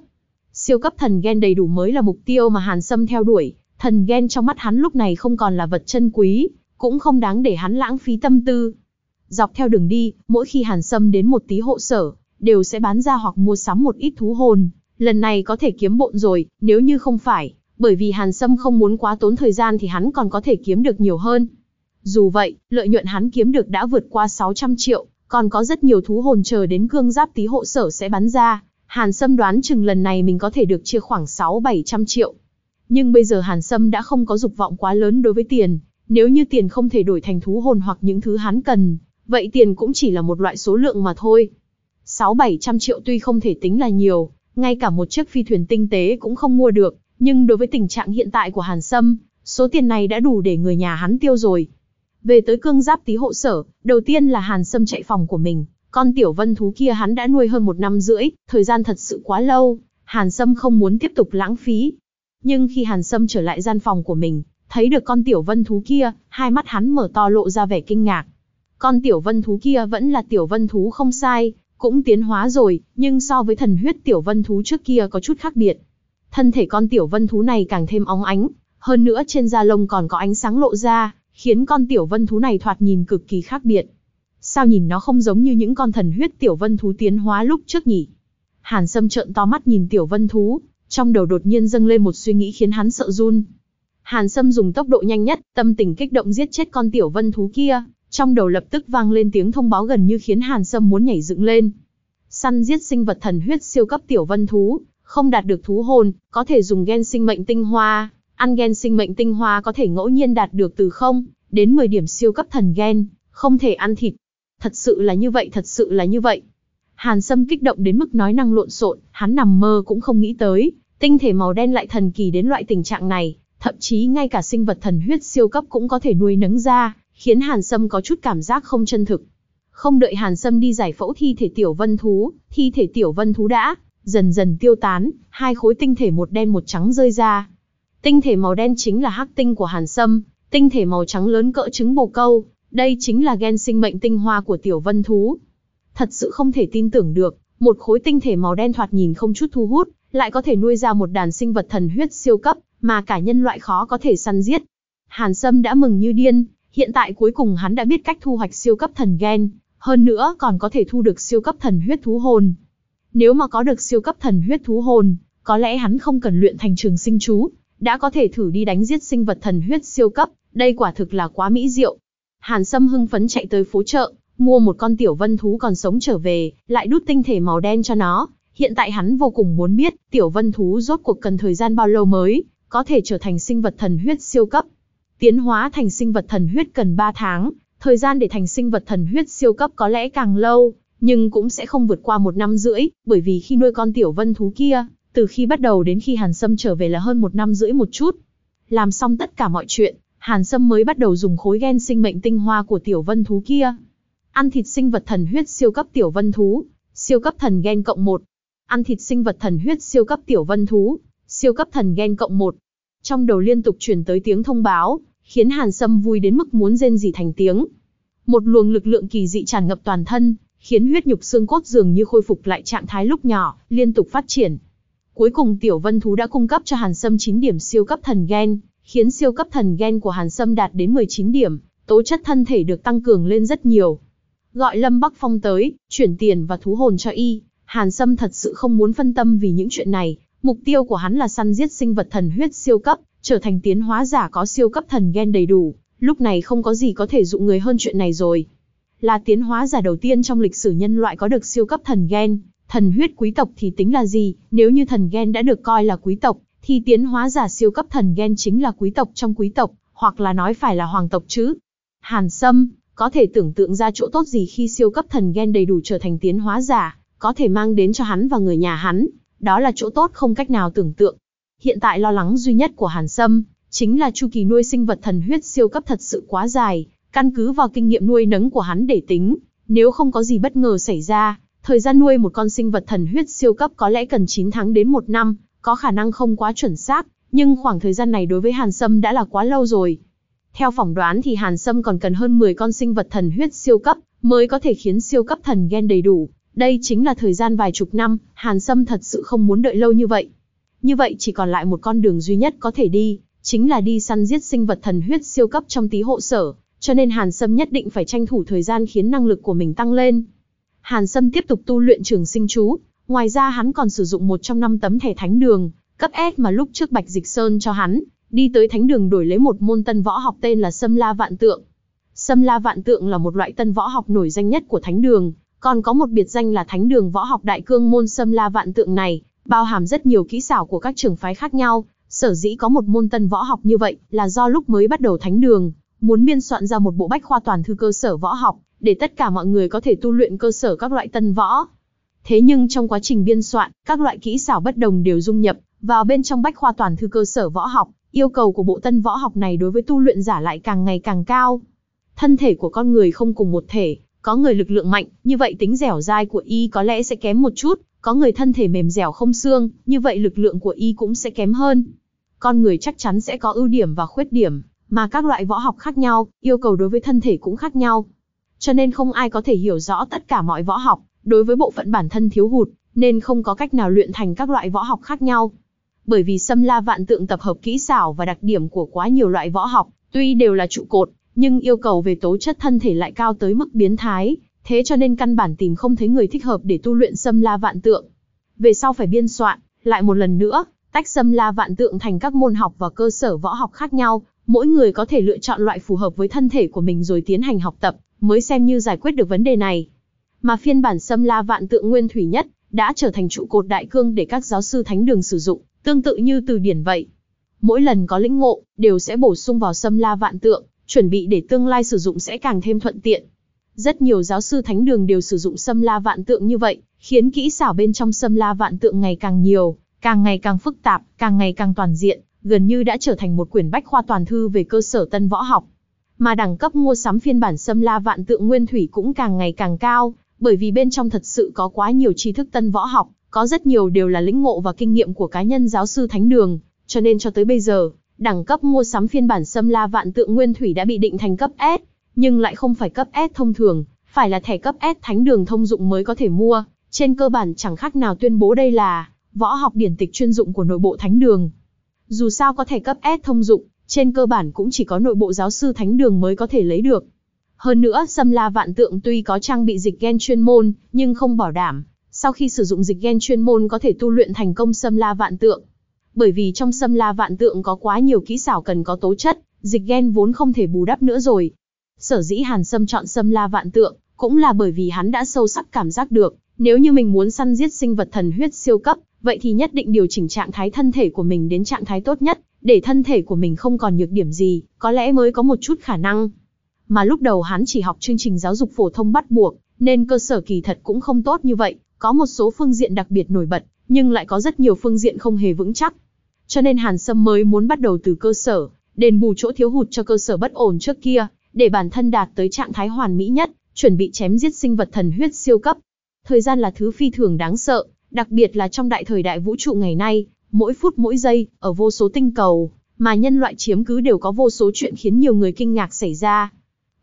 Siêu cấp thần gen đầy đủ mới là mục tiêu mà Hàn Sâm theo đuổi, thần gen trong mắt hắn lúc này không còn là vật chân quý, cũng không đáng để hắn lãng phí tâm tư. Dọc theo đường đi, mỗi khi Hàn Sâm đến một tí hộ sở, đều sẽ bán ra hoặc mua sắm một ít thú hồn, lần này có thể kiếm bộn rồi, nếu như không phải, bởi vì Hàn Sâm không muốn quá tốn thời gian thì hắn còn có thể kiếm được nhiều hơn. Dù vậy, lợi nhuận hắn kiếm được đã vượt qua 600 triệu, còn có rất nhiều thú hồn chờ đến cương giáp tí hộ sở sẽ bắn ra. Hàn Sâm đoán chừng lần này mình có thể được chia khoảng 6-700 triệu. Nhưng bây giờ Hàn Sâm đã không có dục vọng quá lớn đối với tiền, nếu như tiền không thể đổi thành thú hồn hoặc những thứ hắn cần, vậy tiền cũng chỉ là một loại số lượng mà thôi. 6-700 triệu tuy không thể tính là nhiều, ngay cả một chiếc phi thuyền tinh tế cũng không mua được, nhưng đối với tình trạng hiện tại của Hàn Sâm, số tiền này đã đủ để người nhà hắn tiêu rồi. Về tới cương giáp tí hộ sở, đầu tiên là Hàn Sâm chạy phòng của mình, con tiểu vân thú kia hắn đã nuôi hơn một năm rưỡi, thời gian thật sự quá lâu, Hàn Sâm không muốn tiếp tục lãng phí. Nhưng khi Hàn Sâm trở lại gian phòng của mình, thấy được con tiểu vân thú kia, hai mắt hắn mở to lộ ra vẻ kinh ngạc. Con tiểu vân thú kia vẫn là tiểu vân thú không sai, cũng tiến hóa rồi, nhưng so với thần huyết tiểu vân thú trước kia có chút khác biệt. Thân thể con tiểu vân thú này càng thêm óng ánh, hơn nữa trên da lông còn có ánh sáng lộ ra, khiến con tiểu vân thú này thoạt nhìn cực kỳ khác biệt. Sao nhìn nó không giống như những con thần huyết tiểu vân thú tiến hóa lúc trước nhỉ? Hàn Sâm trợn to mắt nhìn tiểu vân thú, trong đầu đột nhiên dâng lên một suy nghĩ khiến hắn sợ run. Hàn Sâm dùng tốc độ nhanh nhất, tâm tình kích động giết chết con tiểu vân thú kia, trong đầu lập tức vang lên tiếng thông báo gần như khiến Hàn Sâm muốn nhảy dựng lên. Săn giết sinh vật thần huyết siêu cấp tiểu vân thú, không đạt được thú hồn, có thể dùng gen sinh mệnh tinh hoa, ăn gen sinh mệnh tinh hoa có thể ngẫu nhiên đạt được từ 0 đến 10 điểm siêu cấp thần gen, không thể ăn thịt. Thật sự là như vậy, thật sự là như vậy. Hàn Sâm kích động đến mức nói năng lộn xộn, hắn nằm mơ cũng không nghĩ tới, tinh thể màu đen lại thần kỳ đến loại tình trạng này, thậm chí ngay cả sinh vật thần huyết siêu cấp cũng có thể nuôi nấng ra, khiến Hàn Sâm có chút cảm giác không chân thực. Không đợi Hàn Sâm đi giải phẫu thi thể tiểu vân thú, thi thể tiểu vân thú đã dần dần tiêu tán, hai khối tinh thể một đen một trắng rơi ra. Tinh thể màu đen chính là hắc tinh của Hàn Sâm, tinh thể màu trắng lớn cỡ trứng bồ câu, đây chính là gen sinh mệnh tinh hoa của tiểu vân thú. Thật sự không thể tin tưởng được, một khối tinh thể màu đen thoạt nhìn không chút thu hút, lại có thể nuôi ra một đàn sinh vật thần huyết siêu cấp, mà cả nhân loại khó có thể săn giết. Hàn Sâm đã mừng như điên, hiện tại cuối cùng hắn đã biết cách thu hoạch siêu cấp thần gen, hơn nữa còn có thể thu được siêu cấp thần huyết thú hồn. Nếu mà có được siêu cấp thần huyết thú hồn, có lẽ hắn không cần luyện thành trường sinh chú, đã có thể thử đi đánh giết sinh vật thần huyết siêu cấp, đây quả thực là quá mỹ diệu. Hàn Sâm hưng phấn chạy tới phố chợ, mua một con tiểu vân thú còn sống trở về, lại đút tinh thể màu đen cho nó. Hiện tại hắn vô cùng muốn biết, tiểu vân thú rốt cuộc cần thời gian bao lâu mới, có thể trở thành sinh vật thần huyết siêu cấp. Tiến hóa thành sinh vật thần huyết cần 3 tháng, Thời gian để thành sinh vật thần huyết siêu cấp có lẽ càng lâu, nhưng cũng sẽ không vượt qua một năm rưỡi, bởi vì khi nuôi con tiểu vân thú kia, từ khi bắt đầu đến khi Hàn Sâm trở về là hơn một năm rưỡi một chút. Làm xong tất cả mọi chuyện, Hàn Sâm mới bắt đầu dùng khối gen sinh mệnh tinh hoa của tiểu vân thú kia. Ăn thịt sinh vật thần huyết siêu cấp tiểu vân thú, siêu cấp thần gen cộng 1. Ăn thịt sinh vật thần huyết siêu cấp tiểu vân thú, siêu cấp thần gen cộng 1. Trong đầu liên tục truyền tới tiếng thông báo, khiến Hàn Sâm vui đến mức muốn rên rỉ thành tiếng. Một luồng lực lượng kỳ dị tràn ngập toàn thân, khiến huyết nhục xương cốt dường như khôi phục lại trạng thái lúc nhỏ, liên tục phát triển. Cuối cùng Tiểu Vân Thú đã cung cấp cho Hàn Sâm 9 điểm siêu cấp thần gen, khiến siêu cấp thần gen của Hàn Sâm đạt đến 19 điểm, tố chất thân thể được tăng cường lên rất nhiều. Gọi Lâm Bắc Phong tới, chuyển tiền và thú hồn cho y, Hàn Sâm thật sự không muốn phân tâm vì những chuyện này, mục tiêu của hắn là săn giết sinh vật thần huyết siêu cấp, trở thành tiến hóa giả có siêu cấp thần gen đầy đủ, lúc này không có gì có thể dụ người hơn chuyện này rồi. Là tiến hóa giả đầu tiên trong lịch sử nhân loại có được siêu cấp thần gen, thần huyết quý tộc thì tính là gì, nếu như thần gen đã được coi là quý tộc, thì tiến hóa giả siêu cấp thần gen chính là quý tộc trong quý tộc, hoặc là nói phải là hoàng tộc chứ. Hàn Sâm, có thể tưởng tượng ra chỗ tốt gì khi siêu cấp thần gen đầy đủ trở thành tiến hóa giả, có thể mang đến cho hắn và người nhà hắn, đó là chỗ tốt không cách nào tưởng tượng. Hiện tại lo lắng duy nhất của Hàn Sâm, chính là chu kỳ nuôi sinh vật thần huyết siêu cấp thật sự quá dài, căn cứ vào kinh nghiệm nuôi nấng của hắn để tính, nếu không có gì bất ngờ xảy ra, thời gian nuôi một con sinh vật thần huyết siêu cấp có lẽ cần 9 tháng đến 1 năm, có khả năng không quá chuẩn xác, nhưng khoảng thời gian này đối với Hàn Sâm đã là quá lâu rồi. Theo phỏng đoán thì Hàn Sâm còn cần hơn 10 con sinh vật thần huyết siêu cấp, mới có thể khiến siêu cấp thần gen đầy đủ. Đây chính là thời gian vài chục năm, Hàn Sâm thật sự không muốn đợi lâu như vậy. Như vậy chỉ còn lại một con đường duy nhất có thể đi, chính là đi săn giết sinh vật thần huyết siêu cấp trong tí hộ sở, cho nên Hàn Sâm nhất định phải tranh thủ thời gian khiến năng lực của mình tăng lên. Hàn Sâm tiếp tục tu luyện trường sinh chú, ngoài ra hắn còn sử dụng một trong năm tấm thẻ thánh đường, cấp S mà lúc trước Bạch Dịch Sơn cho hắn, đi tới thánh đường đổi lấy một môn tân võ học tên là Sâm La Vạn Tượng. Sâm La Vạn Tượng là một loại tân võ học nổi danh nhất của thánh đường, còn có một biệt danh là thánh đường võ học đại cương môn Sâm La Vạn Tượng này, bao hàm rất nhiều kỹ xảo của các trường phái khác nhau, sở dĩ có một môn tân võ học như vậy là do lúc mới bắt đầu thánh đường, muốn biên soạn ra một bộ bách khoa toàn thư cơ sở võ học, để tất cả mọi người có thể tu luyện cơ sở các loại tân võ. Thế nhưng trong quá trình biên soạn, các loại kỹ xảo bất đồng đều dung nhập vào bên trong bách khoa toàn thư cơ sở võ học, yêu cầu của bộ tân võ học này đối với tu luyện giả lại càng ngày càng cao. Thân thể của con người không cùng một thể, có người lực lượng mạnh, như vậy tính dẻo dai của y có lẽ sẽ kém một chút, có người thân thể mềm dẻo không xương, như vậy lực lượng của y cũng sẽ kém hơn. Con người chắc chắn sẽ có ưu điểm và khuyết điểm, mà các loại võ học khác nhau, yêu cầu đối với thân thể cũng khác nhau. Cho nên không ai có thể hiểu rõ tất cả mọi võ học, đối với bộ phận bản thân thiếu hụt, nên không có cách nào luyện thành các loại võ học khác nhau. Bởi vì xâm la vạn tượng tập hợp kỹ xảo và đặc điểm của quá nhiều loại võ học, tuy đều là trụ cột, nhưng yêu cầu về tố chất thân thể lại cao tới mức biến thái, thế cho nên căn bản tìm không thấy người thích hợp để tu luyện xâm la vạn tượng. Về sau phải biên soạn, lại một lần nữa, tách xâm la vạn tượng thành các môn học và cơ sở võ học khác nhau, mỗi người có thể lựa chọn loại phù hợp với thân thể của mình rồi tiến hành học tập, mới xem như giải quyết được vấn đề này. Mà phiên bản xâm la vạn tượng nguyên thủy nhất, đã trở thành trụ cột đại cương để các giáo sư thánh đường sử dụng, tương tự như từ điển vậy. Mỗi lần có lĩnh ngộ, đều sẽ bổ sung vào xâm la vạn tượng, chuẩn bị để tương lai sử dụng sẽ càng thêm thuận tiện. Rất nhiều giáo sư thánh đường đều sử dụng xâm la vạn tượng như vậy, khiến kỹ xảo bên trong xâm la vạn tượng ngày càng nhiều, càng ngày càng phức tạp, càng ngày càng toàn diện, gần như đã trở thành một quyển bách khoa toàn thư về cơ sở tân võ học. Mà đẳng cấp mua sắm phiên bản xâm la vạn tượng nguyên thủy cũng càng ngày càng cao, bởi vì bên trong thật sự có quá nhiều tri thức tân võ học, có rất nhiều đều là lĩnh ngộ và kinh nghiệm của cá nhân giáo sư thánh đường, cho nên cho tới bây giờ, đẳng cấp mua sắm phiên bản xâm la vạn tượng nguyên thủy đã bị định thành cấp S, nhưng lại không phải cấp S thông thường, phải là thẻ cấp S thánh đường thông dụng mới có thể mua, trên cơ bản chẳng khác nào tuyên bố đây là võ học điển tịch chuyên dụng của nội bộ thánh đường. Dù sao có thẻ cấp S thông dụng, trên cơ bản cũng chỉ có nội bộ giáo sư thánh đường mới có thể lấy được. Hơn nữa, Sâm La Vạn Tượng tuy có trang bị dịch gen chuyên môn, nhưng không bảo đảm, sau khi sử dụng dịch gen chuyên môn có thể tu luyện thành công Sâm La Vạn Tượng. Bởi vì trong Sâm La Vạn Tượng có quá nhiều kỹ xảo cần có tố chất, dịch gen vốn không thể bù đắp nữa rồi. Sở dĩ Hàn Sâm chọn Sâm La Vạn Tượng, cũng là bởi vì hắn đã sâu sắc cảm giác được, nếu như mình muốn săn giết sinh vật thần huyết siêu cấp, vậy thì nhất định điều chỉnh trạng thái thân thể của mình đến trạng thái tốt nhất, để thân thể của mình không còn nhược điểm gì, có lẽ mới có một chút khả năng. mà lúc đầu hắn chỉ học chương trình giáo dục phổ thông bắt buộc, nên cơ sở kỳ thật cũng không tốt như vậy, có một số phương diện đặc biệt nổi bật, nhưng lại có rất nhiều phương diện không hề vững chắc. Cho nên Hàn Sâm mới muốn bắt đầu từ cơ sở, đền bù chỗ thiếu hụt cho cơ sở bất ổn trước kia, để bản thân đạt tới trạng thái hoàn mỹ nhất, chuẩn bị chém giết sinh vật thần huyết siêu cấp. Thời gian là thứ phi thường đáng sợ, đặc biệt là trong đại thời đại vũ trụ ngày nay, mỗi phút mỗi giây, ở vô số tinh cầu, mà nhân loại chiếm cứ đều có vô số chuyện khiến nhiều người kinh ngạc xảy ra.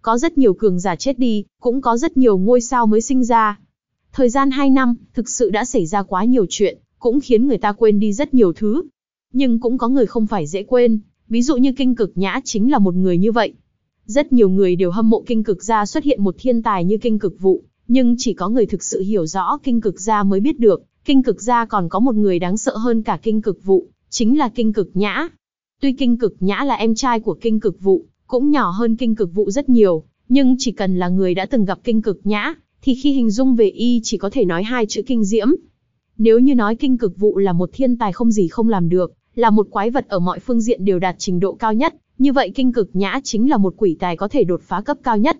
Có rất nhiều cường giả chết đi, cũng có rất nhiều ngôi sao mới sinh ra. Thời gian 2 năm, thực sự đã xảy ra quá nhiều chuyện, cũng khiến người ta quên đi rất nhiều thứ. Nhưng cũng có người không phải dễ quên, ví dụ như kinh cực nhã chính là một người như vậy. Rất nhiều người đều hâm mộ kinh cực gia xuất hiện một thiên tài như kinh cực vụ, nhưng chỉ có người thực sự hiểu rõ kinh cực gia mới biết được, kinh cực gia còn có một người đáng sợ hơn cả kinh cực vụ, chính là kinh cực nhã. Tuy kinh cực nhã là em trai của kinh cực vụ, cũng nhỏ hơn kinh cực vụ rất nhiều, nhưng chỉ cần là người đã từng gặp kinh cực nhã, thì khi hình dung về y chỉ có thể nói hai chữ kinh diễm. Nếu như nói kinh cực vụ là một thiên tài không gì không làm được, là một quái vật ở mọi phương diện đều đạt trình độ cao nhất, như vậy kinh cực nhã chính là một quỷ tài có thể đột phá cấp cao nhất.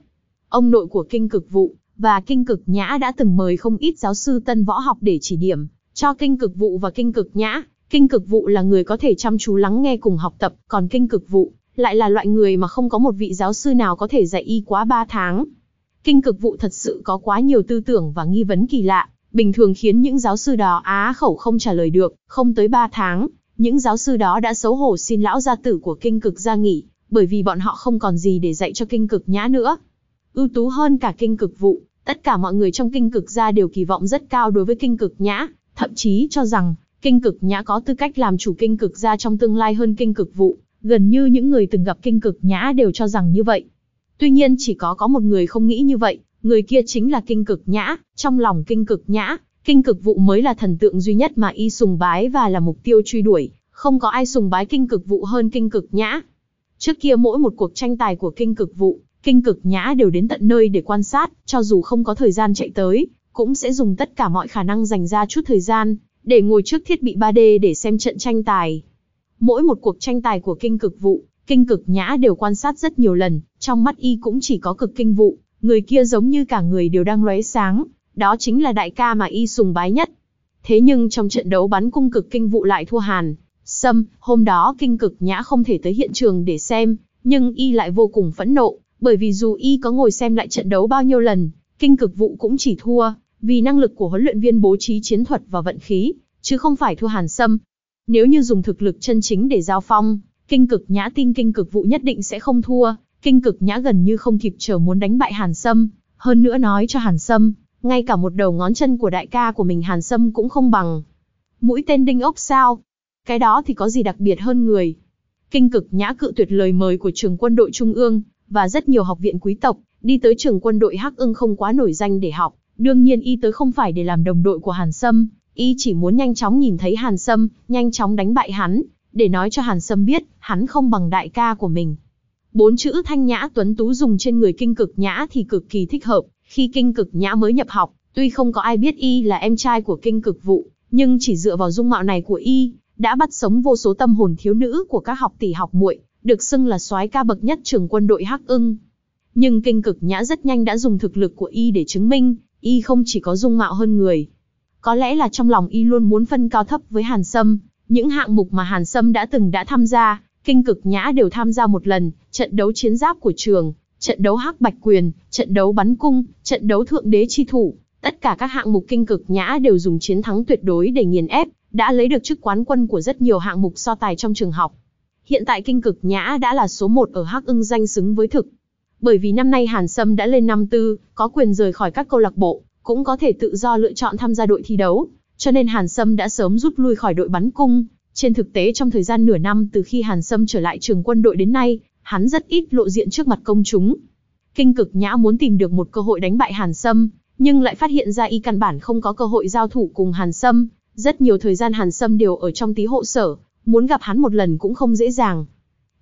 Ông nội của kinh cực vụ, và kinh cực nhã đã từng mời không ít giáo sư tân võ học để chỉ điểm, cho kinh cực vụ và kinh cực nhã. Kinh cực vụ là người có thể chăm chú lắng nghe cùng học tập, còn kinh cực vụ lại là loại người mà không có một vị giáo sư nào có thể dạy y quá 3 tháng. Kinh cực vụ thật sự có quá nhiều tư tưởng và nghi vấn kỳ lạ, bình thường khiến những giáo sư đó á khẩu không trả lời được, không tới 3 tháng, những giáo sư đó đã xấu hổ xin lão gia tử của kinh cực ra nghỉ, bởi vì bọn họ không còn gì để dạy cho kinh cực nhã nữa. Ưu tú hơn cả kinh cực vụ, tất cả mọi người trong kinh cực gia đều kỳ vọng rất cao đối với kinh cực nhã, thậm chí cho rằng, kinh cực nhã có tư cách làm chủ kinh cực gia trong tương lai hơn kinh cực vụ, gần như những người từng gặp kinh cực nhã đều cho rằng như vậy. Tuy nhiên chỉ có có một người không nghĩ như vậy, người kia chính là kinh cực nhã, trong lòng kinh cực nhã, kinh cực vụ mới là thần tượng duy nhất mà y sùng bái và là mục tiêu truy đuổi, không có ai sùng bái kinh cực vụ hơn kinh cực nhã. Trước kia mỗi một cuộc tranh tài của kinh cực vụ, kinh cực nhã đều đến tận nơi để quan sát, cho dù không có thời gian chạy tới, cũng sẽ dùng tất cả mọi khả năng dành ra chút thời gian, để ngồi trước thiết bị 3D để xem trận tranh tài. Mỗi một cuộc tranh tài của kinh cực vụ, kinh cực nhã đều quan sát rất nhiều lần, trong mắt y cũng chỉ có cực kinh vụ, người kia giống như cả người đều đang lóe sáng, đó chính là đại ca mà y sùng bái nhất. Thế nhưng trong trận đấu bắn cung cực kinh vụ lại thua Hàn. Sâm, hôm đó kinh cực nhã không thể tới hiện trường để xem, nhưng y lại vô cùng phẫn nộ, bởi vì dù y có ngồi xem lại trận đấu bao nhiêu lần, kinh cực vụ cũng chỉ thua, vì năng lực của huấn luyện viên bố trí chiến thuật và vận khí, chứ không phải thua Hàn Sâm. Nếu như dùng thực lực chân chính để giao phong, kinh cực nhã tin kinh cực vụ nhất định sẽ không thua, kinh cực nhã gần như không kịp chờ muốn đánh bại Hàn Sâm, hơn nữa nói cho Hàn Sâm, ngay cả một đầu ngón chân của đại ca của mình Hàn Sâm cũng không bằng. Mũi tên đinh ốc sao? Cái đó thì có gì đặc biệt hơn người? Kinh cực nhã cự tuyệt lời mời của trường quân đội Trung ương, và rất nhiều học viện quý tộc, đi tới trường quân đội Hắc ưng không quá nổi danh để học. Đương nhiên y tới không phải để làm đồng đội của Hàn Sâm, y chỉ muốn nhanh chóng nhìn thấy Hàn Sâm, nhanh chóng đánh bại hắn, để nói cho Hàn Sâm biết, hắn không bằng đại ca của mình. Bốn chữ thanh nhã tuấn tú dùng trên người kinh cực nhã thì cực kỳ thích hợp, khi kinh cực nhã mới nhập học, tuy không có ai biết y là em trai của kinh cực vụ, nhưng chỉ dựa vào dung mạo này của y, đã bắt sống vô số tâm hồn thiếu nữ của các học tỷ học muội, được xưng là soái ca bậc nhất trường quân đội Hắc ưng. Nhưng kinh cực nhã rất nhanh đã dùng thực lực của y để chứng minh, y không chỉ có dung mạo hơn người. Có lẽ là trong lòng y luôn muốn phân cao thấp với Hàn Sâm, những hạng mục mà Hàn Sâm đã từng đã tham gia, kinh cực nhã đều tham gia một lần, trận đấu chiến giáp của trường, trận đấu hắc bạch quyền, trận đấu bắn cung, trận đấu thượng đế chi thủ, tất cả các hạng mục kinh cực nhã đều dùng chiến thắng tuyệt đối để nghiền ép, đã lấy được chức quán quân của rất nhiều hạng mục so tài trong trường học. Hiện tại kinh cực nhã đã là số 1 ở hắc ưng danh xứng với thực. Bởi vì năm nay Hàn Sâm đã lên năm tư, có quyền rời khỏi các câu lạc bộ, cũng có thể tự do lựa chọn tham gia đội thi đấu, cho nên Hàn Sâm đã sớm rút lui khỏi đội bắn cung. Trên thực tế trong thời gian nửa năm từ khi Hàn Sâm trở lại trường quân đội đến nay, hắn rất ít lộ diện trước mặt công chúng. Kinh cực nhã muốn tìm được một cơ hội đánh bại Hàn Sâm, nhưng lại phát hiện ra y căn bản không có cơ hội giao thủ cùng Hàn Sâm. Rất nhiều thời gian Hàn Sâm đều ở trong tí hộ sở, muốn gặp hắn một lần cũng không dễ dàng.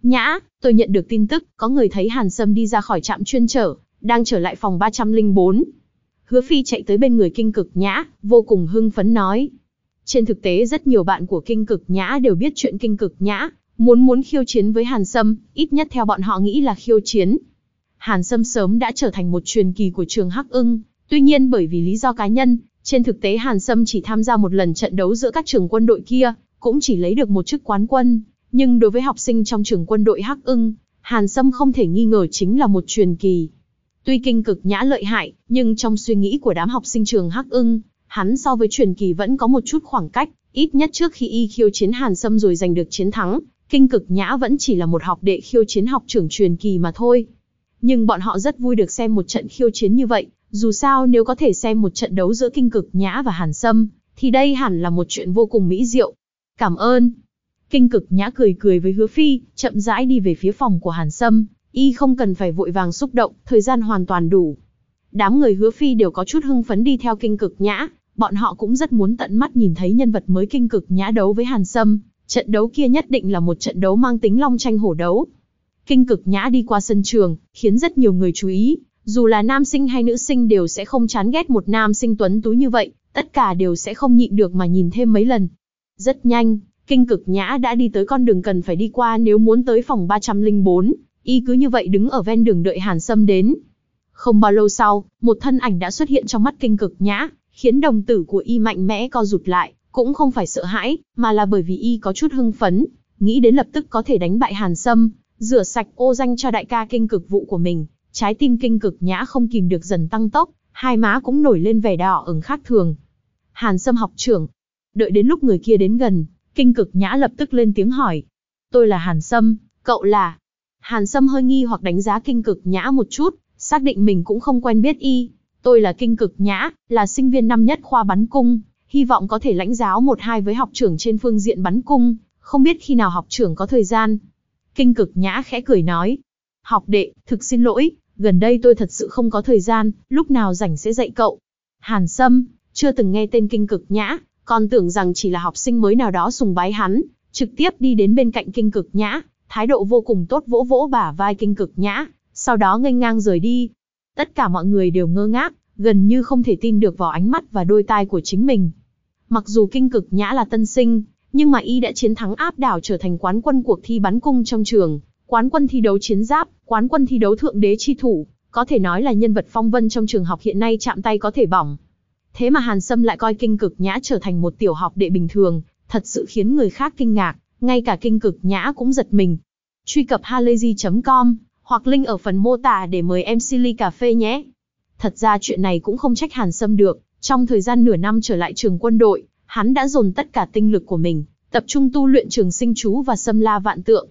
Nhã, tôi nhận được tin tức, có người thấy Hàn Sâm đi ra khỏi trạm chuyên trở, đang trở lại phòng 304. Hứa Phi chạy tới bên người kinh cực nhã, vô cùng hưng phấn nói. Trên thực tế rất nhiều bạn của kinh cực nhã đều biết chuyện kinh cực nhã, muốn muốn khiêu chiến với Hàn Sâm, ít nhất theo bọn họ nghĩ là khiêu chiến. Hàn Sâm sớm đã trở thành một truyền kỳ của trường Hắc ưng, tuy nhiên bởi vì lý do cá nhân, trên thực tế Hàn Sâm chỉ tham gia một lần trận đấu giữa các trường quân đội kia, cũng chỉ lấy được một chức quán quân. Nhưng đối với học sinh trong trường quân đội Hắc ưng, Hàn Sâm không thể nghi ngờ chính là một truyền kỳ. Tuy kinh cực nhã lợi hại, nhưng trong suy nghĩ của đám học sinh trường Hắc ưng, hắn so với truyền kỳ vẫn có một chút khoảng cách, ít nhất trước khi y khiêu chiến Hàn Sâm rồi giành được chiến thắng, kinh cực nhã vẫn chỉ là một học đệ khiêu chiến học trưởng truyền kỳ mà thôi. Nhưng bọn họ rất vui được xem một trận khiêu chiến như vậy, dù sao nếu có thể xem một trận đấu giữa kinh cực nhã và Hàn Sâm, thì đây hẳn là một chuyện vô cùng mỹ diệu. Cảm ơn. Kinh cực nhã cười cười với hứa phi, chậm rãi đi về phía phòng của Hàn Sâm, y không cần phải vội vàng xúc động, thời gian hoàn toàn đủ. Đám người hứa phi đều có chút hưng phấn đi theo kinh cực nhã, bọn họ cũng rất muốn tận mắt nhìn thấy nhân vật mới kinh cực nhã đấu với Hàn Sâm, trận đấu kia nhất định là một trận đấu mang tính long tranh hổ đấu. Kinh cực nhã đi qua sân trường, khiến rất nhiều người chú ý, dù là nam sinh hay nữ sinh đều sẽ không chán ghét một nam sinh tuấn tú như vậy, tất cả đều sẽ không nhịn được mà nhìn thêm mấy lần. Rất nhanh, kinh cực nhã đã đi tới con đường cần phải đi qua nếu muốn tới phòng 304, y cứ như vậy đứng ở ven đường đợi Hàn Sâm đến. Không bao lâu sau, một thân ảnh đã xuất hiện trong mắt kinh cực nhã, khiến đồng tử của y mạnh mẽ co rụt lại, cũng không phải sợ hãi, mà là bởi vì y có chút hưng phấn, nghĩ đến lập tức có thể đánh bại Hàn Sâm, rửa sạch ô danh cho đại ca kinh cực vụ của mình. Trái tim kinh cực nhã không kìm được dần tăng tốc, hai má cũng nổi lên vẻ đỏ ửng khác thường. Hàn Sâm học trưởng. Đợi đến lúc người kia đến gần, kinh cực nhã lập tức lên tiếng hỏi. Tôi là Hàn Sâm, cậu là... Hàn Sâm hơi nghi hoặc đánh giá kinh cực nhã một chút, xác định mình cũng không quen biết y. Tôi là kinh cực nhã, là sinh viên năm nhất khoa bắn cung, hy vọng có thể lãnh giáo một hai với học trưởng trên phương diện bắn cung, không biết khi nào học trưởng có thời gian. Kinh cực nhã khẽ cười nói. Học đệ, thực xin lỗi, gần đây tôi thật sự không có thời gian, lúc nào rảnh sẽ dạy cậu. Hàn Sâm, chưa từng nghe tên kinh cực nhã, còn tưởng rằng chỉ là học sinh mới nào đó sùng bái hắn, trực tiếp đi đến bên cạnh kinh cực nhã, thái độ vô cùng tốt vỗ vỗ bả vai kinh cực nhã, sau đó nghênh ngang rời đi. Tất cả mọi người đều ngơ ngác, gần như không thể tin được vào ánh mắt và đôi tai của chính mình. Mặc dù kinh cực nhã là tân sinh, nhưng mà y đã chiến thắng áp đảo trở thành quán quân cuộc thi bắn cung trong trường, quán quân thi đấu chiến giáp, quán quân thi đấu thượng đế chi thủ, có thể nói là nhân vật phong vân trong trường học hiện nay chạm tay có thể bỏng. Thế mà Hàn Sâm lại coi kinh cực nhã trở thành một tiểu học đệ bình thường, thật sự khiến người khác kinh ngạc, ngay cả kinh cực nhã cũng giật mình. Truy cập halayzi.com, hoặc link ở phần mô tả để mời em Silly Cà Phê nhé. Thật ra chuyện này cũng không trách Hàn Sâm được, trong thời gian nửa năm trở lại trường quân đội, hắn đã dồn tất cả tinh lực của mình, tập trung tu luyện trường sinh chú và xâm la vạn tượng.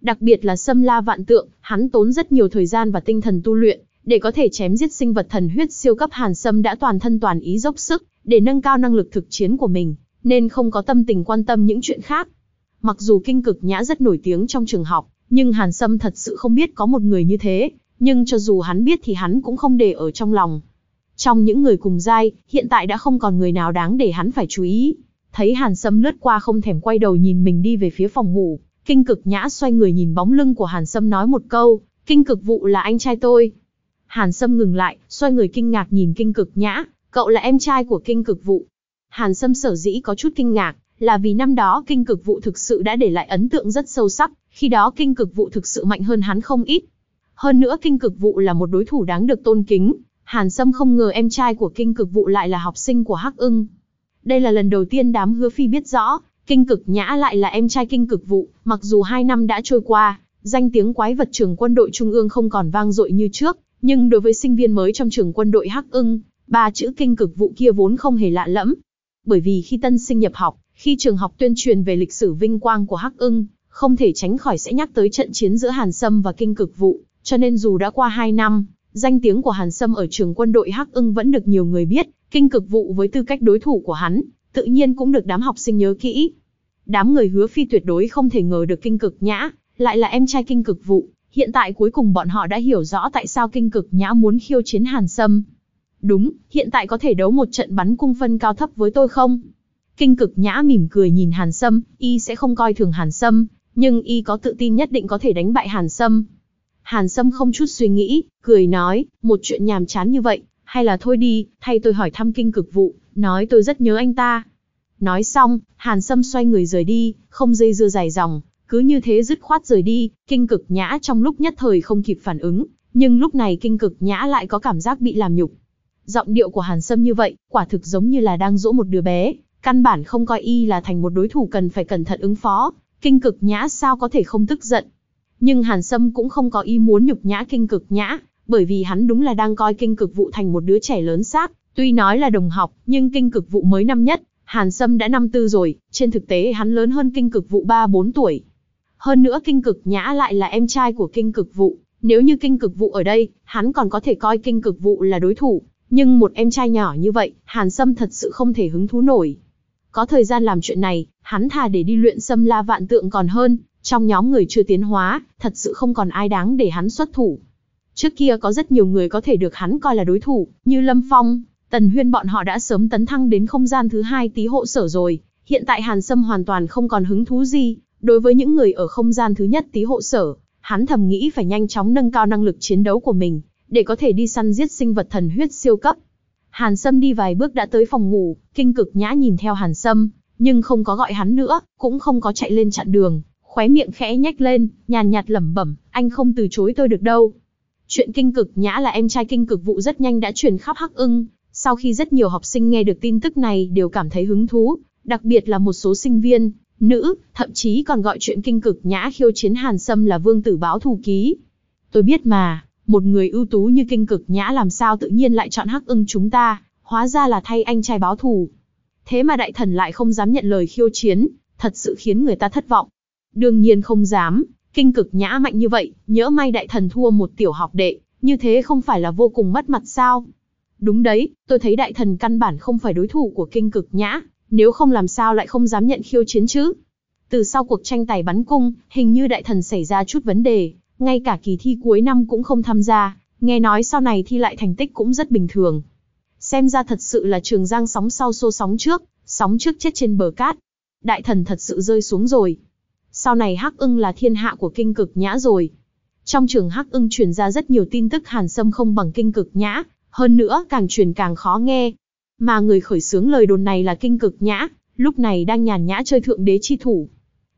Đặc biệt là xâm la vạn tượng, hắn tốn rất nhiều thời gian và tinh thần tu luyện, để có thể chém giết sinh vật thần huyết siêu cấp hàn sâm đã toàn thân toàn ý dốc sức, để nâng cao năng lực thực chiến của mình, nên không có tâm tình quan tâm những chuyện khác. Mặc dù kinh cực nhã rất nổi tiếng trong trường học, nhưng hàn sâm thật sự không biết có một người như thế, nhưng cho dù hắn biết thì hắn cũng không để ở trong lòng. Trong những người cùng giai, hiện tại đã không còn người nào đáng để hắn phải chú ý. Thấy Hàn Sâm lướt qua không thèm quay đầu nhìn mình đi về phía phòng ngủ, Kinh Cực Nhã xoay người nhìn bóng lưng của Hàn Sâm nói một câu, Kinh Cực Vụ là anh trai tôi. Hàn Sâm ngừng lại, xoay người kinh ngạc nhìn Kinh Cực Nhã, cậu là em trai của Kinh Cực Vụ. Hàn Sâm sở dĩ có chút kinh ngạc, là vì năm đó Kinh Cực Vụ thực sự đã để lại ấn tượng rất sâu sắc, khi đó Kinh Cực Vụ thực sự mạnh hơn hắn không ít. Hơn nữa Kinh Cực Vụ là một đối thủ đáng được tôn kính, Hàn Sâm không ngờ em trai của Kinh Cực Vụ lại là học sinh của Hắc Ưng. Đây là lần đầu tiên đám hứa phi biết rõ, Kinh Cực Nhã lại là em trai Kinh Cực Vụ, mặc dù hai năm đã trôi qua, danh tiếng quái vật trường quân đội trung ương không còn vang dội như trước, nhưng đối với sinh viên mới trong trường quân đội Hắc Ưng, ba chữ Kinh Cực Vụ kia vốn không hề lạ lẫm. Bởi vì khi tân sinh nhập học, khi trường học tuyên truyền về lịch sử vinh quang của Hắc Ưng, không thể tránh khỏi sẽ nhắc tới trận chiến giữa Hàn Sâm và Kinh Cực Vụ, cho nên dù đã qua hai năm, Danh tiếng của Hàn Sâm ở trường quân đội Hắc ưng vẫn được nhiều người biết, kinh cực vụ với tư cách đối thủ của hắn, tự nhiên cũng được đám học sinh nhớ kỹ. Đám người hứa phi tuyệt đối không thể ngờ được kinh cực nhã, lại là em trai kinh cực vụ. Hiện tại cuối cùng bọn họ đã hiểu rõ tại sao kinh cực nhã muốn khiêu chiến Hàn Sâm. Đúng, hiện tại có thể đấu một trận bắn cung phân cao thấp với tôi không? Kinh cực nhã mỉm cười nhìn Hàn Sâm, y sẽ không coi thường Hàn Sâm, nhưng y có tự tin nhất định có thể đánh bại Hàn Sâm. Hàn Sâm không chút suy nghĩ, cười nói, một chuyện nhàm chán như vậy, hay là thôi đi, thay tôi hỏi thăm kinh cực vụ, nói tôi rất nhớ anh ta. Nói xong, Hàn Sâm xoay người rời đi, không dây dưa dài dòng, cứ như thế dứt khoát rời đi, kinh cực nhã trong lúc nhất thời không kịp phản ứng, Nhưng lúc này kinh cực nhã lại có cảm giác bị làm nhục. Giọng điệu của Hàn Sâm như vậy, quả thực giống như là đang dỗ một đứa bé, căn bản không coi y là thành một đối thủ cần phải cẩn thận ứng phó, kinh cực nhã sao có thể không tức giận. Nhưng Hàn Sâm cũng không có ý muốn nhục nhã kinh cực nhã, bởi vì hắn đúng là đang coi kinh cực vụ thành một đứa trẻ lớn xác, tuy nói là đồng học, nhưng kinh cực vụ mới năm nhất, Hàn Sâm đã năm tư rồi, trên thực tế hắn lớn hơn kinh cực vụ 3-4 tuổi. Hơn nữa kinh cực nhã lại là em trai của kinh cực vụ, nếu như kinh cực vụ ở đây, hắn còn có thể coi kinh cực vụ là đối thủ, nhưng một em trai nhỏ như vậy, Hàn Sâm thật sự không thể hứng thú nổi. Có thời gian làm chuyện này, hắn thà để đi luyện xâm la vạn tượng còn hơn, trong nhóm người chưa tiến hóa, thật sự không còn ai đáng để hắn xuất thủ. Trước kia có rất nhiều người có thể được hắn coi là đối thủ, như Lâm Phong, Tần Huyên bọn họ đã sớm tấn thăng đến không gian thứ hai tí hộ sở rồi, hiện tại Hàn Sâm hoàn toàn không còn hứng thú gì, đối với những người ở không gian thứ nhất tí hộ sở, hắn thầm nghĩ phải nhanh chóng nâng cao năng lực chiến đấu của mình, để có thể đi săn giết sinh vật thần huyết siêu cấp. Hàn Sâm đi vài bước đã tới phòng ngủ, kinh cực nhã nhìn theo Hàn Sâm, nhưng không có gọi hắn nữa, cũng không có chạy lên chặn đường, khóe miệng khẽ nhếch lên, nhàn nhạt lẩm bẩm, anh không từ chối tôi được đâu. Chuyện kinh cực nhã là em trai kinh cực vụ rất nhanh đã truyền khắp Hắc ưng, sau khi rất nhiều học sinh nghe được tin tức này đều cảm thấy hứng thú, đặc biệt là một số sinh viên, nữ, thậm chí còn gọi chuyện kinh cực nhã khiêu chiến Hàn Sâm là vương tử báo thù ký. Tôi biết mà, một người ưu tú như kinh cực nhã làm sao tự nhiên lại chọn hắc ưng chúng ta, hóa ra là thay anh trai báo thù. Thế mà đại thần lại không dám nhận lời khiêu chiến, thật sự khiến người ta thất vọng. Đương nhiên không dám, kinh cực nhã mạnh như vậy, nhỡ may đại thần thua một tiểu học đệ, như thế không phải là vô cùng mất mặt sao? Đúng đấy, tôi thấy đại thần căn bản không phải đối thủ của kinh cực nhã, nếu không làm sao lại không dám nhận khiêu chiến chứ? Từ sau cuộc tranh tài bắn cung, hình như đại thần xảy ra chút vấn đề, ngay cả kỳ thi cuối năm cũng không tham gia, nghe nói sau này thi lại thành tích cũng rất bình thường. Xem ra thật sự là trường giang sóng sau xô sóng trước, sóng trước chết trên bờ cát. Đại thần thật sự rơi xuống rồi. Sau này Hắc ưng là thiên hạ của kinh cực nhã rồi. Trong trường Hắc ưng truyền ra rất nhiều tin tức hàn sâm không bằng kinh cực nhã, hơn nữa càng truyền càng khó nghe. Mà người khởi xướng lời đồn này là kinh cực nhã, lúc này đang nhàn nhã chơi thượng đế chi thủ.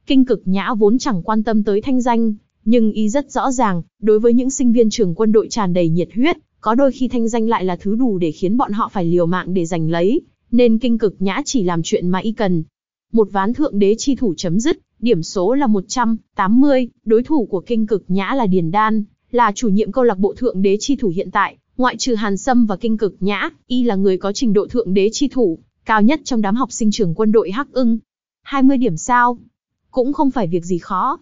Kinh cực nhã vốn chẳng quan tâm tới thanh danh, nhưng ý rất rõ ràng, đối với những sinh viên trường quân đội tràn đầy nhiệt huyết, có đôi khi thanh danh lại là thứ đủ để khiến bọn họ phải liều mạng để giành lấy, nên kinh cực nhã chỉ làm chuyện mà y cần. Một ván thượng đế chi thủ chấm dứt, điểm số là 180, đối thủ của kinh cực nhã là Điền Đan, là chủ nhiệm câu lạc bộ thượng đế chi thủ hiện tại, ngoại trừ Hàn Sâm và kinh cực nhã, y là người có trình độ thượng đế chi thủ, cao nhất trong đám học sinh trường quân đội Hắc ưng. 20 điểm sao? Cũng không phải việc gì khó,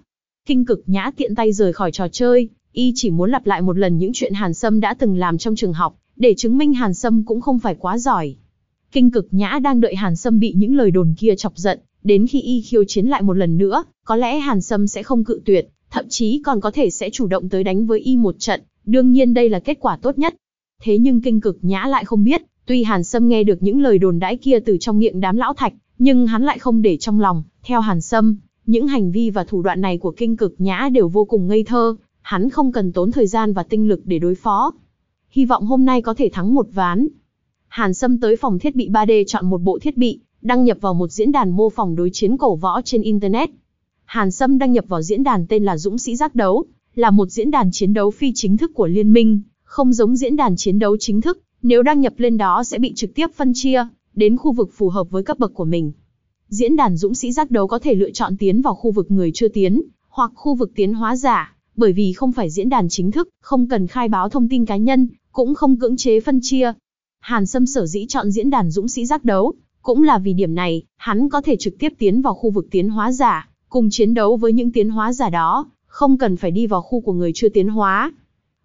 Kinh cực nhã tiện tay rời khỏi trò chơi, y chỉ muốn lặp lại một lần những chuyện Hàn Sâm đã từng làm trong trường học, để chứng minh Hàn Sâm cũng không phải quá giỏi. Kinh cực nhã đang đợi Hàn Sâm bị những lời đồn kia chọc giận, đến khi y khiêu chiến lại một lần nữa, có lẽ Hàn Sâm sẽ không cự tuyệt, thậm chí còn có thể sẽ chủ động tới đánh với y một trận, đương nhiên đây là kết quả tốt nhất. Thế nhưng kinh cực nhã lại không biết, tuy Hàn Sâm nghe được những lời đồn đãi kia từ trong miệng đám lão thạch, nhưng hắn lại không để trong lòng, theo Hàn Sâm, những hành vi và thủ đoạn này của kinh cực nhã đều vô cùng ngây thơ, hắn không cần tốn thời gian và tinh lực để đối phó. Hy vọng hôm nay có thể thắng một ván. Hàn Sâm tới phòng thiết bị 3D chọn một bộ thiết bị, đăng nhập vào một diễn đàn mô phỏng đối chiến cổ võ trên Internet. Hàn Sâm đăng nhập vào diễn đàn tên là Dũng sĩ giác đấu, là một diễn đàn chiến đấu phi chính thức của liên minh, không giống diễn đàn chiến đấu chính thức, nếu đăng nhập lên đó sẽ bị trực tiếp phân chia, đến khu vực phù hợp với cấp bậc của mình. Diễn đàn dũng sĩ giác đấu có thể lựa chọn tiến vào khu vực người chưa tiến, hoặc khu vực tiến hóa giả, bởi vì không phải diễn đàn chính thức, không cần khai báo thông tin cá nhân, cũng không cưỡng chế phân chia. Hàn Sâm sở dĩ chọn diễn đàn dũng sĩ giác đấu, cũng là vì điểm này, hắn có thể trực tiếp tiến vào khu vực tiến hóa giả, cùng chiến đấu với những tiến hóa giả đó, không cần phải đi vào khu của người chưa tiến hóa.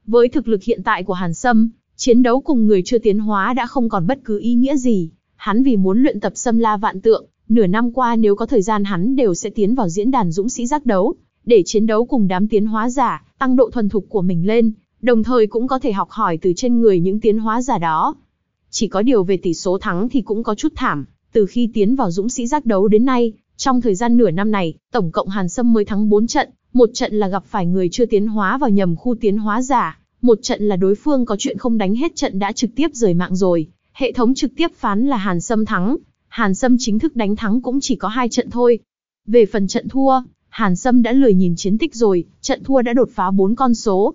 Với thực lực hiện tại của Hàn Sâm, chiến đấu cùng người chưa tiến hóa đã không còn bất cứ ý nghĩa gì. Hắn vì muốn luyện tập xâm la vạn tượng, Nửa năm qua nếu có thời gian hắn đều sẽ tiến vào diễn đàn dũng sĩ giác đấu, để chiến đấu cùng đám tiến hóa giả, tăng độ thuần thục của mình lên, đồng thời cũng có thể học hỏi từ trên người những tiến hóa giả đó. Chỉ có điều về tỷ số thắng thì cũng có chút thảm, từ khi tiến vào dũng sĩ giác đấu đến nay, trong thời gian nửa năm này, tổng cộng Hàn Sâm mới thắng 4 trận, một trận là gặp phải người chưa tiến hóa vào nhầm khu tiến hóa giả, một trận là đối phương có chuyện không đánh hết trận đã trực tiếp rời mạng rồi, hệ thống trực tiếp phán là Hàn Sâm thắng, Hàn Sâm chính thức đánh thắng cũng chỉ có hai trận thôi. Về phần trận thua, Hàn Sâm đã lười nhìn chiến tích rồi, trận thua đã đột phá bốn con số.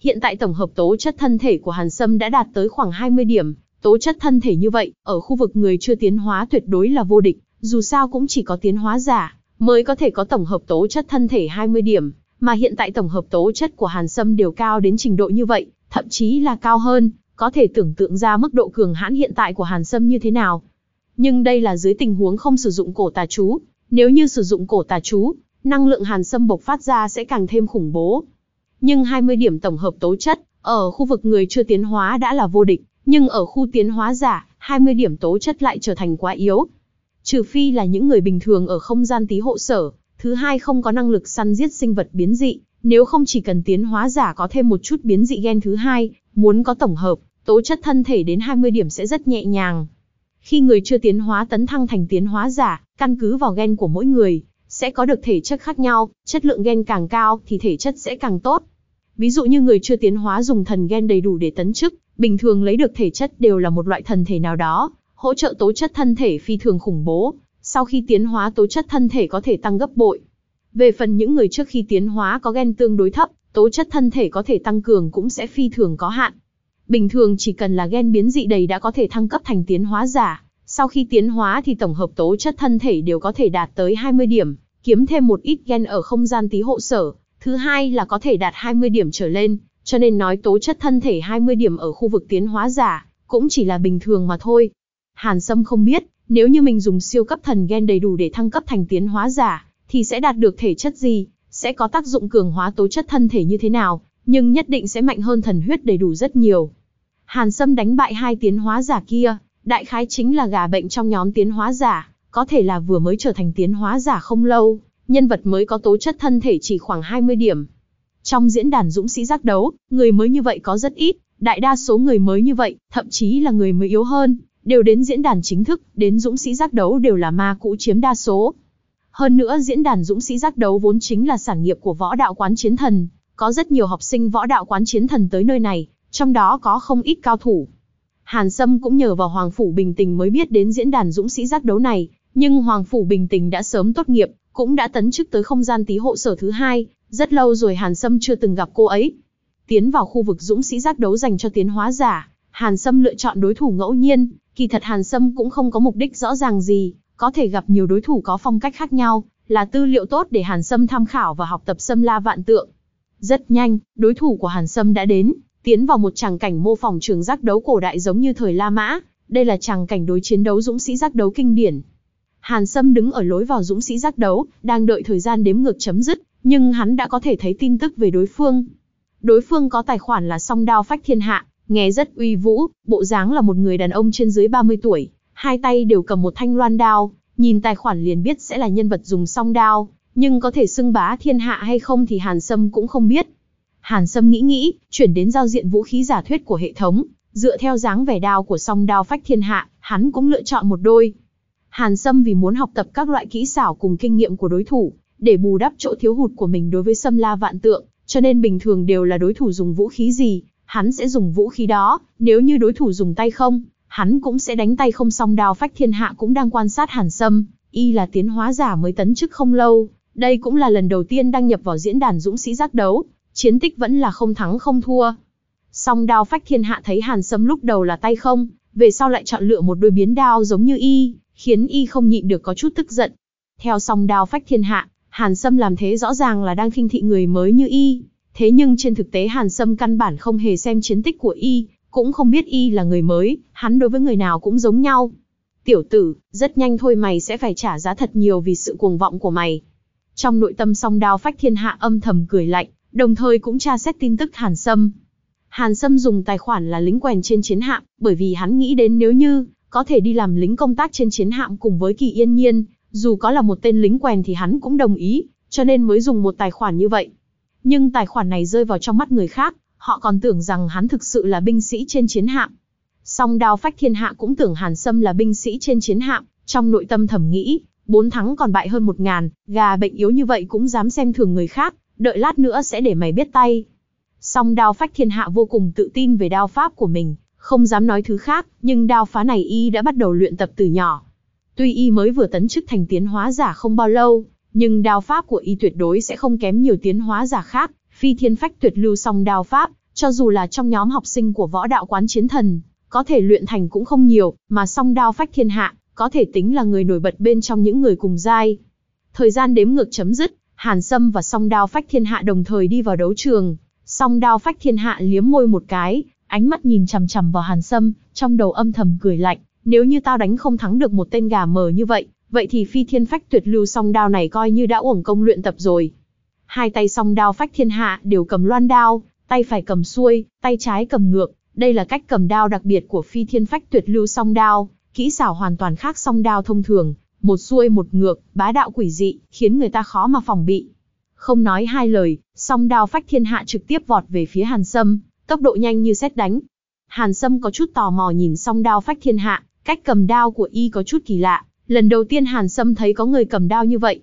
Hiện tại tổng hợp tố chất thân thể của Hàn Sâm đã đạt tới khoảng 20 điểm, tố chất thân thể như vậy, ở khu vực người chưa tiến hóa tuyệt đối là vô địch, dù sao cũng chỉ có tiến hóa giả, mới có thể có tổng hợp tố chất thân thể 20 điểm, mà hiện tại tổng hợp tố chất của Hàn Sâm đều cao đến trình độ như vậy, thậm chí là cao hơn, có thể tưởng tượng ra mức độ cường hãn hiện tại của Hàn Sâm như thế nào. Nhưng đây là dưới tình huống không sử dụng cổ tà chú, nếu như sử dụng cổ tà chú, năng lượng Hàn Sâm bộc phát ra sẽ càng thêm khủng bố. Nhưng 20 điểm tổng hợp tố chất, ở khu vực người chưa tiến hóa đã là vô địch, nhưng ở khu tiến hóa giả, 20 điểm tố chất lại trở thành quá yếu. Trừ phi là những người bình thường ở không gian tí hộ sở, thứ hai không có năng lực săn giết sinh vật biến dị, nếu không chỉ cần tiến hóa giả có thêm một chút biến dị gen thứ hai, muốn có tổng hợp, tố chất thân thể đến 20 điểm sẽ rất nhẹ nhàng. Khi người chưa tiến hóa tấn thăng thành tiến hóa giả, căn cứ vào gen của mỗi người, sẽ có được thể chất khác nhau, chất lượng gen càng cao thì thể chất sẽ càng tốt. Ví dụ như người chưa tiến hóa dùng thần gen đầy đủ để tấn chức, bình thường lấy được thể chất đều là một loại thần thể nào đó, hỗ trợ tố chất thân thể phi thường khủng bố, sau khi tiến hóa tố chất thân thể có thể tăng gấp bội. Về phần những người trước khi tiến hóa có gen tương đối thấp, tố chất thân thể có thể tăng cường cũng sẽ phi thường có hạn. Bình thường chỉ cần là gen biến dị đầy đã có thể thăng cấp thành tiến hóa giả, sau khi tiến hóa thì tổng hợp tố chất thân thể đều có thể đạt tới 20 điểm, kiếm thêm một ít gen ở không gian tí hộ sở. Thứ hai là có thể đạt 20 điểm trở lên, cho nên nói tố chất thân thể 20 điểm ở khu vực tiến hóa giả, cũng chỉ là bình thường mà thôi. Hàn Sâm không biết, nếu như mình dùng siêu cấp thần gen đầy đủ để thăng cấp thành tiến hóa giả, thì sẽ đạt được thể chất gì, sẽ có tác dụng cường hóa tố chất thân thể như thế nào, nhưng nhất định sẽ mạnh hơn thần huyết đầy đủ rất nhiều. Hàn Sâm đánh bại hai tiến hóa giả kia, đại khái chính là gà bệnh trong nhóm tiến hóa giả, có thể là vừa mới trở thành tiến hóa giả không lâu, nhân vật mới có tố chất thân thể chỉ khoảng 20 điểm. Trong diễn đàn dũng sĩ giác đấu, người mới như vậy có rất ít, đại đa số người mới như vậy, thậm chí là người mới yếu hơn, đều đến diễn đàn chính thức, đến dũng sĩ giác đấu đều là ma cũ chiếm đa số. Hơn nữa diễn đàn dũng sĩ giác đấu vốn chính là sản nghiệp của võ đạo quán chiến thần, có rất nhiều học sinh võ đạo quán chiến thần tới nơi này, trong đó có không ít cao thủ. Hàn Sâm cũng nhờ vào Hoàng Phủ Bình Tình mới biết đến diễn đàn dũng sĩ giác đấu này, nhưng Hoàng Phủ Bình Tình đã sớm tốt nghiệp, cũng đã tấn chức tới không gian tí hộ sở thứ hai, rất lâu rồi Hàn Sâm chưa từng gặp cô ấy. Tiến vào khu vực dũng sĩ giác đấu dành cho tiến hóa giả, Hàn Sâm lựa chọn đối thủ ngẫu nhiên, kỳ thật Hàn Sâm cũng không có mục đích rõ ràng gì, có thể gặp nhiều đối thủ có phong cách khác nhau, là tư liệu tốt để Hàn Sâm tham khảo và học tập Sâm La Vạn Tượng. Rất nhanh, đối thủ của Hàn Sâm đã đến, tiến vào một tràng cảnh mô phỏng trường giác đấu cổ đại giống như thời La Mã, đây là tràng cảnh đối chiến đấu dũng sĩ giác đấu kinh điển. Hàn Sâm đứng ở lối vào dũng sĩ giác đấu, đang đợi thời gian đếm ngược chấm dứt, nhưng hắn đã có thể thấy tin tức về đối phương. Đối phương có tài khoản là song đao phách thiên hạ, nghe rất uy vũ, bộ dáng là một người đàn ông trên dưới 30 tuổi, hai tay đều cầm một thanh loan đao, nhìn tài khoản liền biết sẽ là nhân vật dùng song đao, nhưng có thể xưng bá thiên hạ hay không thì Hàn Sâm cũng không biết. Hàn Sâm nghĩ nghĩ, chuyển đến giao diện vũ khí giả thuyết của hệ thống, dựa theo dáng vẻ đao của song đao phách thiên hạ, hắn cũng lựa chọn một đôi. Hàn Sâm vì muốn học tập các loại kỹ xảo cùng kinh nghiệm của đối thủ, để bù đắp chỗ thiếu hụt của mình đối với Sâm La Vạn Tượng, cho nên bình thường đều là đối thủ dùng vũ khí gì, hắn sẽ dùng vũ khí đó, nếu như đối thủ dùng tay không, hắn cũng sẽ đánh tay không song đao phách thiên hạ cũng đang quan sát Hàn Sâm, y là tiến hóa giả mới tấn chức không lâu, đây cũng là lần đầu tiên đăng nhập vào diễn đàn dũng sĩ giác đấu, chiến tích vẫn là không thắng không thua. Song đao phách thiên hạ thấy Hàn Sâm lúc đầu là tay không, về sau lại chọn lựa một đôi biến đao giống như y, khiến y không nhịn được có chút tức giận. Theo song đao phách thiên hạ, Hàn Sâm làm thế rõ ràng là đang khinh thị người mới như y, thế nhưng trên thực tế Hàn Sâm căn bản không hề xem chiến tích của y, cũng không biết y là người mới, hắn đối với người nào cũng giống nhau. Tiểu tử, rất nhanh thôi mày sẽ phải trả giá thật nhiều vì sự cuồng vọng của mày. Trong nội tâm song đao phách thiên hạ âm thầm cười lạnh, đồng thời cũng tra xét tin tức Hàn Sâm. Hàn Sâm dùng tài khoản là lính quèn trên chiến hạm, bởi vì hắn nghĩ đến nếu như có thể đi làm lính công tác trên chiến hạm cùng với Kỳ Yên Nhiên, dù có là một tên lính quèn thì hắn cũng đồng ý, cho nên mới dùng một tài khoản như vậy. Nhưng tài khoản này rơi vào trong mắt người khác, họ còn tưởng rằng hắn thực sự là binh sĩ trên chiến hạm. Song đao phách thiên hạ cũng tưởng Hàn Sâm là binh sĩ trên chiến hạm, trong nội tâm thầm nghĩ, bốn thắng còn bại hơn một ngàn, gà bệnh yếu như vậy cũng dám xem thường người khác, đợi lát nữa sẽ để mày biết tay. Song đao phách thiên hạ vô cùng tự tin về đao pháp của mình, không dám nói thứ khác, nhưng đao phá này y đã bắt đầu luyện tập từ nhỏ. Tuy y mới vừa tấn chức thành tiến hóa giả không bao lâu, nhưng đao pháp của y tuyệt đối sẽ không kém nhiều tiến hóa giả khác, phi thiên phách tuyệt lưu song đao pháp, Cho dù là trong nhóm học sinh của võ đạo quán chiến thần, có thể luyện thành cũng không nhiều, mà song đao phách thiên hạ, có thể tính là người nổi bật bên trong những người cùng giai. Thời gian đếm ngược chấm dứt, Hàn Sâm và song đao phách thiên hạ đồng thời đi vào đấu trường. Song đao phách thiên hạ liếm môi một cái, ánh mắt nhìn chằm chằm vào Hàn Sâm, trong đầu âm thầm cười lạnh, nếu như tao đánh không thắng được một tên gà mờ như vậy, vậy thì phi thiên phách tuyệt lưu song đao này coi như đã uổng công luyện tập rồi. Hai tay song đao phách thiên hạ đều cầm loan đao, tay phải cầm xuôi, tay trái cầm ngược, đây là cách cầm đao đặc biệt của phi thiên phách tuyệt lưu song đao, kỹ xảo hoàn toàn khác song đao thông thường, một xuôi một ngược, bá đạo quỷ dị, khiến người ta khó mà phòng bị. Không nói hai lời, song đao phách thiên hạ trực tiếp vọt về phía Hàn Sâm, tốc độ nhanh như xét đánh. Hàn Sâm có chút tò mò nhìn song đao phách thiên hạ, cách cầm đao của y có chút kỳ lạ, lần đầu tiên Hàn Sâm thấy có người cầm đao như vậy.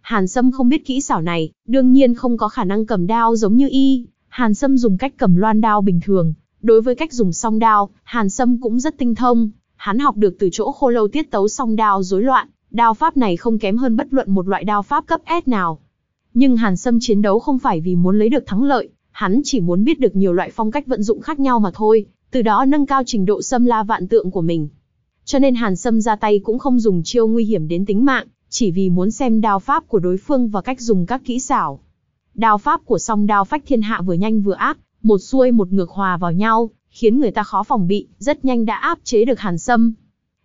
Hàn Sâm không biết kỹ xảo này, đương nhiên không có khả năng cầm đao giống như y, Hàn Sâm dùng cách cầm loan đao bình thường, đối với cách dùng song đao, Hàn Sâm cũng rất tinh thông, hắn học được từ chỗ khô lâu tiết tấu song đao rối loạn, đao pháp này không kém hơn bất luận một loại đao pháp cấp S nào. Nhưng Hàn Sâm chiến đấu không phải vì muốn lấy được thắng lợi, hắn chỉ muốn biết được nhiều loại phong cách vận dụng khác nhau mà thôi, từ đó nâng cao trình độ xâm la vạn tượng của mình. Cho nên Hàn Sâm ra tay cũng không dùng chiêu nguy hiểm đến tính mạng, chỉ vì muốn xem đao pháp của đối phương và cách dùng các kỹ xảo. Đao pháp của song đao phách thiên hạ vừa nhanh vừa ác, một xuôi một ngược hòa vào nhau, khiến người ta khó phòng bị, rất nhanh đã áp chế được Hàn Sâm.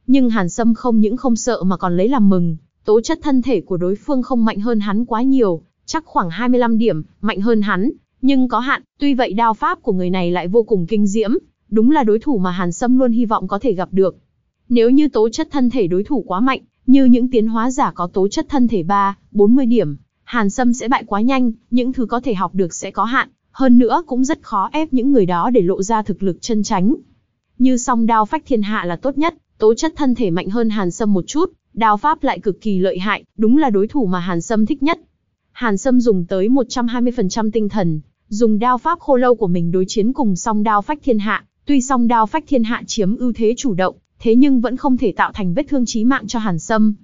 Nhưng Hàn Sâm không những không sợ mà còn lấy làm mừng, tố chất thân thể của đối phương không mạnh hơn hắn quá nhiều, chắc khoảng 25 điểm, mạnh hơn hắn, nhưng có hạn, tuy vậy đao pháp của người này lại vô cùng kinh diễm, đúng là đối thủ mà Hàn Sâm luôn hy vọng có thể gặp được. Nếu như tố chất thân thể đối thủ quá mạnh, như những tiến hóa giả có tố chất thân thể 3, 40 điểm, Hàn Sâm sẽ bại quá nhanh, những thứ có thể học được sẽ có hạn, hơn nữa cũng rất khó ép những người đó để lộ ra thực lực chân tránh. Như song đao phách thiên hạ là tốt nhất, tố chất thân thể mạnh hơn Hàn Sâm một chút, đao pháp lại cực kỳ lợi hại, đúng là đối thủ mà Hàn Sâm thích nhất. Hàn Sâm dùng tới 120% tinh thần, dùng đao pháp khô lâu của mình đối chiến cùng song đao phách thiên hạ, tuy song đao phách thiên hạ chiếm ưu thế chủ động, thế nhưng vẫn không thể tạo thành vết thương chí mạng cho Hàn Sâm.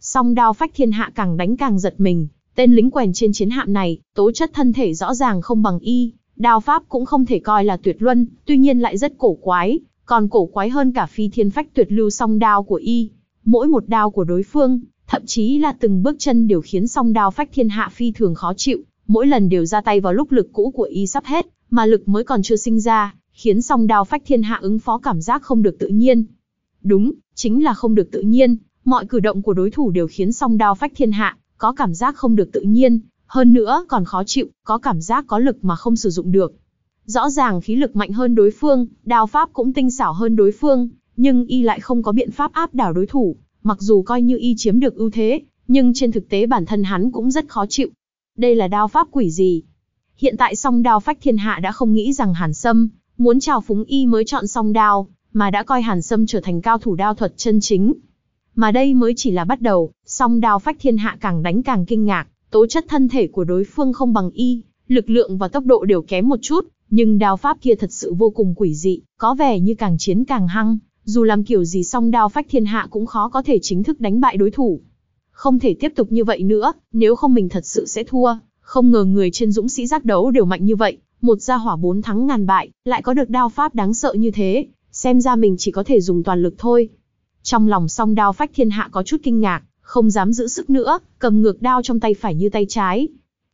Song đao phách thiên hạ càng đánh càng giật mình, tên lính quèn trên chiến hạm này, tố chất thân thể rõ ràng không bằng y, đao pháp cũng không thể coi là tuyệt luân, tuy nhiên lại rất cổ quái, còn cổ quái hơn cả phi thiên phách tuyệt lưu song đao của y. Mỗi một đao của đối phương, thậm chí là từng bước chân đều khiến song đao phách thiên hạ phi thường khó chịu, mỗi lần đều ra tay vào lúc lực cũ của y sắp hết, mà lực mới còn chưa sinh ra, khiến song đao phách thiên hạ ứng phó cảm giác không được tự nhiên. Đúng, chính là không được tự nhiên, mọi cử động của đối thủ đều khiến song đao phách thiên hạ, có cảm giác không được tự nhiên, hơn nữa còn khó chịu, có cảm giác có lực mà không sử dụng được. Rõ ràng khí lực mạnh hơn đối phương, đao pháp cũng tinh xảo hơn đối phương, nhưng y lại không có biện pháp áp đảo đối thủ, mặc dù coi như y chiếm được ưu thế, nhưng trên thực tế bản thân hắn cũng rất khó chịu. Đây là đao pháp quỷ gì? Hiện tại song đao phách thiên hạ đã không nghĩ rằng Hàn Sâm muốn chào phúng y mới chọn song đao, mà đã coi Hàn Sâm trở thành cao thủ đao thuật chân chính. Mà đây mới chỉ là bắt đầu, song đao phách thiên hạ càng đánh càng kinh ngạc, tố chất thân thể của đối phương không bằng y, lực lượng và tốc độ đều kém một chút, nhưng đao pháp kia thật sự vô cùng quỷ dị, có vẻ như càng chiến càng hăng, dù làm kiểu gì song đao phách thiên hạ cũng khó có thể chính thức đánh bại đối thủ. Không thể tiếp tục như vậy nữa, nếu không mình thật sự sẽ thua, không ngờ người trên dũng sĩ giác đấu đều mạnh như vậy, một gia hỏa bốn thắng ngàn bại, lại có được đao pháp đáng sợ như thế, xem ra mình chỉ có thể dùng toàn lực thôi. Trong lòng song đao phách thiên hạ có chút kinh ngạc, không dám giữ sức nữa, cầm ngược đao trong tay phải như tay trái.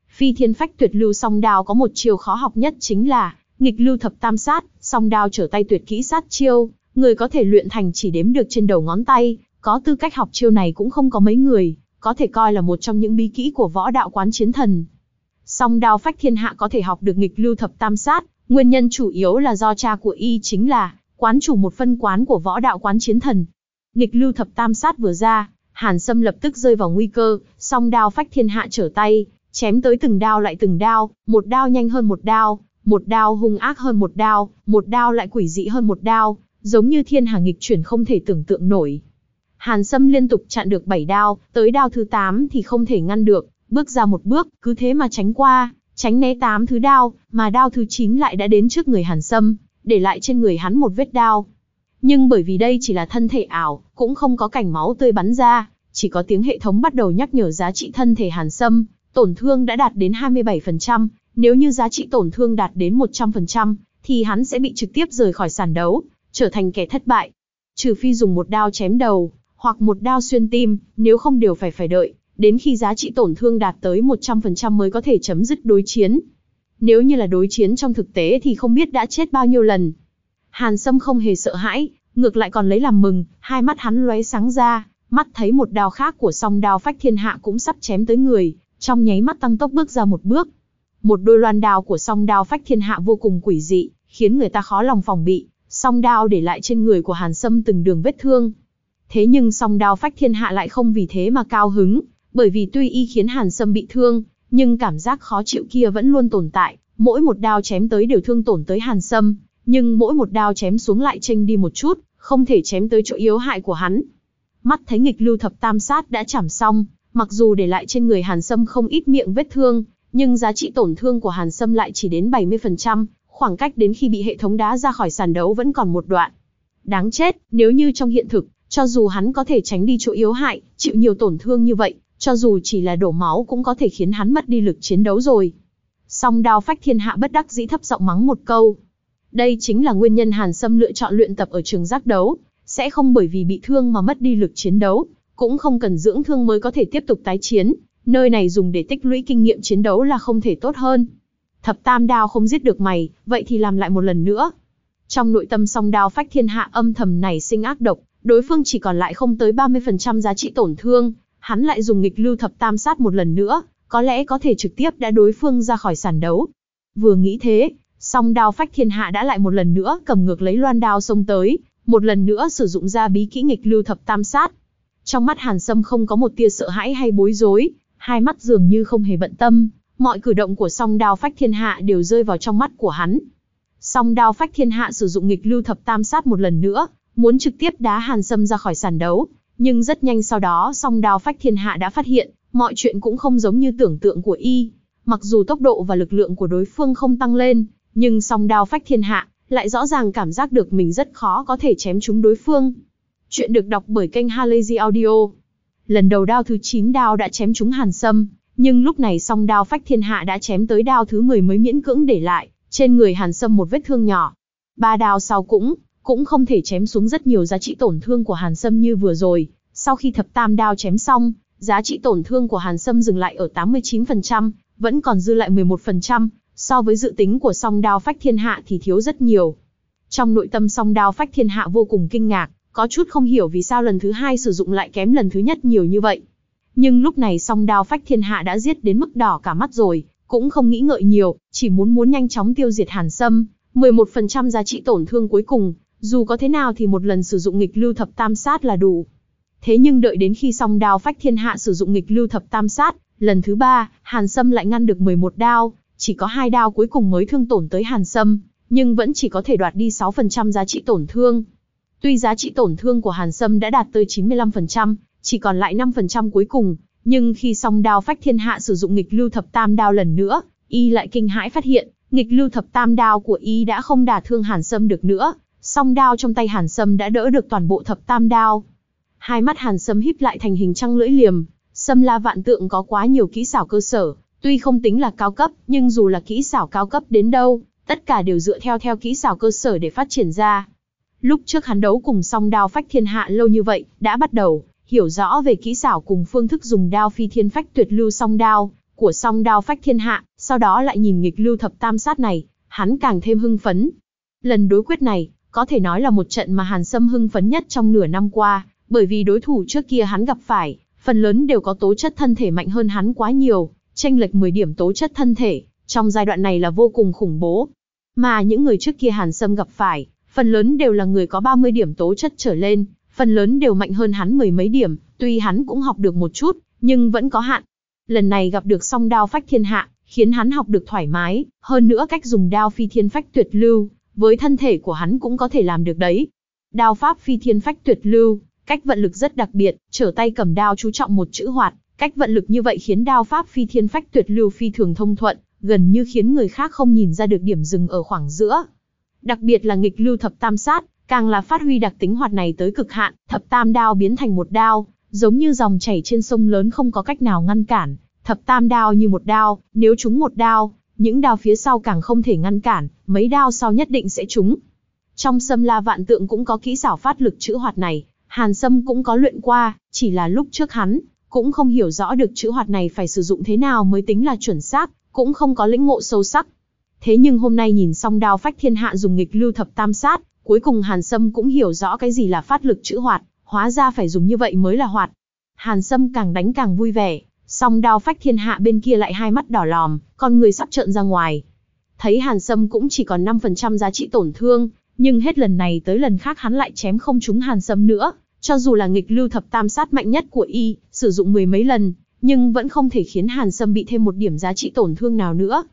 Phi thiên phách tuyệt lưu song đao có một chiều khó học nhất chính là nghịch lưu thập tam sát, song đao trở tay tuyệt kỹ sát chiêu, người có thể luyện thành chỉ đếm được trên đầu ngón tay, có tư cách học chiêu này cũng không có mấy người, có thể coi là một trong những bí kỹ của võ đạo quán chiến thần. Song đao phách thiên hạ có thể học được nghịch lưu thập tam sát, nguyên nhân chủ yếu là do cha của y chính là quán chủ một phân quán của võ đạo quán chiến thần. Nghịch lưu thập tam sát vừa ra, Hàn Sâm lập tức rơi vào nguy cơ, song đao phách thiên hạ trở tay, chém tới từng đao lại từng đao, một đao nhanh hơn một đao, một đao hung ác hơn một đao, một đao lại quỷ dị hơn một đao, giống như thiên hà nghịch chuyển không thể tưởng tượng nổi. Hàn Sâm liên tục chặn được 7 đao, tới đao thứ 8 thì không thể ngăn được, bước ra một bước, cứ thế mà tránh qua, tránh né 8 thứ đao, mà đao thứ 9 lại đã đến trước người Hàn Sâm, để lại trên người hắn một vết đao. Nhưng bởi vì đây chỉ là thân thể ảo, cũng không có cảnh máu tươi bắn ra, chỉ có tiếng hệ thống bắt đầu nhắc nhở giá trị thân thể Hàn Sâm, tổn thương đã đạt đến 27%, nếu như giá trị tổn thương đạt đến 100%, thì hắn sẽ bị trực tiếp rời khỏi sàn đấu, trở thành kẻ thất bại. Trừ phi dùng một đao chém đầu, hoặc một đao xuyên tim, nếu không đều phải phải đợi, đến khi giá trị tổn thương đạt tới 100% mới có thể chấm dứt đối chiến. Nếu như là đối chiến trong thực tế thì không biết đã chết bao nhiêu lần. Hàn Sâm không hề sợ hãi, ngược lại còn lấy làm mừng, hai mắt hắn lóe sáng ra, mắt thấy một đao khác của song đao phách thiên hạ cũng sắp chém tới người, trong nháy mắt tăng tốc bước ra một bước. Một đôi loan đao của song đao phách thiên hạ vô cùng quỷ dị, khiến người ta khó lòng phòng bị, song đao để lại trên người của Hàn Sâm từng đường vết thương. Thế nhưng song đao phách thiên hạ lại không vì thế mà cao hứng, bởi vì tuy y khiến Hàn Sâm bị thương, nhưng cảm giác khó chịu kia vẫn luôn tồn tại, mỗi một đao chém tới đều thương tổn tới Hàn Sâm, nhưng mỗi một đao chém xuống lại chênh đi một chút, không thể chém tới chỗ yếu hại của hắn. Mắt thấy nghịch lưu thập tam sát đã chảm xong, mặc dù để lại trên người Hàn Sâm không ít miệng vết thương, nhưng giá trị tổn thương của Hàn Sâm lại chỉ đến 70%, khoảng cách đến khi bị hệ thống đá ra khỏi sàn đấu vẫn còn một đoạn. Đáng chết, nếu như trong hiện thực, cho dù hắn có thể tránh đi chỗ yếu hại, chịu nhiều tổn thương như vậy, cho dù chỉ là đổ máu cũng có thể khiến hắn mất đi lực chiến đấu rồi. Song đao phách thiên hạ bất đắc dĩ thấp giọng mắng một câu. Đây chính là nguyên nhân Hàn Sâm lựa chọn luyện tập ở trường giác đấu, sẽ không bởi vì bị thương mà mất đi lực chiến đấu, cũng không cần dưỡng thương mới có thể tiếp tục tái chiến, nơi này dùng để tích lũy kinh nghiệm chiến đấu là không thể tốt hơn. Thập tam đao không giết được mày, vậy thì làm lại một lần nữa. Trong nội tâm song đao phách thiên hạ âm thầm này sinh ác độc, đối phương chỉ còn lại không tới 30% giá trị tổn thương, hắn lại dùng nghịch lưu thập tam sát một lần nữa, có lẽ có thể trực tiếp đã đối phương ra khỏi sàn đấu. Vừa nghĩ thế, song đao phách thiên hạ đã lại một lần nữa cầm ngược lấy loan đao xông tới, một lần nữa sử dụng ra bí kỹ nghịch lưu thập tam sát. Trong mắt Hàn Sâm không có một tia sợ hãi hay bối rối, hai mắt dường như không hề bận tâm, mọi cử động của song đao phách thiên hạ đều rơi vào trong mắt của hắn. Song đao phách thiên hạ sử dụng nghịch lưu thập tam sát một lần nữa, muốn trực tiếp đá Hàn Sâm ra khỏi sàn đấu, nhưng rất nhanh sau đó song đao phách thiên hạ đã phát hiện, mọi chuyện cũng không giống như tưởng tượng của y. Mặc dù tốc độ và lực lượng của đối phương không tăng lên, nhưng song đao phách thiên hạ lại rõ ràng cảm giác được mình rất khó có thể chém trúng đối phương. Chuyện được đọc bởi kênh Halazy Audio. Lần đầu đao thứ 9 đao đã chém trúng Hàn Sâm, nhưng lúc này song đao phách thiên hạ đã chém tới đao thứ 10 mới miễn cưỡng để lại, trên người Hàn Sâm một vết thương nhỏ. Ba đao sau cũng, cũng không thể chém xuống rất nhiều giá trị tổn thương của Hàn Sâm như vừa rồi. Sau khi thập tam đao chém xong, giá trị tổn thương của Hàn Sâm dừng lại ở 89%, vẫn còn dư lại 11%, so với dự tính của song đao phách thiên hạ thì thiếu rất nhiều. Trong nội tâm song đao phách thiên hạ vô cùng kinh ngạc, có chút không hiểu vì sao lần thứ hai sử dụng lại kém lần thứ nhất nhiều như vậy. Nhưng lúc này song đao phách thiên hạ đã giết đến mức đỏ cả mắt rồi, cũng không nghĩ ngợi nhiều, chỉ muốn muốn nhanh chóng tiêu diệt hàn sâm. 11% giá trị tổn thương cuối cùng, dù có thế nào thì một lần sử dụng nghịch lưu thập tam sát là đủ. Thế nhưng đợi đến khi song đao phách thiên hạ sử dụng nghịch lưu thập tam sát, lần thứ ba, hàn sâm lại ngăn được 11 đao, chỉ có hai đao cuối cùng mới thương tổn tới hàn sâm, nhưng vẫn chỉ có thể đoạt đi 6% giá trị tổn thương. Tuy giá trị tổn thương của Hàn Sâm đã đạt tới 95%, chỉ còn lại 5% cuối cùng, nhưng khi song đao phách thiên hạ sử dụng nghịch lưu thập tam đao lần nữa, y lại kinh hãi phát hiện, nghịch lưu thập tam đao của y đã không đả thương Hàn Sâm được nữa, song đao trong tay Hàn Sâm đã đỡ được toàn bộ thập tam đao. Hai mắt Hàn Sâm híp lại thành hình trăng lưỡi liềm, Sâm La Vạn Tượng có quá nhiều kỹ xảo cơ sở, tuy không tính là cao cấp, nhưng dù là kỹ xảo cao cấp đến đâu, tất cả đều dựa theo theo kỹ xảo cơ sở để phát triển ra. Lúc trước hắn đấu cùng song đao phách thiên hạ lâu như vậy, đã bắt đầu hiểu rõ về kỹ xảo cùng phương thức dùng đao phi thiên phách tuyệt lưu song đao của song đao phách thiên hạ, sau đó lại nhìn nghịch lưu thập tam sát này, hắn càng thêm hưng phấn. Lần đối quyết này, có thể nói là một trận mà Hàn Sâm hưng phấn nhất trong nửa năm qua, bởi vì đối thủ trước kia hắn gặp phải, phần lớn đều có tố chất thân thể mạnh hơn hắn quá nhiều, tranh lệch 10 điểm tố chất thân thể, trong giai đoạn này là vô cùng khủng bố. Mà những người trước kia Hàn Sâm gặp phải, phần lớn đều là người có 30 điểm tố chất trở lên, phần lớn đều mạnh hơn hắn mười mấy điểm, tuy hắn cũng học được một chút, nhưng vẫn có hạn. Lần này gặp được song đao phách thiên hạ, khiến hắn học được thoải mái, hơn nữa cách dùng đao phi thiên phách tuyệt lưu, với thân thể của hắn cũng có thể làm được đấy. Đao pháp phi thiên phách tuyệt lưu, cách vận lực rất đặc biệt, trở tay cầm đao chú trọng một chữ hoạt, cách vận lực như vậy khiến đao pháp phi thiên phách tuyệt lưu phi thường thông thuận, gần như khiến người khác không nhìn ra được điểm dừng ở khoảng giữa. Đặc biệt là nghịch lưu thập tam sát, càng là phát huy đặc tính hoạt này tới cực hạn, thập tam đao biến thành một đao, giống như dòng chảy trên sông lớn không có cách nào ngăn cản. Thập tam đao như một đao, nếu chúng một đao, những đao phía sau càng không thể ngăn cản, mấy đao sau nhất định sẽ trúng. Trong sâm la vạn tượng cũng có kỹ xảo phát lực chữ hoạt này, Hàn Sâm cũng có luyện qua, chỉ là lúc trước hắn cũng không hiểu rõ được chữ hoạt này phải sử dụng thế nào mới tính là chuẩn xác, cũng không có lĩnh ngộ sâu sắc. Thế nhưng hôm nay nhìn xong đao phách thiên hạ dùng nghịch lưu thập tam sát, cuối cùng Hàn Sâm cũng hiểu rõ cái gì là phát lực chữ hoạt, hóa ra phải dùng như vậy mới là hoạt. Hàn Sâm càng đánh càng vui vẻ, song đao phách thiên hạ bên kia lại hai mắt đỏ lòm, con người sắp trợn ra ngoài. Thấy Hàn Sâm cũng chỉ còn 5% giá trị tổn thương, nhưng hết lần này tới lần khác hắn lại chém không trúng Hàn Sâm nữa, cho dù là nghịch lưu thập tam sát mạnh nhất của y, sử dụng mười mấy lần, nhưng vẫn không thể khiến Hàn Sâm bị thêm một điểm giá trị tổn thương nào nữa.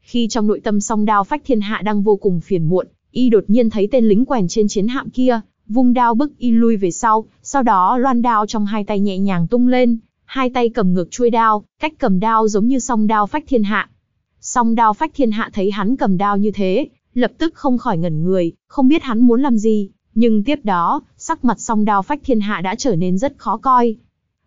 Khi trong nội tâm song đao phách thiên hạ đang vô cùng phiền muộn, y đột nhiên thấy tên lính quèn trên chiến hạm kia, vung đao bức y lui về sau, sau đó loan đao trong hai tay nhẹ nhàng tung lên, hai tay cầm ngược chuôi đao, cách cầm đao giống như song đao phách thiên hạ. Song đao phách thiên hạ thấy hắn cầm đao như thế, lập tức không khỏi ngẩn người, không biết hắn muốn làm gì, nhưng tiếp đó, sắc mặt song đao phách thiên hạ đã trở nên rất khó coi.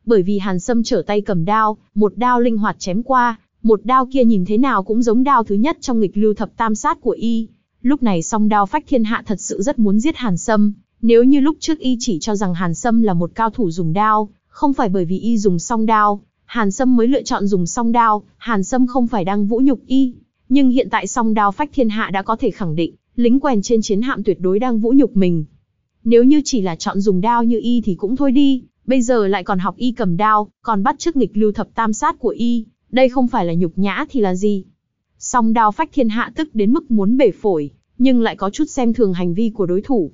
Bởi vì Hàn Sâm trở tay cầm đao, một đao linh hoạt chém qua, một đao kia nhìn thế nào cũng giống đao thứ nhất trong nghịch lưu thập tam sát của y. Lúc này song đao phách thiên hạ thật sự rất muốn giết Hàn Sâm, nếu như lúc trước y chỉ cho rằng Hàn Sâm là một cao thủ dùng đao, không phải bởi vì y dùng song đao, Hàn Sâm mới lựa chọn dùng song đao, Hàn Sâm không phải đang vũ nhục y. Nhưng hiện tại song đao phách thiên hạ đã có thể khẳng định, lính quèn trên chiến hạm tuyệt đối đang vũ nhục mình. Nếu như chỉ là chọn dùng đao như y thì cũng thôi đi, bây giờ lại còn học y cầm đao, còn bắt chước nghịch lưu thập tam sát của y, đây không phải là nhục nhã thì là gì? Song đao phách thiên hạ tức đến mức muốn bể phổi, nhưng lại có chút xem thường hành vi của đối thủ.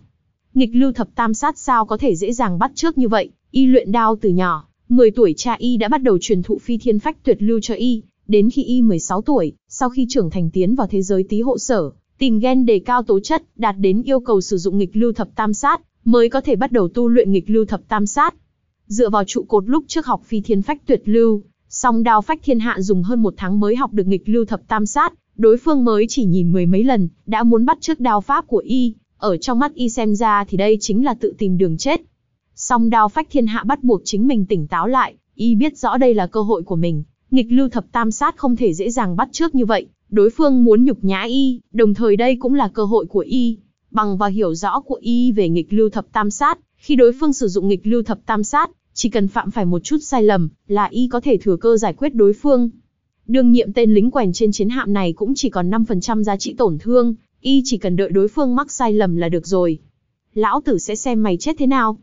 Nghịch lưu thập tam sát sao có thể dễ dàng bắt trước như vậy, y luyện đao từ nhỏ, 10 tuổi cha y đã bắt đầu truyền thụ phi thiên phách tuyệt lưu cho y, đến khi y 16 tuổi, sau khi trưởng thành tiến vào thế giới tí hộ sở, tìm gen đề cao tố chất, đạt đến yêu cầu sử dụng nghịch lưu thập tam sát, mới có thể bắt đầu tu luyện nghịch lưu thập tam sát. Dựa vào trụ cột lúc trước học phi thiên phách tuyệt lưu, song đao phách thiên hạ dùng hơn một tháng mới học được nghịch lưu thập tam sát, đối phương mới chỉ nhìn mười mấy lần, đã muốn bắt trước đao pháp của y, ở trong mắt y xem ra thì đây chính là tự tìm đường chết. Song đao phách thiên hạ bắt buộc chính mình tỉnh táo lại, y biết rõ đây là cơ hội của mình, nghịch lưu thập tam sát không thể dễ dàng bắt trước như vậy, đối phương muốn nhục nhã y, đồng thời đây cũng là cơ hội của y. Bằng vào hiểu rõ của y về nghịch lưu thập tam sát, khi đối phương sử dụng nghịch lưu thập tam sát, chỉ cần phạm phải một chút sai lầm, là y có thể thừa cơ giải quyết đối phương. Đương nhiệm tên lính quèn trên chiến hạm này cũng chỉ còn 5% giá trị tổn thương, y chỉ cần đợi đối phương mắc sai lầm là được rồi. Lão tử sẽ xem mày chết thế nào.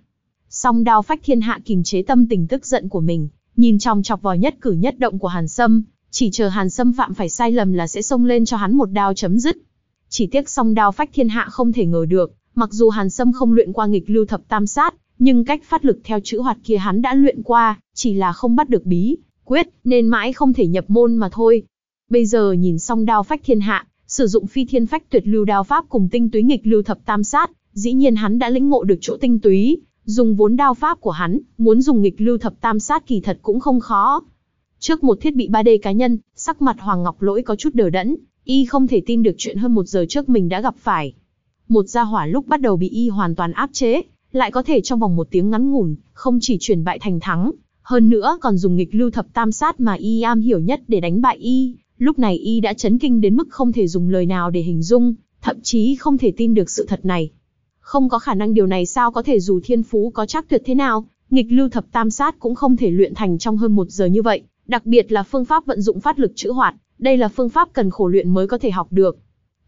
Song đao phách thiên hạ kìm chế tâm tình tức giận của mình, nhìn trong chọc vào nhất cử nhất động của Hàn Sâm, chỉ chờ Hàn Sâm phạm phải sai lầm là sẽ xông lên cho hắn một đao chấm dứt. Chỉ tiếc song đao phách thiên hạ không thể ngờ được, mặc dù Hàn Sâm không luyện qua nghịch lưu thập tam sát, nhưng cách phát lực theo chữ hoạt kia hắn đã luyện qua, chỉ là không bắt được bí, quyết, nên mãi không thể nhập môn mà thôi. Bây giờ nhìn song đao phách thiên hạ, sử dụng phi thiên phách tuyệt lưu đao pháp cùng tinh túy nghịch lưu thập tam sát, dĩ nhiên hắn đã lĩnh ngộ được chỗ tinh túy, dùng vốn đao pháp của hắn, muốn dùng nghịch lưu thập tam sát kỳ thật cũng không khó. Trước một thiết bị 3D cá nhân, sắc mặt Hoàng Ngọc Lỗi có chút đờ đẫn, y không thể tin được chuyện hơn một giờ trước mình đã gặp phải. Một gia hỏa lúc bắt đầu bị y hoàn toàn áp chế, lại có thể trong vòng một tiếng ngắn ngủn, không chỉ chuyển bại thành thắng, hơn nữa còn dùng nghịch lưu thập tam sát mà y am hiểu nhất để đánh bại y. Lúc này y đã chấn kinh đến mức không thể dùng lời nào để hình dung, thậm chí không thể tin được sự thật này. Không có khả năng điều này sao có thể dù thiên phú có chắc tuyệt thế nào, nghịch lưu thập tam sát cũng không thể luyện thành trong hơn một giờ như vậy, đặc biệt là phương pháp vận dụng phát lực chữ hoạt, đây là phương pháp cần khổ luyện mới có thể học được.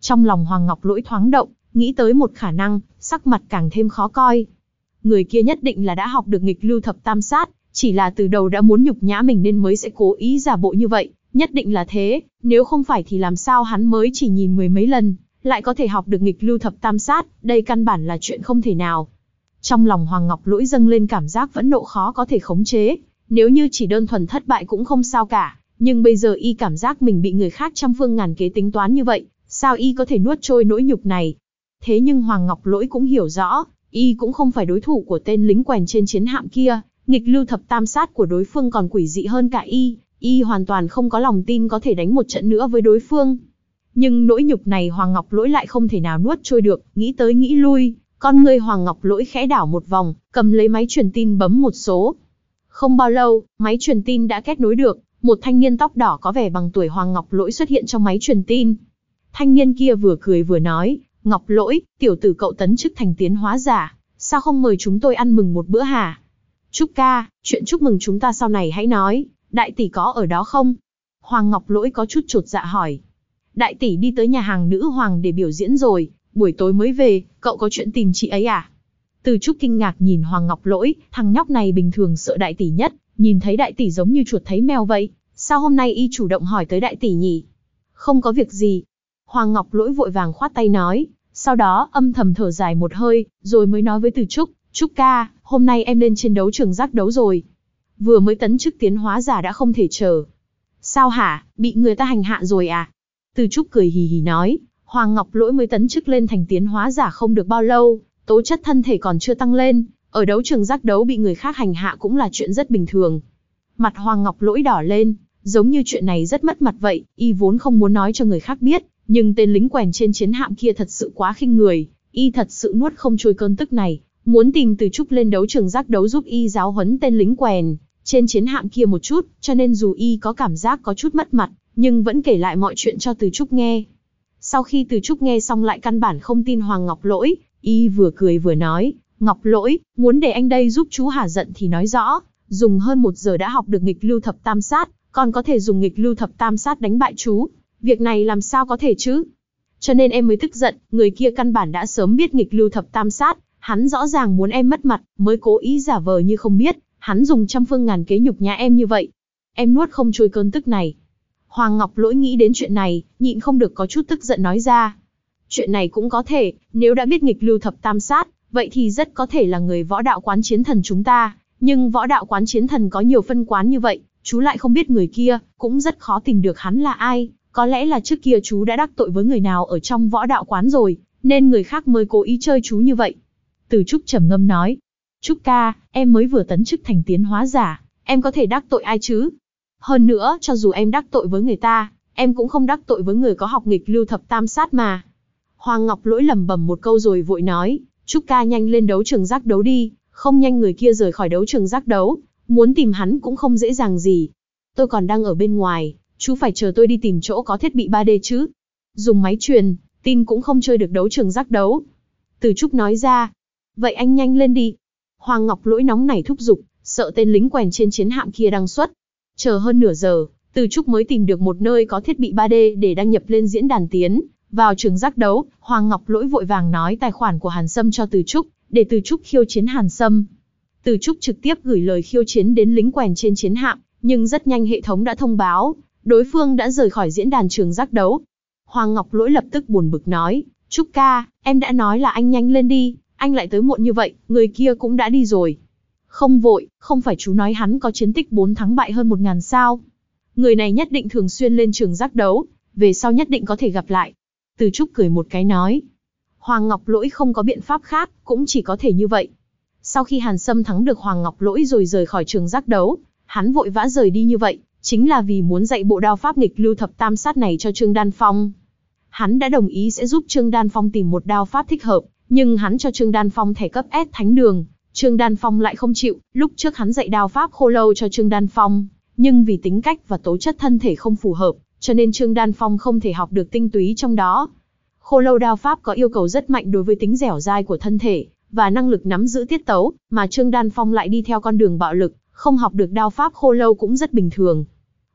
Trong lòng Hoàng Ngọc lỗi thoáng động, nghĩ tới một khả năng, sắc mặt càng thêm khó coi. Người kia nhất định là đã học được nghịch lưu thập tam sát, chỉ là từ đầu đã muốn nhục nhã mình nên mới sẽ cố ý giả bộ như vậy, nhất định là thế, nếu không phải thì làm sao hắn mới chỉ nhìn mười mấy lần, lại có thể học được nghịch lưu thập tam sát, đây căn bản là chuyện không thể nào. Trong lòng Hoàng Ngọc Lỗi dâng lên cảm giác vẫn nộ khó có thể khống chế, nếu như chỉ đơn thuần thất bại cũng không sao cả, nhưng bây giờ y cảm giác mình bị người khác trăm phương ngàn kế tính toán như vậy, sao y có thể nuốt trôi nỗi nhục này. Thế nhưng Hoàng Ngọc Lỗi cũng hiểu rõ, y cũng không phải đối thủ của tên lính quèn trên chiến hạm kia, nghịch lưu thập tam sát của đối phương còn quỷ dị hơn cả y, y hoàn toàn không có lòng tin có thể đánh một trận nữa với đối phương. Nhưng nỗi nhục này Hoàng Ngọc Lỗi lại không thể nào nuốt trôi được, nghĩ tới nghĩ lui, con người Hoàng Ngọc Lỗi khẽ đảo một vòng, cầm lấy máy truyền tin bấm một số. Không bao lâu, máy truyền tin đã kết nối được, một thanh niên tóc đỏ có vẻ bằng tuổi Hoàng Ngọc Lỗi xuất hiện trong máy truyền tin. Thanh niên kia vừa cười vừa nói, Ngọc Lỗi, tiểu tử cậu tấn chức thành tiến hóa giả, sao không mời chúng tôi ăn mừng một bữa hả? Trúc ca, chuyện chúc mừng chúng ta sau này hãy nói, đại tỷ có ở đó không? Hoàng Ngọc Lỗi có chút trột dạ hỏi. Đại tỷ đi tới nhà hàng nữ hoàng để biểu diễn rồi, buổi tối mới về, cậu có chuyện tìm chị ấy à? Từ Trúc kinh ngạc nhìn Hoàng Ngọc Lỗi, thằng nhóc này bình thường sợ đại tỷ nhất, nhìn thấy đại tỷ giống như chuột thấy mèo vậy, sao hôm nay y chủ động hỏi tới đại tỷ nhỉ? Không có việc gì. Hoàng Ngọc Lỗi vội vàng khoát tay nói, sau đó âm thầm thở dài một hơi, rồi mới nói với Từ Trúc, Trúc ca, hôm nay em lên trên đấu trường giác đấu rồi. Vừa mới tấn chức tiến hóa giả đã không thể chờ. Sao hả, bị người ta hành hạ rồi à? Từ Trúc cười hì hì nói, Hoàng Ngọc Lỗi mới tấn chức lên thành tiến hóa giả không được bao lâu, tố chất thân thể còn chưa tăng lên, ở đấu trường giác đấu bị người khác hành hạ cũng là chuyện rất bình thường. Mặt Hoàng Ngọc Lỗi đỏ lên, giống như chuyện này rất mất mặt vậy, y vốn không muốn nói cho người khác biết, nhưng tên lính quèn trên chiến hạm kia thật sự quá khinh người, y thật sự nuốt không trôi cơn tức này, muốn tìm từ trúc lên đấu trường giác đấu giúp y giáo huấn tên lính quèn trên chiến hạm kia một chút, cho nên dù y có cảm giác có chút mất mặt, nhưng vẫn kể lại mọi chuyện cho từ trúc nghe. Sau khi từ trúc nghe xong lại căn bản không tin Hoàng Ngọc Lỗi, y vừa cười vừa nói, Ngọc Lỗi, muốn để anh đây giúp chú hả giận thì nói rõ, dùng hơn một giờ đã học được nghịch lưu thập tam sát, còn có thể dùng nghịch lưu thập tam sát đánh bại chú. Việc này làm sao có thể chứ? Cho nên em mới tức giận, người kia căn bản đã sớm biết nghịch lưu thập tam sát, hắn rõ ràng muốn em mất mặt, mới cố ý giả vờ như không biết, hắn dùng trăm phương ngàn kế nhục nhã em như vậy. Em nuốt không trôi cơn tức này. Hoàng Ngọc lỗi nghĩ đến chuyện này, nhịn không được có chút tức giận nói ra. Chuyện này cũng có thể, nếu đã biết nghịch lưu thập tam sát, vậy thì rất có thể là người võ đạo quán chiến thần chúng ta. Nhưng võ đạo quán chiến thần có nhiều phân quán như vậy, chú lại không biết người kia, cũng rất khó tìm được hắn là ai. Có lẽ là trước kia chú đã đắc tội với người nào ở trong võ đạo quán rồi, nên người khác mới cố ý chơi chú như vậy. Từ Trúc trầm ngâm nói, Trúc ca, em mới vừa tấn chức thành tiến hóa giả, em có thể đắc tội ai chứ? Hơn nữa, cho dù em đắc tội với người ta, em cũng không đắc tội với người có học nghịch lưu thập tam sát mà. Hoàng Ngọc lỗi lầm bầm một câu rồi vội nói, Trúc ca nhanh lên đấu trường giác đấu đi, không nhanh người kia rời khỏi đấu trường giác đấu, muốn tìm hắn cũng không dễ dàng gì. Tôi còn đang ở bên ngoài, chú phải chờ tôi đi tìm chỗ có thiết bị 3D chứ. Dùng máy truyền, tin cũng không chơi được đấu trường giác đấu. Từ Trúc nói ra, vậy anh nhanh lên đi. Hoàng Ngọc lỗi nóng nảy thúc giục, sợ tên lính quèn trên chiến hạm kia đang xuất. Chờ hơn nửa giờ, Từ Trúc mới tìm được một nơi có thiết bị 3D để đăng nhập lên diễn đàn tiến. Vào trường giác đấu, Hoàng Ngọc lỗi vội vàng nói tài khoản của Hàn Sâm cho Từ Trúc, để Từ Trúc khiêu chiến Hàn Sâm. Từ Trúc trực tiếp gửi lời khiêu chiến đến lính quèn trên chiến hạm, nhưng rất nhanh hệ thống đã thông báo, đối phương đã rời khỏi diễn đàn trường giác đấu. Hoàng Ngọc lỗi lập tức buồn bực nói, Trúc ca, em đã nói là anh nhanh lên đi, anh lại tới muộn như vậy, người kia cũng đã đi rồi. Không vội, không phải chú nói hắn có chiến tích 4 thắng bại hơn 1.000 sao. Người này nhất định thường xuyên lên trường giác đấu, về sau nhất định có thể gặp lại. Từ Trúc cười một cái nói. Hoàng Ngọc Lỗi không có biện pháp khác, cũng chỉ có thể như vậy. Sau khi Hàn Sâm thắng được Hoàng Ngọc Lỗi rồi rời khỏi trường giác đấu, hắn vội vã rời đi như vậy, chính là vì muốn dạy bộ đao pháp nghịch lưu thập tam sát này cho Trương Đan Phong. Hắn đã đồng ý sẽ giúp Trương Đan Phong tìm một đao pháp thích hợp, nhưng hắn cho Trương Đan Phong thẻ cấp S thánh đường, Trương Đan Phong lại không chịu, lúc trước hắn dạy đao pháp khô lâu cho Trương Đan Phong, nhưng vì tính cách và tố chất thân thể không phù hợp, cho nên Trương Đan Phong không thể học được tinh túy trong đó. Khô lâu đao pháp có yêu cầu rất mạnh đối với tính dẻo dai của thân thể, và năng lực nắm giữ tiết tấu, mà Trương Đan Phong lại đi theo con đường bạo lực, không học được đao pháp khô lâu cũng rất bình thường.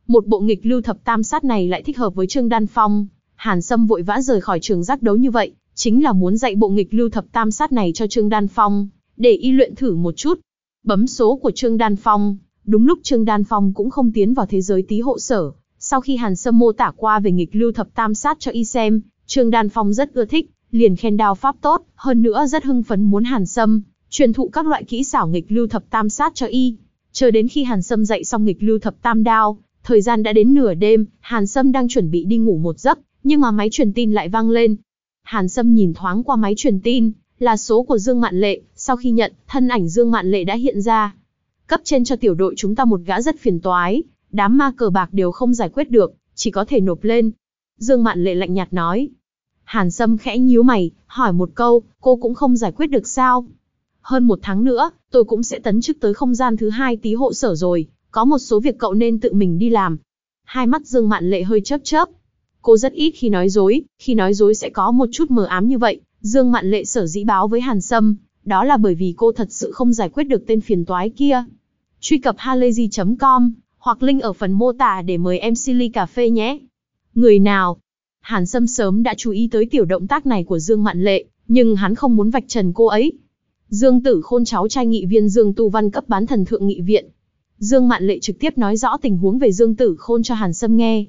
Một bộ nghịch lưu thập tam sát này lại thích hợp với Trương Đan Phong. Hàn Sâm vội vã rời khỏi trường giác đấu như vậy, chính là muốn dạy bộ nghịch lưu thập tam sát này cho Trương Đan Phong, để y luyện thử một chút. Bấm số của Trương Đan Phong, đúng lúc Trương Đan Phong cũng không tiến vào thế giới tí hộ sở. Sau khi Hàn Sâm mô tả qua về nghịch lưu thập tam sát cho y xem, Trương Đan Phong rất ưa thích, liền khen đao pháp tốt, hơn nữa rất hưng phấn muốn Hàn Sâm truyền thụ các loại kỹ xảo nghịch lưu thập tam sát cho y. Chờ đến khi Hàn Sâm dạy xong nghịch lưu thập tam đao, thời gian đã đến nửa đêm, Hàn Sâm đang chuẩn bị đi ngủ một giấc, nhưng mà máy truyền tin lại vang lên. Hàn Sâm nhìn thoáng qua máy truyền tin, là số của Dương Mạn Lệ, sau khi nhận, thân ảnh Dương Mạn Lệ đã hiện ra. Cấp trên cho tiểu đội chúng ta một gã rất phiền toái, đám ma cờ bạc đều không giải quyết được, chỉ có thể nộp lên. Dương Mạn Lệ lạnh nhạt nói. Hàn Sâm khẽ nhíu mày, hỏi một câu, cô cũng không giải quyết được sao? Hơn một tháng nữa, tôi cũng sẽ tấn chức tới không gian thứ hai tí hộ sở rồi, có một số việc cậu nên tự mình đi làm. Hai mắt Dương Mạn Lệ hơi chớp chớp. Cô rất ít khi nói dối, khi nói dối sẽ có một chút mờ ám như vậy. Dương Mạn Lệ sở dĩ báo với Hàn Sâm, đó là bởi vì cô thật sự không giải quyết được tên phiền toái kia. Truy cập halayzi.com hoặc link ở phần mô tả để mời em Silly Cà Phê nhé. Người nào? Hàn Sâm sớm đã chú ý tới tiểu động tác này của Dương Mạn Lệ, nhưng hắn không muốn vạch trần cô ấy. Dương Tử Khôn cháu trai nghị viên Dương Tu Văn cấp bán thần thượng nghị viện. Dương Mạn Lệ trực tiếp nói rõ tình huống về Dương Tử Khôn cho Hàn Sâm nghe.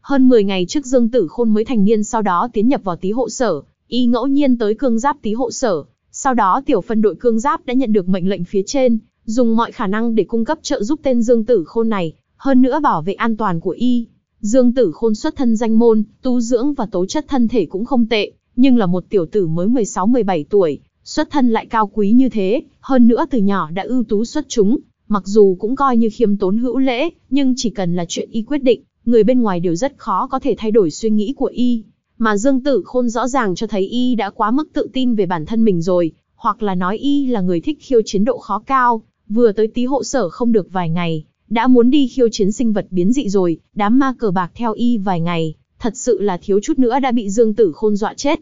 Hơn 10 ngày trước Dương Tử Khôn mới thành niên sau đó tiến nhập vào tí hộ sở, y ngẫu nhiên tới cương giáp tí hộ sở. Sau đó tiểu phân đội cương giáp đã nhận được mệnh lệnh phía trên, dùng mọi khả năng để cung cấp trợ giúp tên Dương Tử Khôn này, hơn nữa bảo vệ an toàn của y. Dương Tử Khôn xuất thân danh môn, tu dưỡng và tố chất thân thể cũng không tệ, nhưng là một tiểu tử mới 16-17 tuổi, xuất thân lại cao quý như thế, hơn nữa từ nhỏ đã ưu tú xuất chúng, mặc dù cũng coi như khiêm tốn hữu lễ, nhưng chỉ cần là chuyện y quyết định, người bên ngoài đều rất khó có thể thay đổi suy nghĩ của y. Mà Dương Tử Khôn rõ ràng cho thấy y đã quá mức tự tin về bản thân mình rồi, hoặc là nói y là người thích khiêu chiến độ khó cao, vừa tới tí hộ sở không được vài ngày, đã muốn đi khiêu chiến sinh vật biến dị rồi, đám ma cờ bạc theo y vài ngày, thật sự là thiếu chút nữa đã bị Dương Tử Khôn dọa chết.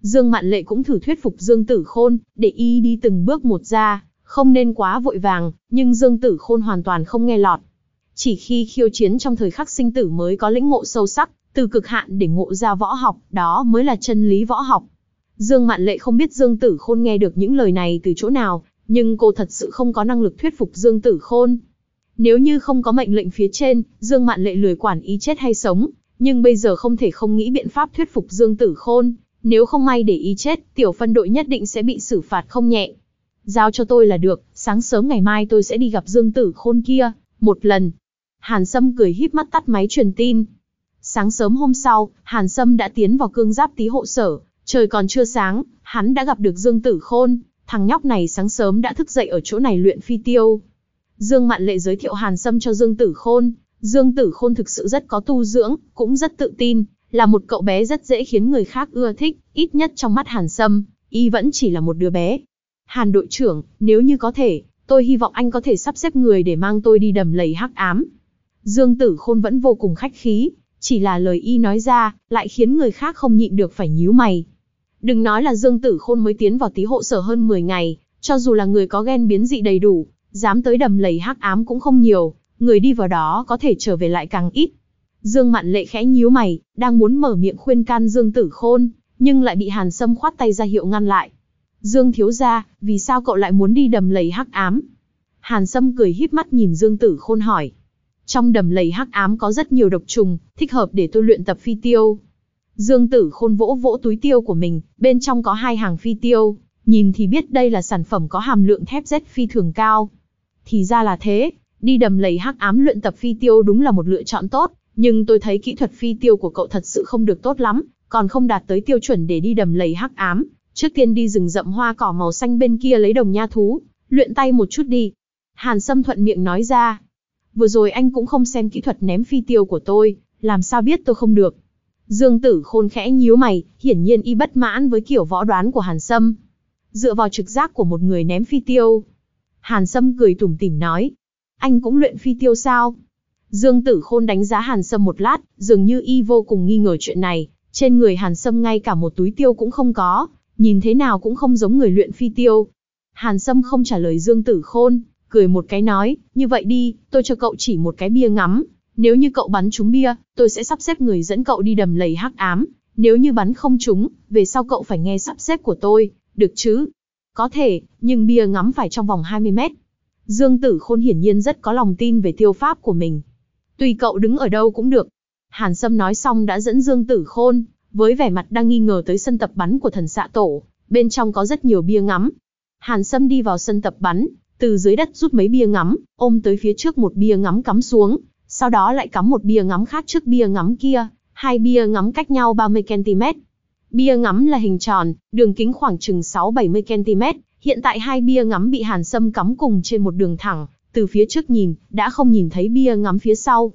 Dương Mạn Lệ cũng thử thuyết phục Dương Tử Khôn, để y đi từng bước một ra, không nên quá vội vàng, nhưng Dương Tử Khôn hoàn toàn không nghe lọt. Chỉ khi khiêu chiến trong thời khắc sinh tử mới có lĩnh ngộ sâu sắc, từ cực hạn để ngộ ra võ học, đó mới là chân lý võ học. Dương Mạn Lệ không biết Dương Tử Khôn nghe được những lời này từ chỗ nào, nhưng cô thật sự không có năng lực thuyết phục Dương Tử Khôn. Nếu như không có mệnh lệnh phía trên, Dương Mạn Lệ lười quản ý chết hay sống, nhưng bây giờ không thể không nghĩ biện pháp thuyết phục Dương Tử Khôn, nếu không may để ý chết, tiểu phân đội nhất định sẽ bị xử phạt không nhẹ. Giao cho tôi là được, sáng sớm ngày mai tôi sẽ đi gặp Dương Tử Khôn kia, một lần. Hàn Sâm cười híp mắt tắt máy truyền tin. Sáng sớm hôm sau, Hàn Sâm đã tiến vào cương giáp tí hộ sở, trời còn chưa sáng, hắn đã gặp được Dương Tử Khôn, thằng nhóc này sáng sớm đã thức dậy ở chỗ này luyện phi tiêu. Dương Mạn Lệ giới thiệu Hàn Sâm cho Dương Tử Khôn, Dương Tử Khôn thực sự rất có tu dưỡng, cũng rất tự tin, là một cậu bé rất dễ khiến người khác ưa thích, ít nhất trong mắt Hàn Sâm, y vẫn chỉ là một đứa bé. Hàn đội trưởng, nếu như có thể, tôi hy vọng anh có thể sắp xếp người để mang tôi đi đầm lầy hắc ám. Dương Tử Khôn vẫn vô cùng khách khí, chỉ là lời y nói ra, lại khiến người khác không nhịn được phải nhíu mày. Đừng nói là Dương Tử Khôn mới tiến vào tí hộ sở hơn 10 ngày, cho dù là người có ghen biến dị đầy đủ, dám tới đầm lầy hắc ám cũng không nhiều, người đi vào đó có thể trở về lại càng ít. Dương Mạn Lệ khẽ nhíu mày, đang muốn mở miệng khuyên can Dương Tử Khôn, nhưng lại bị Hàn Sâm khoát tay ra hiệu ngăn lại. Dương thiếu gia, vì sao cậu lại muốn đi đầm lầy hắc ám? Hàn Sâm cười híp mắt nhìn Dương Tử Khôn hỏi. Trong đầm lầy hắc ám có rất nhiều độc trùng, thích hợp để tôi luyện tập phi tiêu. Dương Tử Khôn vỗ vỗ túi tiêu của mình, bên trong có hai hàng phi tiêu, nhìn thì biết đây là sản phẩm có hàm lượng thép Z phi thường cao. Thì ra là thế, đi đầm lầy hắc ám luyện tập phi tiêu đúng là một lựa chọn tốt, nhưng tôi thấy kỹ thuật phi tiêu của cậu thật sự không được tốt lắm, còn không đạt tới tiêu chuẩn để đi đầm lầy hắc ám. Trước tiên đi rừng rậm hoa cỏ màu xanh bên kia lấy đồng nha thú, luyện tay một chút đi. Hàn Sâm thuận miệng nói ra. Vừa rồi anh cũng không xem kỹ thuật ném phi tiêu của tôi, làm sao biết tôi không được. Dương Tử Khôn khẽ nhíu mày, hiển nhiên y bất mãn với kiểu võ đoán của Hàn Sâm. Dựa vào trực giác của một người ném phi tiêu. Hàn Sâm cười tủm tỉm nói. Anh cũng luyện phi tiêu sao? Dương Tử Khôn đánh giá Hàn Sâm một lát, dường như y vô cùng nghi ngờ chuyện này. Trên người Hàn Sâm ngay cả một túi tiêu cũng không có, nhìn thế nào cũng không giống người luyện phi tiêu. Hàn Sâm không trả lời Dương Tử Khôn, cười một cái nói, như vậy đi, tôi cho cậu chỉ một cái bia ngắm. Nếu như cậu bắn trúng bia, tôi sẽ sắp xếp người dẫn cậu đi đầm lầy hắc ám. Nếu như bắn không trúng, về sau cậu phải nghe sắp xếp của tôi, được chứ? Có thể, nhưng bia ngắm phải trong vòng 20 mét. Dương Tử Khôn hiển nhiên rất có lòng tin về tiêu pháp của mình. Tùy cậu đứng ở đâu cũng được. Hàn Sâm nói xong đã dẫn Dương Tử Khôn, với vẻ mặt đang nghi ngờ tới sân tập bắn của thần xạ tổ, bên trong có rất nhiều bia ngắm. Hàn Sâm đi vào sân tập bắn, từ dưới đất rút mấy bia ngắm, ôm tới phía trước một bia ngắm cắm xuống, sau đó lại cắm một bia ngắm khác trước bia ngắm kia, hai bia ngắm cách nhau 30cm. Bia ngắm là hình tròn, đường kính khoảng chừng 6-70cm, hiện tại hai bia ngắm bị Hàn Sâm cắm cùng trên một đường thẳng, từ phía trước nhìn, đã không nhìn thấy bia ngắm phía sau.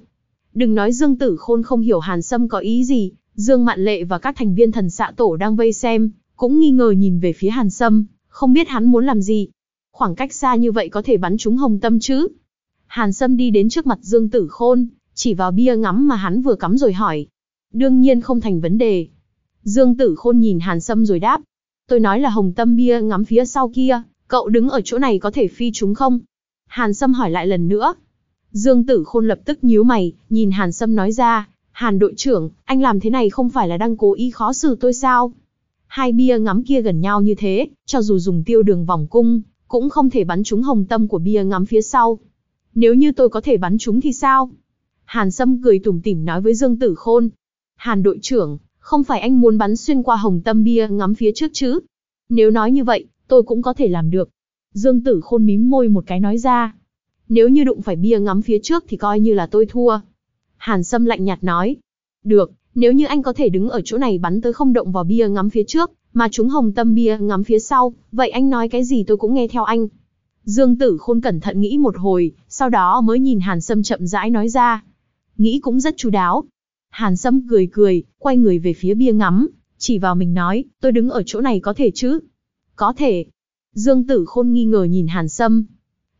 Đừng nói Dương Tử Khôn không hiểu Hàn Sâm có ý gì, Dương Mạn Lệ và các thành viên thần xạ tổ đang vây xem, cũng nghi ngờ nhìn về phía Hàn Sâm, không biết hắn muốn làm gì. Khoảng cách xa như vậy có thể bắn trúng hồng tâm chứ? Hàn Sâm đi đến trước mặt Dương Tử Khôn, chỉ vào bia ngắm mà hắn vừa cắm rồi hỏi. Đương nhiên không thành vấn đề. Dương Tử Khôn nhìn Hàn Sâm rồi đáp. Tôi nói là hồng tâm bia ngắm phía sau kia, cậu đứng ở chỗ này có thể phi chúng không? Hàn Sâm hỏi lại lần nữa. Dương Tử Khôn lập tức nhíu mày, nhìn Hàn Sâm nói ra, Hàn đội trưởng, anh làm thế này không phải là đang cố ý khó xử tôi sao? Hai bia ngắm kia gần nhau như thế, cho dù dùng tiêu đường vòng cung, cũng không thể bắn trúng hồng tâm của bia ngắm phía sau. Nếu như tôi có thể bắn trúng thì sao? Hàn Sâm cười tủm tỉm nói với Dương Tử Khôn. Hàn đội trưởng, không phải anh muốn bắn xuyên qua hồng tâm bia ngắm phía trước chứ? Nếu nói như vậy, tôi cũng có thể làm được. Dương Tử Khôn mím môi một cái nói ra. Nếu như đụng phải bia ngắm phía trước thì coi như là tôi thua. Hàn Sâm lạnh nhạt nói. Được, nếu như anh có thể đứng ở chỗ này bắn tới không động vào bia ngắm phía trước, mà chúng hồng tâm bia ngắm phía sau, vậy anh nói cái gì tôi cũng nghe theo anh. Dương Tử Khôn cẩn thận nghĩ một hồi, sau đó mới nhìn Hàn Sâm chậm rãi nói ra. Nghĩ cũng rất chú đáo. Hàn Sâm cười cười, quay người về phía bia ngắm, chỉ vào mình nói, tôi đứng ở chỗ này có thể chứ? Có thể. Dương Tử Khôn nghi ngờ nhìn Hàn Sâm.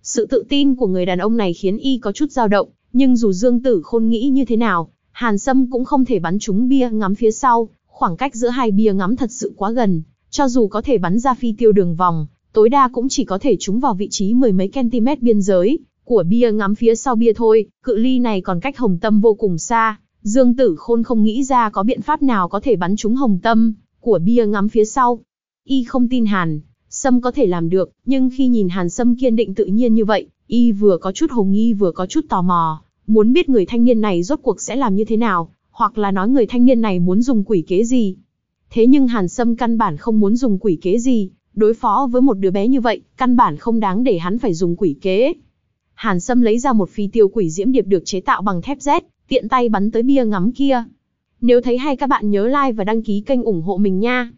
Sự tự tin của người đàn ông này khiến y có chút dao động, nhưng dù Dương Tử Khôn nghĩ như thế nào, Hàn Sâm cũng không thể bắn trúng bia ngắm phía sau, khoảng cách giữa hai bia ngắm thật sự quá gần, cho dù có thể bắn ra phi tiêu đường vòng, tối đa cũng chỉ có thể trúng vào vị trí mười mấy cm biên giới của bia ngắm phía sau bia thôi, cự ly này còn cách Hồng Tâm vô cùng xa, Dương Tử Khôn không nghĩ ra có biện pháp nào có thể bắn trúng Hồng Tâm của bia ngắm phía sau. Y không tin Hàn Sâm có thể làm được, nhưng khi nhìn Hàn Sâm kiên định tự nhiên như vậy, Y vừa có chút hồng nghi vừa có chút tò mò, muốn biết người thanh niên này rốt cuộc sẽ làm như thế nào, hoặc là nói người thanh niên này muốn dùng quỷ kế gì. Thế nhưng Hàn Sâm căn bản không muốn dùng quỷ kế gì, đối phó với một đứa bé như vậy, căn bản không đáng để hắn phải dùng quỷ kế. Hàn Sâm lấy ra một phi tiêu quỷ diễm điệp được chế tạo bằng thép Z, tiện tay bắn tới bia ngắm kia. Nếu thấy hay các bạn nhớ like và đăng ký kênh ủng hộ mình nha.